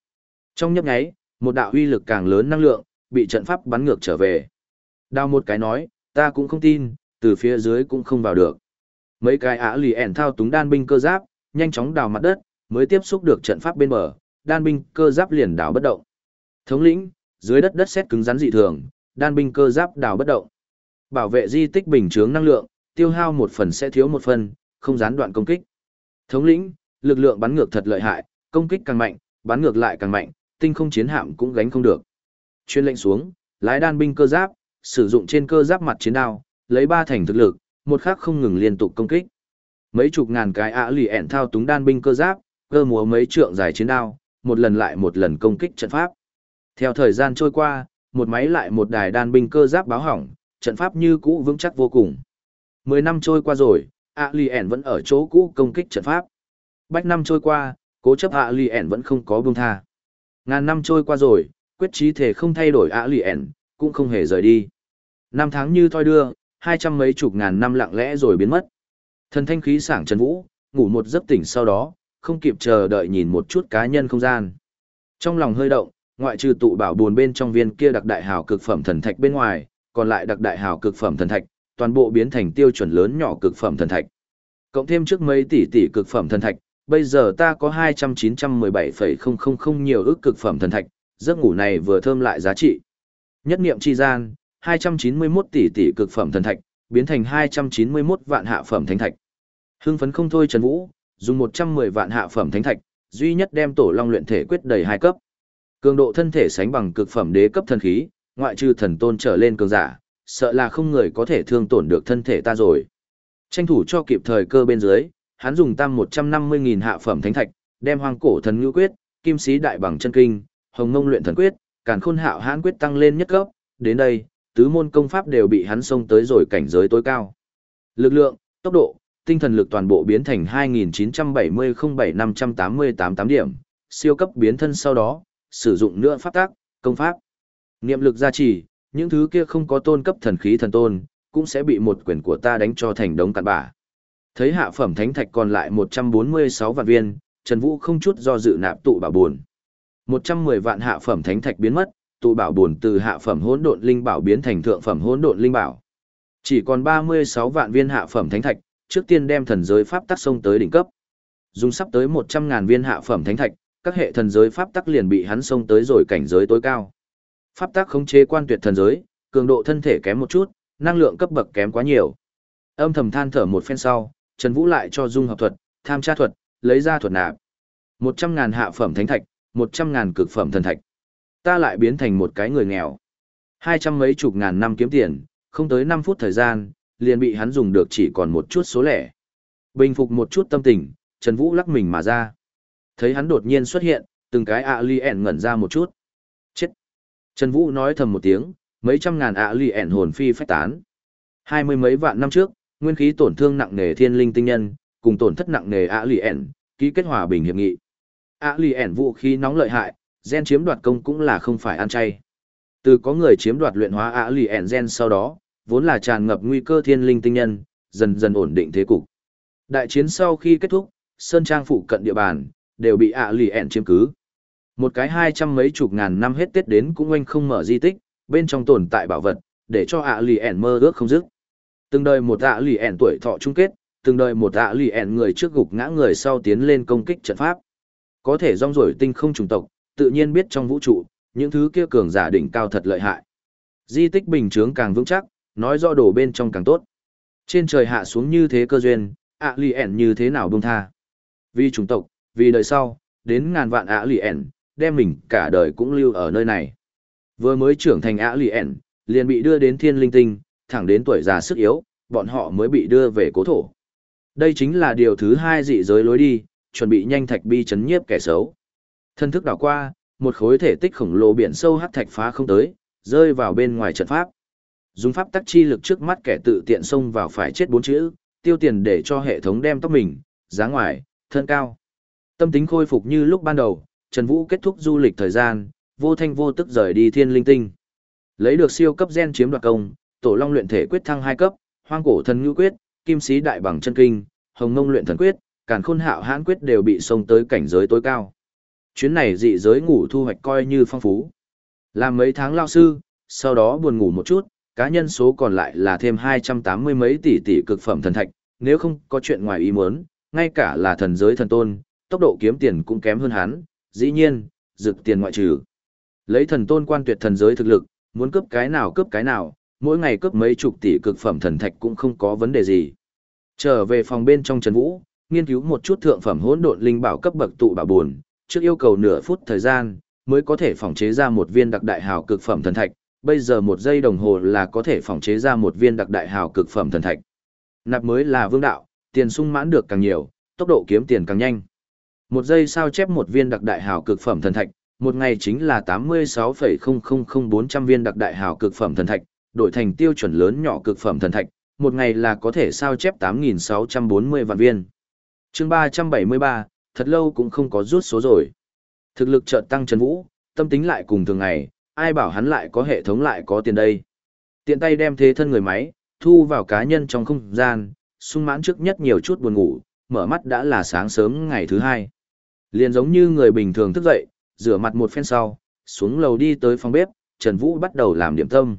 Trong nhấp nháy, một đạo uy lực càng lớn năng lượng, bị trận pháp bắn ngược trở về. Đào một cái nói, ta cũng không tin, từ phía dưới cũng không vào được. Mấy cái ả lì ẻn thao túng đan binh cơ giáp, nhanh chóng đào mặt đất, mới tiếp xúc được trận pháp bên bờ, đan binh cơ giáp liền đào bất động. Thống lĩnh, dưới đất đất sét cứng rắn dị thường, đan binh cơ giáp đào bất động. Bảo vệ di tích bình chướng năng lượng, tiêu hao một phần sẽ thiếu một phần, không gián đoạn công kích. Thống lĩnh, lực lượng bắn ngược thật lợi hại, công kích càng mạnh, bắn ngược lại càng mạnh, tinh không chiến hạm cũng gánh không được. Chuyên lệnh xuống, lái đan binh cơ giáp, sử dụng trên cơ giáp mặt chiến đao, lấy ba thành thực lực, một khắc không ngừng liên tục công kích. Mấy chục ngàn cái ả lì ẹn thao túng đan binh cơ giáp, cơ múa mấy trượng dài chiến đao, một lần lại một lần công kích trận pháp. Theo thời gian trôi qua, một máy lại một đài đan binh cơ giáp báo hỏng, trận pháp như cũ vững chắc vô cùng. Mười năm trôi qua rồi, ả lì ẹn vẫn ở chỗ cũ công kích trận pháp. Bách năm trôi qua, cố chấp ả lì ẹn vẫn không có buông tha. Ngàn năm trôi qua rồi, quyết chí thể không thay đổi ạ lì ẻn, cũng không hề rời đi. Năm tháng như thoi đưa, hai trăm mấy chục ngàn năm lặng lẽ rồi biến mất. Thần thanh khí sảng Trần Vũ, ngủ một giấc tỉnh sau đó, không kịp chờ đợi nhìn một chút cá nhân không gian. Trong lòng hơi động, ngoại trừ tụ bảo buồn bên trong viên kia đặc đại hào cực phẩm thần thạch bên ngoài, còn lại đặc đại hào cực phẩm thần thạch, toàn bộ biến thành tiêu chuẩn lớn nhỏ cực phẩm thần thạch. Cộng thêm trước mấy tỷ tỷ cực phẩm thần thạch, bây giờ ta có 200-917,000 nhiều ước cực phẩm thần thạch, giấc ngủ này vừa thơm lại giá trị. Nhất niệm chi gian, 291 tỷ tỷ cực phẩm thần thạch, biến thành 291 vạn hạ phẩm thánh thạch. Hưng phấn không thôi Trần Vũ, dùng 110 vạn hạ phẩm thánh thạch, duy nhất đem tổ long luyện thể quyết đầy hai cấp. Cường độ thân thể sánh bằng cực phẩm đế cấp thần khí, ngoại trừ thần tôn trở lên cường giả, sợ là không người có thể thương tổn được thân thể ta rồi. Tranh thủ cho kịp thời cơ bên dưới, hắn dùng tam 150.000 hạ phẩm thánh thạch, đem hoang cổ thần ngữ quyết, kim sĩ đại bằng chân kinh, hồng ngông luyện thần quyết, càn khôn hạo hãn quyết tăng lên nhất cấp, đến đây, tứ môn công pháp đều bị hắn xông tới rồi cảnh giới tối cao. Lực lượng, tốc độ, tinh thần lực toàn bộ biến thành 2970-07588 điểm, siêu cấp biến thân sau đó, sử dụng nữa pháp tác, công pháp. Niệm lực gia trì, những thứ kia không có tôn cấp thần khí thần tôn, cũng sẽ bị một quyền của ta đánh cho thành đống cặn bã. Thấy hạ phẩm thánh thạch còn lại 146 vạn viên, Trần Vũ không chút do dự nạp tụ bảo buồn. 110 vạn hạ phẩm thánh thạch biến mất, tụ bảo buồn từ hạ phẩm hỗn độn linh bảo biến thành thượng phẩm hỗn độn linh bảo. Chỉ còn 36 vạn viên hạ phẩm thánh thạch, trước tiên đem thần giới pháp tắc xông tới đỉnh cấp. Dùng sắp tới 100.000 viên hạ phẩm thánh thạch, các hệ thần giới pháp tắc liền bị hắn xông tới rồi cảnh giới tối cao. Pháp tắc khống chế quan tuyệt thần giới, cường độ thân thể kém một chút, năng lượng cấp bậc kém quá nhiều. Âm thầm than thở một phen sau, Trần Vũ lại cho dung hợp thuật, tham tra thuật, lấy ra thuật nạp. 100.000 hạ phẩm thánh thạch, 100.000 cực phẩm thần thạch. Ta lại biến thành một cái người nghèo. Hai trăm mấy chục ngàn năm kiếm tiền, không tới năm phút thời gian, liền bị hắn dùng được chỉ còn một chút số lẻ. Bình phục một chút tâm tình, Trần Vũ lắc mình mà ra. Thấy hắn đột nhiên xuất hiện, từng cái ạ li ẻn ngẩn ra một chút. Chết! Trần Vũ nói thầm một tiếng, mấy trăm ngàn ạ li ẻn hồn phi phách tán. Hai mươi mấy vạn năm trước, nguyên khí tổn thương nặng nề thiên linh tinh nhân, cùng tổn thất nặng nề ạ Lì ẻn, ký kết hòa bình hiệp nghị. ạ Lì ẻn vũ khí nóng lợi hại, gen chiếm đoạt công cũng là không phải ăn chay. Từ có người chiếm đoạt luyện hóa ạ lì ẻn gen sau đó, vốn là tràn ngập nguy cơ thiên linh tinh nhân, dần dần ổn định thế cục. Đại chiến sau khi kết thúc, Sơn Trang phụ cận địa bàn, đều bị ạ lì ẻn chiếm cứ. Một cái hai trăm mấy chục ngàn năm hết Tết đến cũng oanh không mở di tích, bên trong tồn tại bảo vật, để cho ạ lì ẻn mơ ước không dứt. Từng đời một ạ lì ẻn tuổi thọ chung kết, từng đời một ạ lì ẻn người trước gục ngã người sau tiến lên công kích trận pháp. Có thể rong rổi tinh không trùng tộc, tự nhiên biết trong vũ trụ, những thứ kia cường giả đỉnh cao thật lợi hại. Di tích bình chướng càng vững chắc, nói rõ đổ bên trong càng tốt. Trên trời hạ xuống như thế cơ duyên, ạ lì ẻn như thế nào buông tha. Vì chủng tộc, vì đời sau, đến ngàn vạn ạ lì ẻn, đem mình cả đời cũng lưu ở nơi này. Vừa mới trưởng thành ạ lì ẻn, liền bị đưa đến thiên linh tinh, thẳng đến tuổi già sức yếu, bọn họ mới bị đưa về cố thổ. Đây chính là điều thứ hai dị giới lối đi, chuẩn bị nhanh thạch bi chấn nhiếp kẻ xấu. Thân thức đảo qua, một khối thể tích khổng lồ biển sâu hắc thạch phá không tới, rơi vào bên ngoài trận pháp. Dùng pháp tắc chi lực trước mắt kẻ tự tiện xông vào phải chết bốn chữ, tiêu tiền để cho hệ thống đem tóc mình, giá ngoài, thân cao. Tâm tính khôi phục như lúc ban đầu, Trần Vũ kết thúc du lịch thời gian, vô thanh vô tức rời đi thiên linh tinh. Lấy được siêu cấp gen chiếm đoạt công, tổ long luyện thể quyết thăng hai cấp, hoang cổ thần ngữ quyết, kim sĩ đại bằng chân kinh, hồng ngông luyện thần quyết, càn khôn hạo hãn quyết đều bị xông tới cảnh giới tối cao. Chuyến này dị giới ngủ thu hoạch coi như phong phú. Làm mấy tháng lao sư, sau đó buồn ngủ một chút, cá nhân số còn lại là thêm 280 mấy tỷ tỷ cực phẩm thần thạch, nếu không có chuyện ngoài ý muốn, ngay cả là thần giới thần tôn, tốc độ kiếm tiền cũng kém hơn hắn, dĩ nhiên, dược tiền ngoại trừ. Lấy thần tôn quan tuyệt thần giới thực lực, muốn cướp cái nào cướp cái nào, mỗi ngày cướp mấy chục tỷ cực phẩm thần thạch cũng không có vấn đề gì. Trở về phòng bên trong Trần Vũ, nghiên cứu một chút thượng phẩm hỗn độn linh bảo cấp bậc tụ bảo buồn, trước yêu cầu nửa phút thời gian, mới có thể phòng chế ra một viên đặc đại hào cực phẩm thần thạch, bây giờ một giây đồng hồ là có thể phòng chế ra một viên đặc đại hào cực phẩm thần thạch. Nạp mới là vương đạo, tiền sung mãn được càng nhiều, tốc độ kiếm tiền càng nhanh. Một giây sao chép một viên đặc đại hào cực phẩm thần thạch, một ngày chính là 86,000400 viên đặc đại hào cực phẩm thần thạch, đổi thành tiêu chuẩn lớn nhỏ cực phẩm thần thạch, một ngày là có thể sao chép 8.640 vạn viên. chương 373, thật lâu cũng không có rút số rồi. Thực lực chợt tăng Trần Vũ, tâm tính lại cùng thường ngày, ai bảo hắn lại có hệ thống lại có tiền đây. Tiện tay đem thế thân người máy, thu vào cá nhân trong không gian, sung mãn trước nhất nhiều chút buồn ngủ, mở mắt đã là sáng sớm ngày thứ hai. Liền giống như người bình thường thức dậy, rửa mặt một phen sau, xuống lầu đi tới phòng bếp, Trần Vũ bắt đầu làm điểm tâm.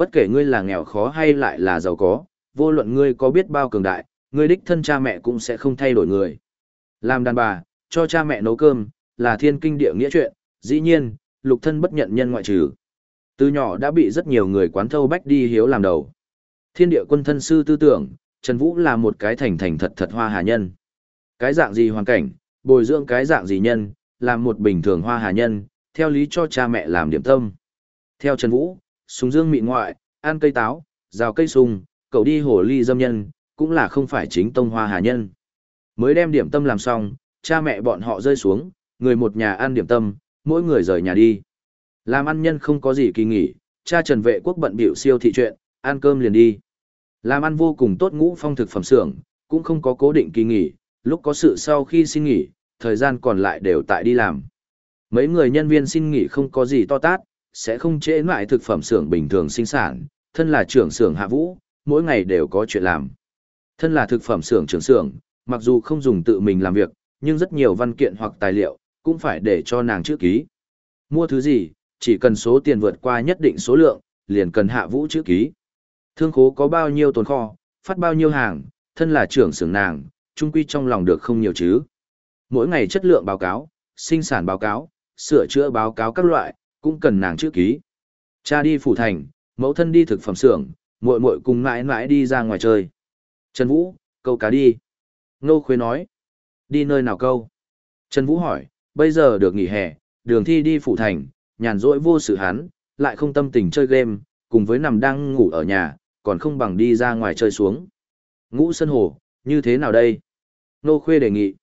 Bất kể ngươi là nghèo khó hay lại là giàu có, vô luận ngươi có biết bao cường đại, ngươi đích thân cha mẹ cũng sẽ không thay đổi người. Làm đàn bà, cho cha mẹ nấu cơm, là thiên kinh địa nghĩa chuyện, dĩ nhiên, lục thân bất nhận nhân ngoại trừ. Từ nhỏ đã bị rất nhiều người quán thâu bách đi hiếu làm đầu. Thiên địa quân thân sư tư tưởng, Trần Vũ là một cái thành thành thật thật hoa hà nhân. Cái dạng gì hoàn cảnh, bồi dưỡng cái dạng gì nhân, làm một bình thường hoa hà nhân, theo lý cho cha mẹ làm điểm tâm. Theo Trần Vũ, súng dương mị ngoại, ăn cây táo, rào cây sung, cậu đi hồ ly dâm nhân, cũng là không phải chính tông hoa hà nhân. Mới đem điểm tâm làm xong, cha mẹ bọn họ rơi xuống, người một nhà ăn điểm tâm, mỗi người rời nhà đi. Làm ăn nhân không có gì kỳ nghỉ, cha Trần Vệ Quốc bận biểu siêu thị chuyện, ăn cơm liền đi. Làm ăn vô cùng tốt ngũ phong thực phẩm xưởng, cũng không có cố định kỳ nghỉ, lúc có sự sau khi xin nghỉ, thời gian còn lại đều tại đi làm. Mấy người nhân viên xin nghỉ không có gì to tát, sẽ không trễ lại thực phẩm xưởng bình thường sinh sản, thân là trưởng xưởng Hạ Vũ, mỗi ngày đều có chuyện làm. Thân là thực phẩm xưởng trưởng xưởng, mặc dù không dùng tự mình làm việc, nhưng rất nhiều văn kiện hoặc tài liệu, cũng phải để cho nàng chữ ký. Mua thứ gì, chỉ cần số tiền vượt qua nhất định số lượng, liền cần Hạ Vũ chữ ký. Thương khố có bao nhiêu tồn kho, phát bao nhiêu hàng, thân là trưởng xưởng nàng, trung quy trong lòng được không nhiều chứ. Mỗi ngày chất lượng báo cáo, sinh sản báo cáo, sửa chữa báo cáo các loại, cũng cần nàng chữ ký. Cha đi phủ thành, mẫu thân đi thực phẩm xưởng, muội muội cùng mãi mãi đi ra ngoài chơi. Trần Vũ, câu cá đi. Nô Khuê nói. Đi nơi nào câu? Trần Vũ hỏi, bây giờ được nghỉ hè, đường thi đi phủ thành, nhàn rỗi vô sự hắn, lại không tâm tình chơi game, cùng với nằm đang ngủ ở nhà, còn không bằng đi ra ngoài chơi xuống. Ngũ Sơn Hồ, như thế nào đây? Nô Khuê đề nghị.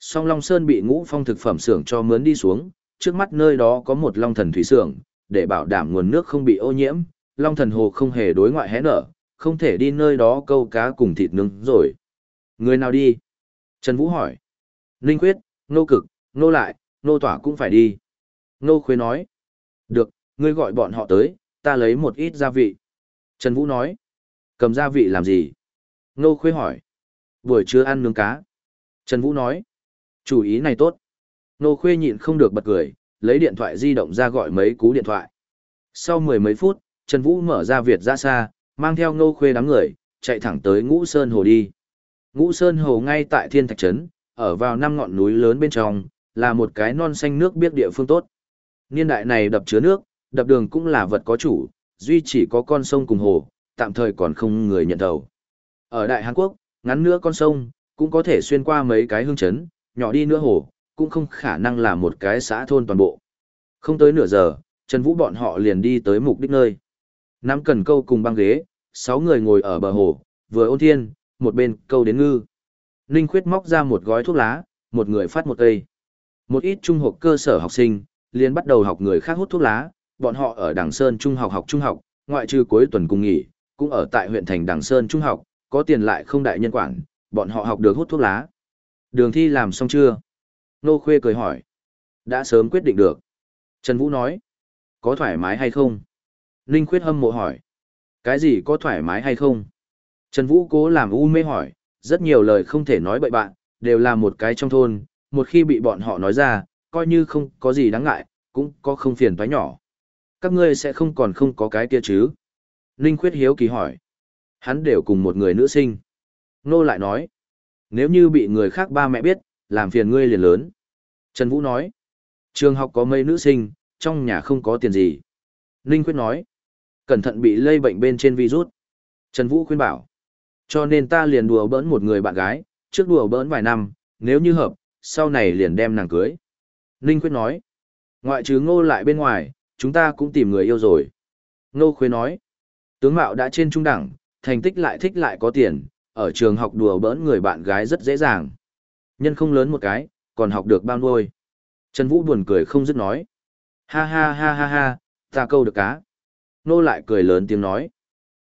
Song Long Sơn bị ngũ phong thực phẩm xưởng cho mướn đi xuống, trước mắt nơi đó có một Long Thần Thủy xưởng, để bảo đảm nguồn nước không bị ô nhiễm, Long Thần Hồ không hề đối ngoại hé nở, không thể đi nơi đó câu cá cùng thịt nướng rồi. Người nào đi? Trần Vũ hỏi. Ninh Quyết, Nô Cực, Nô Lại, Nô Tỏa cũng phải đi. Nô Khuế nói. Được, ngươi gọi bọn họ tới, ta lấy một ít gia vị. Trần Vũ nói. Cầm gia vị làm gì? Nô Khuế hỏi. Buổi trưa ăn nướng cá. Trần Vũ nói. Chủ ý này tốt. Nô Khuê nhịn không được bật cười, lấy điện thoại di động ra gọi mấy cú điện thoại. Sau mười mấy phút, Trần Vũ mở ra Việt ra xa, mang theo Nô Khuê đám người, chạy thẳng tới Ngũ Sơn Hồ đi. Ngũ Sơn Hồ ngay tại Thiên Thạch Trấn, ở vào năm ngọn núi lớn bên trong, là một cái non xanh nước biết địa phương tốt. Niên đại này đập chứa nước, đập đường cũng là vật có chủ, duy chỉ có con sông cùng hồ, tạm thời còn không người nhận đầu. Ở Đại Hàn Quốc, ngắn nữa con sông, cũng có thể xuyên qua mấy cái hương chấn, nhỏ đi nữa hồ, cũng không khả năng là một cái xã thôn toàn bộ. Không tới nửa giờ, Trần Vũ bọn họ liền đi tới mục đích nơi. Nắm cần câu cùng băng ghế, sáu người ngồi ở bờ hồ, vừa ôn thiên, một bên câu đến ngư. Ninh Khuyết móc ra một gói thuốc lá, một người phát một cây. Một ít trung học cơ sở học sinh, liền bắt đầu học người khác hút thuốc lá, bọn họ ở Đảng Sơn Trung học học trung học, ngoại trừ cuối tuần cùng nghỉ, cũng ở tại huyện thành Đảng Sơn Trung học, có tiền lại không đại nhân quản, bọn họ học được hút thuốc lá. Đường thi làm xong chưa? Nô Khuê cười hỏi. Đã sớm quyết định được. Trần Vũ nói. Có thoải mái hay không? Ninh Khuyết hâm mộ hỏi. Cái gì có thoải mái hay không? Trần Vũ cố làm u mê hỏi, rất nhiều lời không thể nói bậy bạn, đều là một cái trong thôn, một khi bị bọn họ nói ra, coi như không có gì đáng ngại, cũng có không phiền toái nhỏ. Các ngươi sẽ không còn không có cái kia chứ? Ninh Khuyết hiếu kỳ hỏi. Hắn đều cùng một người nữ sinh. Nô lại nói. Nếu như bị người khác ba mẹ biết, làm phiền ngươi liền lớn. Trần Vũ nói. Trường học có mấy nữ sinh, trong nhà không có tiền gì. Ninh Quyết nói. Cẩn thận bị lây bệnh bên trên virus. Trần Vũ khuyên bảo. Cho nên ta liền đùa bỡn một người bạn gái, trước đùa bỡn vài năm, nếu như hợp, sau này liền đem nàng cưới. Ninh Quyết nói. Ngoại trừ ngô lại bên ngoài, chúng ta cũng tìm người yêu rồi. Ngô Khuyết nói. Tướng mạo đã trên trung đẳng, thành tích lại thích lại có tiền, ở trường học đùa bỡn người bạn gái rất dễ dàng. Nhân không lớn một cái, còn học được bao nuôi. Trần Vũ buồn cười không dứt nói. Ha ha ha ha ha, ta câu được cá. Nô lại cười lớn tiếng nói.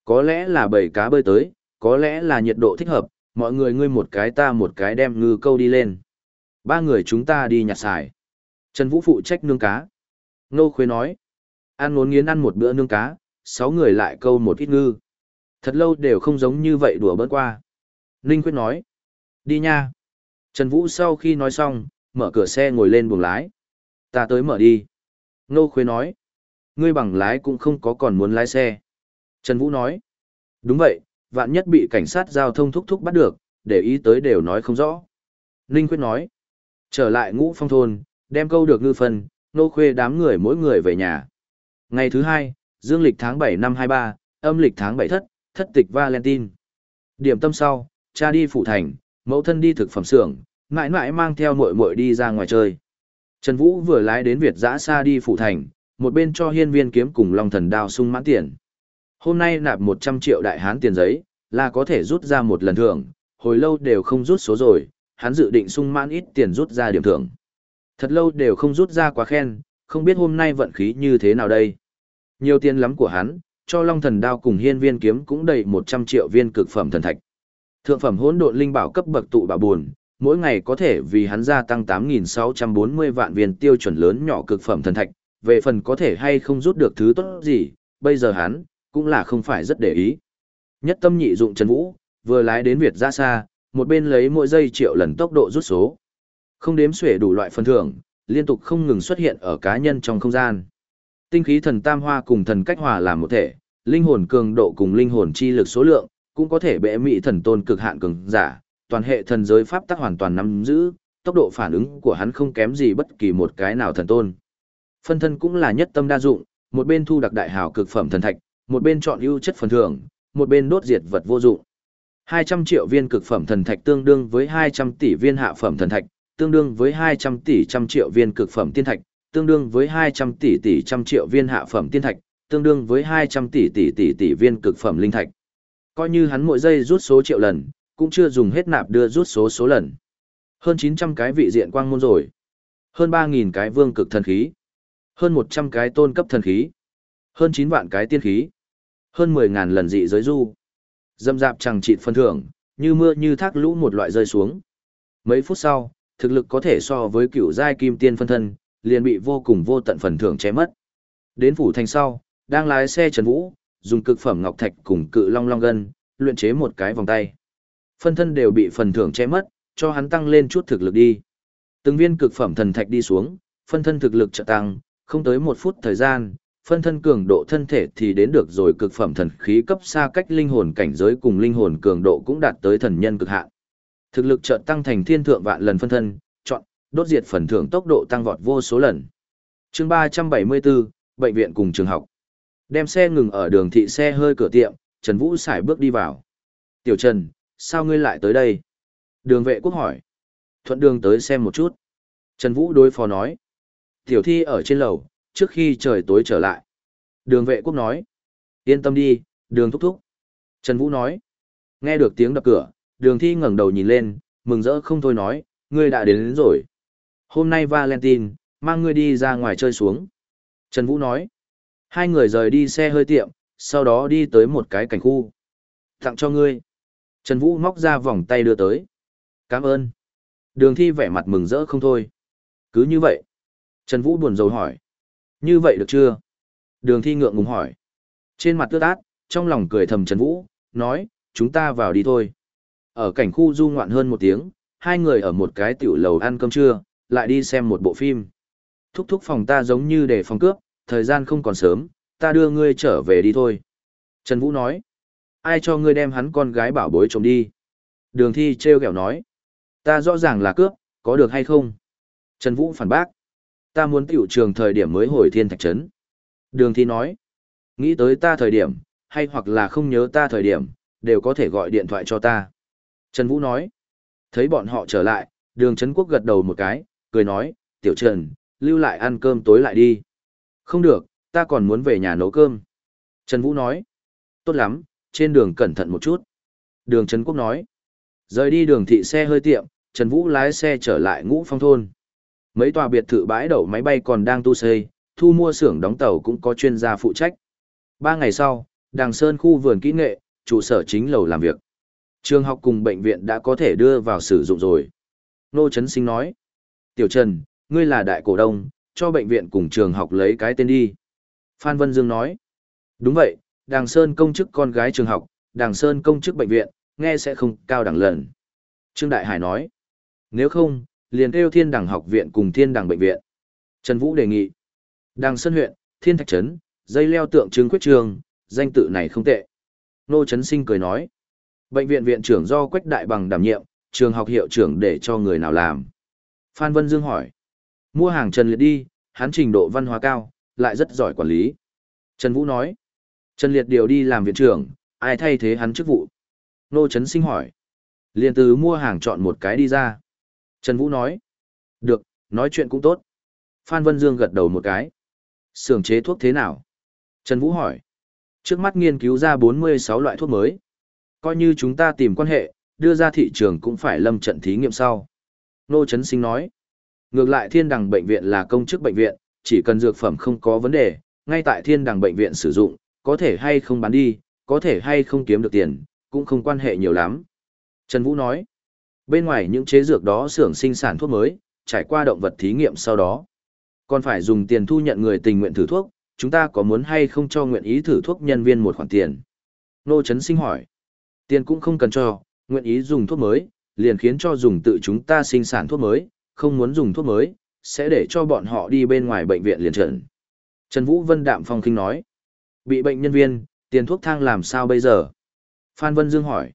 Có lẽ là bầy cá bơi tới, có lẽ là nhiệt độ thích hợp, mọi người ngươi một cái ta một cái đem ngư câu đi lên. Ba người chúng ta đi nhặt xài. Trần Vũ phụ trách nương cá. Nô khuế nói. Ăn ngốn nghiến ăn một bữa nương cá, sáu người lại câu một ít ngư. Thật lâu đều không giống như vậy đùa bớt qua. Ninh Khuyết nói. Đi nha. Trần Vũ sau khi nói xong, mở cửa xe ngồi lên buồng lái. Ta tới mở đi. Nô Khuê nói. Ngươi bằng lái cũng không có còn muốn lái xe. Trần Vũ nói. Đúng vậy, vạn nhất bị cảnh sát giao thông thúc thúc bắt được, để ý tới đều nói không rõ. Ninh Quyết nói. Trở lại ngũ phong thôn, đem câu được ngư phân, nô khuê đám người mỗi người về nhà. Ngày thứ hai, dương lịch tháng 7 năm 23, âm lịch tháng 7 thất, thất tịch Valentine. Điểm tâm sau, cha đi phủ thành, mẫu thân đi thực phẩm xưởng, mãi mãi mang theo muội muội đi ra ngoài chơi. Trần Vũ vừa lái đến Việt giã xa đi phủ thành, một bên cho hiên viên kiếm cùng Long thần đao sung mãn tiền. Hôm nay nạp 100 triệu đại hán tiền giấy, là có thể rút ra một lần thưởng, hồi lâu đều không rút số rồi, hắn dự định sung mãn ít tiền rút ra điểm thưởng. Thật lâu đều không rút ra quá khen, không biết hôm nay vận khí như thế nào đây. Nhiều tiền lắm của hắn, cho Long Thần Đao cùng Hiên Viên Kiếm cũng đầy 100 triệu viên cực phẩm thần thạch. Thượng phẩm hỗn độn linh bảo cấp bậc tụ bảo buồn, mỗi ngày có thể vì hắn gia tăng 8640 vạn viên tiêu chuẩn lớn nhỏ cực phẩm thần thạch, về phần có thể hay không rút được thứ tốt gì, bây giờ hắn cũng là không phải rất để ý. Nhất tâm nhị dụng Trần Vũ, vừa lái đến Việt ra xa, một bên lấy mỗi giây triệu lần tốc độ rút số. Không đếm xuể đủ loại phần thưởng, liên tục không ngừng xuất hiện ở cá nhân trong không gian. Tinh khí thần tam hoa cùng thần cách hòa làm một thể, linh hồn cường độ cùng linh hồn chi lực số lượng, cũng có thể bệ mỹ thần tôn cực hạn cường giả, toàn hệ thần giới pháp tắc hoàn toàn nắm giữ, tốc độ phản ứng của hắn không kém gì bất kỳ một cái nào thần tôn. Phân thân cũng là nhất tâm đa dụng, một bên thu đặc đại hào cực phẩm thần thạch, một bên chọn ưu chất phần thưởng, một bên đốt diệt vật vô dụng. 200 triệu viên cực phẩm thần thạch tương đương với 200 tỷ viên hạ phẩm thần thạch, tương đương với 200 tỷ trăm triệu viên cực phẩm tiên thạch, tương đương với 200 tỷ tỷ trăm triệu viên hạ phẩm tiên thạch, tương đương với 200 tỷ tỷ tỷ tỷ viên cực phẩm linh thạch. Coi như hắn mỗi giây rút số triệu lần, cũng chưa dùng hết nạp đưa rút số số lần. Hơn 900 cái vị diện quang môn rồi. Hơn 3.000 cái vương cực thần khí. Hơn 100 cái tôn cấp thần khí. Hơn 9 vạn cái tiên khí. Hơn 10.000 lần dị giới du. Dâm dạp chẳng trị phân thưởng, như mưa như thác lũ một loại rơi xuống. Mấy phút sau, thực lực có thể so với cựu giai kim tiên phân thân, liền bị vô cùng vô tận phần thưởng che mất. Đến phủ thành sau, đang lái xe Trần Vũ, dùng cực phẩm ngọc thạch cùng cự long long gân, luyện chế một cái vòng tay. Phân thân đều bị phần thưởng che mất, cho hắn tăng lên chút thực lực đi. Từng viên cực phẩm thần thạch đi xuống, phân thân thực lực trợ tăng, không tới một phút thời gian, phân thân cường độ thân thể thì đến được rồi cực phẩm thần khí cấp xa cách linh hồn cảnh giới cùng linh hồn cường độ cũng đạt tới thần nhân cực hạn. Thực lực trợ tăng thành thiên thượng vạn lần phân thân, chọn, đốt diệt phần thưởng tốc độ tăng vọt vô số lần. Chương 374, bệnh viện cùng trường học. Đem xe ngừng ở đường thị xe hơi cửa tiệm, Trần Vũ xài bước đi vào. Tiểu Trần, sao ngươi lại tới đây? Đường vệ quốc hỏi. Thuận đường tới xem một chút. Trần Vũ đối phó nói. Tiểu thi ở trên lầu, trước khi trời tối trở lại. Đường vệ quốc nói. Yên tâm đi, đường thúc thúc. Trần Vũ nói. Nghe được tiếng đập cửa, đường thi ngẩng đầu nhìn lên, mừng rỡ không thôi nói, ngươi đã đến, đến rồi. Hôm nay Valentine, mang ngươi đi ra ngoài chơi xuống. Trần Vũ nói. Hai người rời đi xe hơi tiệm, sau đó đi tới một cái cảnh khu. Tặng cho ngươi. Trần Vũ móc ra vòng tay đưa tới. Cảm ơn. Đường thi vẻ mặt mừng rỡ không thôi. Cứ như vậy. Trần Vũ buồn rầu hỏi. Như vậy được chưa? Đường thi ngượng ngùng hỏi. Trên mặt tước át, trong lòng cười thầm Trần Vũ, nói, chúng ta vào đi thôi. Ở cảnh khu du ngoạn hơn một tiếng, hai người ở một cái tiểu lầu ăn cơm trưa, lại đi xem một bộ phim. Thúc thúc phòng ta giống như để phòng cướp, thời gian không còn sớm, ta đưa ngươi trở về đi thôi. Trần Vũ nói, ai cho ngươi đem hắn con gái bảo bối chồng đi? Đường thi treo kẹo nói, ta rõ ràng là cướp, có được hay không? Trần Vũ phản bác, ta muốn tiểu trường thời điểm mới hồi thiên thạch trấn. Đường thi nói, nghĩ tới ta thời điểm, hay hoặc là không nhớ ta thời điểm, đều có thể gọi điện thoại cho ta. Trần Vũ nói, thấy bọn họ trở lại, đường Trấn Quốc gật đầu một cái, cười nói, tiểu Trần, lưu lại ăn cơm tối lại đi. Không được, ta còn muốn về nhà nấu cơm. Trần Vũ nói, tốt lắm, trên đường cẩn thận một chút. Đường Trấn Quốc nói, rời đi đường thị xe hơi tiệm, Trần Vũ lái xe trở lại ngũ phong thôn. Mấy tòa biệt thự bãi đậu máy bay còn đang tu xây, thu mua xưởng đóng tàu cũng có chuyên gia phụ trách. Ba ngày sau, Đàng Sơn khu vườn kỹ nghệ, trụ sở chính lầu làm việc. Trường học cùng bệnh viện đã có thể đưa vào sử dụng rồi. Nô Trấn Sinh nói, Tiểu Trần, ngươi là đại cổ đông, cho bệnh viện cùng trường học lấy cái tên đi. Phan Vân Dương nói, đúng vậy, Đàng Sơn công chức con gái trường học, Đàng Sơn công chức bệnh viện, nghe sẽ không cao đẳng lần. Trương Đại Hải nói, nếu không, liền kêu thiên đẳng học viện cùng thiên đẳng bệnh viện. Trần Vũ đề nghị, Đàng Sơn huyện, thiên thạch trấn, dây leo tượng trưng quyết trường, danh tự này không tệ. Nô Trấn Sinh cười nói, bệnh viện viện trưởng do Quách Đại Bằng đảm nhiệm, trường học hiệu trưởng để cho người nào làm. Phan Vân Dương hỏi, mua hàng Trần Liệt đi, hắn trình độ văn hóa cao, lại rất giỏi quản lý. Trần Vũ nói, Trần Liệt điều đi làm viện trưởng, ai thay thế hắn chức vụ? Nô Trấn Sinh hỏi, liền từ mua hàng chọn một cái đi ra. Trần Vũ nói, được, nói chuyện cũng tốt. Phan Vân Dương gật đầu một cái. Sưởng chế thuốc thế nào? Trần Vũ hỏi. Trước mắt nghiên cứu ra 46 loại thuốc mới. Coi như chúng ta tìm quan hệ, đưa ra thị trường cũng phải lâm trận thí nghiệm sau. Nô Trấn Sinh nói. Ngược lại thiên đằng bệnh viện là công chức bệnh viện, chỉ cần dược phẩm không có vấn đề, ngay tại thiên đằng bệnh viện sử dụng, có thể hay không bán đi, có thể hay không kiếm được tiền, cũng không quan hệ nhiều lắm. Trần Vũ nói. Bên ngoài những chế dược đó xưởng sinh sản thuốc mới, trải qua động vật thí nghiệm sau đó. Còn phải dùng tiền thu nhận người tình nguyện thử thuốc, chúng ta có muốn hay không cho nguyện ý thử thuốc nhân viên một khoản tiền? Nô Trấn Sinh hỏi. Tiền cũng không cần cho, nguyện ý dùng thuốc mới, liền khiến cho dùng tự chúng ta sinh sản thuốc mới, không muốn dùng thuốc mới, sẽ để cho bọn họ đi bên ngoài bệnh viện liền trận. Trần Vũ Vân Đạm Phong khinh nói. Bị bệnh nhân viên, tiền thuốc thang làm sao bây giờ? Phan Vân Dương hỏi.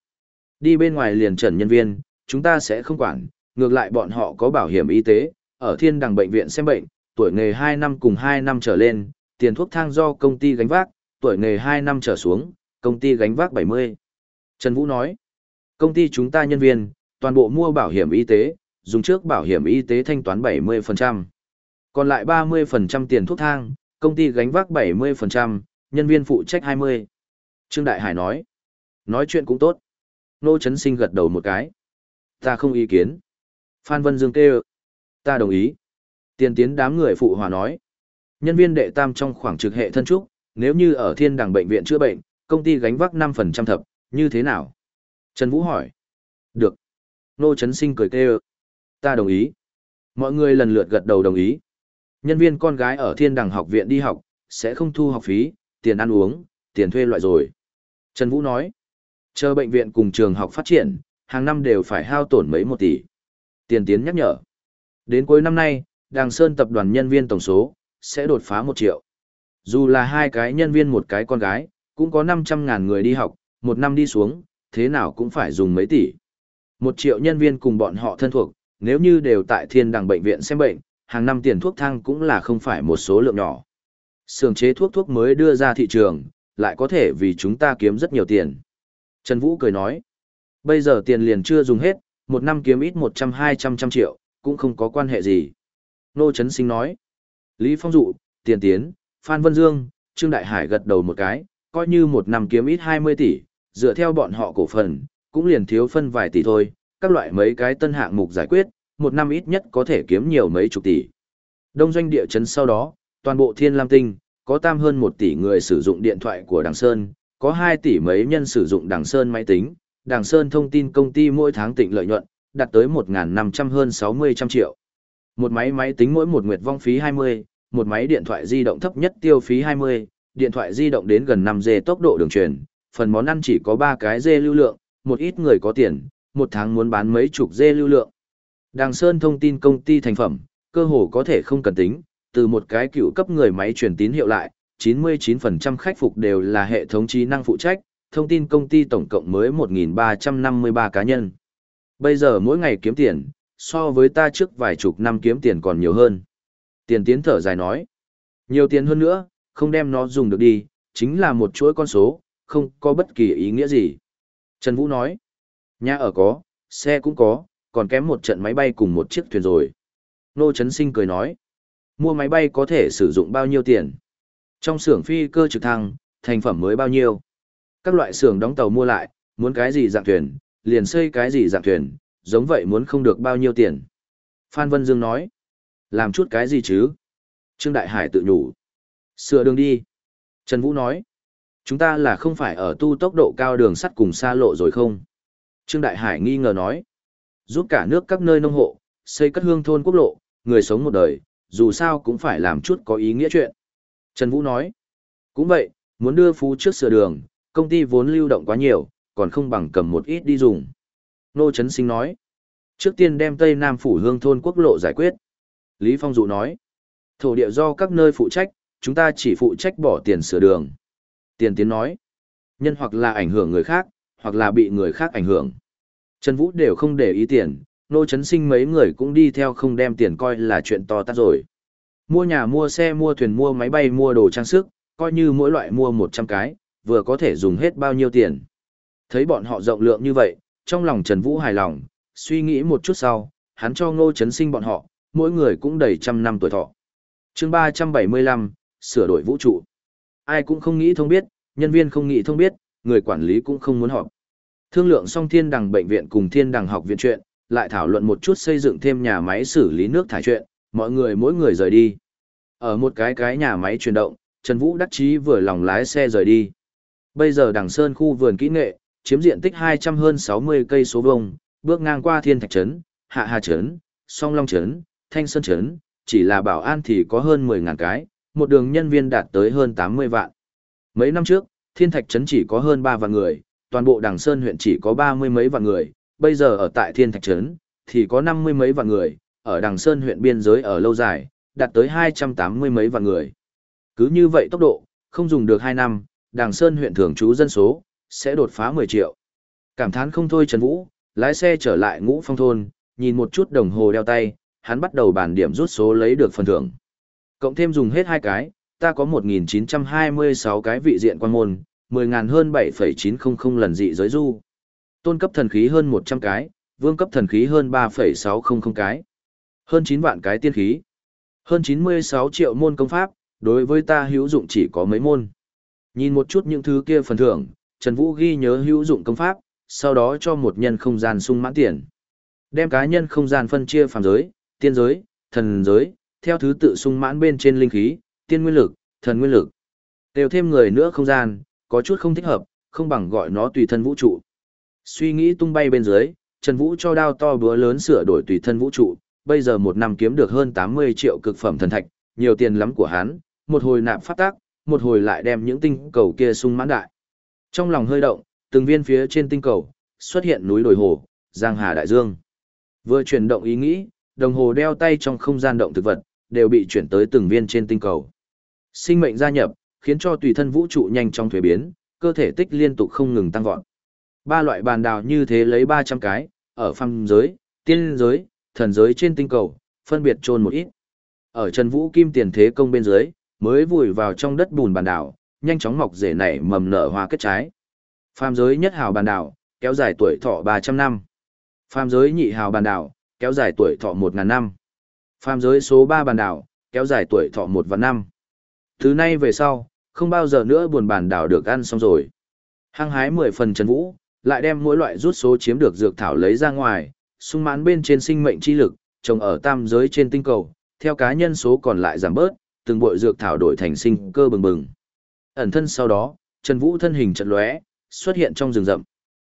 Đi bên ngoài liền trần nhân viên, chúng ta sẽ không quản, ngược lại bọn họ có bảo hiểm y tế, ở thiên đằng bệnh viện xem bệnh, tuổi nghề 2 năm cùng 2 năm trở lên, tiền thuốc thang do công ty gánh vác, tuổi nghề 2 năm trở xuống, công ty gánh vác 70. Trần Vũ nói, công ty chúng ta nhân viên, toàn bộ mua bảo hiểm y tế, dùng trước bảo hiểm y tế thanh toán 70%. Còn lại 30% tiền thuốc thang, công ty gánh vác 70%, nhân viên phụ trách 20. Trương Đại Hải nói, nói chuyện cũng tốt. Nô Trấn Sinh gật đầu một cái. Ta không ý kiến. Phan Vân Dương kêu. Ta đồng ý. Tiền tiến đám người phụ hòa nói. Nhân viên đệ tam trong khoảng trực hệ thân trúc, nếu như ở thiên đằng bệnh viện chữa bệnh, công ty gánh vác 5% thập, như thế nào? Trần Vũ hỏi. Được. Nô Trấn Sinh cười kêu. Ta đồng ý. Mọi người lần lượt gật đầu đồng ý. Nhân viên con gái ở thiên đằng học viện đi học, sẽ không thu học phí, tiền ăn uống, tiền thuê loại rồi. Trần Vũ nói. Chờ bệnh viện cùng trường học phát triển, hàng năm đều phải hao tổn mấy một tỷ. Tiền tiến nhắc nhở. Đến cuối năm nay, Đàng Sơn tập đoàn nhân viên tổng số, sẽ đột phá một triệu. Dù là hai cái nhân viên một cái con gái, cũng có 500 ngàn người đi học, một năm đi xuống, thế nào cũng phải dùng mấy tỷ. Một triệu nhân viên cùng bọn họ thân thuộc, nếu như đều tại thiên đằng bệnh viện xem bệnh, hàng năm tiền thuốc thang cũng là không phải một số lượng nhỏ. Sưởng chế thuốc thuốc mới đưa ra thị trường, lại có thể vì chúng ta kiếm rất nhiều tiền. Trần Vũ cười nói, bây giờ tiền liền chưa dùng hết, một năm kiếm ít 100-200 trăm triệu, cũng không có quan hệ gì. Nô Trấn Sinh nói, Lý Phong Dụ, Tiền Tiến, Phan Vân Dương, Trương Đại Hải gật đầu một cái, coi như một năm kiếm ít 20 tỷ, dựa theo bọn họ cổ phần, cũng liền thiếu phân vài tỷ thôi, các loại mấy cái tân hạng mục giải quyết, một năm ít nhất có thể kiếm nhiều mấy chục tỷ. Đông doanh địa chấn sau đó, toàn bộ Thiên Lam Tinh, có tam hơn 1 tỷ người sử dụng điện thoại của Đằng Sơn, có 2 tỷ mấy nhân sử dụng Đằng Sơn máy tính, Đằng Sơn thông tin công ty mỗi tháng tịnh lợi nhuận, đạt tới 1.500 hơn 60 trăm triệu. Một máy máy tính mỗi một nguyệt vong phí 20, một máy điện thoại di động thấp nhất tiêu phí 20, điện thoại di động đến gần 5G tốc độ đường truyền, phần món ăn chỉ có 3 cái dê lưu lượng, một ít người có tiền, một tháng muốn bán mấy chục dê lưu lượng. Đàng Sơn thông tin công ty thành phẩm, cơ hồ có thể không cần tính, từ một cái cựu cấp người máy truyền tín hiệu lại, 99% khách phục đều là hệ thống trí năng phụ trách, thông tin công ty tổng cộng mới 1.353 cá nhân. Bây giờ mỗi ngày kiếm tiền, so với ta trước vài chục năm kiếm tiền còn nhiều hơn. Tiền tiến thở dài nói. Nhiều tiền hơn nữa, không đem nó dùng được đi, chính là một chuỗi con số, không có bất kỳ ý nghĩa gì. Trần Vũ nói. Nhà ở có, xe cũng có, còn kém một trận máy bay cùng một chiếc thuyền rồi. Nô Trấn Sinh cười nói. Mua máy bay có thể sử dụng bao nhiêu tiền? Trong xưởng phi cơ trực thăng, thành phẩm mới bao nhiêu? Các loại xưởng đóng tàu mua lại, muốn cái gì dạng thuyền, liền xây cái gì dạng thuyền, giống vậy muốn không được bao nhiêu tiền. Phan Vân Dương nói, làm chút cái gì chứ? Trương Đại Hải tự nhủ, sửa đường đi. Trần Vũ nói, chúng ta là không phải ở tu tốc độ cao đường sắt cùng xa lộ rồi không? Trương Đại Hải nghi ngờ nói, giúp cả nước các nơi nông hộ, xây cất hương thôn quốc lộ, người sống một đời, dù sao cũng phải làm chút có ý nghĩa chuyện. Trần Vũ nói, cũng vậy, muốn đưa phú trước sửa đường, công ty vốn lưu động quá nhiều, còn không bằng cầm một ít đi dùng. Nô Trấn Sinh nói, trước tiên đem Tây Nam Phủ Hương Thôn quốc lộ giải quyết. Lý Phong Dụ nói, thổ địa do các nơi phụ trách, chúng ta chỉ phụ trách bỏ tiền sửa đường. Tiền tiến nói, nhân hoặc là ảnh hưởng người khác, hoặc là bị người khác ảnh hưởng. Trần Vũ đều không để ý tiền, nô chấn sinh mấy người cũng đi theo không đem tiền coi là chuyện to tát rồi. Mua nhà mua xe mua thuyền mua máy bay mua đồ trang sức, coi như mỗi loại mua 100 cái, vừa có thể dùng hết bao nhiêu tiền. Thấy bọn họ rộng lượng như vậy, trong lòng Trần Vũ hài lòng, suy nghĩ một chút sau, hắn cho ngô chấn sinh bọn họ, mỗi người cũng đầy trăm năm tuổi thọ. chương 375, sửa đổi vũ trụ. Ai cũng không nghĩ thông biết, nhân viên không nghĩ thông biết, người quản lý cũng không muốn họp. Thương lượng xong thiên đằng bệnh viện cùng thiên đằng học viện chuyện, lại thảo luận một chút xây dựng thêm nhà máy xử lý nước thải chuyện, mọi người mỗi người rời đi. Ở một cái cái nhà máy chuyển động, Trần Vũ đắc chí vừa lòng lái xe rời đi. Bây giờ đằng sơn khu vườn kỹ nghệ, chiếm diện tích 200 hơn 60 cây số vuông, bước ngang qua Thiên Thạch trấn, Hạ Hà trấn, Song Long trấn, Thanh Sơn trấn, chỉ là bảo an thì có hơn 10.000 cái, một đường nhân viên đạt tới hơn 80 vạn. Mấy năm trước, Thiên Thạch trấn chỉ có hơn ba vạn người, toàn bộ Đằng Sơn huyện chỉ có 30 mấy vạn người, bây giờ ở tại Thiên Thạch trấn thì có 50 mấy vạn người, ở Đằng Sơn huyện biên giới ở lâu dài, đạt tới 280 mấy vạn người. Cứ như vậy tốc độ, không dùng được hai năm, Đằng Sơn huyện thường trú dân số sẽ đột phá 10 triệu. Cảm thán không thôi Trần Vũ, lái xe trở lại ngũ phong thôn, nhìn một chút đồng hồ đeo tay, hắn bắt đầu bàn điểm rút số lấy được phần thưởng. Cộng thêm dùng hết hai cái, ta có 1.926 cái vị diện quan môn, 10.000 hơn 7,900 lần dị giới du. Tôn cấp thần khí hơn 100 cái, vương cấp thần khí hơn 3,600 cái. Hơn 9 vạn cái tiên khí. Hơn 96 triệu môn công pháp, đối với ta hữu dụng chỉ có mấy môn. Nhìn một chút những thứ kia phần thưởng, Trần Vũ ghi nhớ hữu dụng công pháp, sau đó cho một nhân không gian sung mãn tiền. Đem cá nhân không gian phân chia phàm giới, tiên giới, thần giới, theo thứ tự sung mãn bên trên linh khí, tiên nguyên lực, thần nguyên lực. Đều thêm người nữa không gian, có chút không thích hợp, không bằng gọi nó tùy thân vũ trụ. Suy nghĩ tung bay bên dưới, Trần Vũ cho đao to búa lớn sửa đổi tùy thân vũ trụ, bây giờ một năm kiếm được hơn 80 triệu cực phẩm thần thạch, nhiều tiền lắm của hắn, một hồi nạp phát tác, một hồi lại đem những tinh cầu kia sung mãn đại. Trong lòng hơi động, từng viên phía trên tinh cầu, xuất hiện núi đồi hồ, giang hà đại dương. Vừa chuyển động ý nghĩ, đồng hồ đeo tay trong không gian động thực vật, đều bị chuyển tới từng viên trên tinh cầu. Sinh mệnh gia nhập, khiến cho tùy thân vũ trụ nhanh trong thuế biến, cơ thể tích liên tục không ngừng tăng vọt. Ba loại bàn đào như thế lấy 300 cái, ở phăng giới, tiên giới, thần giới trên tinh cầu, phân biệt trôn một ít. Ở Trần Vũ Kim tiền thế công bên dưới, mới vùi vào trong đất bùn bàn đào, nhanh chóng mọc rễ nảy mầm nở hoa kết trái. Phàm giới nhất hào bàn đào kéo dài tuổi thọ 300 năm. Phàm giới nhị hào bàn đào kéo dài tuổi thọ 1000 năm. Phàm giới số 3 bàn đào kéo dài tuổi thọ 1 vạn năm. Thứ nay về sau, không bao giờ nữa buồn bàn đảo được ăn xong rồi. Hăng hái 10 phần trần vũ, lại đem mỗi loại rút số chiếm được dược thảo lấy ra ngoài, sung mãn bên trên sinh mệnh chi lực, trồng ở tam giới trên tinh cầu, theo cá nhân số còn lại giảm bớt, từng bội dược thảo đổi thành sinh cơ bừng bừng. Ẩn thân sau đó, Trần Vũ thân hình chợt lóe, xuất hiện trong rừng rậm.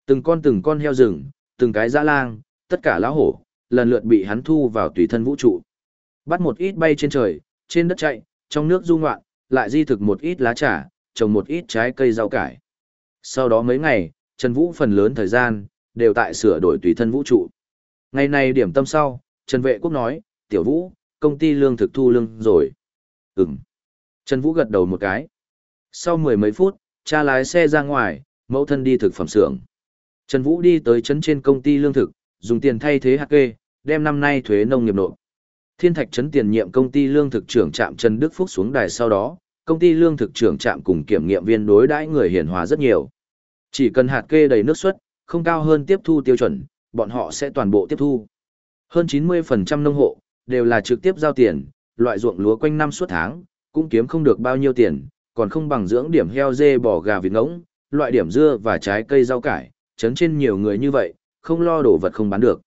Từng con từng con heo rừng, từng cái dã lang, tất cả lão hổ, lần lượt bị hắn thu vào tùy thân vũ trụ. Bắt một ít bay trên trời, trên đất chạy, trong nước du ngoạn, lại di thực một ít lá trà, trồng một ít trái cây rau cải. Sau đó mấy ngày, Trần Vũ phần lớn thời gian, đều tại sửa đổi tùy thân vũ trụ. Ngày này điểm tâm sau, Trần Vệ Quốc nói, Tiểu Vũ, công ty lương thực thu lương rồi. Ừm. Trần Vũ gật đầu một cái. Sau mười mấy phút, cha lái xe ra ngoài, mẫu thân đi thực phẩm xưởng. Trần Vũ đi tới trấn trên công ty lương thực, dùng tiền thay thế hạt kê, đem năm nay thuế nông nghiệp nộp. Thiên Thạch trấn tiền nhiệm công ty lương thực trưởng trạm Trần Đức Phúc xuống đài sau đó, công ty lương thực trưởng trạm cùng kiểm nghiệm viên đối đãi người hiển hóa rất nhiều. Chỉ cần hạt kê đầy nước suất, không cao hơn tiếp thu tiêu chuẩn, bọn họ sẽ toàn bộ tiếp thu. Hơn 90% nông hộ đều là trực tiếp giao tiền, loại ruộng lúa quanh năm suốt tháng, cũng kiếm không được bao nhiêu tiền, còn không bằng dưỡng điểm heo dê bò gà vịt ngỗng, loại điểm dưa và trái cây rau cải, chấn trên nhiều người như vậy, không lo đổ vật không bán được.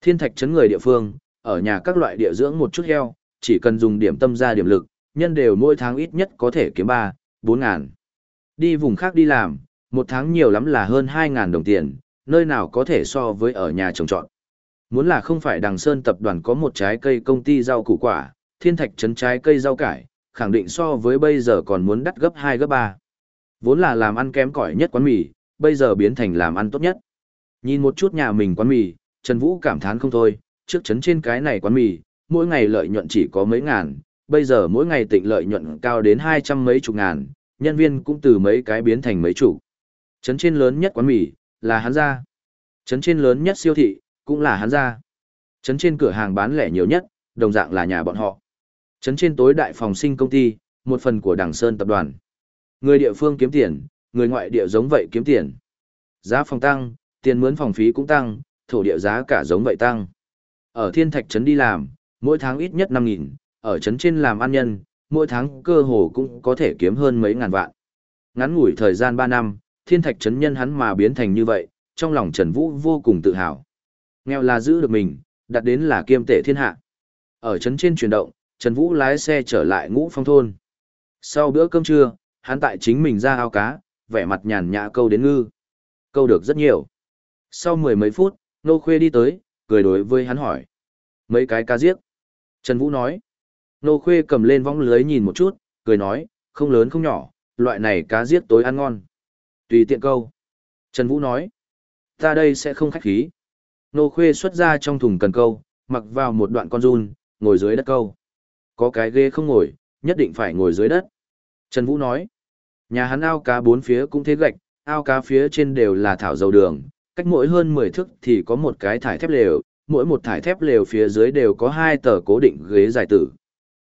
Thiên thạch chấn người địa phương, ở nhà các loại địa dưỡng một chút heo, chỉ cần dùng điểm tâm ra điểm lực, nhân đều mỗi tháng ít nhất có thể kiếm 3, 4 ngàn. Đi vùng khác đi làm, một tháng nhiều lắm là hơn 2 ngàn đồng tiền, nơi nào có thể so với ở nhà trồng trọt. Muốn là không phải đằng sơn tập đoàn có một trái cây công ty rau củ quả, thiên thạch trấn trái cây rau cải, khẳng định so với bây giờ còn muốn đắt gấp 2 gấp 3. Vốn là làm ăn kém cỏi nhất quán mì, bây giờ biến thành làm ăn tốt nhất. Nhìn một chút nhà mình quán mì, Trần Vũ cảm thán không thôi, trước chấn trên cái này quán mì, mỗi ngày lợi nhuận chỉ có mấy ngàn, bây giờ mỗi ngày tịnh lợi nhuận cao đến hai trăm mấy chục ngàn, nhân viên cũng từ mấy cái biến thành mấy chục. Chấn trên lớn nhất quán mì, là hắn ra. Chấn trên lớn nhất siêu thị, cũng là hắn ra. Chấn trên cửa hàng bán lẻ nhiều nhất, đồng dạng là nhà bọn họ. Chấn trên tối đại phòng sinh công ty, một phần của Đằng Sơn tập đoàn. Người địa phương kiếm tiền, người ngoại địa giống vậy kiếm tiền. Giá phòng tăng, tiền mướn phòng phí cũng tăng, thổ địa giá cả giống vậy tăng. Ở Thiên Thạch Trấn đi làm, mỗi tháng ít nhất 5.000, ở Trấn trên làm ăn nhân, mỗi tháng cơ hồ cũng có thể kiếm hơn mấy ngàn vạn. Ngắn ngủi thời gian 3 năm, Thiên Thạch Trấn nhân hắn mà biến thành như vậy, trong lòng Trần Vũ vô cùng tự hào. Nghèo là giữ được mình, đặt đến là kiêm tệ thiên hạ. Ở Trấn trên chuyển động, Trần Vũ lái xe trở lại ngũ phong thôn. Sau bữa cơm trưa, hắn tại chính mình ra ao cá, vẻ mặt nhàn nhã câu đến ngư. Câu được rất nhiều. Sau mười mấy phút, Nô Khuê đi tới, cười đối với hắn hỏi. Mấy cái cá giết. Trần Vũ nói. Nô Khuê cầm lên vong lưới nhìn một chút, cười nói, không lớn không nhỏ, loại này cá giết tối ăn ngon. Tùy tiện câu. Trần Vũ nói. Ta đây sẽ không khách khí. Nô Khuê xuất ra trong thùng cần câu, mặc vào một đoạn con run, ngồi dưới đất câu. Có cái ghê không ngồi, nhất định phải ngồi dưới đất. Trần Vũ nói. Nhà hắn ao cá bốn phía cũng thế gạch, ao cá phía trên đều là thảo dầu đường, cách mỗi hơn 10 thước thì có một cái thải thép lều, mỗi một thải thép lều phía dưới đều có hai tờ cố định ghế dài tử.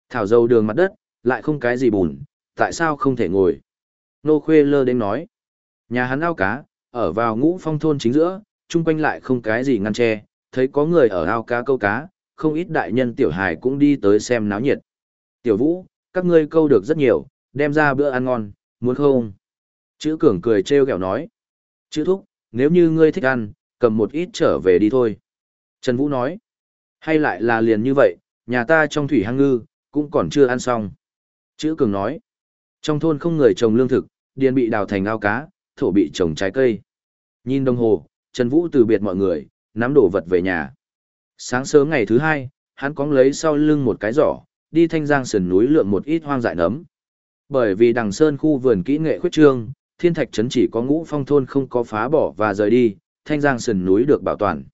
Thảo dâu đường mặt đất, lại không cái gì bùn, tại sao không thể ngồi? Nô Khuê lơ đến nói. Nhà hắn ao cá, ở vào ngũ phong thôn chính giữa, chung quanh lại không cái gì ngăn che, thấy có người ở ao cá câu cá, không ít đại nhân tiểu hài cũng đi tới xem náo nhiệt. Tiểu vũ, các ngươi câu được rất nhiều, đem ra bữa ăn ngon, muốn không? Chữ cường cười trêu ghẹo nói. Chữ thúc, nếu như ngươi thích ăn, cầm một ít trở về đi thôi. Trần Vũ nói. Hay lại là liền như vậy, nhà ta trong thủy hang ngư, cũng còn chưa ăn xong. Chữ cường nói. Trong thôn không người trồng lương thực, điền bị đào thành ao cá, thổ bị trồng trái cây. Nhìn đồng hồ, Trần Vũ từ biệt mọi người, nắm đồ vật về nhà. Sáng sớm ngày thứ hai, hắn cóng lấy sau lưng một cái giỏ, đi thanh giang sườn núi lượm một ít hoang dại nấm. Bởi vì đằng sơn khu vườn kỹ nghệ khuyết trương, thiên thạch trấn chỉ có ngũ phong thôn không có phá bỏ và rời đi, thanh giang sườn núi được bảo toàn.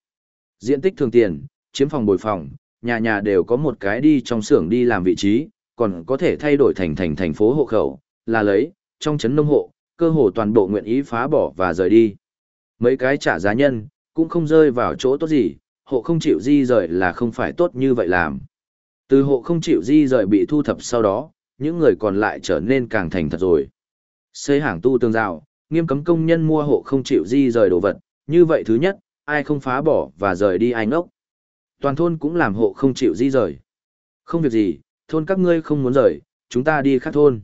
Diện tích thường tiền, chiếm phòng bồi phòng, nhà nhà đều có một cái đi trong xưởng đi làm vị trí, còn có thể thay đổi thành thành thành phố hộ khẩu, là lấy, trong trấn nông hộ, cơ hồ toàn bộ nguyện ý phá bỏ và rời đi. Mấy cái trả giá nhân, cũng không rơi vào chỗ tốt gì, hộ không chịu di rời là không phải tốt như vậy làm. Từ hộ không chịu di rời bị thu thập sau đó, những người còn lại trở nên càng thành thật rồi. Xây hàng tu tường rào, nghiêm cấm công nhân mua hộ không chịu di rời đồ vật, như vậy thứ nhất, ai không phá bỏ và rời đi ai ngốc. Toàn thôn cũng làm hộ không chịu di rời. Không việc gì, thôn các ngươi không muốn rời, chúng ta đi khác thôn.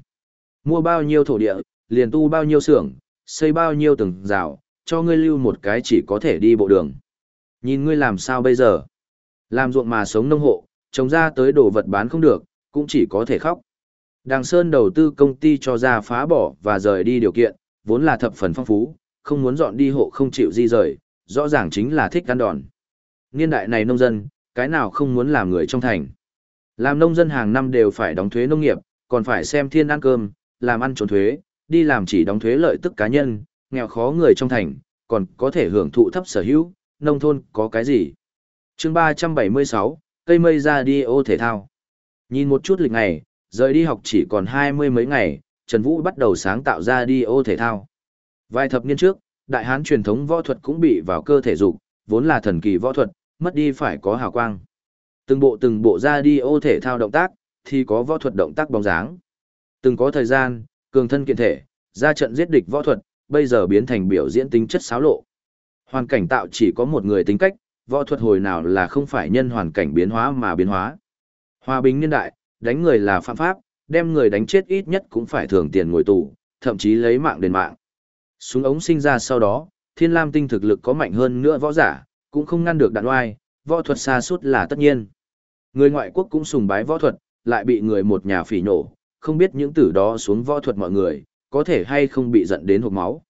Mua bao nhiêu thổ địa, liền tu bao nhiêu xưởng, xây bao nhiêu tường rào, cho ngươi lưu một cái chỉ có thể đi bộ đường. Nhìn ngươi làm sao bây giờ? Làm ruộng mà sống nông hộ, trồng ra tới đồ vật bán không được, cũng chỉ có thể khóc. Đàng Sơn đầu tư công ty cho ra phá bỏ và rời đi điều kiện, vốn là thập phần phong phú, không muốn dọn đi hộ không chịu di rời, rõ ràng chính là thích ăn đòn. Niên đại này nông dân, cái nào không muốn làm người trong thành. Làm nông dân hàng năm đều phải đóng thuế nông nghiệp, còn phải xem thiên ăn cơm, làm ăn trốn thuế, đi làm chỉ đóng thuế lợi tức cá nhân, nghèo khó người trong thành, còn có thể hưởng thụ thấp sở hữu, nông thôn có cái gì. chương 376, cây mây ra đi ô thể thao. Nhìn một chút lịch ngày, rời đi học chỉ còn hai mươi mấy ngày, Trần Vũ bắt đầu sáng tạo ra đi ô thể thao. Vài thập niên trước, đại hán truyền thống võ thuật cũng bị vào cơ thể dục, vốn là thần kỳ võ thuật, mất đi phải có hào quang. Từng bộ từng bộ ra đi ô thể thao động tác, thì có võ thuật động tác bóng dáng. Từng có thời gian, cường thân kiện thể, ra trận giết địch võ thuật, bây giờ biến thành biểu diễn tính chất xáo lộ. Hoàn cảnh tạo chỉ có một người tính cách, võ thuật hồi nào là không phải nhân hoàn cảnh biến hóa mà biến hóa. Hòa bình niên đại, đánh người là phạm pháp, đem người đánh chết ít nhất cũng phải thưởng tiền ngồi tù, thậm chí lấy mạng đền mạng. Súng ống sinh ra sau đó, thiên lam tinh thực lực có mạnh hơn nữa võ giả, cũng không ngăn được đạn oai, võ thuật xa suốt là tất nhiên. Người ngoại quốc cũng sùng bái võ thuật, lại bị người một nhà phỉ nổ, không biết những tử đó xuống võ thuật mọi người, có thể hay không bị giận đến hộp máu.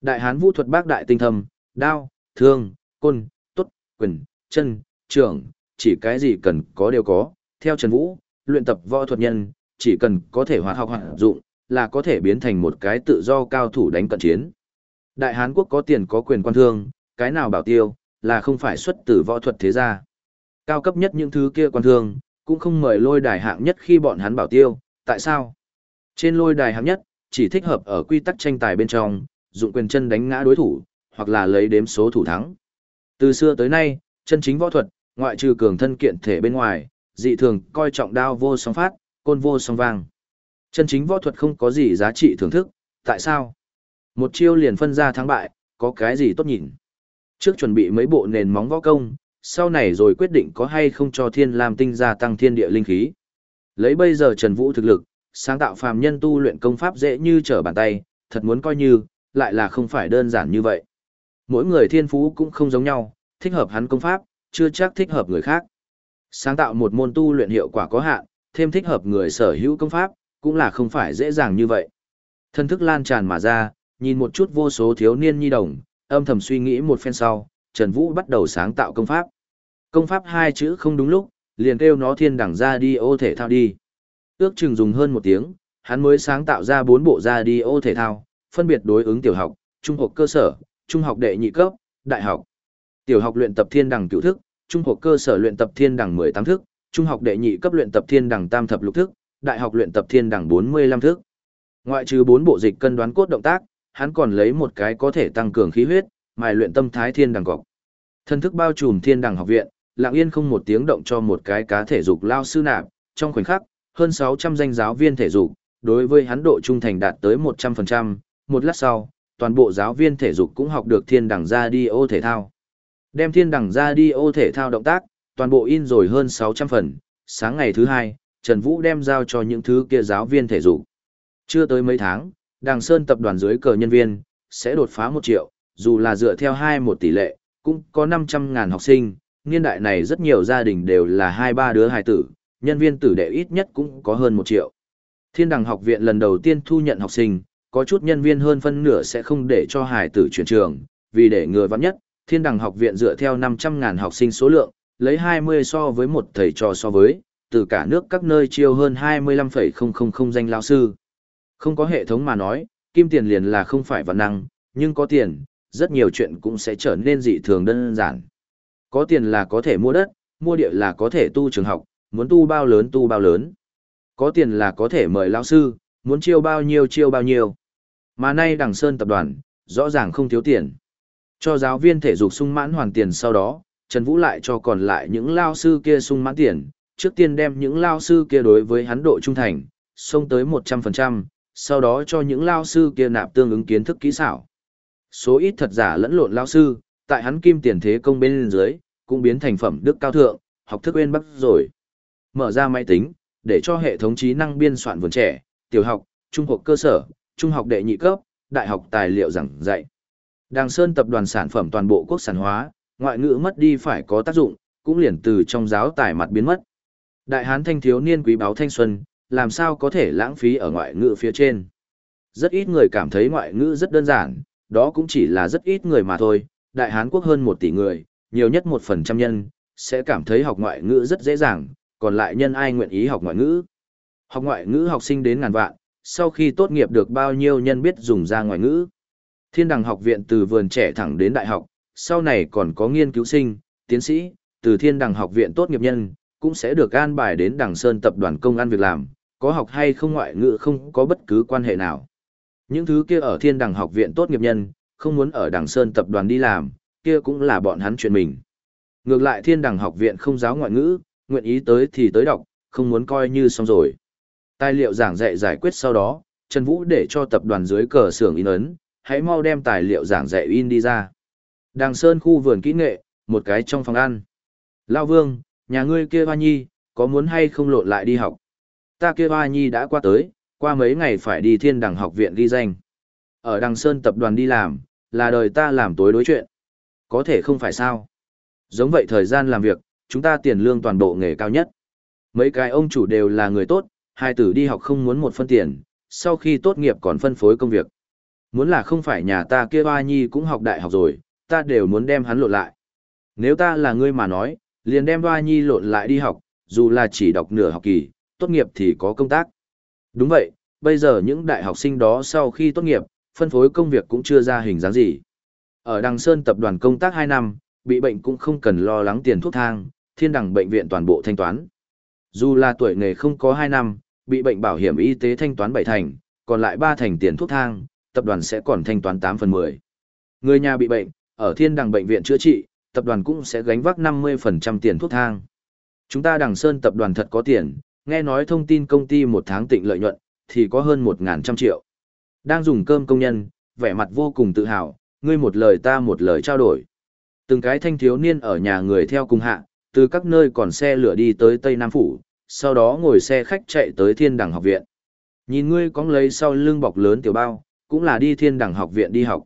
Đại hán vũ thuật bác đại tinh thâm, đao, thương, côn, tốt, quyền, chân, trưởng, chỉ cái gì cần có đều có. Theo Trần Vũ, luyện tập võ thuật nhân, chỉ cần có thể hoạt học hoạt dụng, là có thể biến thành một cái tự do cao thủ đánh cận chiến. Đại Hán quốc có tiền có quyền quan thương, cái nào bảo tiêu, là không phải xuất từ võ thuật thế gia. Cao cấp nhất những thứ kia quan thương, cũng không mời lôi đài hạng nhất khi bọn hắn bảo tiêu, tại sao? Trên lôi đài hạng nhất, chỉ thích hợp ở quy tắc tranh tài bên trong, dụng quyền chân đánh ngã đối thủ, hoặc là lấy đếm số thủ thắng. Từ xưa tới nay, chân chính võ thuật, ngoại trừ cường thân kiện thể bên ngoài, dị thường coi trọng đao vô song phát, côn vô song vang. Chân chính võ thuật không có gì giá trị thưởng thức, tại sao? Một chiêu liền phân ra thắng bại, có cái gì tốt nhìn? Trước chuẩn bị mấy bộ nền móng võ công, sau này rồi quyết định có hay không cho thiên lam tinh gia tăng thiên địa linh khí. Lấy bây giờ Trần Vũ thực lực, sáng tạo phàm nhân tu luyện công pháp dễ như trở bàn tay, thật muốn coi như, lại là không phải đơn giản như vậy. Mỗi người thiên phú cũng không giống nhau, thích hợp hắn công pháp, chưa chắc thích hợp người khác. Sáng tạo một môn tu luyện hiệu quả có hạn, thêm thích hợp người sở hữu công pháp, cũng là không phải dễ dàng như vậy. Thân thức lan tràn mà ra, nhìn một chút vô số thiếu niên nhi đồng, âm thầm suy nghĩ một phen sau, Trần Vũ bắt đầu sáng tạo công pháp. Công pháp hai chữ không đúng lúc, liền kêu nó thiên đẳng ra đi ô thể thao đi. Ước chừng dùng hơn một tiếng, hắn mới sáng tạo ra bốn bộ ra đi ô thể thao, phân biệt đối ứng tiểu học, trung học cơ sở, trung học đệ nhị cấp, đại học. Tiểu học luyện tập thiên đẳng cửu thức, trung học cơ sở luyện tập thiên đẳng 18 thức, trung học đệ nhị cấp luyện tập thiên đẳng tam thập lục thức, đại học luyện tập thiên đẳng 45 thức. Ngoại trừ bốn bộ dịch cân đoán cốt động tác, hắn còn lấy một cái có thể tăng cường khí huyết, mài luyện tâm thái thiên đẳng cọc. Thân thức bao trùm thiên đẳng học viện, lặng yên không một tiếng động cho một cái cá thể dục lao sư nạp, trong khoảnh khắc, hơn 600 danh giáo viên thể dục, đối với hắn độ trung thành đạt tới 100%, một lát sau, toàn bộ giáo viên thể dục cũng học được thiên đẳng ra đi ô thể thao. Đem thiên đẳng ra đi ô thể thao động tác, toàn bộ in rồi hơn 600 phần, sáng ngày thứ hai, Trần Vũ đem giao cho những thứ kia giáo viên thể dục. Chưa tới mấy tháng, Đàng Sơn tập đoàn dưới cờ nhân viên, sẽ đột phá 1 triệu, dù là dựa theo 2 một tỷ lệ, cũng có 500 ngàn học sinh, niên đại này rất nhiều gia đình đều là 2-3 đứa hài tử, nhân viên tử đệ ít nhất cũng có hơn 1 triệu. Thiên đằng học viện lần đầu tiên thu nhận học sinh, có chút nhân viên hơn phân nửa sẽ không để cho hài tử chuyển trường, vì để ngừa vắng nhất, thiên đằng học viện dựa theo 500 ngàn học sinh số lượng, lấy 20 so với một thầy trò so với, từ cả nước các nơi chiêu hơn 25,000 danh lao sư. Không có hệ thống mà nói, kim tiền liền là không phải văn năng, nhưng có tiền, rất nhiều chuyện cũng sẽ trở nên dị thường đơn giản. Có tiền là có thể mua đất, mua địa là có thể tu trường học, muốn tu bao lớn tu bao lớn. Có tiền là có thể mời lao sư, muốn chiêu bao nhiêu chiêu bao nhiêu. Mà nay đằng Sơn tập đoàn, rõ ràng không thiếu tiền. Cho giáo viên thể dục sung mãn hoàn tiền sau đó, Trần Vũ lại cho còn lại những lao sư kia sung mãn tiền, trước tiên đem những lao sư kia đối với hắn độ trung thành, xông tới 100%, sau đó cho những lao sư kia nạp tương ứng kiến thức kỹ xảo. Số ít thật giả lẫn lộn lao sư, tại hắn kim tiền thế công bên dưới, cũng biến thành phẩm đức cao thượng, học thức uyên bắc rồi. Mở ra máy tính, để cho hệ thống trí năng biên soạn vườn trẻ, tiểu học, trung học cơ sở, trung học đệ nhị cấp, đại học tài liệu giảng dạy. Đàng Sơn tập đoàn sản phẩm toàn bộ quốc sản hóa, ngoại ngữ mất đi phải có tác dụng, cũng liền từ trong giáo tài mặt biến mất. Đại hán thanh thiếu niên quý báo thanh xuân, làm sao có thể lãng phí ở ngoại ngữ phía trên. Rất ít người cảm thấy ngoại ngữ rất đơn giản, đó cũng chỉ là rất ít người mà thôi. Đại Hán quốc hơn một tỷ người, nhiều nhất một phần trăm nhân, sẽ cảm thấy học ngoại ngữ rất dễ dàng, còn lại nhân ai nguyện ý học ngoại ngữ. Học ngoại ngữ học sinh đến ngàn vạn, sau khi tốt nghiệp được bao nhiêu nhân biết dùng ra ngoại ngữ. Thiên đằng học viện từ vườn trẻ thẳng đến đại học, sau này còn có nghiên cứu sinh, tiến sĩ, từ thiên đằng học viện tốt nghiệp nhân, cũng sẽ được an bài đến đằng sơn tập đoàn công an việc làm, có học hay không ngoại ngữ không có bất cứ quan hệ nào. Những thứ kia ở thiên đằng học viện tốt nghiệp nhân, không muốn ở đằng sơn tập đoàn đi làm, kia cũng là bọn hắn chuyện mình. Ngược lại thiên đằng học viện không giáo ngoại ngữ, nguyện ý tới thì tới đọc, không muốn coi như xong rồi. Tài liệu giảng dạy giải quyết sau đó, Trần Vũ để cho tập đoàn dưới cờ xưởng in ấn, hãy mau đem tài liệu giảng dạy in đi ra. Đằng Sơn khu vườn kỹ nghệ, một cái trong phòng ăn. Lao Vương, nhà ngươi kia Hoa Nhi, có muốn hay không lộn lại đi học? Ta kia Hoa Nhi đã qua tới, qua mấy ngày phải đi thiên đằng học viện ghi danh. Ở đằng Sơn tập đoàn đi làm, là đời ta làm tối đối chuyện. Có thể không phải sao. Giống vậy thời gian làm việc, chúng ta tiền lương toàn bộ nghề cao nhất. Mấy cái ông chủ đều là người tốt, hai tử đi học không muốn một phân tiền, sau khi tốt nghiệp còn phân phối công việc. Muốn là không phải nhà ta kia Hoa Nhi cũng học đại học rồi, ta đều muốn đem hắn lộn lại. Nếu ta là ngươi mà nói, liền đem Hoa Nhi lộn lại đi học, dù là chỉ đọc nửa học kỳ, tốt nghiệp thì có công tác. Đúng vậy, bây giờ những đại học sinh đó sau khi tốt nghiệp, phân phối công việc cũng chưa ra hình dáng gì. Ở Đằng Sơn tập đoàn công tác 2 năm, bị bệnh cũng không cần lo lắng tiền thuốc thang, thiên đẳng bệnh viện toàn bộ thanh toán. Dù là tuổi nghề không có 2 năm, bị bệnh bảo hiểm y tế thanh toán 7 thành, còn lại 3 thành tiền thuốc thang, tập đoàn sẽ còn thanh toán 8 phần 10. Người nhà bị bệnh, ở thiên Đằng bệnh viện chữa trị, tập đoàn cũng sẽ gánh vác 50% tiền thuốc thang. Chúng ta đằng sơn tập đoàn thật có tiền, nghe nói thông tin công ty một tháng tịnh lợi nhuận, thì có hơn 1.000 triệu. Đang dùng cơm công nhân, vẻ mặt vô cùng tự hào, ngươi một lời ta một lời trao đổi. Từng cái thanh thiếu niên ở nhà người theo cùng hạ, từ các nơi còn xe lửa đi tới Tây Nam Phủ, sau đó ngồi xe khách chạy tới thiên Đằng học viện. Nhìn ngươi có lấy sau lưng bọc lớn tiểu bao, cũng là đi thiên đẳng học viện đi học.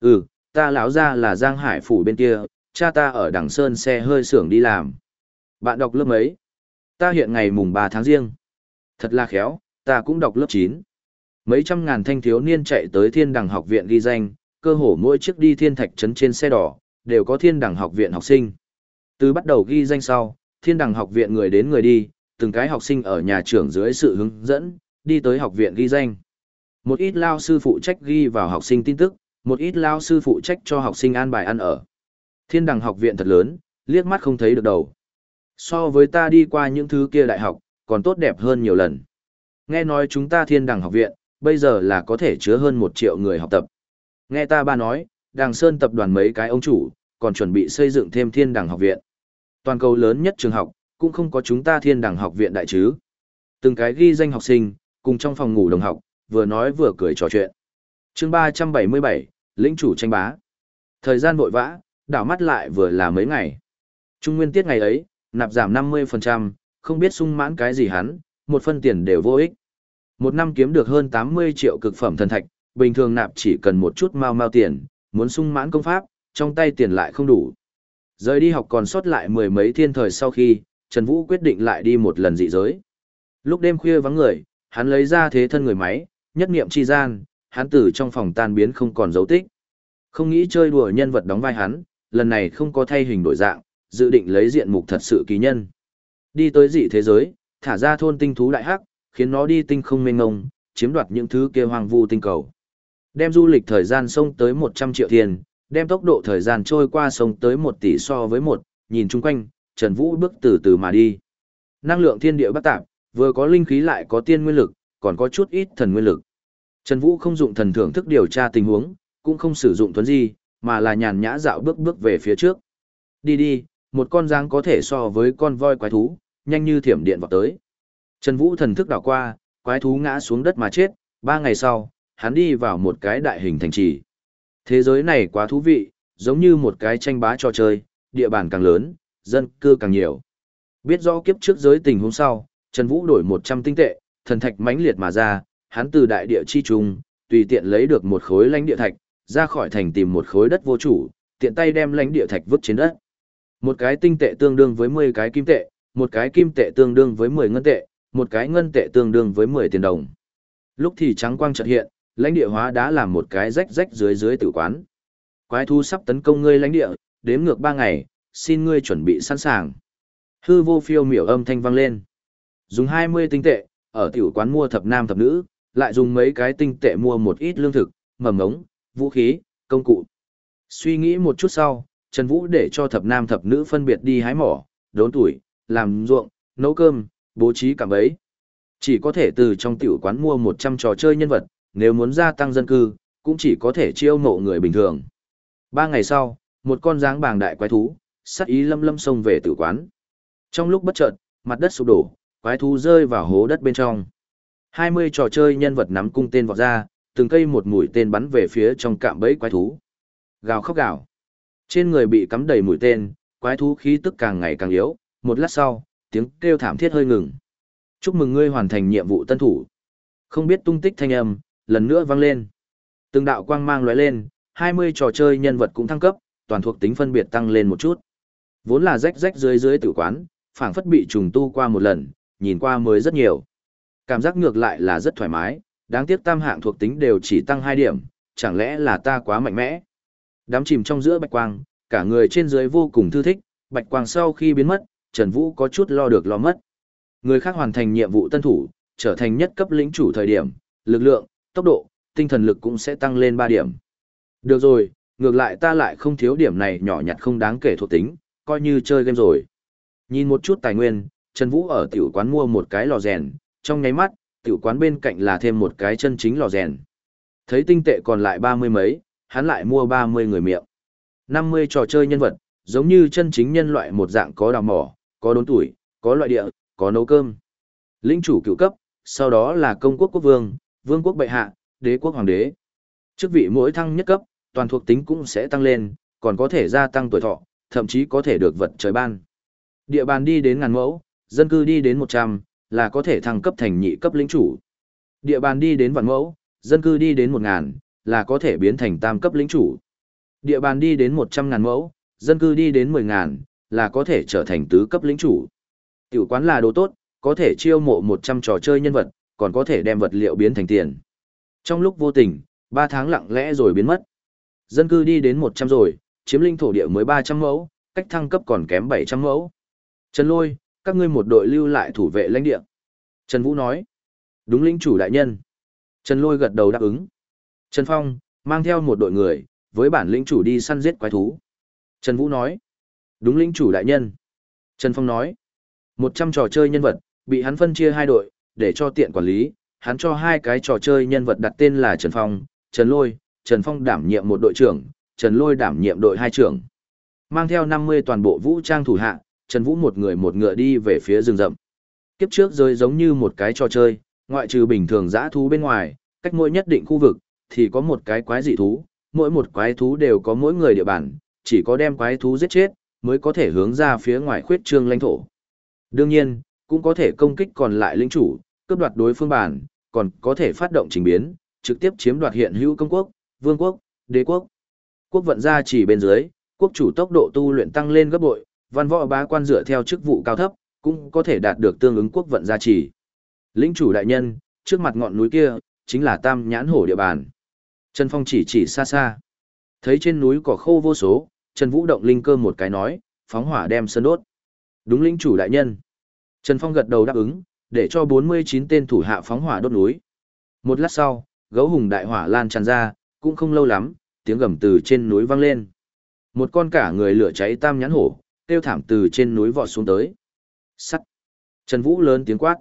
Ừ, ta lão ra là Giang Hải Phủ bên kia, cha ta ở đằng Sơn xe hơi xưởng đi làm. Bạn đọc lớp mấy? Ta hiện ngày mùng 3 tháng riêng. Thật là khéo, ta cũng đọc lớp 9. Mấy trăm ngàn thanh thiếu niên chạy tới thiên đẳng học viện ghi danh, cơ hồ mỗi chiếc đi thiên thạch trấn trên xe đỏ, đều có thiên đẳng học viện học sinh. Từ bắt đầu ghi danh sau, thiên đẳng học viện người đến người đi, từng cái học sinh ở nhà trưởng dưới sự hướng dẫn, đi tới học viện ghi danh. Một ít lao sư phụ trách ghi vào học sinh tin tức, một ít lao sư phụ trách cho học sinh an bài ăn ở. Thiên đẳng học viện thật lớn, liếc mắt không thấy được đầu. So với ta đi qua những thứ kia đại học, còn tốt đẹp hơn nhiều lần. Nghe nói chúng ta thiên đẳng học viện, bây giờ là có thể chứa hơn một triệu người học tập. Nghe ta ba nói, đàng sơn tập đoàn mấy cái ông chủ, còn chuẩn bị xây dựng thêm thiên đẳng học viện. Toàn cầu lớn nhất trường học, cũng không có chúng ta thiên đẳng học viện đại chứ. Từng cái ghi danh học sinh, cùng trong phòng ngủ đồng học, vừa nói vừa cười trò chuyện. chương 377, lĩnh chủ tranh bá. Thời gian vội vã, đảo mắt lại vừa là mấy ngày. Trung nguyên tiết ngày ấy, nạp giảm 50%, không biết sung mãn cái gì hắn, một phân tiền đều vô ích. Một năm kiếm được hơn 80 triệu cực phẩm thần thạch, bình thường nạp chỉ cần một chút mau mau tiền, muốn sung mãn công pháp, trong tay tiền lại không đủ. Rời đi học còn sót lại mười mấy thiên thời sau khi, Trần Vũ quyết định lại đi một lần dị giới. Lúc đêm khuya vắng người, hắn lấy ra thế thân người máy, nhất niệm chi gian, hắn từ trong phòng tan biến không còn dấu tích. Không nghĩ chơi đùa nhân vật đóng vai hắn, lần này không có thay hình đổi dạng, dự định lấy diện mục thật sự kỳ nhân. Đi tới dị thế giới, thả ra thôn tinh thú đại hắc, khiến nó đi tinh không mênh ngông, chiếm đoạt những thứ kia hoang vu tinh cầu. Đem du lịch thời gian sông tới 100 triệu tiền, đem tốc độ thời gian trôi qua sông tới 1 tỷ so với 1, nhìn chung quanh, Trần Vũ bước từ từ mà đi. Năng lượng thiên địa bất tạp, vừa có linh khí lại có tiên nguyên lực, còn có chút ít thần nguyên lực. Trần Vũ không dụng thần thưởng thức điều tra tình huống, cũng không sử dụng tuấn di, mà là nhàn nhã dạo bước bước về phía trước. Đi đi, một con dáng có thể so với con voi quái thú, nhanh như thiểm điện vào tới. Trần Vũ thần thức đảo qua, quái thú ngã xuống đất mà chết, ba ngày sau, hắn đi vào một cái đại hình thành trì. Thế giới này quá thú vị, giống như một cái tranh bá trò chơi, địa bàn càng lớn, dân cư càng nhiều. Biết rõ kiếp trước giới tình hôm sau, Trần Vũ đổi 100 tinh tệ, thần thạch mãnh liệt mà ra, hắn từ đại địa chi trung tùy tiện lấy được một khối lãnh địa thạch, ra khỏi thành tìm một khối đất vô chủ, tiện tay đem lãnh địa thạch vứt trên đất. Một cái tinh tệ tương đương với 10 cái kim tệ, một cái kim tệ tương đương với 10 ngân tệ, một cái ngân tệ tương đương với 10 tiền đồng. Lúc thì trắng quang chợt hiện, lãnh địa hóa đã làm một cái rách rách dưới dưới tử quán. Quái thú sắp tấn công ngươi lãnh địa, đếm ngược 3 ngày, xin ngươi chuẩn bị sẵn sàng. Hư vô phiêu miểu âm thanh vang lên. Dùng 20 tinh tệ, ở tiểu quán mua thập nam thập nữ, lại dùng mấy cái tinh tệ mua một ít lương thực, mầm ngống vũ khí, công cụ. Suy nghĩ một chút sau, Trần Vũ để cho thập nam thập nữ phân biệt đi hái mỏ, đốn tuổi, làm ruộng, nấu cơm, bố trí cả mấy Chỉ có thể từ trong tiểu quán mua 100 trò chơi nhân vật, nếu muốn gia tăng dân cư, cũng chỉ có thể chiêu mộ người bình thường. Ba ngày sau, một con dáng bàng đại quái thú, sắc ý lâm lâm xông về tử quán. Trong lúc bất chợt, mặt đất sụp đổ, quái thú rơi vào hố đất bên trong. 20 trò chơi nhân vật nắm cung tên vọt ra, từng cây một mũi tên bắn về phía trong cạm bẫy quái thú. Gào khóc gào. Trên người bị cắm đầy mũi tên, quái thú khí tức càng ngày càng yếu, một lát sau, tiếng kêu thảm thiết hơi ngừng. Chúc mừng ngươi hoàn thành nhiệm vụ tân thủ. Không biết tung tích thanh âm, lần nữa vang lên. Từng đạo quang mang lóe lên, 20 trò chơi nhân vật cũng thăng cấp, toàn thuộc tính phân biệt tăng lên một chút. Vốn là rách rách dưới dưới tử quán, phảng phất bị trùng tu qua một lần, nhìn qua mới rất nhiều. Cảm giác ngược lại là rất thoải mái, đáng tiếc tam hạng thuộc tính đều chỉ tăng 2 điểm, chẳng lẽ là ta quá mạnh mẽ. Đám chìm trong giữa bạch quang, cả người trên dưới vô cùng thư thích, bạch quang sau khi biến mất, Trần Vũ có chút lo được lo mất. Người khác hoàn thành nhiệm vụ tân thủ, trở thành nhất cấp lĩnh chủ thời điểm, lực lượng, tốc độ, tinh thần lực cũng sẽ tăng lên 3 điểm. Được rồi, ngược lại ta lại không thiếu điểm này nhỏ nhặt không đáng kể thuộc tính, coi như chơi game rồi. Nhìn một chút tài nguyên, Trần Vũ ở tiểu quán mua một cái lò rèn, trong nháy mắt, tiểu quán bên cạnh là thêm một cái chân chính lò rèn. Thấy tinh tệ còn lại ba mươi mấy, hắn lại mua ba mươi người miệng. năm mươi trò chơi nhân vật, giống như chân chính nhân loại một dạng có đào mỏ, có đốn tuổi, có loại địa, có nấu cơm. Linh chủ cựu cấp, sau đó là công quốc quốc vương, vương quốc bệ hạ, đế quốc hoàng đế. Chức vị mỗi thăng nhất cấp, toàn thuộc tính cũng sẽ tăng lên, còn có thể gia tăng tuổi thọ, thậm chí có thể được vật trời ban. Địa bàn đi đến ngàn mẫu, dân cư đi đến 100, là có thể thăng cấp thành nhị cấp lĩnh chủ. Địa bàn đi đến vạn mẫu, dân cư đi đến 1000, là có thể biến thành tam cấp lĩnh chủ. Địa bàn đi đến 100 ngàn mẫu, dân cư đi đến 10 ngàn, là có thể trở thành tứ cấp lĩnh chủ. Tiểu quán là đồ tốt, có thể chiêu mộ 100 trò chơi nhân vật, còn có thể đem vật liệu biến thành tiền. Trong lúc vô tình, 3 tháng lặng lẽ rồi biến mất. Dân cư đi đến 100 rồi, chiếm linh thổ địa mới 300 mẫu, cách thăng cấp còn kém 700 mẫu. Trần Lôi, các ngươi một đội lưu lại thủ vệ lãnh địa. Trần Vũ nói. Đúng lĩnh chủ đại nhân. Trần Lôi gật đầu đáp ứng. Trần Phong, mang theo một đội người, với bản lĩnh chủ đi săn giết quái thú. Trần Vũ nói. Đúng lĩnh chủ đại nhân. Trần Phong nói. Một trăm trò chơi nhân vật, bị hắn phân chia hai đội, để cho tiện quản lý. Hắn cho hai cái trò chơi nhân vật đặt tên là Trần Phong, Trần Lôi, Trần Phong đảm nhiệm một đội trưởng, Trần Lôi đảm nhiệm đội hai trưởng. Mang theo 50 toàn bộ vũ trang thủ hạ, Trần Vũ một người một ngựa đi về phía rừng rậm. Kiếp trước rơi giống như một cái trò chơi, ngoại trừ bình thường dã thú bên ngoài, cách mỗi nhất định khu vực, thì có một cái quái dị thú, mỗi một quái thú đều có mỗi người địa bàn, chỉ có đem quái thú giết chết, mới có thể hướng ra phía ngoài khuyết trương lãnh thổ. Đương nhiên, cũng có thể công kích còn lại lĩnh chủ, cướp đoạt đối phương bản, còn có thể phát động trình biến, trực tiếp chiếm đoạt hiện hữu công quốc, vương quốc, đế quốc. Quốc vận gia chỉ bên dưới, quốc chủ tốc độ tu luyện tăng lên gấp bội, văn võ bá quan dựa theo chức vụ cao thấp, cũng có thể đạt được tương ứng quốc vận gia trì. Lĩnh chủ đại nhân, trước mặt ngọn núi kia, chính là tam nhãn hổ địa bàn. Trần Phong chỉ chỉ xa xa. Thấy trên núi cỏ khô vô số, Trần Vũ động linh cơ một cái nói, phóng hỏa đem sơn đốt. Đúng lĩnh chủ đại nhân. Trần Phong gật đầu đáp ứng, để cho 49 tên thủ hạ phóng hỏa đốt núi. Một lát sau, gấu hùng đại hỏa lan tràn ra, cũng không lâu lắm, tiếng gầm từ trên núi vang lên. Một con cả người lửa cháy tam nhãn hổ, kêu thảm từ trên núi vọt xuống tới. Sắt. Trần Vũ lớn tiếng quát.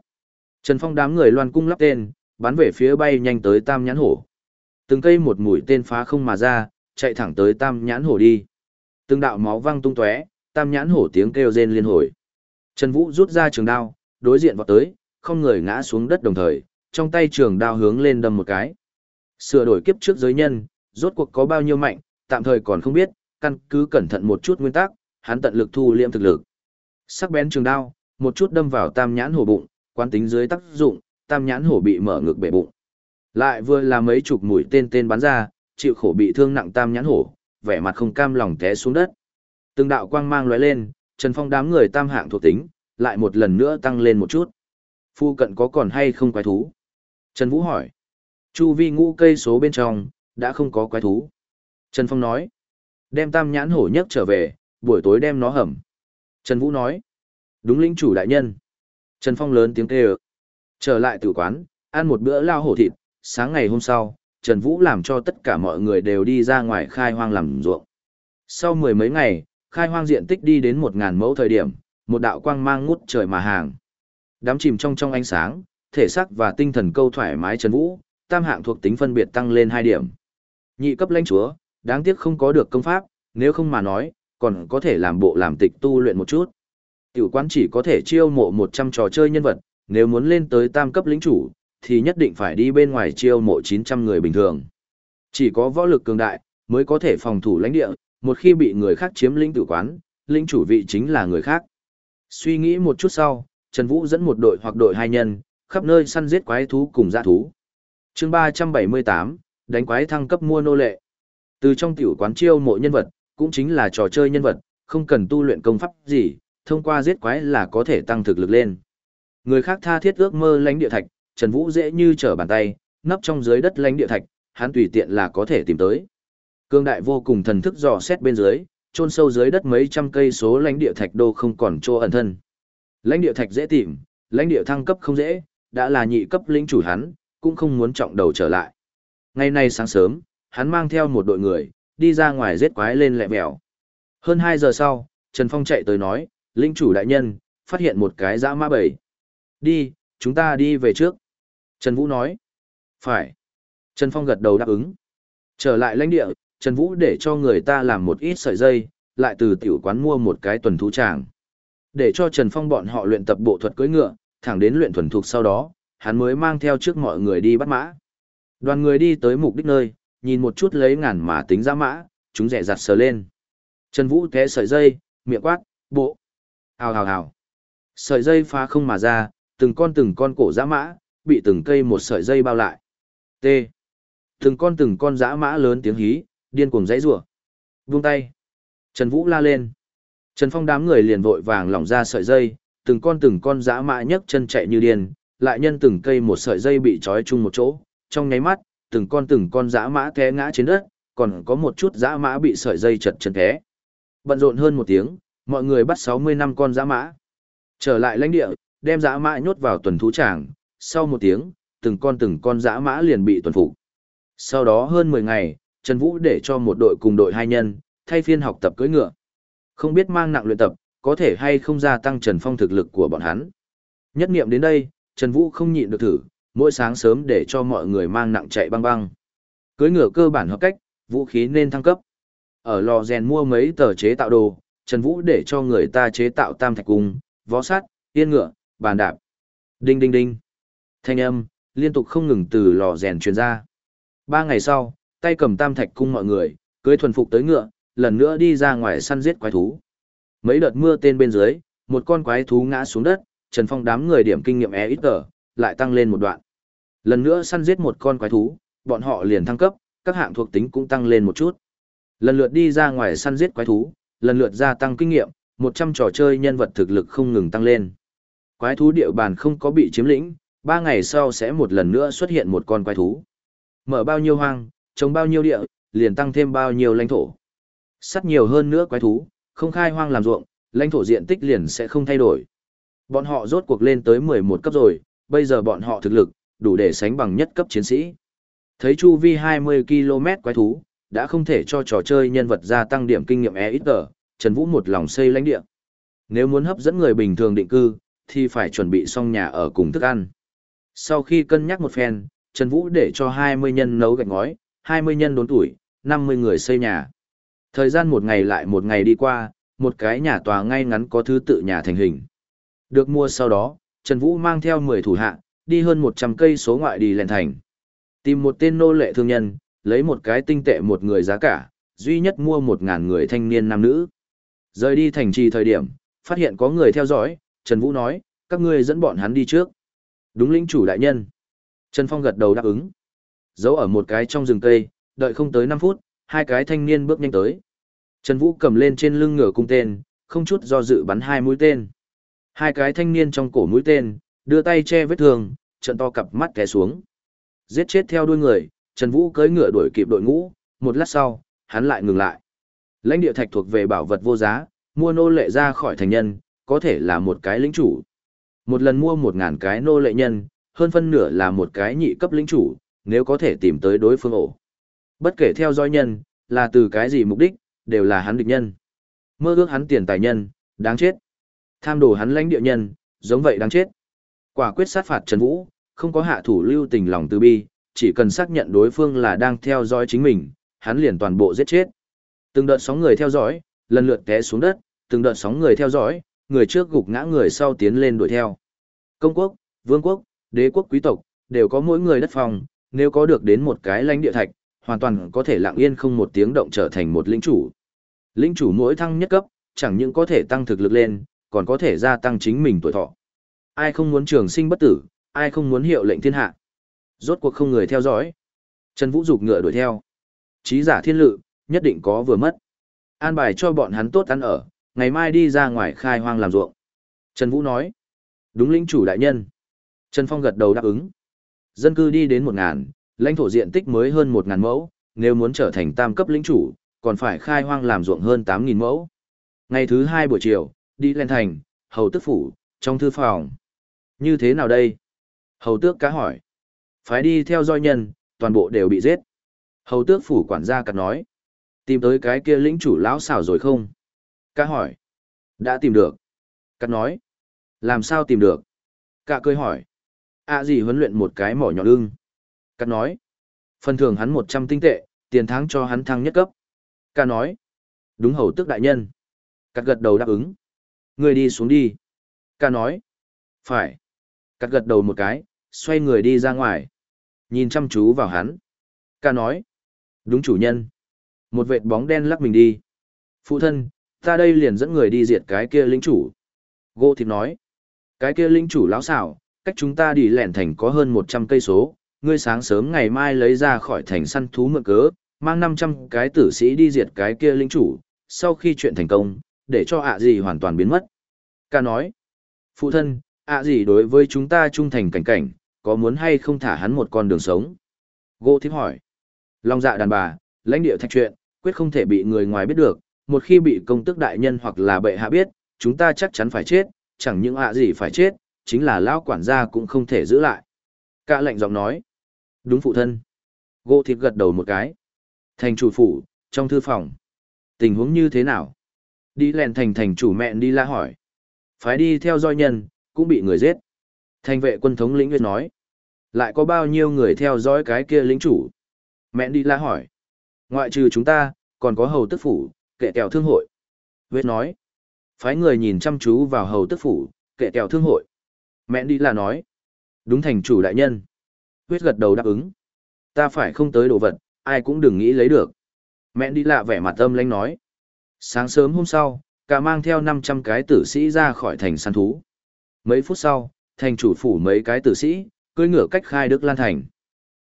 Trần Phong đám người loan cung lắp tên, bắn về phía bay nhanh tới tam nhãn hổ. Từng cây một mũi tên phá không mà ra, chạy thẳng tới tam nhãn hổ đi. Từng đạo máu văng tung tóe, tam nhãn hổ tiếng kêu rên liên hồi. Trần Vũ rút ra trường đao, đối diện vọt tới, không người ngã xuống đất đồng thời, trong tay trường đao hướng lên đâm một cái. Sửa đổi kiếp trước giới nhân, rốt cuộc có bao nhiêu mạnh, tạm thời còn không biết, căn cứ cẩn thận một chút nguyên tắc, hắn tận lực thu liễm thực lực. Sắc bén trường đao, một chút đâm vào tam nhãn hổ bụng, quán tính dưới tác dụng, tam nhãn hổ bị mở ngực bể bụng. Lại vừa là mấy chục mũi tên tên bắn ra, chịu khổ bị thương nặng tam nhãn hổ, vẻ mặt không cam lòng té xuống đất. Từng đạo quang mang lóe lên, Trần Phong đám người tam hạng thuộc tính, lại một lần nữa tăng lên một chút. Phu cận có còn hay không quái thú? Trần Vũ hỏi. Chu vi ngũ cây số bên trong, đã không có quái thú. Trần Phong nói. Đem tam nhãn hổ nhất trở về, buổi tối đem nó hầm. Trần Vũ nói. Đúng lĩnh chủ đại nhân. Trần Phong lớn tiếng kêu. Trở lại tử quán, ăn một bữa lao hổ thịt, sáng ngày hôm sau, Trần Vũ làm cho tất cả mọi người đều đi ra ngoài khai hoang làm ruộng. Sau mười mấy ngày, khai hoang diện tích đi đến một ngàn mẫu thời điểm, một đạo quang mang ngút trời mà hàng. Đám chìm trong trong ánh sáng, thể xác và tinh thần câu thoải mái Trần Vũ, tam hạng thuộc tính phân biệt tăng lên hai điểm. Nhị cấp lãnh chúa, đáng tiếc không có được công pháp, nếu không mà nói, còn có thể làm bộ làm tịch tu luyện một chút. Tiểu quán chỉ có thể chiêu mộ 100 trò chơi nhân vật, nếu muốn lên tới tam cấp lĩnh chủ, thì nhất định phải đi bên ngoài chiêu mộ 900 người bình thường. Chỉ có võ lực cường đại, mới có thể phòng thủ lãnh địa, một khi bị người khác chiếm lĩnh tử quán, lĩnh chủ vị chính là người khác. Suy nghĩ một chút sau, Trần Vũ dẫn một đội hoặc đội hai nhân, khắp nơi săn giết quái thú cùng dã thú. chương 378, đánh quái thăng cấp mua nô lệ. Từ trong tiểu quán chiêu mộ nhân vật, cũng chính là trò chơi nhân vật, không cần tu luyện công pháp gì, thông qua giết quái là có thể tăng thực lực lên. Người khác tha thiết ước mơ lãnh địa thạch, Trần Vũ dễ như trở bàn tay, nấp trong dưới đất lãnh địa thạch, hắn tùy tiện là có thể tìm tới. Cương đại vô cùng thần thức dò xét bên dưới, chôn sâu dưới đất mấy trăm cây số lãnh địa thạch đô không còn chỗ ẩn thân. Lãnh địa thạch dễ tìm, lãnh địa thăng cấp không dễ, đã là nhị cấp lĩnh chủ hắn, cũng không muốn trọng đầu trở lại. Ngày nay sáng sớm, hắn mang theo một đội người, đi ra ngoài giết quái lên lẹ mèo. Hơn 2 giờ sau, Trần Phong chạy tới nói, linh chủ đại nhân, phát hiện một cái dã ma bầy. Đi, chúng ta đi về trước. Trần Vũ nói. Phải. Trần Phong gật đầu đáp ứng. Trở lại lãnh địa, Trần Vũ để cho người ta làm một ít sợi dây, lại từ tiểu quán mua một cái tuần thú tràng. Để cho Trần Phong bọn họ luyện tập bộ thuật cưỡi ngựa, thẳng đến luyện thuần thục sau đó, hắn mới mang theo trước mọi người đi bắt mã. Đoàn người đi tới mục đích nơi, nhìn một chút lấy ngàn mà tính ra mã, chúng rẻ giặt sờ lên. Trần Vũ té sợi dây, miệng quát, bộ. Hào hào hào. Sợi dây phá không mà ra, từng con từng con cổ dã mã, bị từng cây một sợi dây bao lại. T. Từng con từng con dã mã lớn tiếng hí, điên cuồng dãy rủa. Vung tay. Trần Vũ la lên. Trần Phong đám người liền vội vàng lỏng ra sợi dây, từng con từng con dã mã nhấc chân chạy như điên, lại nhân từng cây một sợi dây bị trói chung một chỗ, trong nháy mắt, từng con từng con dã mã té ngã trên đất, còn có một chút dã mã bị sợi dây chật chân té. Bận rộn hơn một tiếng, mọi người bắt 60 năm con dã mã. Trở lại lãnh địa, đem dã mã nhốt vào tuần thú tràng, sau một tiếng, từng con từng con dã mã liền bị tuần phục. Sau đó hơn 10 ngày, Trần Vũ để cho một đội cùng đội hai nhân, thay phiên học tập cưỡi ngựa. Không biết mang nặng luyện tập, có thể hay không gia tăng Trần Phong thực lực của bọn hắn. Nhất nghiệm đến đây, Trần Vũ không nhịn được thử, mỗi sáng sớm để cho mọi người mang nặng chạy băng băng. Cưỡi ngựa cơ bản hợp cách, vũ khí nên thăng cấp. Ở lò rèn mua mấy tờ chế tạo đồ, Trần Vũ để cho người ta chế tạo tam thạch cung, vó sắt, yên ngựa, bàn đạp. Đinh đinh đinh. Thanh âm, liên tục không ngừng từ lò rèn truyền ra. Ba ngày sau, tay cầm tam thạch cung mọi người, cưới thuần phục tới ngựa, lần nữa đi ra ngoài săn giết quái thú. Mấy đợt mưa tên bên dưới, một con quái thú ngã xuống đất, Trần Phong đám người điểm kinh nghiệm e ít tờ, lại tăng lên một đoạn. Lần nữa săn giết một con quái thú, bọn họ liền thăng cấp, các hạng thuộc tính cũng tăng lên một chút. Lần lượt đi ra ngoài săn giết quái thú, lần lượt gia tăng kinh nghiệm, 100 trò chơi nhân vật thực lực không ngừng tăng lên. Quái thú địa bàn không có bị chiếm lĩnh, 3 ngày sau sẽ một lần nữa xuất hiện một con quái thú. Mở bao nhiêu hoang, trồng bao nhiêu địa, liền tăng thêm bao nhiêu lãnh thổ. Sắt nhiều hơn nữa quái thú, không khai hoang làm ruộng, lãnh thổ diện tích liền sẽ không thay đổi. Bọn họ rốt cuộc lên tới 11 cấp rồi, bây giờ bọn họ thực lực, đủ để sánh bằng nhất cấp chiến sĩ. Thấy chu vi 20 km quái thú, đã không thể cho trò chơi nhân vật gia tăng điểm kinh nghiệm e ít tờ, Trần Vũ một lòng xây lãnh địa. Nếu muốn hấp dẫn người bình thường định cư, thì phải chuẩn bị xong nhà ở cùng thức ăn. Sau khi cân nhắc một phen, Trần Vũ để cho 20 nhân nấu gạch ngói, 20 nhân đốn tuổi, 50 người xây nhà. Thời gian một ngày lại một ngày đi qua, một cái nhà tòa ngay ngắn có thứ tự nhà thành hình. Được mua sau đó, Trần Vũ mang theo 10 thủ hạ, đi hơn 100 cây số ngoại đi lên thành. Tìm một tên nô lệ thương nhân, lấy một cái tinh tệ một người giá cả, duy nhất mua 1.000 người thanh niên nam nữ. Rời đi thành trì thời điểm, phát hiện có người theo dõi, Trần Vũ nói, các ngươi dẫn bọn hắn đi trước. Đúng lĩnh chủ đại nhân. Trần Phong gật đầu đáp ứng. Giấu ở một cái trong rừng cây, đợi không tới 5 phút, hai cái thanh niên bước nhanh tới. Trần Vũ cầm lên trên lưng ngựa cung tên, không chút do dự bắn hai mũi tên. Hai cái thanh niên trong cổ mũi tên, Đưa tay che vết thương, trận to cặp mắt té xuống. Giết chết theo đuôi người, Trần Vũ cưỡi ngựa đuổi kịp đội ngũ, một lát sau, hắn lại ngừng lại. Lãnh địa thạch thuộc về bảo vật vô giá, mua nô lệ ra khỏi thành nhân, có thể là một cái lĩnh chủ. Một lần mua một ngàn cái nô lệ nhân, hơn phân nửa là một cái nhị cấp lĩnh chủ, nếu có thể tìm tới đối phương ổ. Bất kể theo dõi nhân, là từ cái gì mục đích, đều là hắn địch nhân. Mơ ước hắn tiền tài nhân, đáng chết. Tham đồ hắn lãnh địa nhân, giống vậy đáng chết. Quả quyết sát phạt Trần Vũ, không có hạ thủ lưu tình lòng từ bi, chỉ cần xác nhận đối phương là đang theo dõi chính mình, hắn liền toàn bộ giết chết. Từng đợt sóng người theo dõi, lần lượt té xuống đất, từng đợt sóng người theo dõi, người trước gục ngã người sau tiến lên đuổi theo. Công quốc, vương quốc, đế quốc quý tộc, đều có mỗi người đất phòng, nếu có được đến một cái lãnh địa thạch, hoàn toàn có thể lặng yên không một tiếng động trở thành một lĩnh chủ. Lĩnh chủ mỗi thăng nhất cấp, chẳng những có thể tăng thực lực lên, còn có thể gia tăng chính mình tuổi thọ. Ai không muốn trường sinh bất tử, ai không muốn hiệu lệnh thiên hạ. Rốt cuộc không người theo dõi. Trần Vũ dục ngựa đuổi theo. Chí giả thiên lự, nhất định có vừa mất. An bài cho bọn hắn tốt ăn ở, ngày mai đi ra ngoài khai hoang làm ruộng. Trần Vũ nói. Đúng lĩnh chủ đại nhân. Trần Phong gật đầu đáp ứng. Dân cư đi đến một ngàn, lãnh thổ diện tích mới hơn một ngàn mẫu, nếu muốn trở thành tam cấp lĩnh chủ, còn phải khai hoang làm ruộng hơn tám nghìn mẫu. Ngày thứ hai buổi chiều, đi lên thành, hầu tức phủ, trong thư phòng. Như thế nào đây? Hầu tước cá hỏi. Phái đi theo dõi nhân, toàn bộ đều bị giết. Hầu tước phủ quản gia cặt nói. Tìm tới cái kia lĩnh chủ lão xảo rồi không? Cá hỏi. Đã tìm được. Cắt nói. Làm sao tìm được? Cả cười hỏi. À gì huấn luyện một cái mỏ nhỏ lưng. Cắt nói. Phần thưởng hắn một trăm tinh tệ, tiền tháng cho hắn thăng nhất cấp. Cả nói. Đúng hầu tước đại nhân. Cắt gật đầu đáp ứng. Người đi xuống đi. Cả nói. Phải. Cắt gật đầu một cái, xoay người đi ra ngoài. Nhìn chăm chú vào hắn. Ca nói. Đúng chủ nhân. Một vệt bóng đen lắc mình đi. Phụ thân, ta đây liền dẫn người đi diệt cái kia lính chủ. Gô thịt nói. Cái kia lính chủ lão xảo, cách chúng ta đi lẻn thành có hơn 100 cây số. Ngươi sáng sớm ngày mai lấy ra khỏi thành săn thú mượn cớ, mang 500 cái tử sĩ đi diệt cái kia lính chủ. Sau khi chuyện thành công, để cho ạ gì hoàn toàn biến mất. Ca nói. Phụ thân, ạ gì đối với chúng ta trung thành cảnh cảnh, có muốn hay không thả hắn một con đường sống? Gỗ thiếp hỏi. Long dạ đàn bà, lãnh địa thạch chuyện, quyết không thể bị người ngoài biết được, một khi bị công tước đại nhân hoặc là bệ hạ biết, chúng ta chắc chắn phải chết, chẳng những ạ gì phải chết, chính là lão quản gia cũng không thể giữ lại. Cả lệnh giọng nói. Đúng phụ thân. Gỗ thiếp gật đầu một cái. Thành chủ phủ, trong thư phòng. Tình huống như thế nào? Đi lèn thành thành chủ mẹ đi la hỏi. Phái đi theo dõi nhân, cũng bị người giết. Thành vệ quân thống lĩnh Nguyệt nói. Lại có bao nhiêu người theo dõi cái kia lính chủ? Mẹ đi la hỏi. Ngoại trừ chúng ta, còn có hầu tức phủ, kệ kèo thương hội. Nguyệt nói. Phái người nhìn chăm chú vào hầu tức phủ, kệ kèo thương hội. Mẹ đi la nói. Đúng thành chủ đại nhân. Huyết gật đầu đáp ứng. Ta phải không tới đồ vật, ai cũng đừng nghĩ lấy được. Mẹ đi lạ vẻ mặt âm lãnh nói. Sáng sớm hôm sau, cả mang theo 500 cái tử sĩ ra khỏi thành săn thú. Mấy phút sau, thành chủ phủ mấy cái tử sĩ, cưỡi ngựa cách khai Đức Lan Thành.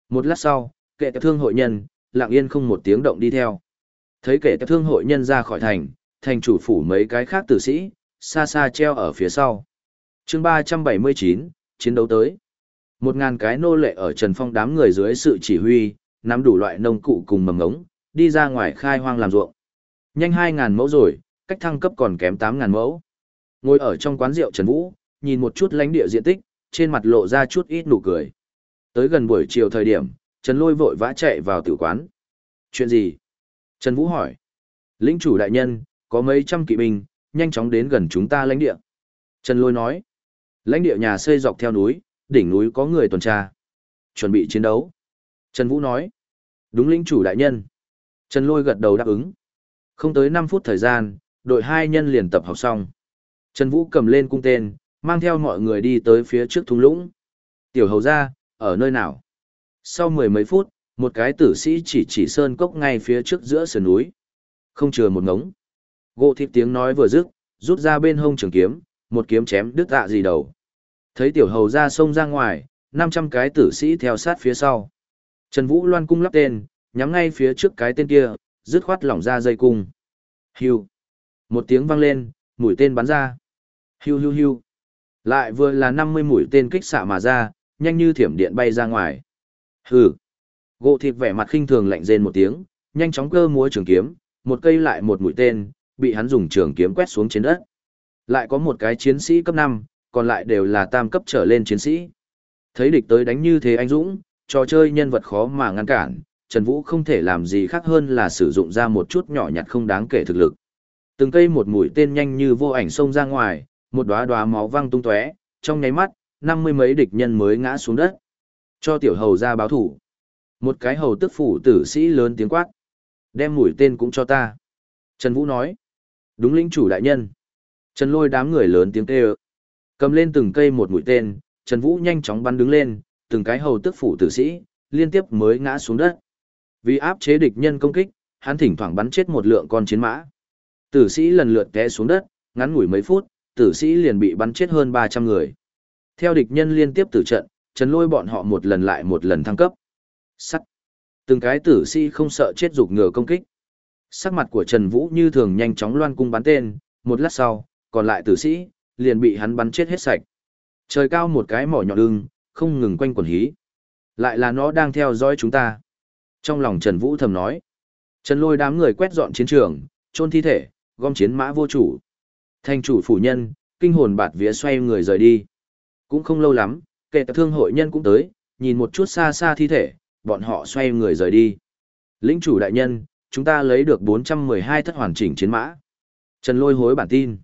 Một lát sau, kệ thương hội nhân, lặng yên không một tiếng động đi theo. Thấy kệ thương hội nhân ra khỏi thành, thành chủ phủ mấy cái khác tử sĩ, xa xa treo ở phía sau. chương 379, chiến đấu tới. Một ngàn cái nô lệ ở Trần Phong đám người dưới sự chỉ huy, nắm đủ loại nông cụ cùng mầm ngống, đi ra ngoài khai hoang làm ruộng. Nhanh 2.000 mẫu rồi, cách thăng cấp còn kém 8.000 mẫu. Ngồi ở trong quán rượu Trần Vũ, nhìn một chút lãnh địa diện tích, trên mặt lộ ra chút ít nụ cười. Tới gần buổi chiều thời điểm, Trần Lôi vội vã chạy vào tử quán. Chuyện gì? Trần Vũ hỏi. Lĩnh chủ đại nhân, có mấy trăm kỵ binh, nhanh chóng đến gần chúng ta lãnh địa. Trần Lôi nói. Lãnh địa nhà xây dọc theo núi, đỉnh núi có người tuần tra. Chuẩn bị chiến đấu. Trần Vũ nói. Đúng lĩnh chủ đại nhân. Trần Lôi gật đầu đáp ứng. Không tới 5 phút thời gian, đội hai nhân liền tập học xong. Trần Vũ cầm lên cung tên, mang theo mọi người đi tới phía trước thung lũng. Tiểu hầu ra, ở nơi nào? Sau mười mấy phút, một cái tử sĩ chỉ chỉ sơn cốc ngay phía trước giữa sườn núi. Không chừa một ngống. Gỗ thịt tiếng nói vừa dứt, rút ra bên hông trường kiếm, một kiếm chém đứt dạ gì đầu. Thấy tiểu hầu ra xông ra ngoài, 500 cái tử sĩ theo sát phía sau. Trần Vũ loan cung lắp tên, nhắm ngay phía trước cái tên kia, dứt khoát lỏng ra dây cung. Hiu. Một tiếng vang lên, mũi tên bắn ra. Hiu hiu hiu. Lại vừa là 50 mũi tên kích xạ mà ra, nhanh như thiểm điện bay ra ngoài. Hừ. Gỗ thịt vẻ mặt khinh thường lạnh rên một tiếng, nhanh chóng cơ múa trường kiếm, một cây lại một mũi tên, bị hắn dùng trường kiếm quét xuống trên đất. Lại có một cái chiến sĩ cấp 5, còn lại đều là tam cấp trở lên chiến sĩ. Thấy địch tới đánh như thế anh Dũng, trò chơi nhân vật khó mà ngăn cản, Trần Vũ không thể làm gì khác hơn là sử dụng ra một chút nhỏ nhặt không đáng kể thực lực. Từng cây một mũi tên nhanh như vô ảnh xông ra ngoài, một đóa đóa máu văng tung tóe, trong nháy mắt, năm mươi mấy địch nhân mới ngã xuống đất. Cho tiểu hầu ra báo thủ. Một cái hầu tức phủ tử sĩ lớn tiếng quát. Đem mũi tên cũng cho ta. Trần Vũ nói. Đúng lĩnh chủ đại nhân. Trần lôi đám người lớn tiếng kêu. Cầm lên từng cây một mũi tên, Trần Vũ nhanh chóng bắn đứng lên, từng cái hầu tức phủ tử sĩ, liên tiếp mới ngã xuống đất. Vì áp chế địch nhân công kích, hắn thỉnh thoảng bắn chết một lượng con chiến mã. Tử sĩ lần lượt té xuống đất, ngắn ngủi mấy phút, tử sĩ liền bị bắn chết hơn 300 người. Theo địch nhân liên tiếp tử trận, Trần Lôi bọn họ một lần lại một lần thăng cấp. Sắt. Từng cái tử sĩ không sợ chết dục ngừa công kích. Sắc mặt của Trần Vũ như thường nhanh chóng loan cung bắn tên, một lát sau, còn lại tử sĩ, liền bị hắn bắn chết hết sạch. Trời cao một cái mỏ nhọn lưng, không ngừng quanh quần hí. Lại là nó đang theo dõi chúng ta. Trong lòng Trần Vũ thầm nói. Trần lôi đám người quét dọn chiến trường, chôn thi thể, gom chiến mã vô chủ. Thành chủ phủ nhân, kinh hồn bạt vía xoay người rời đi. Cũng không lâu lắm, kệ tập thương hội nhân cũng tới, nhìn một chút xa xa thi thể, bọn họ xoay người rời đi. Lĩnh chủ đại nhân, chúng ta lấy được 412 thất hoàn chỉnh chiến mã. Trần lôi hối bản tin.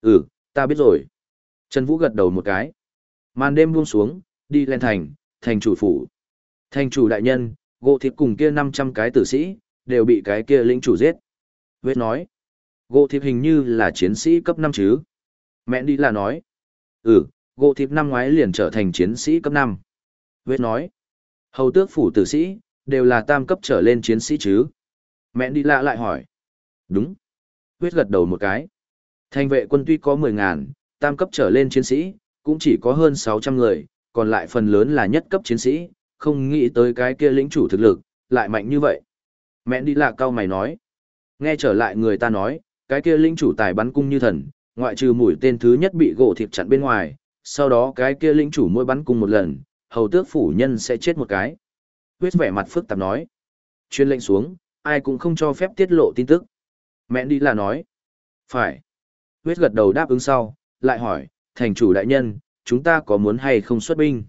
Ừ, ta biết rồi. Trần Vũ gật đầu một cái. Màn đêm buông xuống, đi lên thành, thành chủ phủ. Thành chủ đại nhân, gộ thiệp cùng kia 500 cái tử sĩ, đều bị cái kia lĩnh chủ giết. Vết nói, gỗ thiệp hình như là chiến sĩ cấp năm chứ. Mẹ đi là nói, ừ, gỗ thiệp năm ngoái liền trở thành chiến sĩ cấp năm. Vết nói, hầu tước phủ tử sĩ, đều là tam cấp trở lên chiến sĩ chứ. Mẹ đi lạ lại hỏi, đúng. Huyết gật đầu một cái. Thành vệ quân tuy có 10 ngàn, tam cấp trở lên chiến sĩ, cũng chỉ có hơn 600 người, còn lại phần lớn là nhất cấp chiến sĩ, không nghĩ tới cái kia lĩnh chủ thực lực, lại mạnh như vậy. Mẹ đi lạc cao mày nói. Nghe trở lại người ta nói, cái kia lĩnh chủ tài bắn cung như thần, ngoại trừ mũi tên thứ nhất bị gỗ thịt chặn bên ngoài, sau đó cái kia lĩnh chủ mỗi bắn cung một lần, hầu tước phủ nhân sẽ chết một cái. Huyết vẻ mặt phức tạp nói. Chuyên lệnh xuống, ai cũng không cho phép tiết lộ tin tức. Mẹ đi là nói. Phải. Huyết gật đầu đáp ứng sau, lại hỏi, thành chủ đại nhân, chúng ta có muốn hay không xuất binh?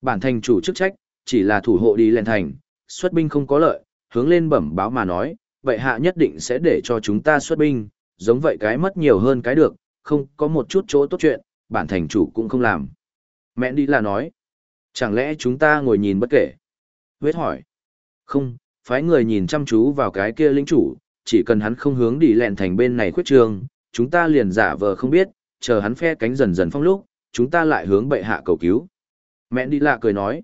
Bản thành chủ chức trách, chỉ là thủ hộ đi lên thành, xuất binh không có lợi, hướng lên bẩm báo mà nói, vậy hạ nhất định sẽ để cho chúng ta xuất binh, giống vậy cái mất nhiều hơn cái được, không có một chút chỗ tốt chuyện, bản thành chủ cũng không làm. Mẹ đi là nói, chẳng lẽ chúng ta ngồi nhìn bất kể? Huyết hỏi, không, phái người nhìn chăm chú vào cái kia lĩnh chủ, chỉ cần hắn không hướng đi lẹn thành bên này khuyết trường, chúng ta liền giả vờ không biết, chờ hắn phe cánh dần dần phong lúc, chúng ta lại hướng bệ hạ cầu cứu. Mẹ đi lạ cười nói,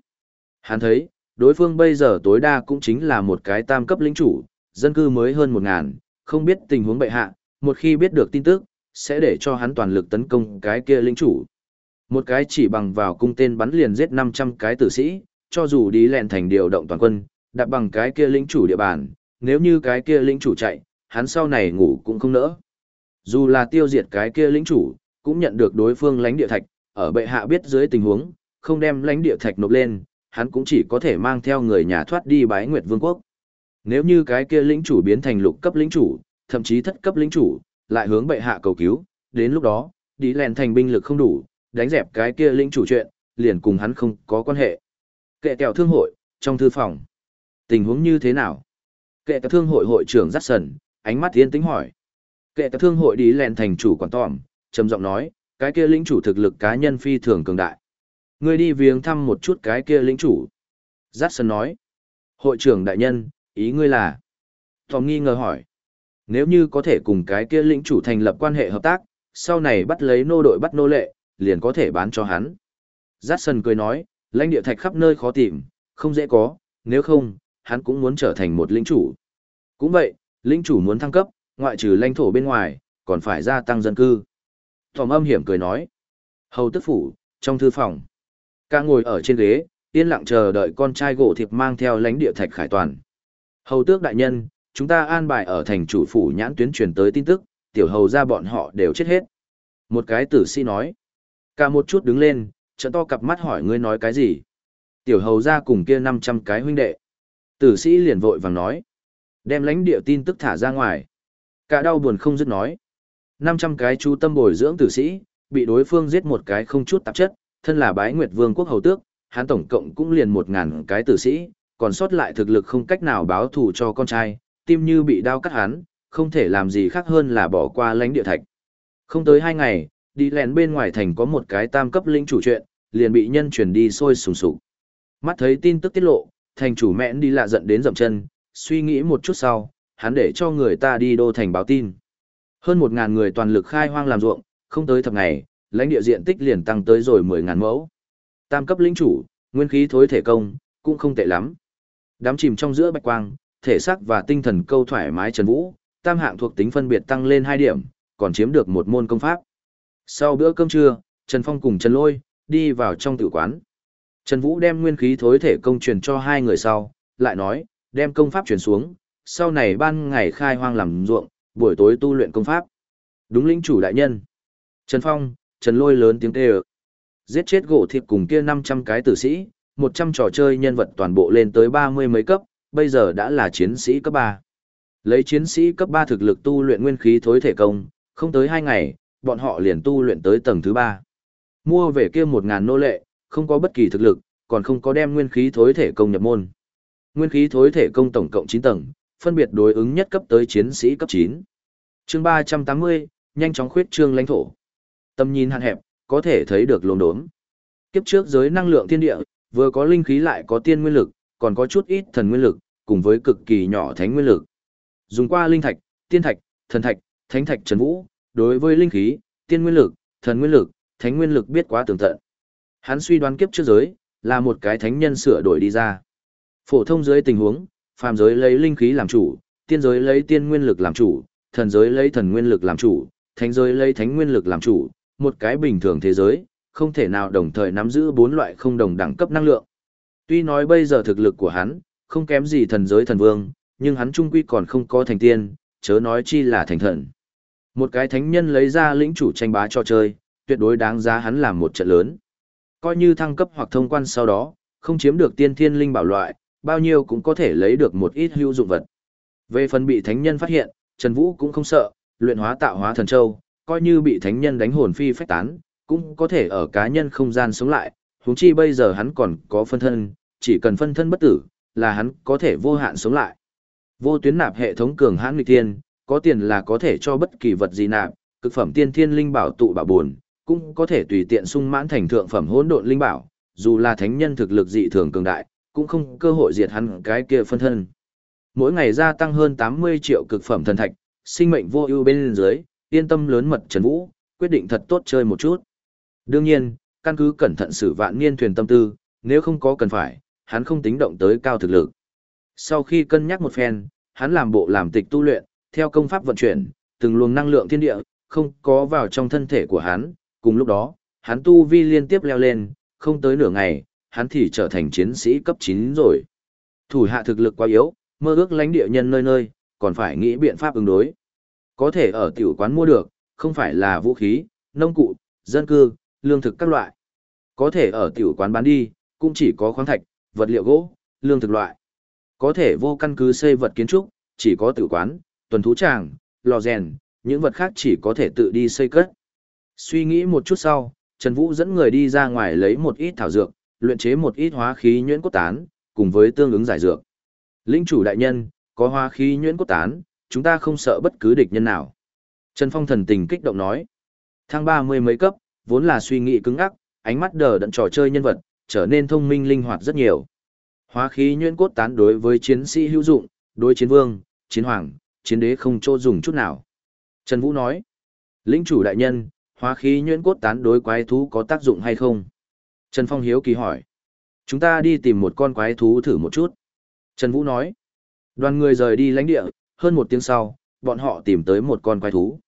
Hắn thấy, đối phương bây giờ tối đa cũng chính là một cái tam cấp lĩnh chủ, dân cư mới hơn một ngàn, không biết tình huống bệ hạ, một khi biết được tin tức, sẽ để cho hắn toàn lực tấn công cái kia lĩnh chủ. Một cái chỉ bằng vào cung tên bắn liền giết 500 cái tử sĩ, cho dù đi lẹn thành điều động toàn quân, đặt bằng cái kia lĩnh chủ địa bàn, nếu như cái kia lĩnh chủ chạy, hắn sau này ngủ cũng không nỡ. Dù là tiêu diệt cái kia lĩnh chủ, cũng nhận được đối phương lãnh địa thạch, ở bệ hạ biết dưới tình huống, không đem lãnh địa thạch nộp lên, hắn cũng chỉ có thể mang theo người nhà thoát đi bái Nguyệt Vương quốc. Nếu như cái kia lĩnh chủ biến thành lục cấp lĩnh chủ, thậm chí thất cấp lĩnh chủ, lại hướng bệ hạ cầu cứu, đến lúc đó, đi lèn thành binh lực không đủ, đánh dẹp cái kia lĩnh chủ chuyện, liền cùng hắn không có quan hệ. Kệ kẹo thương hội, trong thư phòng. Tình huống như thế nào? Kệ kẹo thương hội hội trưởng dắt sần, ánh mắt thiên tính hỏi. Kệ kẹo thương hội đi lèn thành chủ quản tòm, trầm giọng nói, cái kia lĩnh chủ thực lực cá nhân phi thường cường đại. Ngươi đi viếng thăm một chút cái kia lĩnh chủ. Giác sần nói. Hội trưởng đại nhân, ý ngươi là? Tom nghi ngờ hỏi. Nếu như có thể cùng cái kia lĩnh chủ thành lập quan hệ hợp tác, sau này bắt lấy nô đội bắt nô lệ, liền có thể bán cho hắn. Jackson cười nói, lãnh địa thạch khắp nơi khó tìm, không dễ có, nếu không, hắn cũng muốn trở thành một lĩnh chủ. Cũng vậy, lĩnh chủ muốn thăng cấp, ngoại trừ lãnh thổ bên ngoài, còn phải gia tăng dân cư. Tòm âm hiểm cười nói. Hầu tức phủ, trong thư phòng. Cả ngồi ở trên ghế, yên lặng chờ đợi con trai gỗ thiệp mang theo lãnh địa thạch khải toàn. Hầu tước đại nhân, chúng ta an bài ở thành chủ phủ nhãn tuyến truyền tới tin tức, tiểu hầu ra bọn họ đều chết hết. Một cái tử sĩ nói. Cả một chút đứng lên, trận to cặp mắt hỏi ngươi nói cái gì. Tiểu hầu ra cùng kia 500 cái huynh đệ. Tử sĩ liền vội vàng nói. Đem lãnh địa tin tức thả ra ngoài. Cả đau buồn không dứt nói. 500 cái chú tâm bồi dưỡng tử sĩ, bị đối phương giết một cái không chút tạp chất, thân là bái nguyệt vương quốc hầu tước, hắn tổng cộng cũng liền một ngàn cái tử sĩ, còn sót lại thực lực không cách nào báo thù cho con trai, tim như bị đau cắt hắn, không thể làm gì khác hơn là bỏ qua lãnh địa thạch. Không tới hai ngày, đi lén bên ngoài thành có một cái tam cấp lĩnh chủ chuyện, liền bị nhân truyền đi sôi sùng sục. Mắt thấy tin tức tiết lộ, thành chủ mẹn đi lạ giận đến dậm chân, suy nghĩ một chút sau, hắn để cho người ta đi đô thành báo tin. Hơn một ngàn người toàn lực khai hoang làm ruộng, không tới thập ngày, lãnh địa diện tích liền tăng tới rồi mười ngàn mẫu. Tam cấp lĩnh chủ, nguyên khí thối thể công, cũng không tệ lắm. Đám chìm trong giữa bạch quang, thể xác và tinh thần câu thoải mái Trần Vũ, tam hạng thuộc tính phân biệt tăng lên hai điểm, còn chiếm được một môn công pháp. Sau bữa cơm trưa, Trần Phong cùng Trần Lôi đi vào trong tử quán. Trần Vũ đem nguyên khí thối thể công truyền cho hai người sau, lại nói, đem công pháp truyền xuống, sau này ban ngày khai hoang làm ruộng, buổi tối tu luyện công pháp. Đúng lĩnh chủ đại nhân. Trần Phong, Trần Lôi lớn tiếng kêu. Giết chết gỗ thịt cùng kia 500 cái tử sĩ, 100 trò chơi nhân vật toàn bộ lên tới 30 mấy cấp, bây giờ đã là chiến sĩ cấp ba. Lấy chiến sĩ cấp ba thực lực tu luyện nguyên khí thối thể công, không tới hai ngày, bọn họ liền tu luyện tới tầng thứ ba. Mua về kia một ngàn nô lệ, không có bất kỳ thực lực, còn không có đem nguyên khí thối thể công nhập môn. Nguyên khí thối thể công tổng cộng chín tầng, phân biệt đối ứng nhất cấp tới chiến sĩ cấp chín. Chương 380, nhanh chóng khuyết trương lãnh thổ. Tầm nhìn hạn hẹp, có thể thấy được lồn đốm. Kiếp trước giới năng lượng thiên địa, vừa có linh khí lại có tiên nguyên lực, còn có chút ít thần nguyên lực, cùng với cực kỳ nhỏ thánh nguyên lực. Dùng qua linh thạch, tiên thạch, thần thạch, thánh thạch trần vũ, đối với linh khí, tiên nguyên lực, thần nguyên lực, thánh nguyên lực biết quá tường tận. Hắn suy đoán kiếp trước giới, là một cái thánh nhân sửa đổi đi ra. Phổ thông giới tình huống, phàm giới lấy linh khí làm chủ, tiên giới lấy tiên nguyên lực làm chủ, thần giới lấy thần nguyên lực làm chủ, thánh giới lấy thánh nguyên lực làm chủ, một cái bình thường thế giới, không thể nào đồng thời nắm giữ bốn loại không đồng đẳng cấp năng lượng. Tuy nói bây giờ thực lực của hắn, không kém gì thần giới thần vương, nhưng hắn trung quy còn không có thành tiên, chớ nói chi là thành thần. Một cái thánh nhân lấy ra lĩnh chủ tranh bá cho chơi, tuyệt đối đáng giá hắn làm một trận lớn. Coi như thăng cấp hoặc thông quan sau đó, không chiếm được tiên thiên linh bảo loại, bao nhiêu cũng có thể lấy được một ít hữu dụng vật. Về phần bị thánh nhân phát hiện, Trần Vũ cũng không sợ, luyện hóa tạo hóa thần châu, coi như bị thánh nhân đánh hồn phi phách tán, cũng có thể ở cá nhân không gian sống lại, huống chi bây giờ hắn còn có phân thân, chỉ cần phân thân bất tử, là hắn có thể vô hạn sống lại. Vô tuyến nạp hệ thống cường hãn nghịch tiên, có tiền là có thể cho bất kỳ vật gì nạp, cực phẩm tiên thiên linh bảo tụ bảo buồn, cũng có thể tùy tiện sung mãn thành thượng phẩm hỗn độn linh bảo, dù là thánh nhân thực lực dị thường cường đại, cũng không cơ hội diệt hắn cái kia phân thân. Mỗi ngày gia tăng hơn 80 triệu cực phẩm thần thạch, sinh mệnh vô ưu bên dưới, yên tâm lớn mật Trần Vũ, quyết định thật tốt chơi một chút. Đương nhiên, căn cứ cẩn thận xử vạn niên thuyền tâm tư, nếu không có cần phải, hắn không tính động tới cao thực lực. Sau khi cân nhắc một phen, hắn làm bộ làm tịch tu luyện, theo công pháp vận chuyển, từng luồng năng lượng thiên địa, không có vào trong thân thể của hắn, cùng lúc đó, hắn tu vi liên tiếp leo lên, không tới nửa ngày, hắn thì trở thành chiến sĩ cấp 9 rồi. Thủ hạ thực lực quá yếu, mơ ước lãnh địa nhân nơi nơi, còn phải nghĩ biện pháp ứng đối. Có thể ở tiểu quán mua được, không phải là vũ khí, nông cụ, dân cư, lương thực các loại. Có thể ở tiểu quán bán đi, cũng chỉ có khoáng thạch, vật liệu gỗ, lương thực loại. Có thể vô căn cứ xây vật kiến trúc, chỉ có tiểu quán, tuần thú tràng, lò rèn, những vật khác chỉ có thể tự đi xây cất. Suy nghĩ một chút sau, Trần Vũ dẫn người đi ra ngoài lấy một ít thảo dược, luyện chế một ít hóa khí nhuyễn cốt tán, cùng với tương ứng giải dược. Linh chủ đại nhân, có hóa khí nhuyễn cốt tán, chúng ta không sợ bất cứ địch nhân nào. Trần Phong thần tình kích động nói. Thang ba mươi mấy cấp, vốn là suy nghĩ cứng ắc, ánh mắt đờ đẫn trò chơi nhân vật, trở nên thông minh linh hoạt rất nhiều. Hóa khí nhuyễn cốt tán đối với chiến sĩ hữu dụng, đối chiến vương, chiến hoàng, chiến đế không chỗ dùng chút nào. Trần Vũ nói. Lĩnh chủ đại nhân, hóa khí nhuyễn cốt tán đối quái thú có tác dụng hay không? Trần Phong hiếu kỳ hỏi. Chúng ta đi tìm một con quái thú thử một chút. Trần Vũ nói. Đoàn người rời đi lãnh địa, hơn một tiếng sau, bọn họ tìm tới một con quái thú.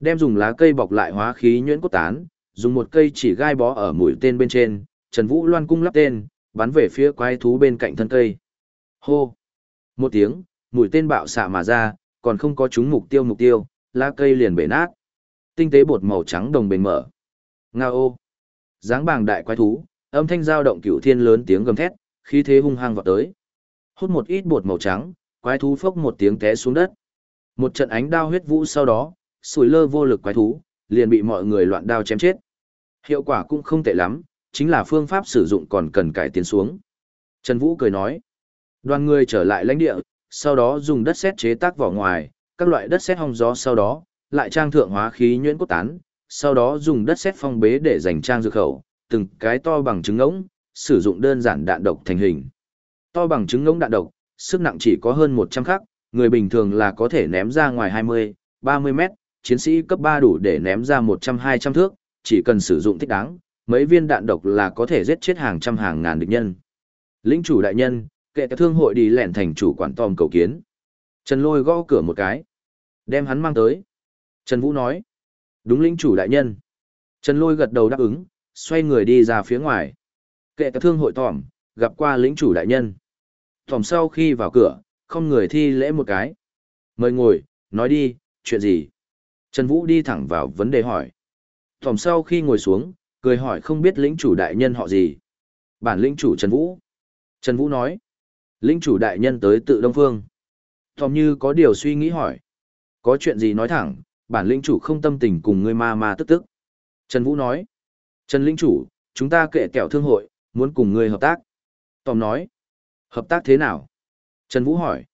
Đem dùng lá cây bọc lại hóa khí nhuyễn cốt tán, dùng một cây chỉ gai bó ở mũi tên bên trên, Trần Vũ loan cung lắp tên, bắn về phía quái thú bên cạnh thân cây. Hô! Một tiếng, mũi tên bạo xạ mà ra, còn không có trúng mục tiêu mục tiêu, lá cây liền bể nát. Tinh tế bột màu trắng đồng bền mở. Nga ô! Giáng bàng đại quái thú, âm thanh dao động cửu thiên lớn tiếng gầm thét, khí thế hung hăng vọt tới. Hút một ít bột màu trắng, quái thú phốc một tiếng té xuống đất. Một trận ánh đao huyết vũ sau đó, sủi lơ vô lực quái thú, liền bị mọi người loạn đao chém chết. Hiệu quả cũng không tệ lắm, chính là phương pháp sử dụng còn cần cải tiến xuống. Trần Vũ cười nói, đoàn người trở lại lãnh địa, sau đó dùng đất sét chế tác vỏ ngoài, các loại đất sét hong gió sau đó, lại trang thượng hóa khí nhuyễn cốt tán, sau đó dùng đất sét phong bế để dành trang dược khẩu, từng cái to bằng trứng ngỗng, sử dụng đơn giản đạn độc thành hình. To bằng trứng ngỗng đạn độc, sức nặng chỉ có hơn 100 khắc, người bình thường là có thể ném ra ngoài 20, 30 mét, chiến sĩ cấp 3 đủ để ném ra 100-200 thước, chỉ cần sử dụng thích đáng, mấy viên đạn độc là có thể giết chết hàng trăm hàng ngàn địch nhân. Lĩnh chủ đại nhân, kệ thương hội đi lẹn thành chủ quản tòm cầu kiến. Trần Lôi gõ cửa một cái. Đem hắn mang tới. Trần Vũ nói. Đúng lĩnh chủ đại nhân. Trần Lôi gật đầu đáp ứng, xoay người đi ra phía ngoài. Kệ thương hội tòm, gặp qua lĩnh chủ đại nhân. Tòm sau khi vào cửa, không người thi lễ một cái. Mời ngồi, nói đi, chuyện gì? Trần Vũ đi thẳng vào vấn đề hỏi. Tòm sau khi ngồi xuống, cười hỏi không biết lĩnh chủ đại nhân họ gì. Bản lĩnh chủ Trần Vũ. Trần Vũ nói. Lĩnh chủ đại nhân tới tự Đông Phương. Tòm như có điều suy nghĩ hỏi. Có chuyện gì nói thẳng, bản lĩnh chủ không tâm tình cùng ngươi ma ma tức tức. Trần Vũ nói. Trần lĩnh chủ, chúng ta kệ kẹo thương hội, muốn cùng ngươi hợp tác. Tòm nói. Hợp tác thế nào? Trần Vũ hỏi.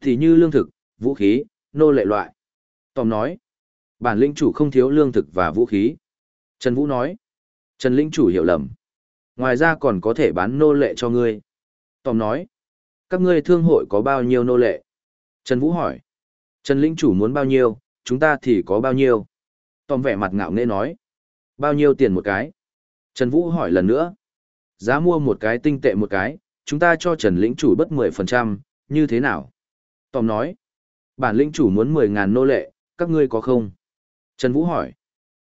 Thì như lương thực, vũ khí, nô lệ loại. Tòm nói. Bản lĩnh chủ không thiếu lương thực và vũ khí. Trần Vũ nói. Trần lĩnh chủ hiểu lầm. Ngoài ra còn có thể bán nô lệ cho ngươi. Tòm nói. Các ngươi thương hội có bao nhiêu nô lệ? Trần Vũ hỏi. Trần lĩnh chủ muốn bao nhiêu, chúng ta thì có bao nhiêu? Tòm vẻ mặt ngạo nghễ nói. Bao nhiêu tiền một cái? Trần Vũ hỏi lần nữa. Giá mua một cái tinh tệ một cái, chúng ta cho Trần lĩnh chủ bất 10%, như thế nào? Tòm nói. Bản lĩnh chủ muốn 10.000 nô lệ, các ngươi có không? Trần Vũ hỏi.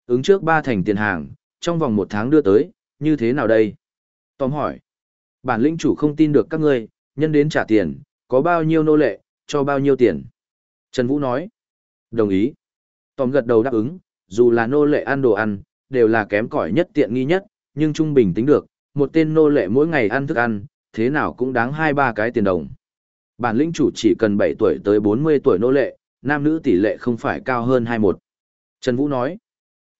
Ứng trước ba thành tiền hàng, trong vòng một tháng đưa tới, như thế nào đây? Tóm hỏi. Bản lĩnh chủ không tin được các ngươi, nhân đến trả tiền, có bao nhiêu nô lệ, cho bao nhiêu tiền? Trần Vũ nói. Đồng ý. Tóm gật đầu đáp ứng, dù là nô lệ ăn đồ ăn, đều là kém cỏi nhất tiện nghi nhất, nhưng trung bình tính được, một tên nô lệ mỗi ngày ăn thức ăn, thế nào cũng đáng hai ba cái tiền đồng. Bản lĩnh chủ chỉ cần 7 tuổi tới 40 tuổi nô lệ, nam nữ tỷ lệ không phải cao hơn 21. Trần Vũ nói,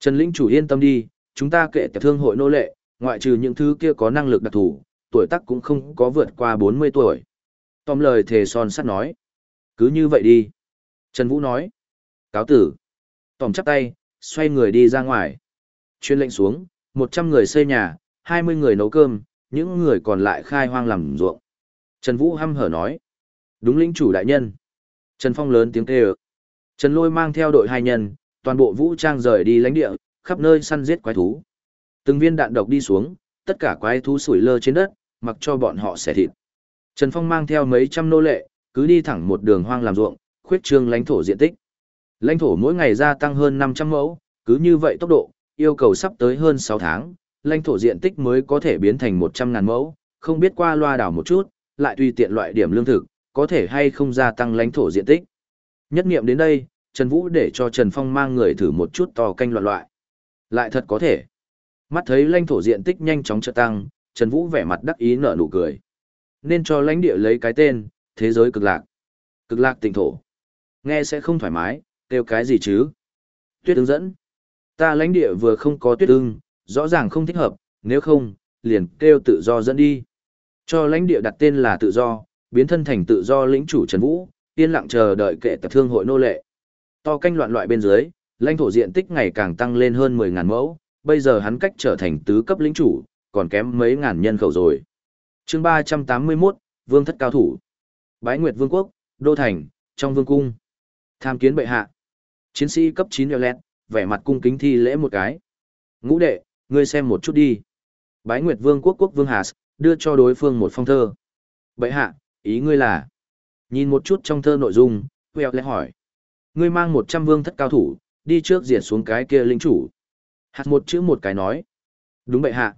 Trần lĩnh chủ yên tâm đi, chúng ta kệ tiểu thương hội nô lệ, ngoại trừ những thứ kia có năng lực đặc thù, tuổi tác cũng không có vượt qua 40 tuổi. Tóm lời thề son sắt nói, cứ như vậy đi. Trần Vũ nói, cáo tử. Tòm chắp tay, xoay người đi ra ngoài. Chuyên lệnh xuống, 100 người xây nhà, 20 người nấu cơm, những người còn lại khai hoang làm ruộng. Trần Vũ hăm hở nói, đúng lĩnh chủ đại nhân. Trần Phong lớn tiếng kêu. Trần Lôi mang theo đội hai nhân, toàn bộ vũ trang rời đi lãnh địa, khắp nơi săn giết quái thú. Từng viên đạn độc đi xuống, tất cả quái thú sủi lơ trên đất, mặc cho bọn họ xẻ thịt. Trần Phong mang theo mấy trăm nô lệ, cứ đi thẳng một đường hoang làm ruộng, khuyết trương lãnh thổ diện tích. Lãnh thổ mỗi ngày gia tăng hơn 500 mẫu, cứ như vậy tốc độ, yêu cầu sắp tới hơn 6 tháng, lãnh thổ diện tích mới có thể biến thành 100 ngàn mẫu, không biết qua loa đảo một chút, lại tùy tiện loại điểm lương thực, có thể hay không gia tăng lãnh thổ diện tích. Nhất nghiệm đến đây, Trần Vũ để cho Trần Phong mang người thử một chút to canh loạn loại. Lại thật có thể. Mắt thấy lãnh thổ diện tích nhanh chóng trợ tăng, Trần Vũ vẻ mặt đắc ý nở nụ cười. Nên cho lãnh địa lấy cái tên, thế giới cực lạc. Cực lạc tỉnh thổ. Nghe sẽ không thoải mái, kêu cái gì chứ? Tuyết ứng dẫn. Ta lãnh địa vừa không có tuyết ưng, rõ ràng không thích hợp, nếu không, liền kêu tự do dẫn đi. Cho lãnh địa đặt tên là tự do, biến thân thành tự do lĩnh chủ Trần Vũ, yên lặng chờ đợi kệ tập thương hội nô lệ. To canh loạn loại bên dưới, lãnh thổ diện tích ngày càng tăng lên hơn 10.000 mẫu, bây giờ hắn cách trở thành tứ cấp lĩnh chủ, còn kém mấy ngàn nhân khẩu rồi. chương 381, Vương thất cao thủ. Bái Nguyệt Vương quốc, Đô Thành, trong Vương cung. Tham kiến bệ hạ. Chiến sĩ cấp 9 lẹt, vẻ mặt cung kính thi lễ một cái. Ngũ đệ, ngươi xem một chút đi. Bái Nguyệt Vương quốc quốc Vương Hà đưa cho đối phương một phong thơ. Bệ hạ, ý ngươi là? Nhìn một chút trong thơ nội dung, lẹt hỏi. Ngươi mang 100 vương thất cao thủ, đi trước diệt xuống cái kia linh chủ. Hạt một chữ một cái nói. Đúng vậy hạ.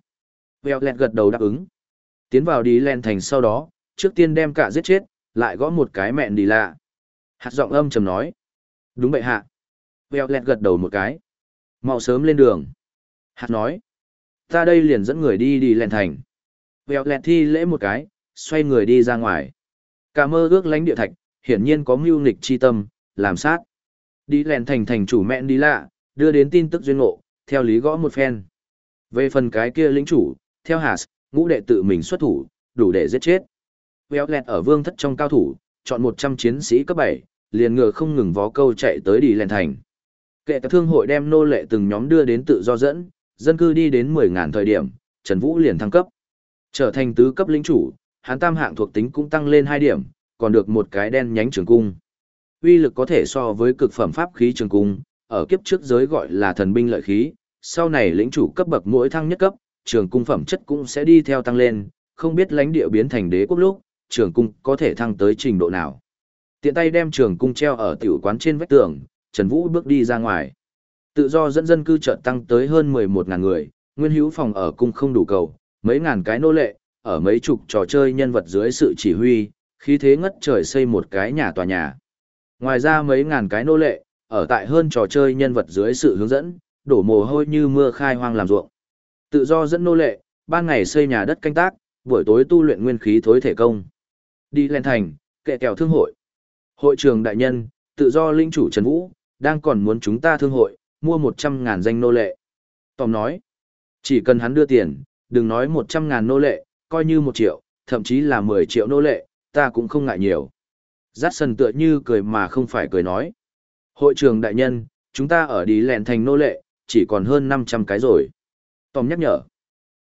Vèo lẹt gật đầu đáp ứng. Tiến vào đi len thành sau đó, trước tiên đem cả giết chết, lại gõ một cái mẹn đi lạ. Hạt giọng âm trầm nói. Đúng vậy hạ. Vèo lẹt gật đầu một cái. Mau sớm lên đường. Hạt nói. Ta đây liền dẫn người đi đi len thành. Vèo lẹt thi lễ một cái, xoay người đi ra ngoài. Cả mơ ước lánh địa thạch, hiển nhiên có mưu nghịch chi tâm, làm sát. Đi lèn thành thành chủ mẹn đi lạ, đưa đến tin tức duyên ngộ, theo lý gõ một phen. Về phần cái kia lĩnh chủ, theo Hạt, ngũ đệ tự mình xuất thủ, đủ để giết chết. Véo lẹt ở vương thất trong cao thủ, chọn 100 chiến sĩ cấp 7, liền ngựa không ngừng vó câu chạy tới đi lèn thành. Kệ các thương hội đem nô lệ từng nhóm đưa đến tự do dẫn, dân cư đi đến 10.000 thời điểm, Trần Vũ liền thăng cấp. Trở thành tứ cấp lĩnh chủ, hắn tam hạng thuộc tính cũng tăng lên 2 điểm, còn được một cái đen nhánh trường cung. Uy lực có thể so với cực phẩm pháp khí trường cung, ở kiếp trước giới gọi là thần binh lợi khí, sau này lĩnh chủ cấp bậc mỗi thăng nhất cấp, trường cung phẩm chất cũng sẽ đi theo tăng lên, không biết lãnh địa biến thành đế quốc lúc, trường cung có thể thăng tới trình độ nào. Tiện tay đem trường cung treo ở tiểu quán trên vách tường, Trần Vũ bước đi ra ngoài. Tự do dẫn dân cư chợt tăng tới hơn 11.000 người, nguyên hữu phòng ở cung không đủ cầu, mấy ngàn cái nô lệ, ở mấy chục trò chơi nhân vật dưới sự chỉ huy, khí thế ngất trời xây một cái nhà tòa nhà. Ngoài ra mấy ngàn cái nô lệ, ở tại hơn trò chơi nhân vật dưới sự hướng dẫn, đổ mồ hôi như mưa khai hoang làm ruộng. Tự do dẫn nô lệ, ban ngày xây nhà đất canh tác, buổi tối tu luyện nguyên khí thối thể công. Đi lên thành, kệ kèo thương hội. Hội trường đại nhân, tự do linh chủ Trần Vũ, đang còn muốn chúng ta thương hội, mua 100.000 danh nô lệ. Tòm nói, chỉ cần hắn đưa tiền, đừng nói 100.000 nô lệ, coi như 1 triệu, thậm chí là 10 triệu nô lệ, ta cũng không ngại nhiều. Giác sần tựa như cười mà không phải cười nói. Hội trường đại nhân, chúng ta ở đi lẹn thành nô lệ, chỉ còn hơn 500 cái rồi. Tom nhắc nhở.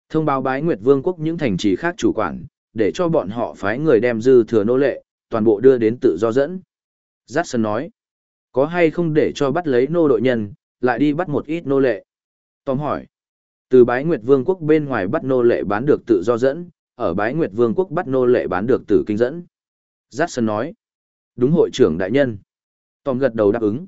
Thông báo bái Nguyệt Vương quốc những thành trì khác chủ quản, để cho bọn họ phái người đem dư thừa nô lệ, toàn bộ đưa đến tự do dẫn. Giác sần nói. Có hay không để cho bắt lấy nô đội nhân, lại đi bắt một ít nô lệ? Tom hỏi. Từ bái Nguyệt Vương quốc bên ngoài bắt nô lệ bán được tự do dẫn, ở bái Nguyệt Vương quốc bắt nô lệ bán được tử kinh dẫn. Giác sần nói. Đúng hội trưởng đại nhân. Tòm gật đầu đáp ứng.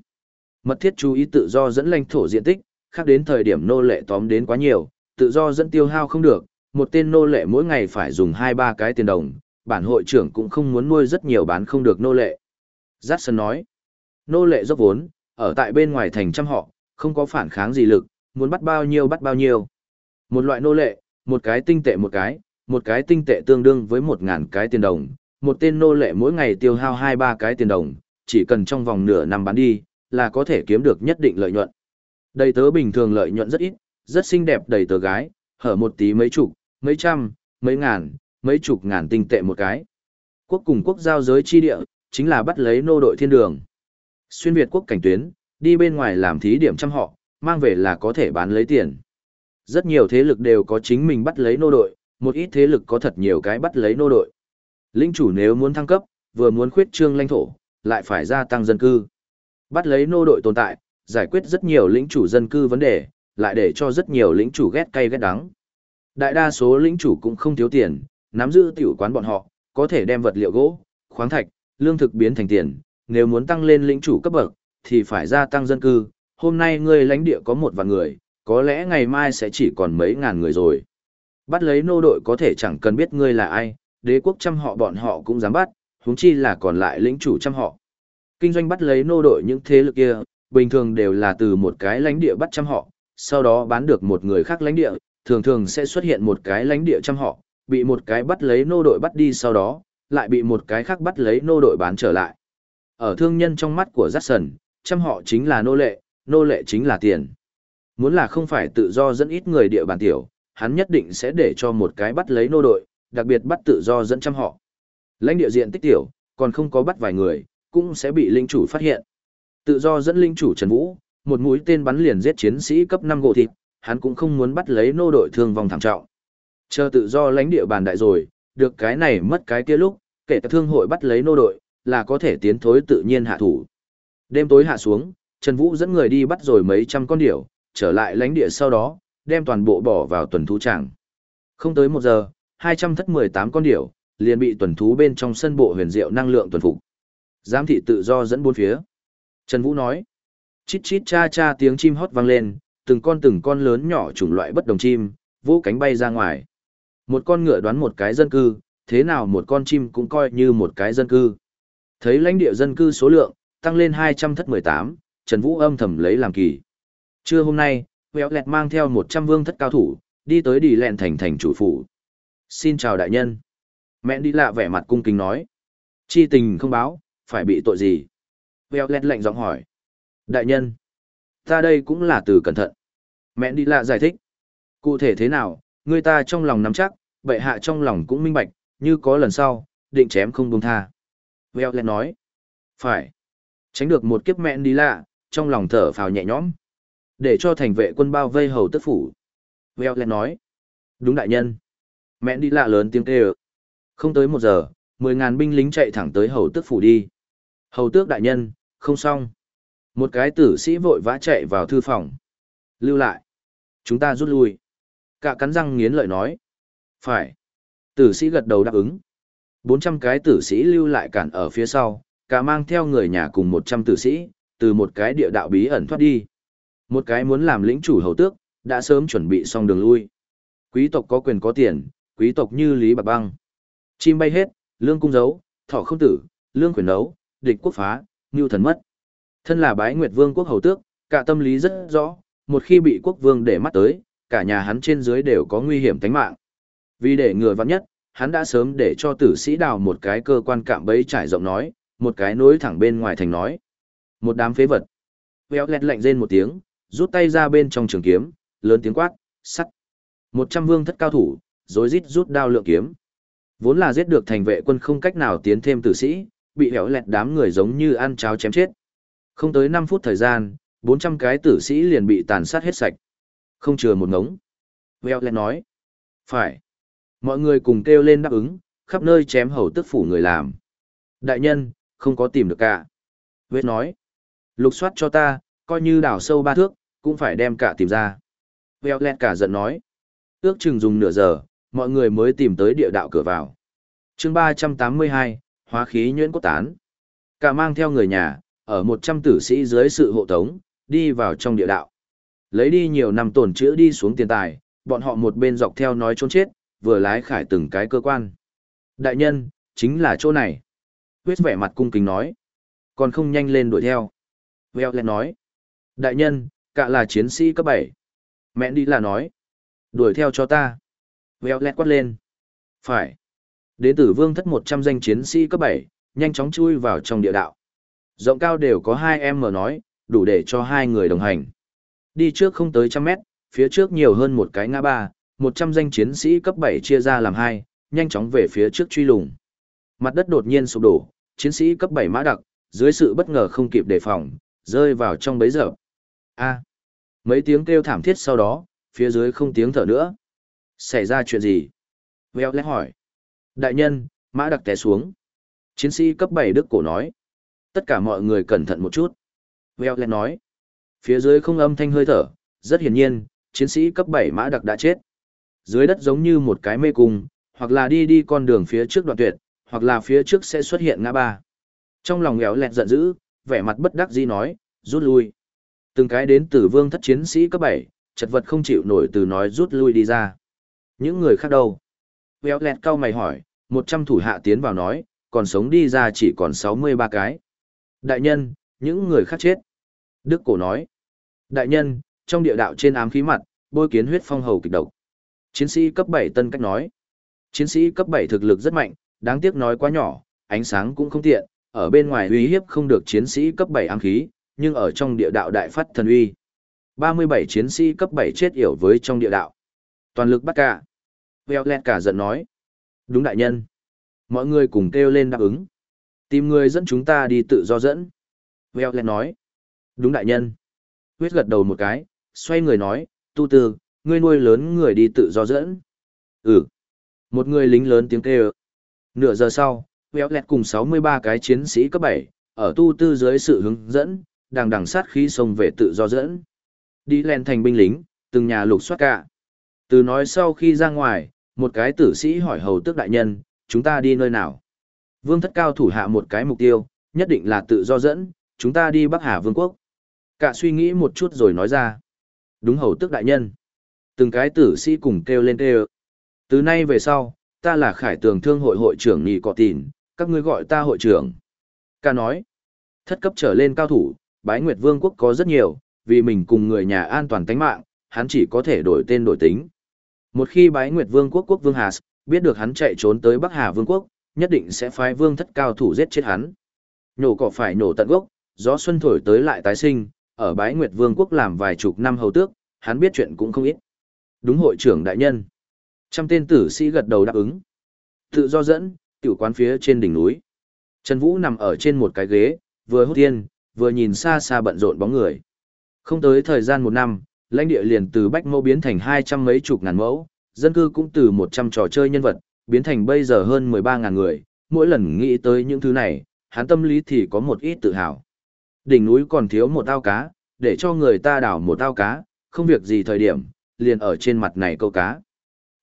Mật thiết chú ý tự do dẫn lãnh thổ diện tích, khác đến thời điểm nô lệ tóm đến quá nhiều, tự do dẫn tiêu hao không được, một tên nô lệ mỗi ngày phải dùng 2-3 cái tiền đồng, bản hội trưởng cũng không muốn nuôi rất nhiều bán không được nô lệ. Jackson nói, nô lệ dốc vốn, ở tại bên ngoài thành trăm họ, không có phản kháng gì lực, muốn bắt bao nhiêu bắt bao nhiêu. Một loại nô lệ, một cái tinh tệ một cái, một cái tinh tệ tương đương với 1.000 cái tiền đồng, một tên nô lệ mỗi ngày tiêu hao 2-3 cái tiền đồng, chỉ cần trong vòng nửa năm bán đi, là có thể kiếm được nhất định lợi nhuận. Đầy tớ bình thường lợi nhuận rất ít, rất xinh đẹp đầy tớ gái, hở một tí mấy chục, mấy trăm, mấy ngàn, mấy chục ngàn tinh tệ một cái. Quốc cùng quốc giao giới chi địa, chính là bắt lấy nô đội thiên đường. Xuyên Việt quốc cảnh tuyến, đi bên ngoài làm thí điểm trăm họ, mang về là có thể bán lấy tiền. Rất nhiều thế lực đều có chính mình bắt lấy nô đội, một ít thế lực có thật nhiều cái bắt lấy nô đội. Linh chủ nếu muốn thăng cấp, vừa muốn khuyết trương lãnh thổ, lại phải gia tăng dân cư. Bắt lấy nô đội tồn tại, giải quyết rất nhiều lĩnh chủ dân cư vấn đề, lại để cho rất nhiều lĩnh chủ ghét cay ghét đắng. Đại đa số lĩnh chủ cũng không thiếu tiền, nắm giữ tiểu quán bọn họ, có thể đem vật liệu gỗ, khoáng thạch, lương thực biến thành tiền, nếu muốn tăng lên lĩnh chủ cấp bậc, thì phải gia tăng dân cư. Hôm nay ngươi lãnh địa có một vạn người, có lẽ ngày mai sẽ chỉ còn mấy ngàn người rồi. Bắt lấy nô đội có thể chẳng cần biết ngươi là ai, đế quốc trăm họ bọn họ cũng dám bắt, huống chi là còn lại lĩnh chủ trăm họ. Kinh doanh bắt lấy nô đội những thế lực kia, bình thường đều là từ một cái lãnh địa bắt trăm họ, sau đó bán được một người khác lãnh địa, thường thường sẽ xuất hiện một cái lãnh địa trăm họ, bị một cái bắt lấy nô đội bắt đi sau đó, lại bị một cái khác bắt lấy nô đội bán trở lại. Ở thương nhân trong mắt của Jackson, trăm họ chính là nô lệ, nô lệ chính là tiền. Muốn là không phải tự do dẫn ít người địa bàn tiểu, hắn nhất định sẽ để cho một cái bắt lấy nô đội, đặc biệt bắt tự do dẫn trăm họ. Lãnh địa diện tích tiểu, còn không có bắt vài người, cũng sẽ bị linh chủ phát hiện. Tự do dẫn linh chủ Trần Vũ, một mũi tên bắn liền giết chiến sĩ cấp 5 gỗ thịt, hắn cũng không muốn bắt lấy nô đội thương vong thảm trọng. Chờ tự do lãnh địa bàn đại rồi, được cái này mất cái kia lúc, kể cả thương hội bắt lấy nô đội, là có thể tiến thối tự nhiên hạ thủ. Đêm tối hạ xuống, Trần Vũ dẫn người đi bắt rồi mấy trăm con điểu, trở lại lãnh địa sau đó, đem toàn bộ bỏ vào tuần thú tràng. Không tới một giờ, 200 thất 18 con điểu, liền bị tuần thú bên trong sân bộ huyền diệu năng lượng tuần phục. Giám thị tự do dẫn bốn phía. Trần Vũ nói. Chít chít cha cha tiếng chim hót vang lên, từng con từng con lớn nhỏ chủng loại bất đồng chim, vỗ cánh bay ra ngoài. Một con ngựa đoán một cái dân cư, thế nào một con chim cũng coi như một cái dân cư. Thấy lãnh địa dân cư số lượng, tăng lên 200 thất 18, Trần Vũ âm thầm lấy làm kỳ. Trưa hôm nay, béo Lẹt mang theo 100 vương thất cao thủ, đi tới đi lẹn thành thành chủ phủ. Xin chào đại nhân. Mẹ đi lạ vẻ mặt cung kính nói. Chi tình không báo, phải bị tội gì? Vèo lẹt lạnh giọng hỏi. Đại nhân. Ta đây cũng là từ cẩn thận. Mẹ đi lạ giải thích. Cụ thể thế nào, người ta trong lòng nắm chắc, bệ hạ trong lòng cũng minh bạch, như có lần sau, định chém không buông tha. Vèo lẹt nói. Phải. Tránh được một kiếp mẹ đi lạ, trong lòng thở phào nhẹ nhõm. Để cho thành vệ quân bao vây hầu tức phủ. Vèo lẹt nói. Đúng đại nhân. Mẹ đi lạ lớn tiếng kêu. Không tới một giờ, mười ngàn binh lính chạy thẳng tới hầu tước phủ đi. Hầu tước đại nhân, không xong. Một cái tử sĩ vội vã chạy vào thư phòng. Lưu lại. Chúng ta rút lui. Cả cắn răng nghiến lợi nói. Phải. Tử sĩ gật đầu đáp ứng. Bốn trăm cái tử sĩ lưu lại cản ở phía sau, cả mang theo người nhà cùng một trăm tử sĩ, từ một cái địa đạo bí ẩn thoát đi. Một cái muốn làm lĩnh chủ hầu tước, đã sớm chuẩn bị xong đường lui. Quý tộc có quyền có tiền, quý tộc như Lý Bạc Băng. Chim bay hết, lương cung giấu, thọ không tử, lương quyền nấu, địch quốc phá, ngưu thần mất. Thân là bái nguyệt vương quốc hầu tước, cả tâm lý rất rõ, một khi bị quốc vương để mắt tới, cả nhà hắn trên dưới đều có nguy hiểm tính mạng. Vì để ngừa vắng nhất, hắn đã sớm để cho tử sĩ đào một cái cơ quan cạm bẫy trải rộng nói, một cái nối thẳng bên ngoài thành nói. Một đám phế vật. Véo lẹt lạnh rên một tiếng, rút tay ra bên trong trường kiếm, lớn tiếng quát, sắt. Một trăm vương thất cao thủ, rối rít rút đao lượng kiếm. Vốn là giết được thành vệ quân không cách nào tiến thêm tử sĩ, bị hẻo lẹt đám người giống như ăn cháo chém chết. Không tới 5 phút thời gian, 400 cái tử sĩ liền bị tàn sát hết sạch. Không chừa một ngống. Hẻo lẹt nói. Phải. Mọi người cùng kêu lên đáp ứng, khắp nơi chém hầu tức phủ người làm. Đại nhân, không có tìm được cả. Vết nói. Lục soát cho ta, coi như đảo sâu ba thước, cũng phải đem cả tìm ra. Hẻo lẹt cả giận nói. Ước chừng dùng nửa giờ, mọi người mới tìm tới địa đạo cửa vào. chương 382, hóa khí nhuyễn cốt tán. Cả mang theo người nhà, ở 100 tử sĩ dưới sự hộ tống, đi vào trong địa đạo. Lấy đi nhiều năm tổn chữa đi xuống tiền tài, bọn họ một bên dọc theo nói trốn chết, vừa lái khải từng cái cơ quan. Đại nhân, chính là chỗ này. Huyết vẻ mặt cung kính nói. Còn không nhanh lên đuổi theo. Vèo lên nói. Đại nhân, cả là chiến sĩ cấp 7. Mẹ đi là nói. Đuổi theo cho ta. Vèo lẹt quát lên. Phải. Đến tử vương thất 100 danh chiến sĩ cấp 7, nhanh chóng chui vào trong địa đạo. Rộng cao đều có hai em mở nói, đủ để cho hai người đồng hành. Đi trước không tới trăm mét, phía trước nhiều hơn một cái ngã ba, 100 danh chiến sĩ cấp 7 chia ra làm hai, nhanh chóng về phía trước truy lùng. Mặt đất đột nhiên sụp đổ, chiến sĩ cấp 7 mã đặc, dưới sự bất ngờ không kịp đề phòng, rơi vào trong bấy giờ. A. mấy tiếng kêu thảm thiết sau đó, phía dưới không tiếng thở nữa. Xảy ra chuyện gì? Vèo lẽ hỏi. Đại nhân, mã đặc té xuống. Chiến sĩ cấp 7 Đức Cổ nói. Tất cả mọi người cẩn thận một chút. Vèo lẽ nói. Phía dưới không âm thanh hơi thở, rất hiển nhiên, chiến sĩ cấp 7 mã đặc đã chết. Dưới đất giống như một cái mê cung, hoặc là đi đi con đường phía trước đoạn tuyệt, hoặc là phía trước sẽ xuất hiện ngã ba. Trong lòng nghèo lẹt giận dữ, vẻ mặt bất đắc dĩ nói, rút lui. Từng cái đến từ vương thất chiến sĩ cấp 7, chật vật không chịu nổi từ nói rút lui đi ra. Những người khác đâu? Véo lẹt cao mày hỏi, một trăm thủ hạ tiến vào nói, còn sống đi ra chỉ còn sáu mươi ba cái. Đại nhân, những người khác chết. Đức cổ nói. Đại nhân, trong địa đạo trên ám khí mặt, bôi kiến huyết phong hầu kịch độc. Chiến sĩ cấp bảy tân cách nói. Chiến sĩ cấp bảy thực lực rất mạnh, đáng tiếc nói quá nhỏ, ánh sáng cũng không tiện, ở bên ngoài uy hiếp không được chiến sĩ cấp bảy ám khí, nhưng ở trong địa đạo đại phát thần uy. ba mươi bảy chiến sĩ cấp bảy chết yểu với trong địa đạo. Toàn lực bắt cả. Vèo lẹt cả giận nói. Đúng đại nhân. Mọi người cùng kêu lên đáp ứng. Tìm người dẫn chúng ta đi tự do dẫn. Vèo lẹt nói. Đúng đại nhân. Huyết gật đầu một cái, xoay người nói, tu tư, ngươi nuôi lớn người đi tự do dẫn. Ừ. Một người lính lớn tiếng kêu. Nửa giờ sau, Vèo lẹt cùng 63 cái chiến sĩ cấp 7, ở tu tư dưới sự hướng dẫn, đang đằng sát khí sông về tự do dẫn. Đi lên thành binh lính, từng nhà lục soát cả. Từ nói sau khi ra ngoài, một cái tử sĩ hỏi hầu tước đại nhân, chúng ta đi nơi nào? Vương thất cao thủ hạ một cái mục tiêu, nhất định là tự do dẫn, chúng ta đi Bắc Hà Vương quốc. Cả suy nghĩ một chút rồi nói ra. Đúng hầu tước đại nhân. Từng cái tử sĩ cùng kêu lên kêu. Từ nay về sau, ta là khải tường thương hội hội trưởng Nì Cọ Tìn, các ngươi gọi ta hội trưởng. Ca nói, thất cấp trở lên cao thủ, bái nguyệt vương quốc có rất nhiều, vì mình cùng người nhà an toàn tánh mạng, hắn chỉ có thể đổi tên đổi tính. Một khi bái Nguyệt Vương quốc quốc vương Hà biết được hắn chạy trốn tới Bắc Hà Vương quốc, nhất định sẽ phái vương thất cao thủ giết chết hắn. Nhổ cỏ phải nổ tận gốc, gió xuân thổi tới lại tái sinh, ở bái Nguyệt Vương quốc làm vài chục năm hầu tước, hắn biết chuyện cũng không ít. Đúng hội trưởng đại nhân. Trăm tên tử sĩ gật đầu đáp ứng. Tự do dẫn, tiểu quán phía trên đỉnh núi. Trần Vũ nằm ở trên một cái ghế, vừa hút tiên, vừa nhìn xa xa bận rộn bóng người. Không tới thời gian một năm, lãnh địa liền từ bách mẫu biến thành hai trăm mấy chục ngàn mẫu, dân cư cũng từ một trăm trò chơi nhân vật, biến thành bây giờ hơn mười ba ngàn người, mỗi lần nghĩ tới những thứ này, hắn tâm lý thì có một ít tự hào. Đỉnh núi còn thiếu một ao cá, để cho người ta đảo một ao cá, không việc gì thời điểm, liền ở trên mặt này câu cá.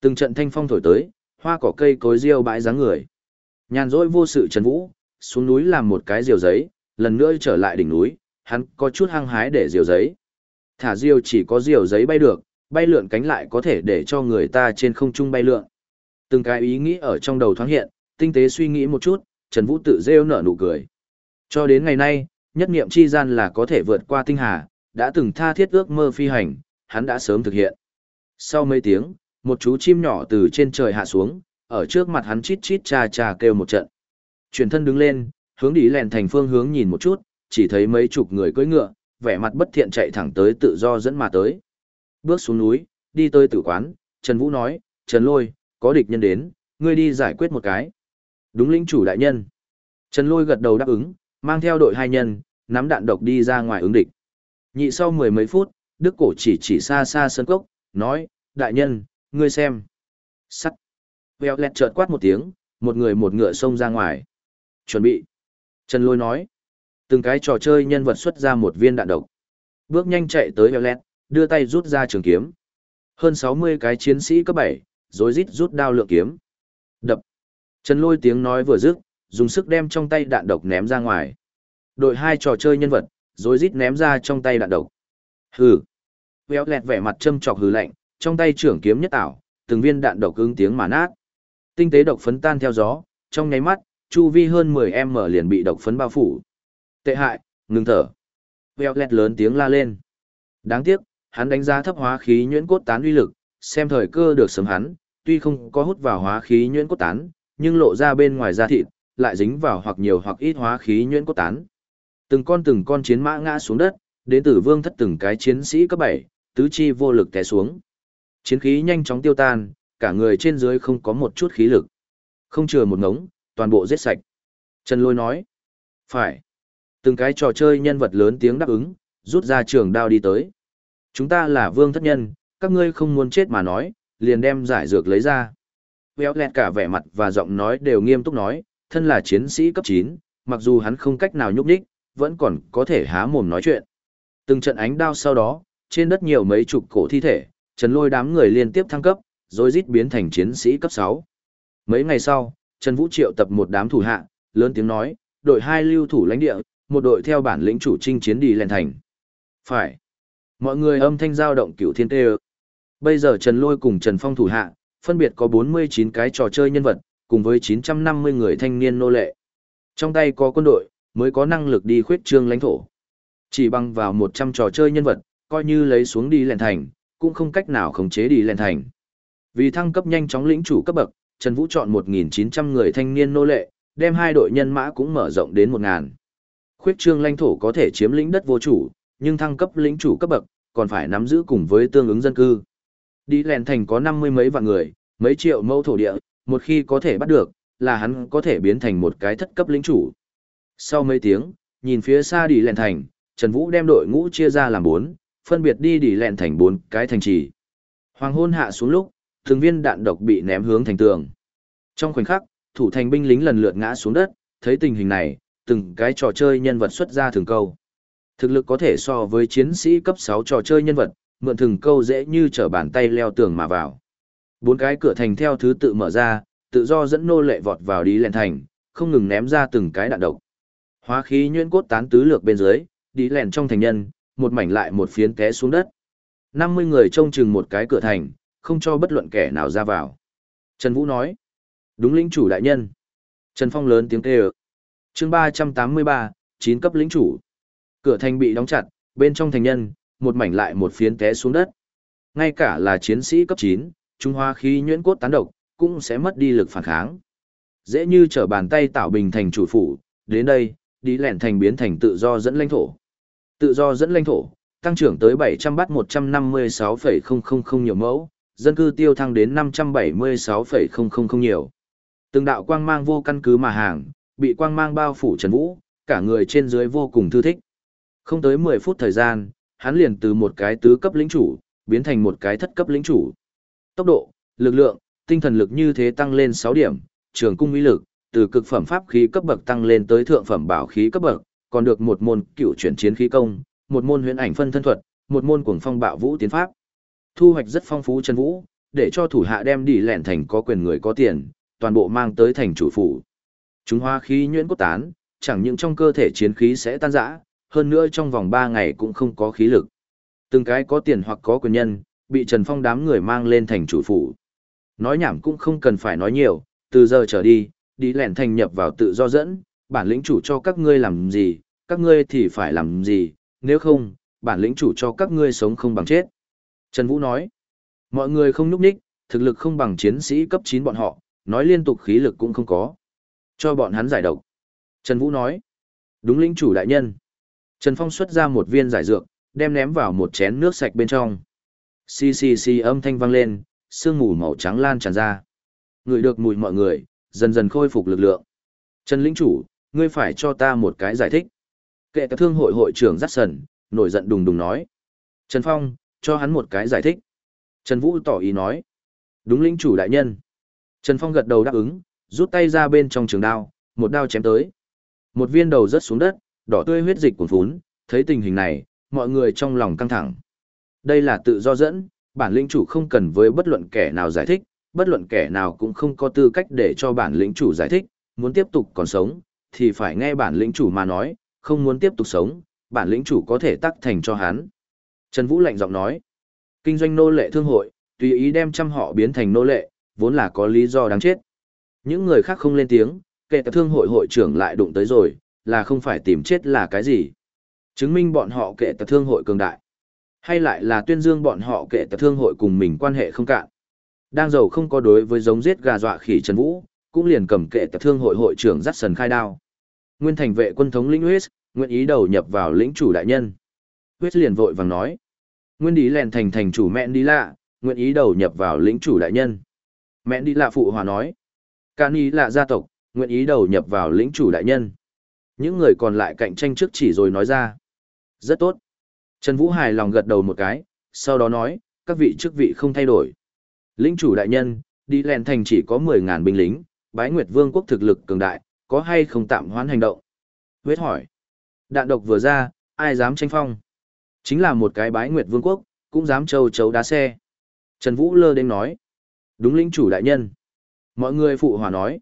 Từng trận thanh phong thổi tới, hoa cỏ cây cối riêu bãi dáng người. Nhàn rỗi vô sự Trần Vũ, xuống núi làm một cái diều giấy, lần nữa trở lại đỉnh núi, hắn có chút hăng hái để diều giấy. Thả diều chỉ có diều giấy bay được, bay lượn cánh lại có thể để cho người ta trên không trung bay lượn. Từng cái ý nghĩ ở trong đầu thoáng hiện, tinh tế suy nghĩ một chút, Trần Vũ tự rêu nở nụ cười. Cho đến ngày nay, nhất niệm chi gian là có thể vượt qua tinh hà, đã từng tha thiết ước mơ phi hành, hắn đã sớm thực hiện. Sau mấy tiếng, một chú chim nhỏ từ trên trời hạ xuống, ở trước mặt hắn chít chít cha cha kêu một trận. Chuyển thân đứng lên, hướng đi lèn thành phương hướng nhìn một chút, chỉ thấy mấy chục người cưỡi ngựa, vẻ mặt bất thiện chạy thẳng tới tự do dẫn mà tới. Bước xuống núi, đi tới tử quán, Trần Vũ nói, Trần Lôi, có địch nhân đến, ngươi đi giải quyết một cái. Đúng lĩnh chủ đại nhân. Trần Lôi gật đầu đáp ứng, mang theo đội hai nhân, nắm đạn độc đi ra ngoài ứng địch. Nhị sau mười mấy phút, Đức Cổ chỉ chỉ xa xa sân cốc, nói, đại nhân, ngươi xem. Sắt. Vèo lẹt chợt quát một tiếng, một người một ngựa xông ra ngoài. Chuẩn bị. Trần Lôi nói. Từng cái trò chơi nhân vật xuất ra một viên đạn độc. Bước nhanh chạy tới Violet, đưa tay rút ra trường kiếm. Hơn 60 cái chiến sĩ cấp 7, rối rít rút đao lượng kiếm. Đập. Trần Lôi tiếng nói vừa dứt, dùng sức đem trong tay đạn độc ném ra ngoài. Đội hai trò chơi nhân vật, rối rít ném ra trong tay đạn độc. Hừ. Véo lẹt vẻ mặt châm chọc hừ lạnh, trong tay trưởng kiếm nhất ảo, từng viên đạn độc ứng tiếng mà nát. Tinh tế độc phấn tan theo gió, trong nháy mắt, chu vi hơn 10m liền bị độc phấn bao phủ. Tệ hại, ngừng thở. Véo lẹt lớn tiếng la lên. Đáng tiếc, hắn đánh giá thấp hóa khí nhuyễn cốt tán uy lực, xem thời cơ được sớm hắn, tuy không có hút vào hóa khí nhuyễn cốt tán, nhưng lộ ra bên ngoài da thịt, lại dính vào hoặc nhiều hoặc ít hóa khí nhuyễn cốt tán. Từng con từng con chiến mã ngã xuống đất, đến tử vương thất từng cái chiến sĩ cấp bảy tứ chi vô lực té xuống. Chiến khí nhanh chóng tiêu tan, cả người trên dưới không có một chút khí lực. Không chừa một ngống, toàn bộ giết sạch. Trần Lôi nói. Phải. Từng cái trò chơi nhân vật lớn tiếng đáp ứng, rút ra trường đao đi tới. Chúng ta là vương thất nhân, các ngươi không muốn chết mà nói, liền đem giải dược lấy ra. Véo lẹt cả vẻ mặt và giọng nói đều nghiêm túc nói, thân là chiến sĩ cấp 9, mặc dù hắn không cách nào nhúc nhích, vẫn còn có thể há mồm nói chuyện. Từng trận ánh đao sau đó, trên đất nhiều mấy chục cổ thi thể, Trần Lôi đám người liên tiếp thăng cấp, rồi rít biến thành chiến sĩ cấp 6. Mấy ngày sau, Trần Vũ triệu tập một đám thủ hạ, lớn tiếng nói, đội hai lưu thủ lãnh địa, một đội theo bản lĩnh chủ trinh chiến đi lên thành. Phải. Mọi người âm thanh giao động cửu thiên tê Bây giờ Trần Lôi cùng Trần Phong thủ hạ, phân biệt có 49 cái trò chơi nhân vật, cùng với 950 người thanh niên nô lệ. Trong tay có quân đội, mới có năng lực đi khuyết trương lãnh thổ. Chỉ bằng vào 100 trò chơi nhân vật, coi như lấy xuống đi lèn thành, cũng không cách nào khống chế đi lèn thành. Vì thăng cấp nhanh chóng lĩnh chủ cấp bậc, Trần Vũ chọn 1.900 người thanh niên nô lệ, đem hai đội nhân mã cũng mở rộng đến 1.000. Khuyết trương lãnh thổ có thể chiếm lĩnh đất vô chủ, nhưng thăng cấp lĩnh chủ cấp bậc, còn phải nắm giữ cùng với tương ứng dân cư. Đi lèn thành có năm mươi mấy vạn người, mấy triệu mẫu thổ địa, một khi có thể bắt được, là hắn có thể biến thành một cái thất cấp lĩnh chủ. Sau mấy tiếng, nhìn phía xa đi lèn thành, Trần Vũ đem đội ngũ chia ra làm bốn, phân biệt đi đi lèn thành bốn cái thành trì. Hoàng hôn hạ xuống lúc, thường viên đạn độc bị ném hướng thành tường. Trong khoảnh khắc, thủ thành binh lính lần lượt ngã xuống đất, thấy tình hình này, từng cái trò chơi nhân vật xuất ra thường câu. Thực lực có thể so với chiến sĩ cấp 6 trò chơi nhân vật, mượn thường câu dễ như trở bàn tay leo tường mà vào. Bốn cái cửa thành theo thứ tự mở ra, tự do dẫn nô lệ vọt vào đi lên thành, không ngừng ném ra từng cái đạn độc. Hóa khí nhuyễn cốt tán tứ lược bên dưới, đi lèn trong thành nhân, một mảnh lại một phiến té xuống đất. 50 người trông chừng một cái cửa thành, không cho bất luận kẻ nào ra vào. Trần Vũ nói, đúng lĩnh chủ đại nhân. Trần Phong lớn tiếng kêu chương 383, 9 cấp lĩnh chủ. Cửa thành bị đóng chặt, bên trong thành nhân, một mảnh lại một phiến té xuống đất. Ngay cả là chiến sĩ cấp 9, Trung hoa khí nhuyễn cốt tán độc, cũng sẽ mất đi lực phản kháng. Dễ như trở bàn tay tạo bình thành chủ phủ, đến đây, đi lẻn thành biến thành tự do dẫn lãnh thổ. Tự do dẫn lãnh thổ, tăng trưởng tới 700 bắt 156,000 nhiều mẫu, dân cư tiêu thăng đến 576,000 nhiều. Từng đạo quang mang vô căn cứ mà hàng, bị quang mang bao phủ Trần Vũ, cả người trên dưới vô cùng thư thích. Không tới 10 phút thời gian, hắn liền từ một cái tứ cấp lĩnh chủ, biến thành một cái thất cấp lĩnh chủ. Tốc độ, lực lượng, tinh thần lực như thế tăng lên 6 điểm, trường cung uy lực, từ cực phẩm pháp khí cấp bậc tăng lên tới thượng phẩm bảo khí cấp bậc, còn được một môn cựu chuyển chiến khí công, một môn huyễn ảnh phân thân thuật, một môn cuồng phong bạo vũ tiến pháp. Thu hoạch rất phong phú chân vũ, để cho thủ hạ đem đi lẹn thành có quyền người có tiền, toàn bộ mang tới thành chủ phủ. Chúng hoa khí nhuyễn cốt tán, chẳng những trong cơ thể chiến khí sẽ tan rã, hơn nữa trong vòng 3 ngày cũng không có khí lực. Từng cái có tiền hoặc có quyền nhân, bị Trần Phong đám người mang lên thành chủ phủ. Nói nhảm cũng không cần phải nói nhiều, từ giờ trở đi, đi lẻn thành nhập vào tự do dẫn, bản lĩnh chủ cho các ngươi làm gì, các ngươi thì phải làm gì, nếu không, bản lĩnh chủ cho các ngươi sống không bằng chết. Trần Vũ nói, mọi người không núp ních, thực lực không bằng chiến sĩ cấp 9 bọn họ, nói liên tục khí lực cũng không có. Cho bọn hắn giải độc. Trần Vũ nói, đúng lĩnh chủ đại nhân. Trần Phong xuất ra một viên giải dược, đem ném vào một chén nước sạch bên trong. Xì xì xì âm thanh vang lên, sương mù màu trắng lan tràn ra. Người được mùi mọi người, dần dần khôi phục lực lượng. Trần lĩnh chủ, ngươi phải cho ta một cái giải thích. Kệ các thương hội hội trưởng dắt sần, nổi giận đùng đùng nói. Trần Phong, cho hắn một cái giải thích. Trần Vũ tỏ ý nói. Đúng lĩnh chủ đại nhân. Trần Phong gật đầu đáp ứng, rút tay ra bên trong trường đao, một đao chém tới. Một viên đầu rớt xuống đất, đỏ tươi huyết dịch cuồn phún, thấy tình hình này, mọi người trong lòng căng thẳng. Đây là tự do dẫn, bản lĩnh chủ không cần với bất luận kẻ nào giải thích, bất luận kẻ nào cũng không có tư cách để cho bản lĩnh chủ giải thích, muốn tiếp tục còn sống, thì phải nghe bản lĩnh chủ mà nói, không muốn tiếp tục sống, bản lĩnh chủ có thể tắc thành cho hắn. Trần Vũ lạnh giọng nói, kinh doanh nô lệ thương hội, tùy ý đem trăm họ biến thành nô lệ, vốn là có lý do đáng chết. Những người khác không lên tiếng, kể cả thương hội hội trưởng lại đụng tới rồi, là không phải tìm chết là cái gì. Chứng minh bọn họ kệ tập thương hội cường đại. Hay lại là tuyên dương bọn họ kệ tập thương hội cùng mình quan hệ không cạn. Đang giàu không có đối với giống giết gà dọa khỉ Trần Vũ, cũng liền cầm kệ tập thương hội hội trưởng dắt sần khai đao. Nguyên thành vệ quân thống lĩnh huyết, nguyện ý đầu nhập vào lĩnh chủ đại nhân. Huyết liền vội vàng nói. Nguyên đi lèn thành thành chủ mẹn đi lạ, nguyện ý đầu nhập vào lĩnh chủ đại nhân. Mẹn đi lạ phụ hòa nói. Cani ý gia tộc, nguyện ý đầu nhập vào lĩnh chủ đại nhân. Những người còn lại cạnh tranh trước chỉ rồi nói ra. Rất tốt. Trần Vũ hài lòng gật đầu một cái, sau đó nói, các vị chức vị không thay đổi. Lĩnh chủ đại nhân, đi lèn thành chỉ có 10.000 binh lính, bái nguyệt vương quốc thực lực cường đại, có hay không tạm hoãn hành động? Huyết hỏi. Đạn độc vừa ra, ai dám tranh phong? Chính là một cái bái nguyệt vương quốc, cũng dám châu chấu đá xe. Trần Vũ lơ đến nói. Đúng lĩnh chủ đại nhân. Mọi người phụ hòa nói.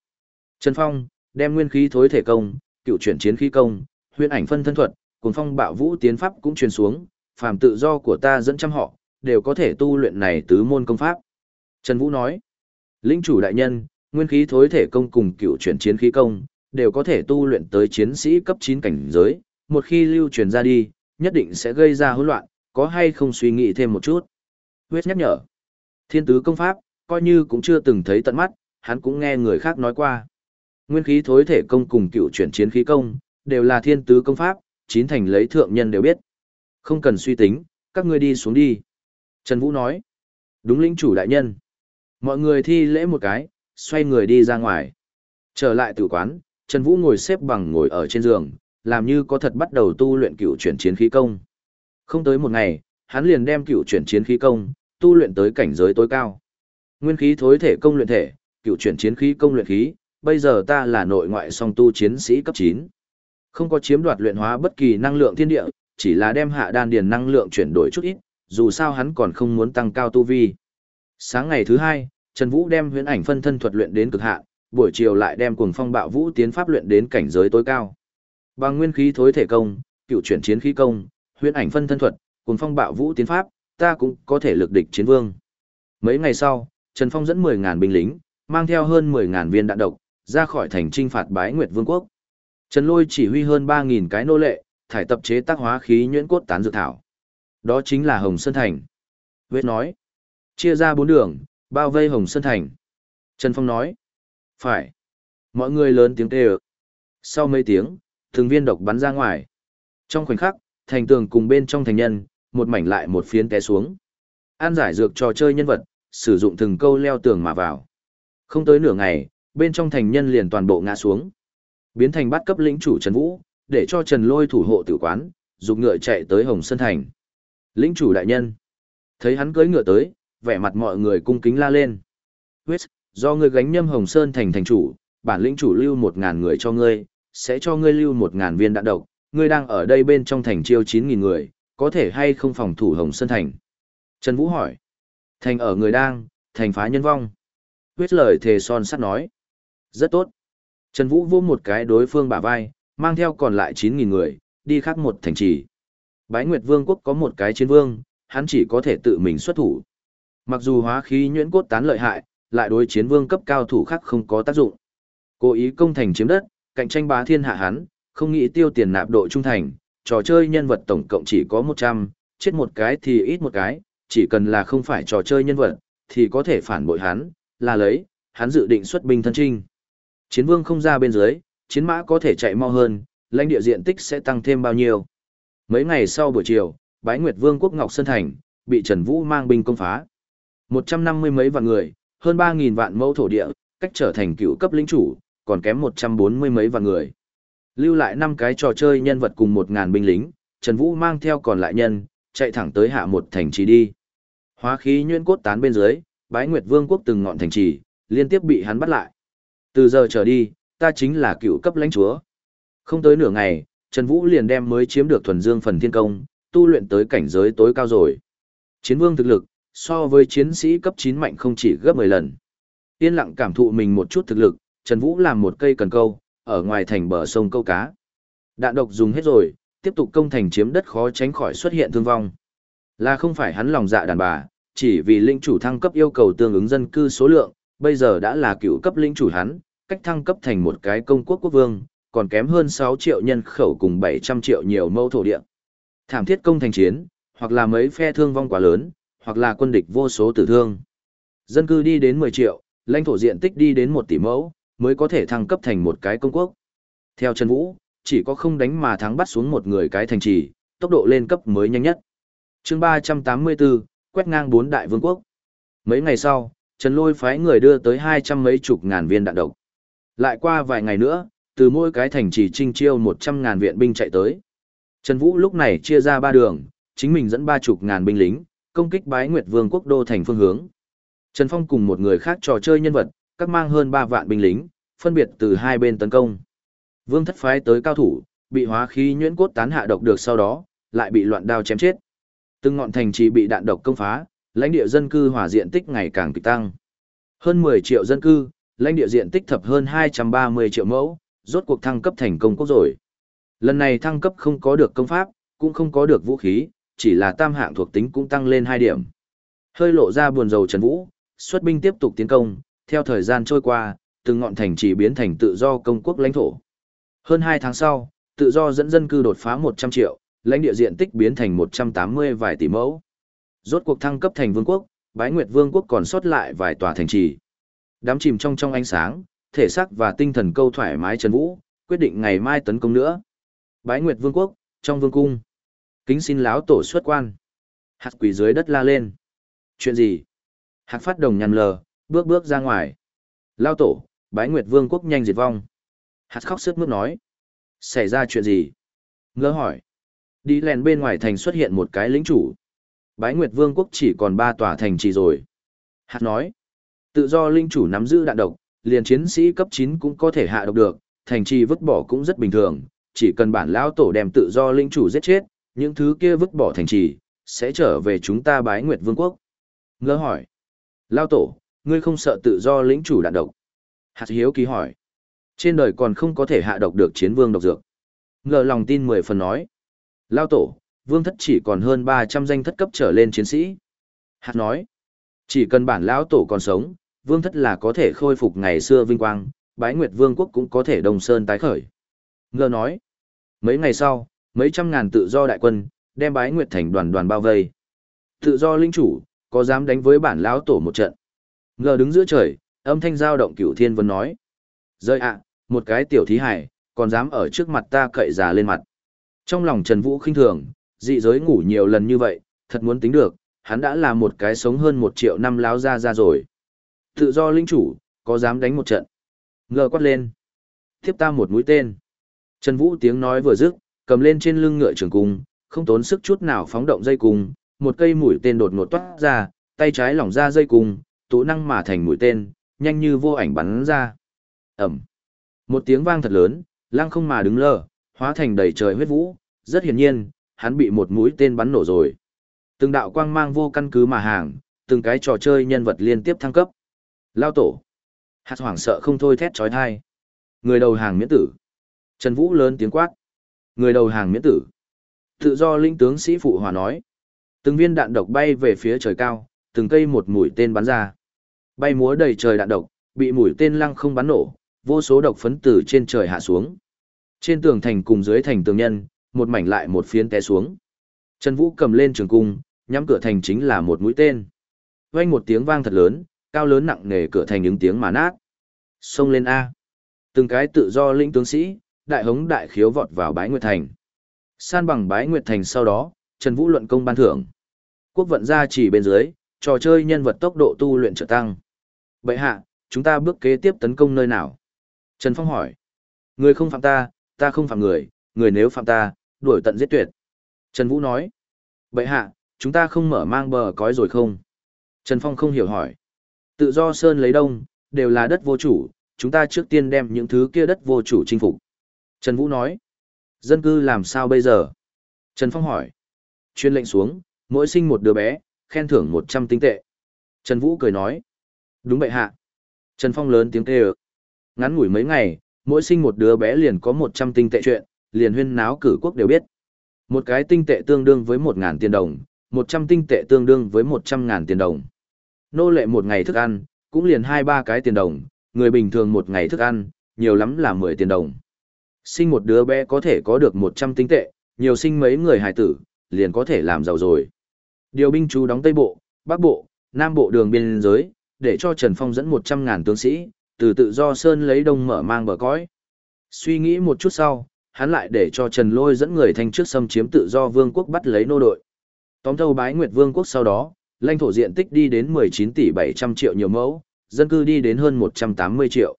Trần Phong, đem nguyên khí thối thể công, cựu chuyển chiến khí công, huyền ảnh phân thân thuật, cùng phong bạo vũ tiến pháp cũng truyền xuống, phàm tự do của ta dẫn trăm họ, đều có thể tu luyện này tứ môn công pháp. Trần Vũ nói, lĩnh chủ đại nhân, nguyên khí thối thể công cùng cựu chuyển chiến khí công, đều có thể tu luyện tới chiến sĩ cấp 9 cảnh giới, một khi lưu truyền ra đi, nhất định sẽ gây ra hỗn loạn, có hay không suy nghĩ thêm một chút. Huyết nhắc nhở, thiên tứ công pháp, coi như cũng chưa từng thấy tận mắt, hắn cũng nghe người khác nói qua. Nguyên khí thối thể công cùng cựu chuyển chiến khí công, đều là thiên tứ công pháp, chín thành lấy thượng nhân đều biết. Không cần suy tính, các ngươi đi xuống đi. Trần Vũ nói. Đúng lĩnh chủ đại nhân. Mọi người thi lễ một cái, xoay người đi ra ngoài. Trở lại tử quán, Trần Vũ ngồi xếp bằng ngồi ở trên giường, làm như có thật bắt đầu tu luyện cựu chuyển chiến khí công. Không tới một ngày, hắn liền đem cựu chuyển chiến khí công, tu luyện tới cảnh giới tối cao. Nguyên khí thối thể công luyện thể, cựu chuyển chiến khí công luyện khí, bây giờ ta là nội ngoại song tu chiến sĩ cấp 9. Không có chiếm đoạt luyện hóa bất kỳ năng lượng thiên địa, chỉ là đem hạ đan điền năng lượng chuyển đổi chút ít, dù sao hắn còn không muốn tăng cao tu vi. Sáng ngày thứ hai, Trần Vũ đem huyễn ảnh phân thân thuật luyện đến cực hạn, buổi chiều lại đem cuồng phong bạo vũ tiến pháp luyện đến cảnh giới tối cao. Bằng nguyên khí thối thể công, cựu chuyển chiến khí công, huyễn ảnh phân thân thuật, cuồng phong bạo vũ tiến pháp, ta cũng có thể lực địch chiến vương. Mấy ngày sau, Trần Phong dẫn 10000 binh lính, mang theo hơn 10.000 viên đạn độc, ra khỏi thành trinh phạt bái Nguyệt Vương quốc. Trần Lôi chỉ huy hơn 3.000 cái nô lệ, thải tập chế tác hóa khí nhuyễn cốt tán dược thảo. Đó chính là Hồng Sơn Thành. Vết nói, chia ra bốn đường, Bao vây Hồng Sơn Thành. Trần Phong nói. Phải. Mọi người lớn tiếng kêu. Sau mấy tiếng, thường viên độc bắn ra ngoài. Trong khoảnh khắc, thành tường cùng bên trong thành nhân, một mảnh lại một phiến té xuống. An giải dược trò chơi nhân vật, sử dụng từng câu leo tường mà vào. Không tới nửa ngày, bên trong thành nhân liền toàn bộ ngã xuống. Biến thành bắt cấp lĩnh chủ Trần Vũ, để cho Trần Lôi thủ hộ tử quán, dục ngựa chạy tới Hồng Sơn Thành. Lĩnh chủ đại nhân. Thấy hắn cưỡi ngựa tới, vẻ mặt mọi người cung kính la lên. Huyết, do ngươi gánh nhâm Hồng Sơn Thành thành chủ, bản lĩnh chủ lưu một ngàn người cho ngươi, sẽ cho ngươi lưu một ngàn viên đạn độc, ngươi đang ở đây bên trong thành chiêu chín nghìn người, có thể hay không phòng thủ Hồng Sơn Thành? Trần Vũ hỏi. Thành ở người đang, thành phá nhân vong. Quyết lời thề son sắt nói. Rất tốt. Trần Vũ vô một cái đối phương bả vai, mang theo còn lại chín nghìn người, đi khác một thành trì. Bái Nguyệt Vương quốc có một cái chiến vương, hắn chỉ có thể tự mình xuất thủ. Mặc dù hóa khí nhuyễn cốt tán lợi hại, lại đối chiến vương cấp cao thủ khác không có tác dụng. Cố ý công thành chiếm đất, cạnh tranh bá thiên hạ hắn, không nghĩ tiêu tiền nạp độ trung thành, trò chơi nhân vật tổng cộng chỉ có 100, chết một cái thì ít một cái, chỉ cần là không phải trò chơi nhân vật, thì có thể phản bội hắn, là lấy, hắn dự định xuất binh thân trinh. Chiến vương không ra bên dưới, chiến mã có thể chạy mau hơn, lãnh địa diện tích sẽ tăng thêm bao nhiêu. Mấy ngày sau buổi chiều, bái nguyệt vương quốc Ngọc Sơn Thành, bị Trần Vũ mang binh công phá. 150 mấy vạn người, hơn 3.000 vạn mẫu thổ địa, cách trở thành cựu cấp lĩnh chủ, còn kém 140 mấy vạn người. Lưu lại 5 cái trò chơi nhân vật cùng 1.000 binh lính, Trần Vũ mang theo còn lại nhân, chạy thẳng tới hạ một thành trì đi. Hóa khí nhuyễn cốt tán bên dưới, bái nguyệt vương quốc từng ngọn thành trì, liên tiếp bị hắn bắt lại. Từ giờ trở đi, ta chính là cựu cấp lãnh chúa. Không tới nửa ngày, Trần Vũ liền đem mới chiếm được thuần dương phần thiên công, tu luyện tới cảnh giới tối cao rồi. Chiến vương thực lực, so với chiến sĩ cấp 9 mạnh không chỉ gấp 10 lần. Yên lặng cảm thụ mình một chút thực lực, Trần Vũ làm một cây cần câu, ở ngoài thành bờ sông câu cá. Đạn độc dùng hết rồi, tiếp tục công thành chiếm đất khó tránh khỏi xuất hiện thương vong. Là không phải hắn lòng dạ đàn bà, chỉ vì linh chủ thăng cấp yêu cầu tương ứng dân cư số lượng, bây giờ đã là cựu cấp linh chủ hắn, cách thăng cấp thành một cái công quốc quốc vương, còn kém hơn 6 triệu nhân khẩu cùng 700 triệu nhiều mâu thổ địa. Thảm thiết công thành chiến, hoặc là mấy phe thương vong quá lớn, hoặc là quân địch vô số tử thương. Dân cư đi đến 10 triệu, lãnh thổ diện tích đi đến 1 tỷ mẫu, mới có thể thăng cấp thành một cái công quốc. Theo Trần Vũ, chỉ có không đánh mà thắng bắt xuống một người cái thành trì, tốc độ lên cấp mới nhanh nhất. chương 384, quét ngang bốn đại vương quốc. Mấy ngày sau, Trần Lôi phái người đưa tới hai trăm mấy chục ngàn viên đạn độc. Lại qua vài ngày nữa, từ mỗi cái thành trì trinh chiêu một trăm ngàn viện binh chạy tới. Trần Vũ lúc này chia ra ba đường, chính mình dẫn ba chục ngàn binh lính, công kích bái Nguyệt Vương quốc đô thành phương hướng. Trần Phong cùng một người khác trò chơi nhân vật, các mang hơn ba vạn binh lính, phân biệt từ hai bên tấn công. Vương thất phái tới cao thủ, bị hóa khí nhuyễn cốt tán hạ độc được sau đó, lại bị loạn đao chém chết. Từng ngọn thành trì bị đạn độc công phá, lãnh địa dân cư hỏa diện tích ngày càng kịch tăng. Hơn 10 triệu dân cư, lãnh địa diện tích thập hơn 230 triệu mẫu, rốt cuộc thăng cấp thành công quốc rồi. Lần này thăng cấp không có được công pháp, cũng không có được vũ khí, chỉ là tam hạng thuộc tính cũng tăng lên 2 điểm. Hơi lộ ra buồn rầu Trần Vũ, xuất binh tiếp tục tiến công, theo thời gian trôi qua, từng ngọn thành trì biến thành tự do công quốc lãnh thổ. Hơn 2 tháng sau, tự do dẫn dân cư đột phá 100 triệu, lãnh địa diện tích biến thành 180 vài tỷ mẫu. Rốt cuộc thăng cấp thành vương quốc, Bái Nguyệt Vương quốc còn sót lại vài tòa thành trì. Đám chìm trong trong ánh sáng, thể xác và tinh thần câu thoải mái Trần Vũ, quyết định ngày mai tấn công nữa. Bái Nguyệt Vương quốc, trong vương cung. Kính xin láo tổ xuất quan. Hạt quỷ dưới đất la lên. Chuyện gì? Hạt phát đồng nhằn lờ, bước bước ra ngoài. Lao tổ, Bái Nguyệt Vương quốc nhanh diệt vong. Hạt khóc sướt mướt nói. Xảy ra chuyện gì? Ngơ hỏi. Đi lèn bên ngoài thành xuất hiện một cái lĩnh chủ. Bái Nguyệt Vương quốc chỉ còn ba tòa thành trì rồi. Hạt nói. Tự do linh chủ nắm giữ đạn độc, liền chiến sĩ cấp 9 cũng có thể hạ độc được, thành trì vứt bỏ cũng rất bình thường, chỉ cần bản lão tổ đem tự do linh chủ giết chết, những thứ kia vứt bỏ thành trì, sẽ trở về chúng ta bái Nguyệt Vương quốc. Ngơ hỏi. Lao tổ, ngươi không sợ tự do lĩnh chủ đạn độc? Hạt hiếu ký hỏi. Trên đời còn không có thể hạ độc được chiến vương độc dược. Ngờ lòng tin mười phần nói. Lao tổ, vương thất chỉ còn hơn 300 danh thất cấp trở lên chiến sĩ. Hạt nói. Chỉ cần bản lão tổ còn sống, vương thất là có thể khôi phục ngày xưa vinh quang, bái nguyệt vương quốc cũng có thể đồng sơn tái khởi. Ngờ nói. Mấy ngày sau, mấy trăm ngàn tự do đại quân, đem bái nguyệt thành đoàn đoàn bao vây. Tự do linh chủ, có dám đánh với bản lão tổ một trận. Ngờ đứng giữa trời, âm thanh giao động cửu thiên vân nói. Rơi ạ, một cái tiểu thí hải, còn dám ở trước mặt ta cậy già lên mặt. Trong lòng Trần Vũ khinh thường, dị giới ngủ nhiều lần như vậy, thật muốn tính được, hắn đã là một cái sống hơn một triệu năm láo ra ra rồi. Tự do linh chủ, có dám đánh một trận. Ngờ quát lên. Tiếp ta một mũi tên. Trần Vũ tiếng nói vừa dứt, cầm lên trên lưng ngựa trường cung, không tốn sức chút nào phóng động dây cung, một cây mũi tên đột ngột toát ra, tay trái lỏng ra dây cung, tụ năng mà thành mũi tên, nhanh như vô ảnh bắn ra. Ẩm. Một tiếng vang thật lớn, lăng không mà đứng lơ, hóa thành đầy trời huyết vũ, rất hiển nhiên, hắn bị một mũi tên bắn nổ rồi. Từng đạo quang mang vô căn cứ mà hàng, từng cái trò chơi nhân vật liên tiếp thăng cấp. Lao tổ. Hạt hoảng sợ không thôi thét trói thai. Người đầu hàng miễn tử. Trần Vũ lớn tiếng quát. Người đầu hàng miễn tử. Tự do linh tướng sĩ phụ hòa nói. Từng viên đạn độc bay về phía trời cao, từng cây một mũi tên bắn ra. Bay múa đầy trời đạn độc, bị mũi tên lăng không bắn nổ, vô số độc phấn tử trên trời hạ xuống. Trên tường thành cùng dưới thành tường nhân, một mảnh lại một phiến té xuống. Trần Vũ cầm lên trường cung, nhắm cửa thành chính là một mũi tên. Vang một tiếng vang thật lớn, cao lớn nặng nề cửa thành những tiếng mà nát. Xông lên A. Từng cái tự do lĩnh tướng sĩ, đại hống đại khiếu vọt vào bái nguyệt thành. San bằng bái nguyệt thành sau đó, Trần Vũ luận công ban thưởng. Quốc vận gia chỉ bên dưới, trò chơi nhân vật tốc độ tu luyện trở tăng. Bậy hạ, chúng ta bước kế tiếp tấn công nơi nào? Trần Phong hỏi. Người không phạm ta, ta không phạm người, người nếu phạm ta, đuổi tận giết tuyệt. Trần Vũ nói. vậy hạ, chúng ta không mở mang bờ cõi rồi không? Trần Phong không hiểu hỏi. Tự do Sơn lấy đông, đều là đất vô chủ, chúng ta trước tiên đem những thứ kia đất vô chủ chinh phục. Trần Vũ nói. Dân cư làm sao bây giờ? Trần Phong hỏi. Chuyên lệnh xuống, mỗi sinh một đứa bé, khen thưởng 100 tinh tệ. Trần Vũ cười nói. Đúng vậy hạ. Trần Phong lớn tiếng kêu. Ngắn ngủi mấy ngày, mỗi sinh một đứa bé liền có 100 tinh tệ chuyện, liền huyên náo cử quốc đều biết. Một cái tinh tệ tương đương với 1.000 tiền đồng, 100 tinh tệ tương đương với 100.000 tiền đồng. Nô lệ một ngày thức ăn, cũng liền hai ba cái tiền đồng, người bình thường một ngày thức ăn, nhiều lắm là 10 tiền đồng. Sinh một đứa bé có thể có được 100 tinh tệ, nhiều sinh mấy người hài tử, liền có thể làm giàu rồi. Điều binh chú đóng Tây Bộ, Bắc Bộ, Nam Bộ đường biên giới, để cho Trần Phong dẫn 100.000 tướng sĩ, từ tự do Sơn lấy đông mở mang bờ cõi. Suy nghĩ một chút sau, hắn lại để cho Trần Lôi dẫn người thanh trước xâm chiếm tự do vương quốc bắt lấy nô đội. Tóm thâu bái Nguyệt Vương quốc sau đó, lãnh thổ diện tích đi đến 19 tỷ 700 triệu nhiều mẫu, dân cư đi đến hơn 180 triệu.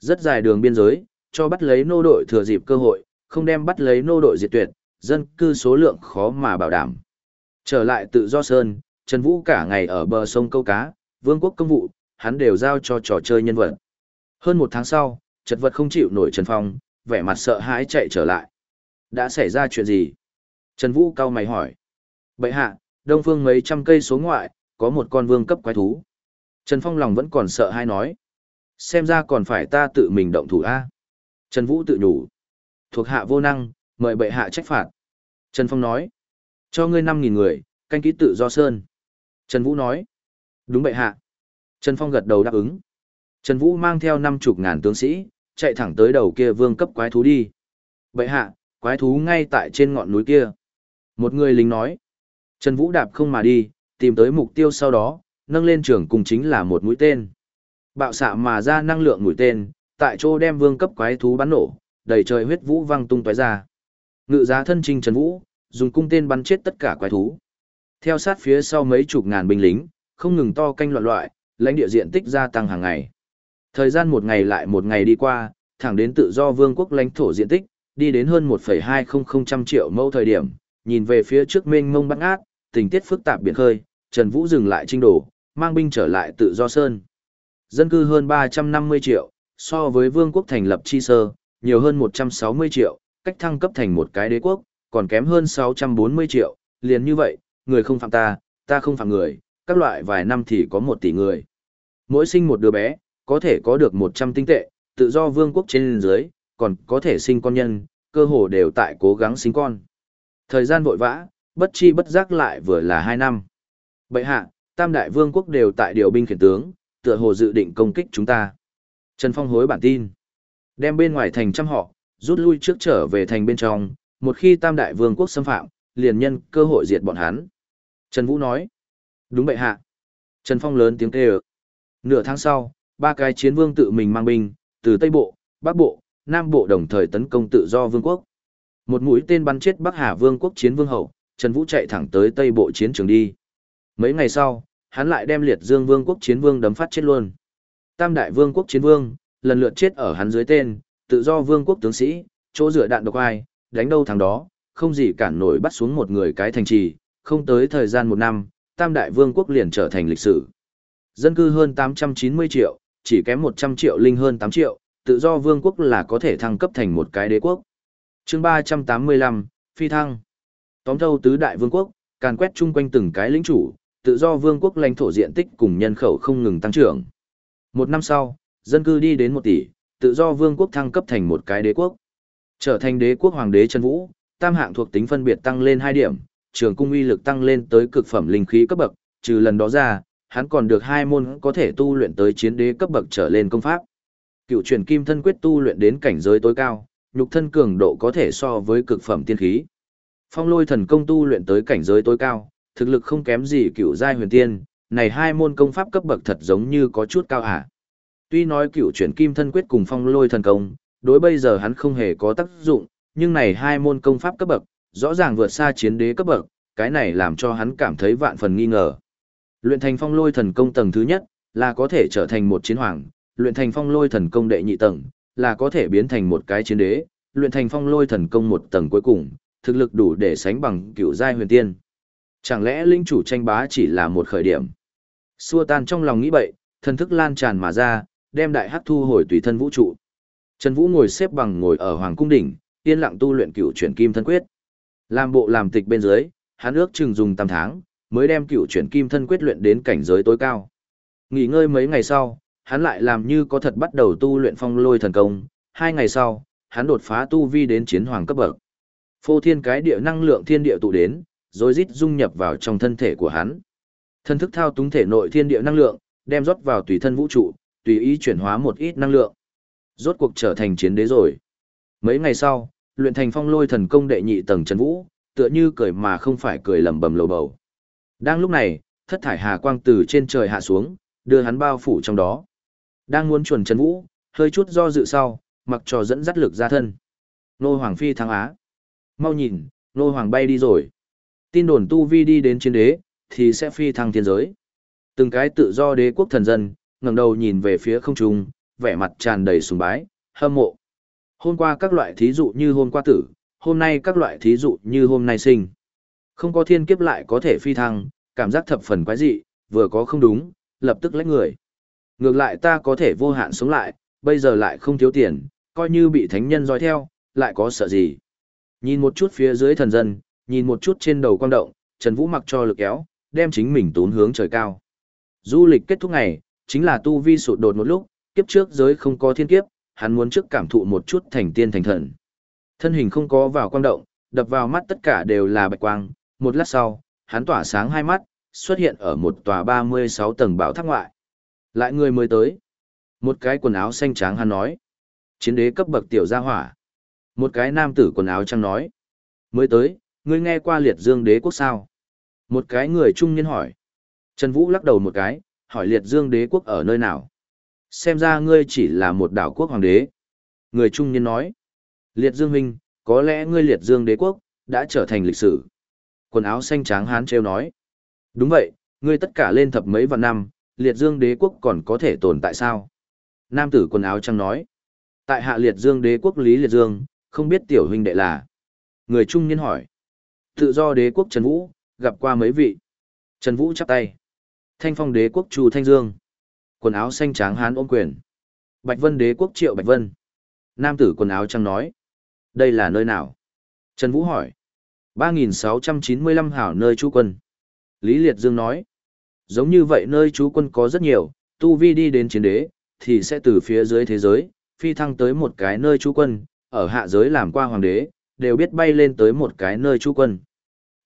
Rất dài đường biên giới, cho bắt lấy nô đội thừa dịp cơ hội, không đem bắt lấy nô đội diệt tuyệt, dân cư số lượng khó mà bảo đảm. Trở lại tự do sơn, Trần Vũ cả ngày ở bờ sông câu cá, vương quốc công vụ, hắn đều giao cho trò chơi nhân vật. Hơn một tháng sau, chật vật không chịu nổi Trần Phong, vẻ mặt sợ hãi chạy trở lại. Đã xảy ra chuyện gì? Trần Vũ cao mày hỏi. Bậy hạ, đông phương mấy trăm cây số ngoại, có một con vương cấp quái thú. Trần Phong lòng vẫn còn sợ hãi nói. Xem ra còn phải ta tự mình động thủ A. Trần Vũ tự nhủ. Thuộc hạ vô năng, mời bệ hạ trách phạt. Trần Phong nói. Cho ngươi 5.000 người, canh kỹ tự do sơn. Trần Vũ nói. Đúng bệ hạ. Trần Phong gật đầu đáp ứng. Trần Vũ mang theo năm chục ngàn tướng sĩ, chạy thẳng tới đầu kia vương cấp quái thú đi. Bệ hạ, quái thú ngay tại trên ngọn núi kia. Một người lính nói. Trần Vũ đạp không mà đi, tìm tới mục tiêu sau đó, nâng lên trường cùng chính là một mũi tên. Bạo xạ mà ra năng lượng mũi tên, tại chỗ đem vương cấp quái thú bắn nổ, đầy trời huyết vũ văng tung tóe ra. Ngự giá thân trình Trần Vũ, dùng cung tên bắn chết tất cả quái thú. Theo sát phía sau mấy chục ngàn binh lính, không ngừng to canh loạn loại, lãnh địa diện tích gia tăng hàng ngày. Thời gian một ngày lại một ngày đi qua, thẳng đến tự do vương quốc lãnh thổ diện tích, đi đến hơn 1,200 triệu mẫu thời điểm, nhìn về phía trước mênh mông băng ác, tình tiết phức tạp biển khơi, Trần Vũ dừng lại trinh đổ, mang binh trở lại tự do sơn. Dân cư hơn 350 triệu, so với vương quốc thành lập chi sơ, nhiều hơn 160 triệu, cách thăng cấp thành một cái đế quốc, còn kém hơn 640 triệu, liền như vậy, người không phạm ta, ta không phạm người, các loại vài năm thì có một tỷ người. Mỗi sinh một đứa bé, có thể có được 100 tinh tệ, tự do vương quốc trên dưới, còn có thể sinh con nhân, cơ hồ đều tại cố gắng sinh con. Thời gian vội vã, bất chi bất giác lại vừa là 2 năm. Bệ hạ, tam đại vương quốc đều tại điều binh khiển tướng, tựa hồ dự định công kích chúng ta. Trần Phong hối bản tin. Đem bên ngoài thành trăm họ, rút lui trước trở về thành bên trong, một khi tam đại vương quốc xâm phạm, liền nhân cơ hội diệt bọn hắn. Trần Vũ nói. Đúng bệ hạ. Trần Phong lớn tiếng kêu. Nửa tháng sau, ba cái chiến vương tự mình mang binh, từ Tây Bộ, Bắc Bộ, Nam Bộ đồng thời tấn công tự do vương quốc. Một mũi tên bắn chết Bắc Hà vương quốc chiến vương hậu, Trần Vũ chạy thẳng tới Tây Bộ chiến trường đi. Mấy ngày sau, hắn lại đem liệt dương vương quốc chiến vương đấm phát chết luôn. Tam đại vương quốc chiến vương, lần lượt chết ở hắn dưới tên, tự do vương quốc tướng sĩ, chỗ dựa đạn độc ai, đánh đâu thằng đó, không gì cản nổi bắt xuống một người cái thành trì, không tới thời gian một năm, tam đại vương quốc liền trở thành lịch sử. Dân cư hơn 890 triệu, chỉ kém 100 triệu linh hơn 8 triệu, tự do vương quốc là có thể thăng cấp thành một cái đế quốc. chương 385, Phi Thăng. Tóm thâu tứ đại vương quốc, càn quét chung quanh từng cái lĩnh chủ, tự do vương quốc lãnh thổ diện tích cùng nhân khẩu không ngừng tăng trưởng. Một năm sau, dân cư đi đến 1 tỷ, tự do vương quốc thăng cấp thành một cái đế quốc. Trở thành đế quốc hoàng đế Trần Vũ, tam hạng thuộc tính phân biệt tăng lên 2 điểm, trường cung uy lực tăng lên tới cực phẩm linh khí cấp bậc, trừ lần đó ra, hắn còn được hai môn có thể tu luyện tới chiến đế cấp bậc trở lên công pháp. Cựu truyền kim thân quyết tu luyện đến cảnh giới tối cao, nhục thân cường độ có thể so với cực phẩm tiên khí. Phong lôi thần công tu luyện tới cảnh giới tối cao, thực lực không kém gì cựu giai huyền tiên, này hai môn công pháp cấp bậc thật giống như có chút cao hả. Tuy nói cựu chuyển kim thân quyết cùng phong lôi thần công, đối bây giờ hắn không hề có tác dụng, nhưng này hai môn công pháp cấp bậc, rõ ràng vượt xa chiến đế cấp bậc, cái này làm cho hắn cảm thấy vạn phần nghi ngờ. Luyện thành phong lôi thần công tầng thứ nhất, là có thể trở thành một chiến hoàng, luyện thành phong lôi thần công đệ nhị tầng, là có thể biến thành một cái chiến đế, luyện thành phong lôi thần công một tầng cuối cùng, thực lực đủ để sánh bằng cựu giai huyền tiên. Chẳng lẽ linh chủ tranh bá chỉ là một khởi điểm? Xua tan trong lòng nghĩ bậy, thần thức lan tràn mà ra, đem đại hắc thu hồi tùy thân vũ trụ. Trần Vũ ngồi xếp bằng ngồi ở hoàng cung đỉnh, yên lặng tu luyện cựu chuyển kim thân quyết. Làm bộ làm tịch bên dưới, hắn ước chừng dùng tầm tháng, mới đem cựu chuyển kim thân quyết luyện đến cảnh giới tối cao. Nghỉ ngơi mấy ngày sau, hắn lại làm như có thật bắt đầu tu luyện phong lôi thần công, hai ngày sau, hắn đột phá tu vi đến chiến hoàng cấp bậc. Phô thiên cái địa năng lượng thiên địa tụ đến, rồi rít dung nhập vào trong thân thể của hắn. Thân thức thao túng thể nội thiên địa năng lượng, đem rót vào tùy thân vũ trụ, tùy ý chuyển hóa một ít năng lượng. Rốt cuộc trở thành chiến đế rồi. Mấy ngày sau, luyện thành phong lôi thần công đệ nhị tầng Trần Vũ, tựa như cười mà không phải cười lẩm bẩm lầu bầu. Đang lúc này, thất thải hà quang từ trên trời hạ xuống, đưa hắn bao phủ trong đó. Đang muốn chuẩn Trần Vũ, hơi chút do dự sau, mặc cho dẫn dắt lực ra thân. Nô Hoàng Phi thắng Á. Mau nhìn, Nô Hoàng bay đi rồi. Tin đồn tu vi đi đến chiến đế, thì sẽ phi thăng thiên giới. Từng cái tự do đế quốc thần dân, ngẩng đầu nhìn về phía không trung, vẻ mặt tràn đầy sùng bái, hâm mộ. Hôm qua các loại thí dụ như hôm qua tử, hôm nay các loại thí dụ như hôm nay sinh. Không có thiên kiếp lại có thể phi thăng, cảm giác thập phần quái dị, vừa có không đúng, lập tức lấy người. Ngược lại ta có thể vô hạn sống lại, bây giờ lại không thiếu tiền, coi như bị thánh nhân dõi theo, lại có sợ gì. Nhìn một chút phía dưới thần dân, nhìn một chút trên đầu quang động, Trần Vũ mặc cho lực kéo, đem chính mình tốn hướng trời cao. Du lịch kết thúc ngày, chính là tu vi sụt đột một lúc, kiếp trước giới không có thiên kiếp, hắn muốn trước cảm thụ một chút thành tiên thành thần. Thân hình không có vào quang động, đập vào mắt tất cả đều là bạch quang, một lát sau, hắn tỏa sáng hai mắt, xuất hiện ở một tòa 36 tầng bảo tháp ngoại. Lại người mới tới. Một cái quần áo xanh trắng hắn nói. Chiến đế cấp bậc tiểu gia hỏa. Một cái nam tử quần áo trắng nói. Mới tới, ngươi nghe qua liệt dương đế quốc sao? Một cái người trung niên hỏi. Trần Vũ lắc đầu một cái, hỏi liệt dương đế quốc ở nơi nào? Xem ra ngươi chỉ là một đảo quốc hoàng đế. Người trung niên nói. Liệt dương huynh, có lẽ ngươi liệt dương đế quốc, đã trở thành lịch sử. Quần áo xanh trắng hán treo nói. Đúng vậy, ngươi tất cả lên thập mấy vạn năm, liệt dương đế quốc còn có thể tồn tại sao? Nam tử quần áo trắng nói. Tại hạ liệt dương đế quốc Lý Liệt Dương, không biết tiểu huynh đệ là. Người trung niên hỏi. Tự do đế quốc Trần Vũ, gặp qua mấy vị. Trần Vũ chắp tay. Thanh phong đế quốc Chu Thanh Dương. Quần áo xanh trắng hán ôm quyền. Bạch Vân đế quốc Triệu Bạch Vân. Nam tử quần áo trắng nói. Đây là nơi nào? Trần Vũ hỏi. 3.695 hảo nơi trú quân. Lý Liệt Dương nói. Giống như vậy nơi trú quân có rất nhiều, tu vi đi đến chiến đế, thì sẽ từ phía dưới thế giới, phi thăng tới một cái nơi trú quân, ở hạ giới làm qua hoàng đế, đều biết bay lên tới một cái nơi trú quân.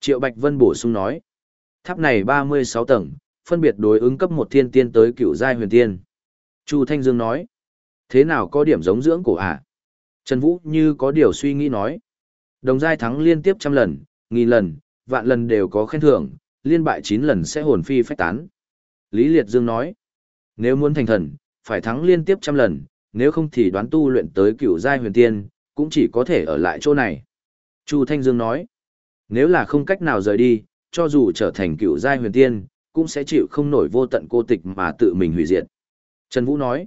Triệu Bạch Vân bổ sung nói. Tháp này 36 tầng, phân biệt đối ứng cấp một thiên tiên tới cựu giai huyền tiên. Chu Thanh Dương nói. Thế nào có điểm giống dưỡng cổ ạ? À? Trần Vũ như có điều suy nghĩ nói. Đồng giai thắng liên tiếp trăm lần, nghìn lần, vạn lần đều có khen thưởng, liên bại chín lần sẽ hồn phi phách tán. Lý Liệt Dương nói. Nếu muốn thành thần, phải thắng liên tiếp trăm lần, nếu không thì đoán tu luyện tới cửu giai huyền tiên, cũng chỉ có thể ở lại chỗ này. Chu Thanh Dương nói, nếu là không cách nào rời đi, cho dù trở thành cựu giai huyền tiên, cũng sẽ chịu không nổi vô tận cô tịch mà tự mình hủy diệt. Trần Vũ nói,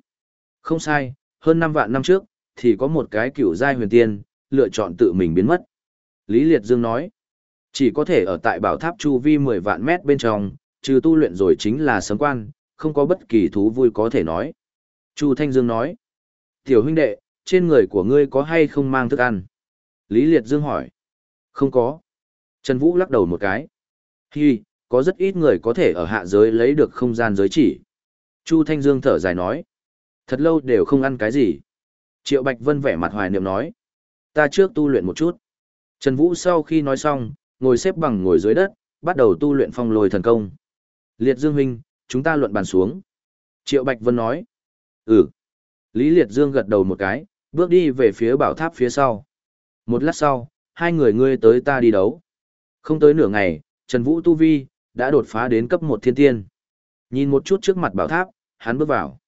không sai, hơn 5 vạn năm trước, thì có một cái cựu giai huyền tiên, lựa chọn tự mình biến mất. Lý Liệt Dương nói, chỉ có thể ở tại bảo tháp chu vi 10 vạn mét bên trong, trừ tu luyện rồi chính là sấm quan, không có bất kỳ thú vui có thể nói. Chu Thanh Dương nói, tiểu huynh đệ, trên người của ngươi có hay không mang thức ăn? Lý Liệt Dương hỏi, không có. Trần Vũ lắc đầu một cái. Hi, có rất ít người có thể ở hạ giới lấy được không gian giới chỉ. Chu Thanh Dương thở dài nói, thật lâu đều không ăn cái gì. Triệu Bạch Vân vẻ mặt hoài niệm nói, ta trước tu luyện một chút. Trần Vũ sau khi nói xong, ngồi xếp bằng ngồi dưới đất, bắt đầu tu luyện phong lôi thần công. Liệt Dương huynh, chúng ta luận bàn xuống. Triệu Bạch Vân nói. Ừ. Lý Liệt Dương gật đầu một cái, bước đi về phía bảo tháp phía sau. Một lát sau, hai người ngươi tới ta đi đấu. Không tới nửa ngày, Trần Vũ Tu Vi, đã đột phá đến cấp một thiên tiên. Nhìn một chút trước mặt bảo tháp, hắn bước vào.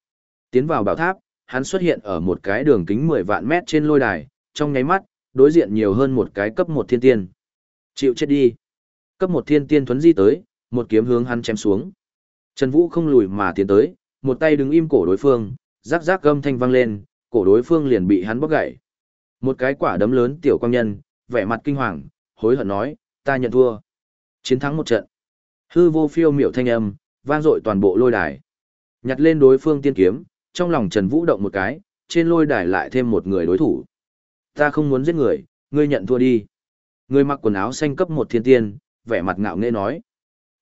Tiến vào bảo tháp, hắn xuất hiện ở một cái đường kính 10 vạn mét trên lôi đài, trong nháy mắt, đối diện nhiều hơn một cái cấp một thiên tiên. Chịu chết đi. Cấp một thiên tiên thuấn di tới, một kiếm hướng hắn chém xuống. Trần Vũ không lùi mà tiến tới, một tay đứng im cổ đối phương, rắc rắc gâm thanh vang lên, cổ đối phương liền bị hắn bóc gãy. Một cái quả đấm lớn tiểu quang nhân, vẻ mặt kinh hoàng, hối hận nói, ta nhận thua. Chiến thắng một trận. Hư vô phiêu miểu thanh âm, vang dội toàn bộ lôi đài. Nhặt lên đối phương tiên kiếm, trong lòng Trần Vũ động một cái, trên lôi đài lại thêm một người đối thủ. Ta không muốn giết người, ngươi nhận thua đi. Người mặc quần áo xanh cấp một thiên tiên, vẻ mặt ngạo nghễ nói.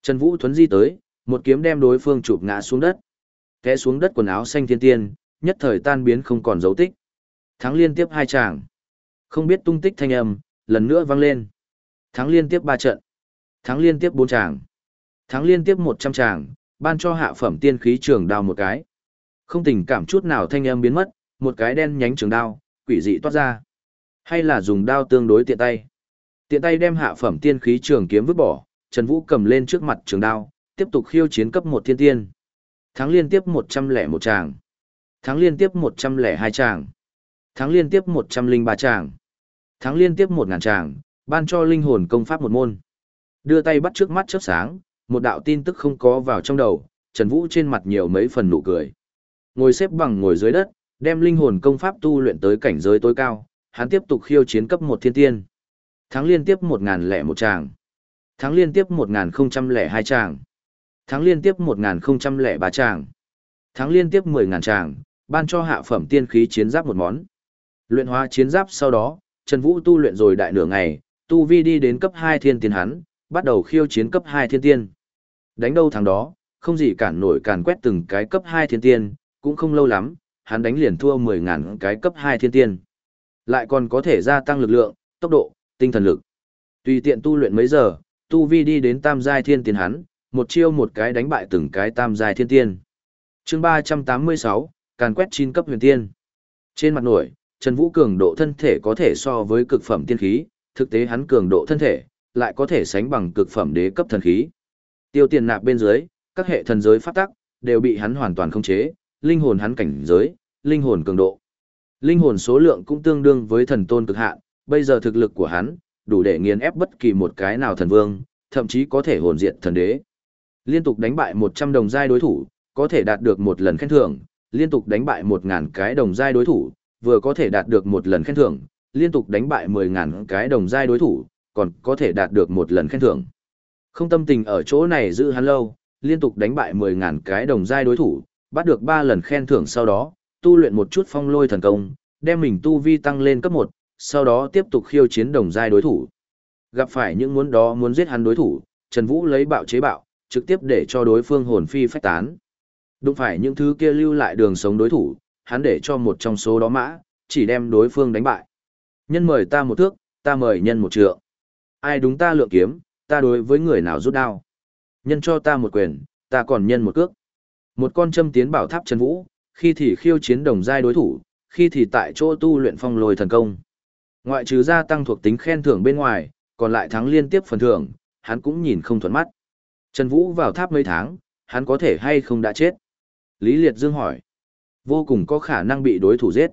Trần Vũ thuấn di tới, một kiếm đem đối phương chụp ngã xuống đất. Té xuống đất quần áo xanh thiên tiên, nhất thời tan biến không còn dấu tích. Thắng liên tiếp hai tràng. Không biết tung tích thanh âm, lần nữa vang lên. Thắng liên tiếp ba trận. Thắng liên tiếp bốn tràng. Thắng liên tiếp một trăm tràng, ban cho hạ phẩm tiên khí trường đao một cái. Không tình cảm chút nào thanh âm biến mất, một cái đen nhánh trường đao, quỷ dị toát ra. Hay là dùng đao tương đối tiện tay. Tiện tay đem hạ phẩm tiên khí trường kiếm vứt bỏ, Trần Vũ cầm lên trước mặt trường đao, tiếp tục khiêu chiến cấp một thiên tiên. Thắng liên tiếp một trăm lẻ một tràng. Thắng liên tiếp một trăm lẻ hai tràng. Thắng liên tiếp một trăm linh ba tràng. Thắng liên tiếp một ngàn tràng, ban cho linh hồn công pháp một môn. Đưa tay bắt trước mắt chớp sáng, một đạo tin tức không có vào trong đầu, Trần Vũ trên mặt nhiều mấy phần nụ cười. Ngồi xếp bằng ngồi dưới đất, đem linh hồn công pháp tu luyện tới cảnh giới tối cao, hắn tiếp tục khiêu chiến cấp một thiên tiên. Thắng liên tiếp một ngàn lẻ một tràng. Thắng liên tiếp một nghìn không trăm lẻ hai tràng. Thắng liên tiếp một nghìn không trăm lẻ ba tràng. Thắng liên tiếp mười ngàn tràng, ban cho hạ phẩm tiên khí chiến giáp một món. Luyện hóa chiến giáp sau đó, Trần Vũ tu luyện rồi đại nửa ngày, tu vi đi đến cấp hai thiên tiên hắn, bắt đầu khiêu chiến cấp hai thiên tiên. Đánh đâu thằng đó, không gì cản nổi càn quét từng cái cấp hai thiên tiên, cũng không lâu lắm, hắn đánh liền thua mười ngàn cái cấp hai thiên tiên. Lại còn có thể gia tăng lực lượng, tốc độ, tinh thần lực. Tùy tiện tu luyện mấy giờ, tu vi đi đến tam giai thiên tiên hắn, một chiêu một cái đánh bại từng cái tam giai thiên tiên. Chương 386, càn quét chín cấp huyền tiên. Trên mặt nổi, Trần Vũ cường độ thân thể có thể so với cực phẩm tiên khí, thực tế hắn cường độ thân thể lại có thể sánh bằng cực phẩm đế cấp thần khí. Tiêu tiền nạp bên dưới, các hệ thần giới pháp tắc đều bị hắn hoàn toàn khống chế, linh hồn hắn cảnh giới, linh hồn cường độ. Linh hồn số lượng cũng tương đương với thần tôn cực hạn, bây giờ thực lực của hắn đủ để nghiền ép bất kỳ một cái nào thần vương, thậm chí có thể hồn diệt thần đế. Liên tục đánh bại 100 đồng giai đối thủ, có thể đạt được một lần khen thưởng, liên tục đánh bại 1000 cái đồng giai đối thủ, vừa có thể đạt được một lần khen thưởng, liên tục đánh bại 10000 cái đồng giai đối thủ, còn có thể đạt được một lần khen thưởng. Không tâm tình ở chỗ này giữ hắn lâu, liên tục đánh bại 10.000 cái đồng giai đối thủ, bắt được 3 lần khen thưởng sau đó, tu luyện một chút phong lôi thần công, đem mình tu vi tăng lên cấp 1, sau đó tiếp tục khiêu chiến đồng giai đối thủ. Gặp phải những muốn đó muốn giết hắn đối thủ, Trần Vũ lấy bạo chế bạo, trực tiếp để cho đối phương hồn phi phách tán. Đụng phải những thứ kia lưu lại đường sống đối thủ, hắn để cho một trong số đó mã, chỉ đem đối phương đánh bại. Nhân mời ta một thước, ta mời nhân một trượng. Ai đúng ta lượng kiếm, ta đối với người nào rút đao. Nhân cho ta một quyền, ta còn nhân một cước. Một con châm tiến bảo tháp Trần Vũ, khi thì khiêu chiến đồng giai đối thủ, khi thì tại chỗ tu luyện phong lôi thần công. Ngoại trừ gia tăng thuộc tính khen thưởng bên ngoài, còn lại thắng liên tiếp phần thưởng, hắn cũng nhìn không thuận mắt. Trần Vũ vào tháp mấy tháng, hắn có thể hay không đã chết. Lý Liệt Dương hỏi. Vô cùng có khả năng bị đối thủ giết.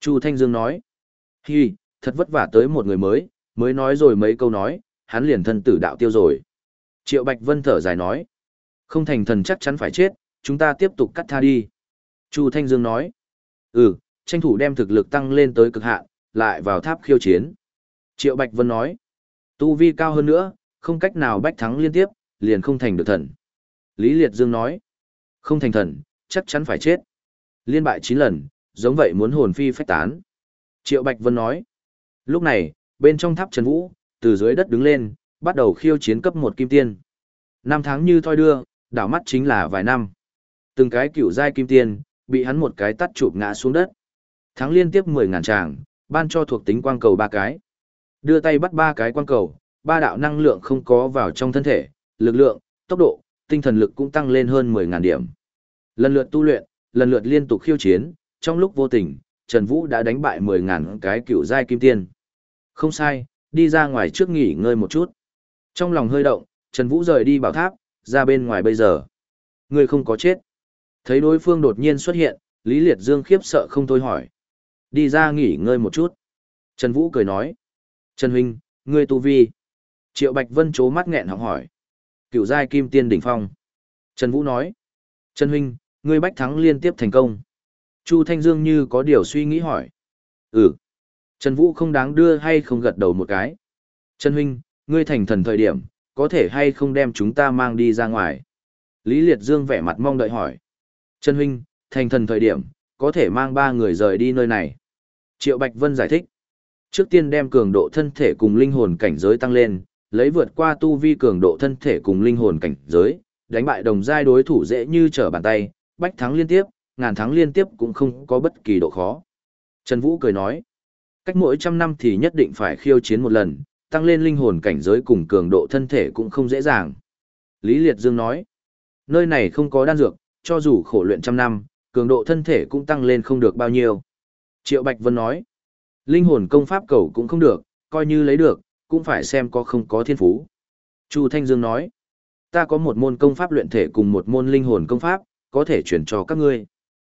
Chu Thanh Dương nói. Hi, thật vất vả tới một người mới, mới nói rồi mấy câu nói, hắn liền thân tử đạo tiêu rồi. Triệu Bạch Vân thở dài nói. Không thành thần chắc chắn phải chết, chúng ta tiếp tục cắt tha đi. Chu Thanh Dương nói. Ừ, tranh thủ đem thực lực tăng lên tới cực hạn, lại vào tháp khiêu chiến. Triệu Bạch Vân nói. Tu vi cao hơn nữa, không cách nào bách thắng liên tiếp, liền không thành được thần. Lý Liệt Dương nói. Không thành thần, chắc chắn phải chết. Liên bại 9 lần, giống vậy muốn hồn phi phách tán. Triệu Bạch Vân nói. Lúc này, bên trong tháp Trần Vũ, từ dưới đất đứng lên, bắt đầu khiêu chiến cấp một kim tiên. Năm tháng như thoi đưa, đảo mắt chính là vài năm. Từng cái cựu giai kim tiên, bị hắn một cái tắt chụp ngã xuống đất. Thắng liên tiếp 10 ngàn tràng, ban cho thuộc tính quang cầu ba cái. Đưa tay bắt ba cái quang cầu, ba đạo năng lượng không có vào trong thân thể, lực lượng, tốc độ, tinh thần lực cũng tăng lên hơn 10 ngàn điểm. Lần lượt tu luyện, lần lượt liên tục khiêu chiến, trong lúc vô tình, Trần Vũ đã đánh bại 10 ngàn cái cựu giai kim tiên. Không sai, đi ra ngoài trước nghỉ ngơi một chút. Trong lòng hơi động, Trần Vũ rời đi bảo tháp, ra bên ngoài bây giờ. Người không có chết. Thấy đối phương đột nhiên xuất hiện, Lý Liệt Dương khiếp sợ không thôi hỏi. Đi ra nghỉ ngơi một chút. Trần Vũ cười nói. Trần Huynh, ngươi tu vi. Triệu Bạch Vân chố mắt nghẹn học hỏi. Cựu giai kim tiên đỉnh phong. Trần Vũ nói. Trần Huynh, ngươi bách thắng liên tiếp thành công. Chu Thanh Dương như có điều suy nghĩ hỏi. Ừ. Trần Vũ không đáng đưa hay không gật đầu một cái. Trần Huynh, ngươi thành thần thời điểm, có thể hay không đem chúng ta mang đi ra ngoài? Lý Liệt Dương vẻ mặt mong đợi hỏi. Trần Huynh, thành thần thời điểm, có thể mang ba người rời đi nơi này. Triệu Bạch Vân giải thích. Trước tiên đem cường độ thân thể cùng linh hồn cảnh giới tăng lên, lấy vượt qua tu vi cường độ thân thể cùng linh hồn cảnh giới, đánh bại đồng giai đối thủ dễ như trở bàn tay, bách thắng liên tiếp, ngàn thắng liên tiếp cũng không có bất kỳ độ khó. Trần Vũ cười nói, cách mỗi trăm năm thì nhất định phải khiêu chiến một lần, tăng lên linh hồn cảnh giới cùng cường độ thân thể cũng không dễ dàng. Lý Liệt Dương nói, nơi này không có đan dược, cho dù khổ luyện trăm năm, cường độ thân thể cũng tăng lên không được bao nhiêu. Triệu Bạch Vân nói, linh hồn công pháp cầu cũng không được, coi như lấy được, cũng phải xem có không có thiên phú. Chu Thanh Dương nói, ta có một môn công pháp luyện thể cùng một môn linh hồn công pháp, có thể chuyển cho các ngươi.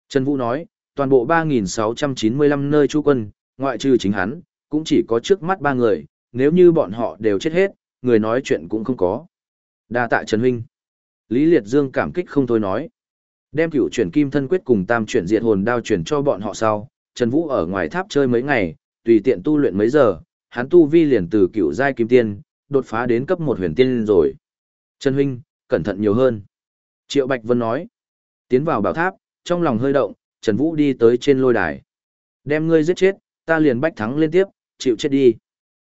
Trần Vũ nói, toàn bộ 3.695 nơi trú quân, ngoại trừ chính hắn, cũng chỉ có trước mắt ba người, nếu như bọn họ đều chết hết, người nói chuyện cũng không có. đa tạ Trần Huynh. Lý Liệt Dương cảm kích không thôi nói. Đem cửu chuyển kim thân quyết cùng tam chuyển diệt hồn đao chuyển cho bọn họ sau, Trần Vũ ở ngoài tháp chơi mấy ngày, tùy tiện tu luyện mấy giờ, hắn tu vi liền từ cửu giai kim tiên, đột phá đến cấp một huyền tiên rồi. Trần Huynh, cẩn thận nhiều hơn. Triệu Bạch Vân nói. Tiến vào bảo tháp, trong lòng hơi động, Trần Vũ đi tới trên lôi đài. Đem ngươi giết chết, ta liền bách thắng liên tiếp, chịu chết đi.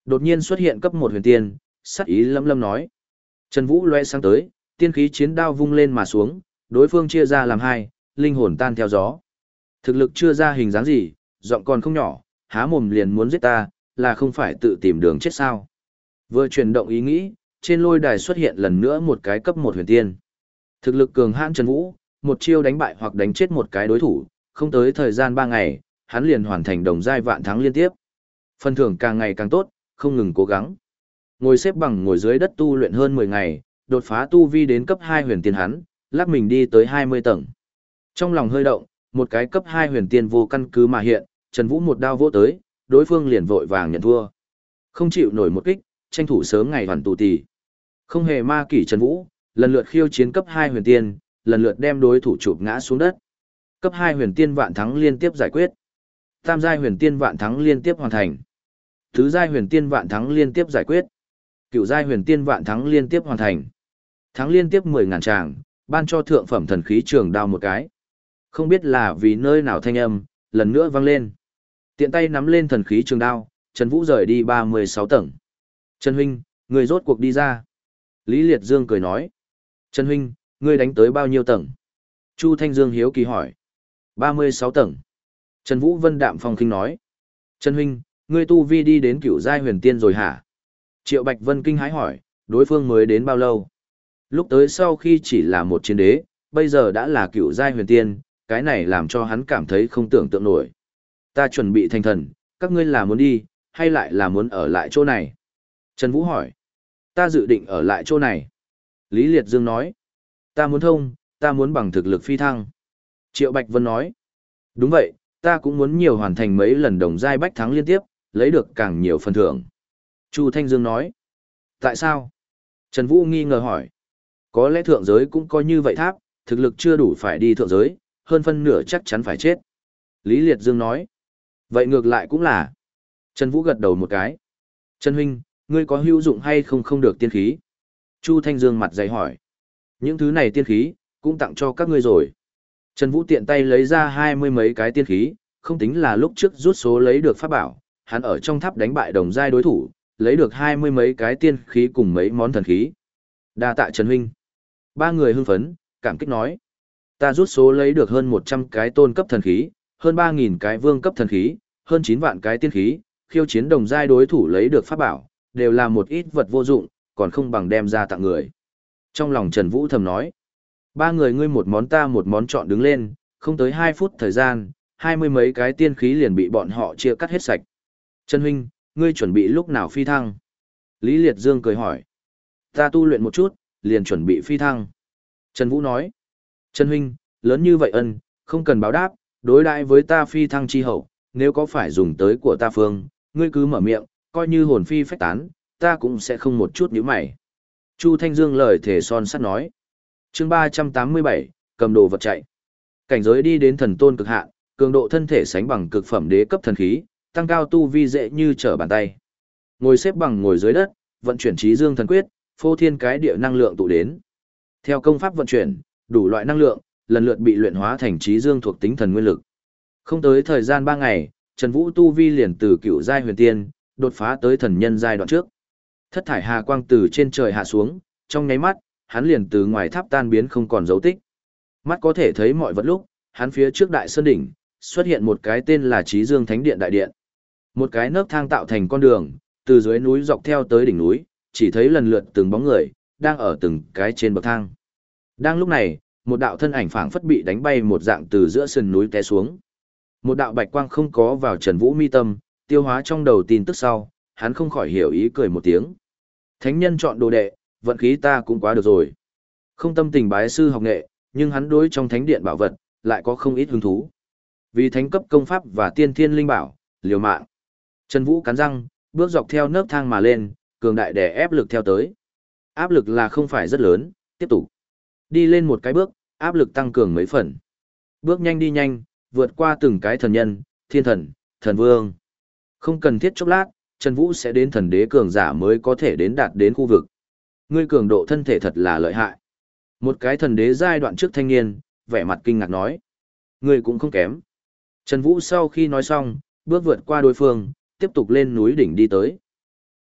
Đột nhiên xuất hiện cấp một huyền tiên, sắc ý lâm lâm nói. Trần Vũ loe sang tới, tiên khí chiến đao vung lên mà xuống, đối phương chia ra làm hai, linh hồn tan theo gió. Thực lực chưa ra hình dáng gì, giọng còn không nhỏ, há mồm liền muốn giết ta, là không phải tự tìm đường chết sao. Vừa chuyển động ý nghĩ, trên lôi đài xuất hiện lần nữa một cái cấp một huyền tiên. Thực lực cường hãn Trần Vũ, một chiêu đánh bại hoặc đánh chết một cái đối thủ, không tới thời gian ba ngày, hắn liền hoàn thành đồng giai vạn thắng liên tiếp. Phần thưởng càng ngày càng tốt, không ngừng cố gắng. Ngồi xếp bằng ngồi dưới đất tu luyện hơn 10 ngày, đột phá tu vi đến cấp 2 huyền tiên hắn, lắc mình đi tới 20 tầng. Trong lòng hơi động, một cái cấp 2 huyền tiên vô căn cứ mà hiện, Trần Vũ một đao vỗ tới, đối phương liền vội vàng nhận thua. Không chịu nổi một kích, tranh thủ sớm ngày hoàn tù tỷ. Không hề ma kỷ Trần Vũ, lần lượt khiêu chiến cấp 2 huyền tiên, lần lượt đem đối thủ chụp ngã xuống đất. Cấp 2 huyền tiên vạn thắng liên tiếp giải quyết. Tam giai huyền tiên vạn thắng liên tiếp hoàn thành. Thứ giai huyền tiên vạn thắng liên tiếp giải quyết. cửu giai huyền tiên vạn thắng liên tiếp hoàn thành. Thắng liên tiếp 10 ngàn tràng, ban cho thượng phẩm thần khí trường đao một cái. Không biết là vì nơi nào thanh âm, lần nữa vang lên. Tiện tay nắm lên thần khí trường đao, Trần Vũ rời đi 36 tầng. Trần Huynh, người rốt cuộc đi ra. Lý Liệt Dương cười nói. Trần Huynh, ngươi đánh tới bao nhiêu tầng? Chu Thanh Dương hiếu kỳ hỏi. 36 tầng. Trần Vũ Vân đạm phong kinh nói. Trần Huynh, ngươi tu vi đi đến cửu giai huyền tiên rồi hả? Triệu Bạch Vân kinh hái hỏi, đối phương mới đến bao lâu? Lúc tới sau khi chỉ là một chiến đế, bây giờ đã là cựu giai huyền tiên, cái này làm cho hắn cảm thấy không tưởng tượng nổi. Ta chuẩn bị thành thần, các ngươi là muốn đi, hay lại là muốn ở lại chỗ này? Trần Vũ hỏi. Ta dự định ở lại chỗ này. Lý Liệt Dương nói. Ta muốn thông, ta muốn bằng thực lực phi thăng. Triệu Bạch Vân nói. Đúng vậy, ta cũng muốn nhiều hoàn thành mấy lần đồng giai bách thắng liên tiếp, lấy được càng nhiều phần thưởng. Chu Thanh Dương nói. Tại sao? Trần Vũ nghi ngờ hỏi. Có lẽ thượng giới cũng coi như vậy tháp, thực lực chưa đủ phải đi thượng giới, hơn phân nửa chắc chắn phải chết. Lý Liệt Dương nói. Vậy ngược lại cũng là. Trần Vũ gật đầu một cái. Trần Huynh, ngươi có hữu dụng hay không không được tiên khí? Chu Thanh Dương mặt dày hỏi. Những thứ này tiên khí, cũng tặng cho các ngươi rồi. Trần Vũ tiện tay lấy ra hai mươi mấy cái tiên khí, không tính là lúc trước rút số lấy được pháp bảo, hắn ở trong tháp đánh bại đồng giai đối thủ, lấy được hai mươi mấy cái tiên khí cùng mấy món thần khí. Đa tạ Trần Huynh. Ba người hưng phấn, cảm kích nói. Ta rút số lấy được hơn một trăm cái tôn cấp thần khí, hơn ba nghìn cái vương cấp thần khí, hơn chín vạn cái tiên khí, khiêu chiến đồng giai đối thủ lấy được pháp bảo, đều là một ít vật vô dụng, còn không bằng đem ra tặng người. Trong lòng Trần Vũ thầm nói, ba người ngươi một món ta một món chọn đứng lên, không tới hai phút thời gian, hai mươi mấy cái tiên khí liền bị bọn họ chia cắt hết sạch. Trần Huynh, ngươi chuẩn bị lúc nào phi thăng? Lý Liệt Dương cười hỏi. Ta tu luyện một chút, liền chuẩn bị phi thăng. Trần Vũ nói. Trần Huynh, lớn như vậy ân, không cần báo đáp, đối đãi với ta phi thăng chi hậu, nếu có phải dùng tới của ta phương, ngươi cứ mở miệng, coi như hồn phi phách tán, ta cũng sẽ không một chút nhíu mày. Chu Thanh Dương lời thể son sắt nói. chương 387, cầm đồ vật chạy. Cảnh giới đi đến thần tôn cực hạn, cường độ thân thể sánh bằng cực phẩm đế cấp thần khí, tăng cao tu vi dễ như trở bàn tay. Ngồi xếp bằng ngồi dưới đất, vận chuyển trí dương thần quyết, phô thiên cái địa năng lượng tụ đến. Theo công pháp vận chuyển, đủ loại năng lượng, lần lượt bị luyện hóa thành trí dương thuộc tính thần nguyên lực. Không tới thời gian 3 ngày, Trần Vũ tu vi liền từ cựu giai huyền tiên, đột phá tới thần nhân giai đoạn trước. Thất thải hà quang từ trên trời hạ xuống, trong nháy mắt, hắn liền từ ngoài tháp tan biến không còn dấu tích. Mắt có thể thấy mọi vật lúc, hắn phía trước đại sơn đỉnh, xuất hiện một cái tên là Trí Dương Thánh Điện Đại Điện. Một cái nấc thang tạo thành con đường, từ dưới núi dọc theo tới đỉnh núi, chỉ thấy lần lượt từng bóng người, đang ở từng cái trên bậc thang. Đang lúc này, một đạo thân ảnh phảng phất bị đánh bay một dạng từ giữa sườn núi té xuống. Một đạo bạch quang không có vào Trần Vũ mi tâm, tiêu hóa trong đầu tin tức sau, hắn không khỏi hiểu ý cười một tiếng. Thánh nhân chọn đồ đệ, vận khí ta cũng quá được rồi. Không tâm tình bái sư học nghệ, nhưng hắn đối trong thánh điện bảo vật, lại có không ít hứng thú. Vì thánh cấp công pháp và tiên thiên linh bảo, liều mạng. Trần Vũ cắn răng, bước dọc theo nấc thang mà lên, cường đại đè ép lực theo tới. Áp lực là không phải rất lớn, tiếp tục. Đi lên một cái bước, áp lực tăng cường mấy phần. Bước nhanh đi nhanh, vượt qua từng cái thần nhân, thiên thần, thần vương. Không cần thiết chốc lát, Trần Vũ sẽ đến thần đế cường giả mới có thể đến đạt đến khu vực. Ngươi cường độ thân thể thật là lợi hại. Một cái thần đế giai đoạn trước thanh niên, vẻ mặt kinh ngạc nói. Ngươi cũng không kém. Trần Vũ sau khi nói xong, bước vượt qua đối phương, tiếp tục lên núi đỉnh đi tới.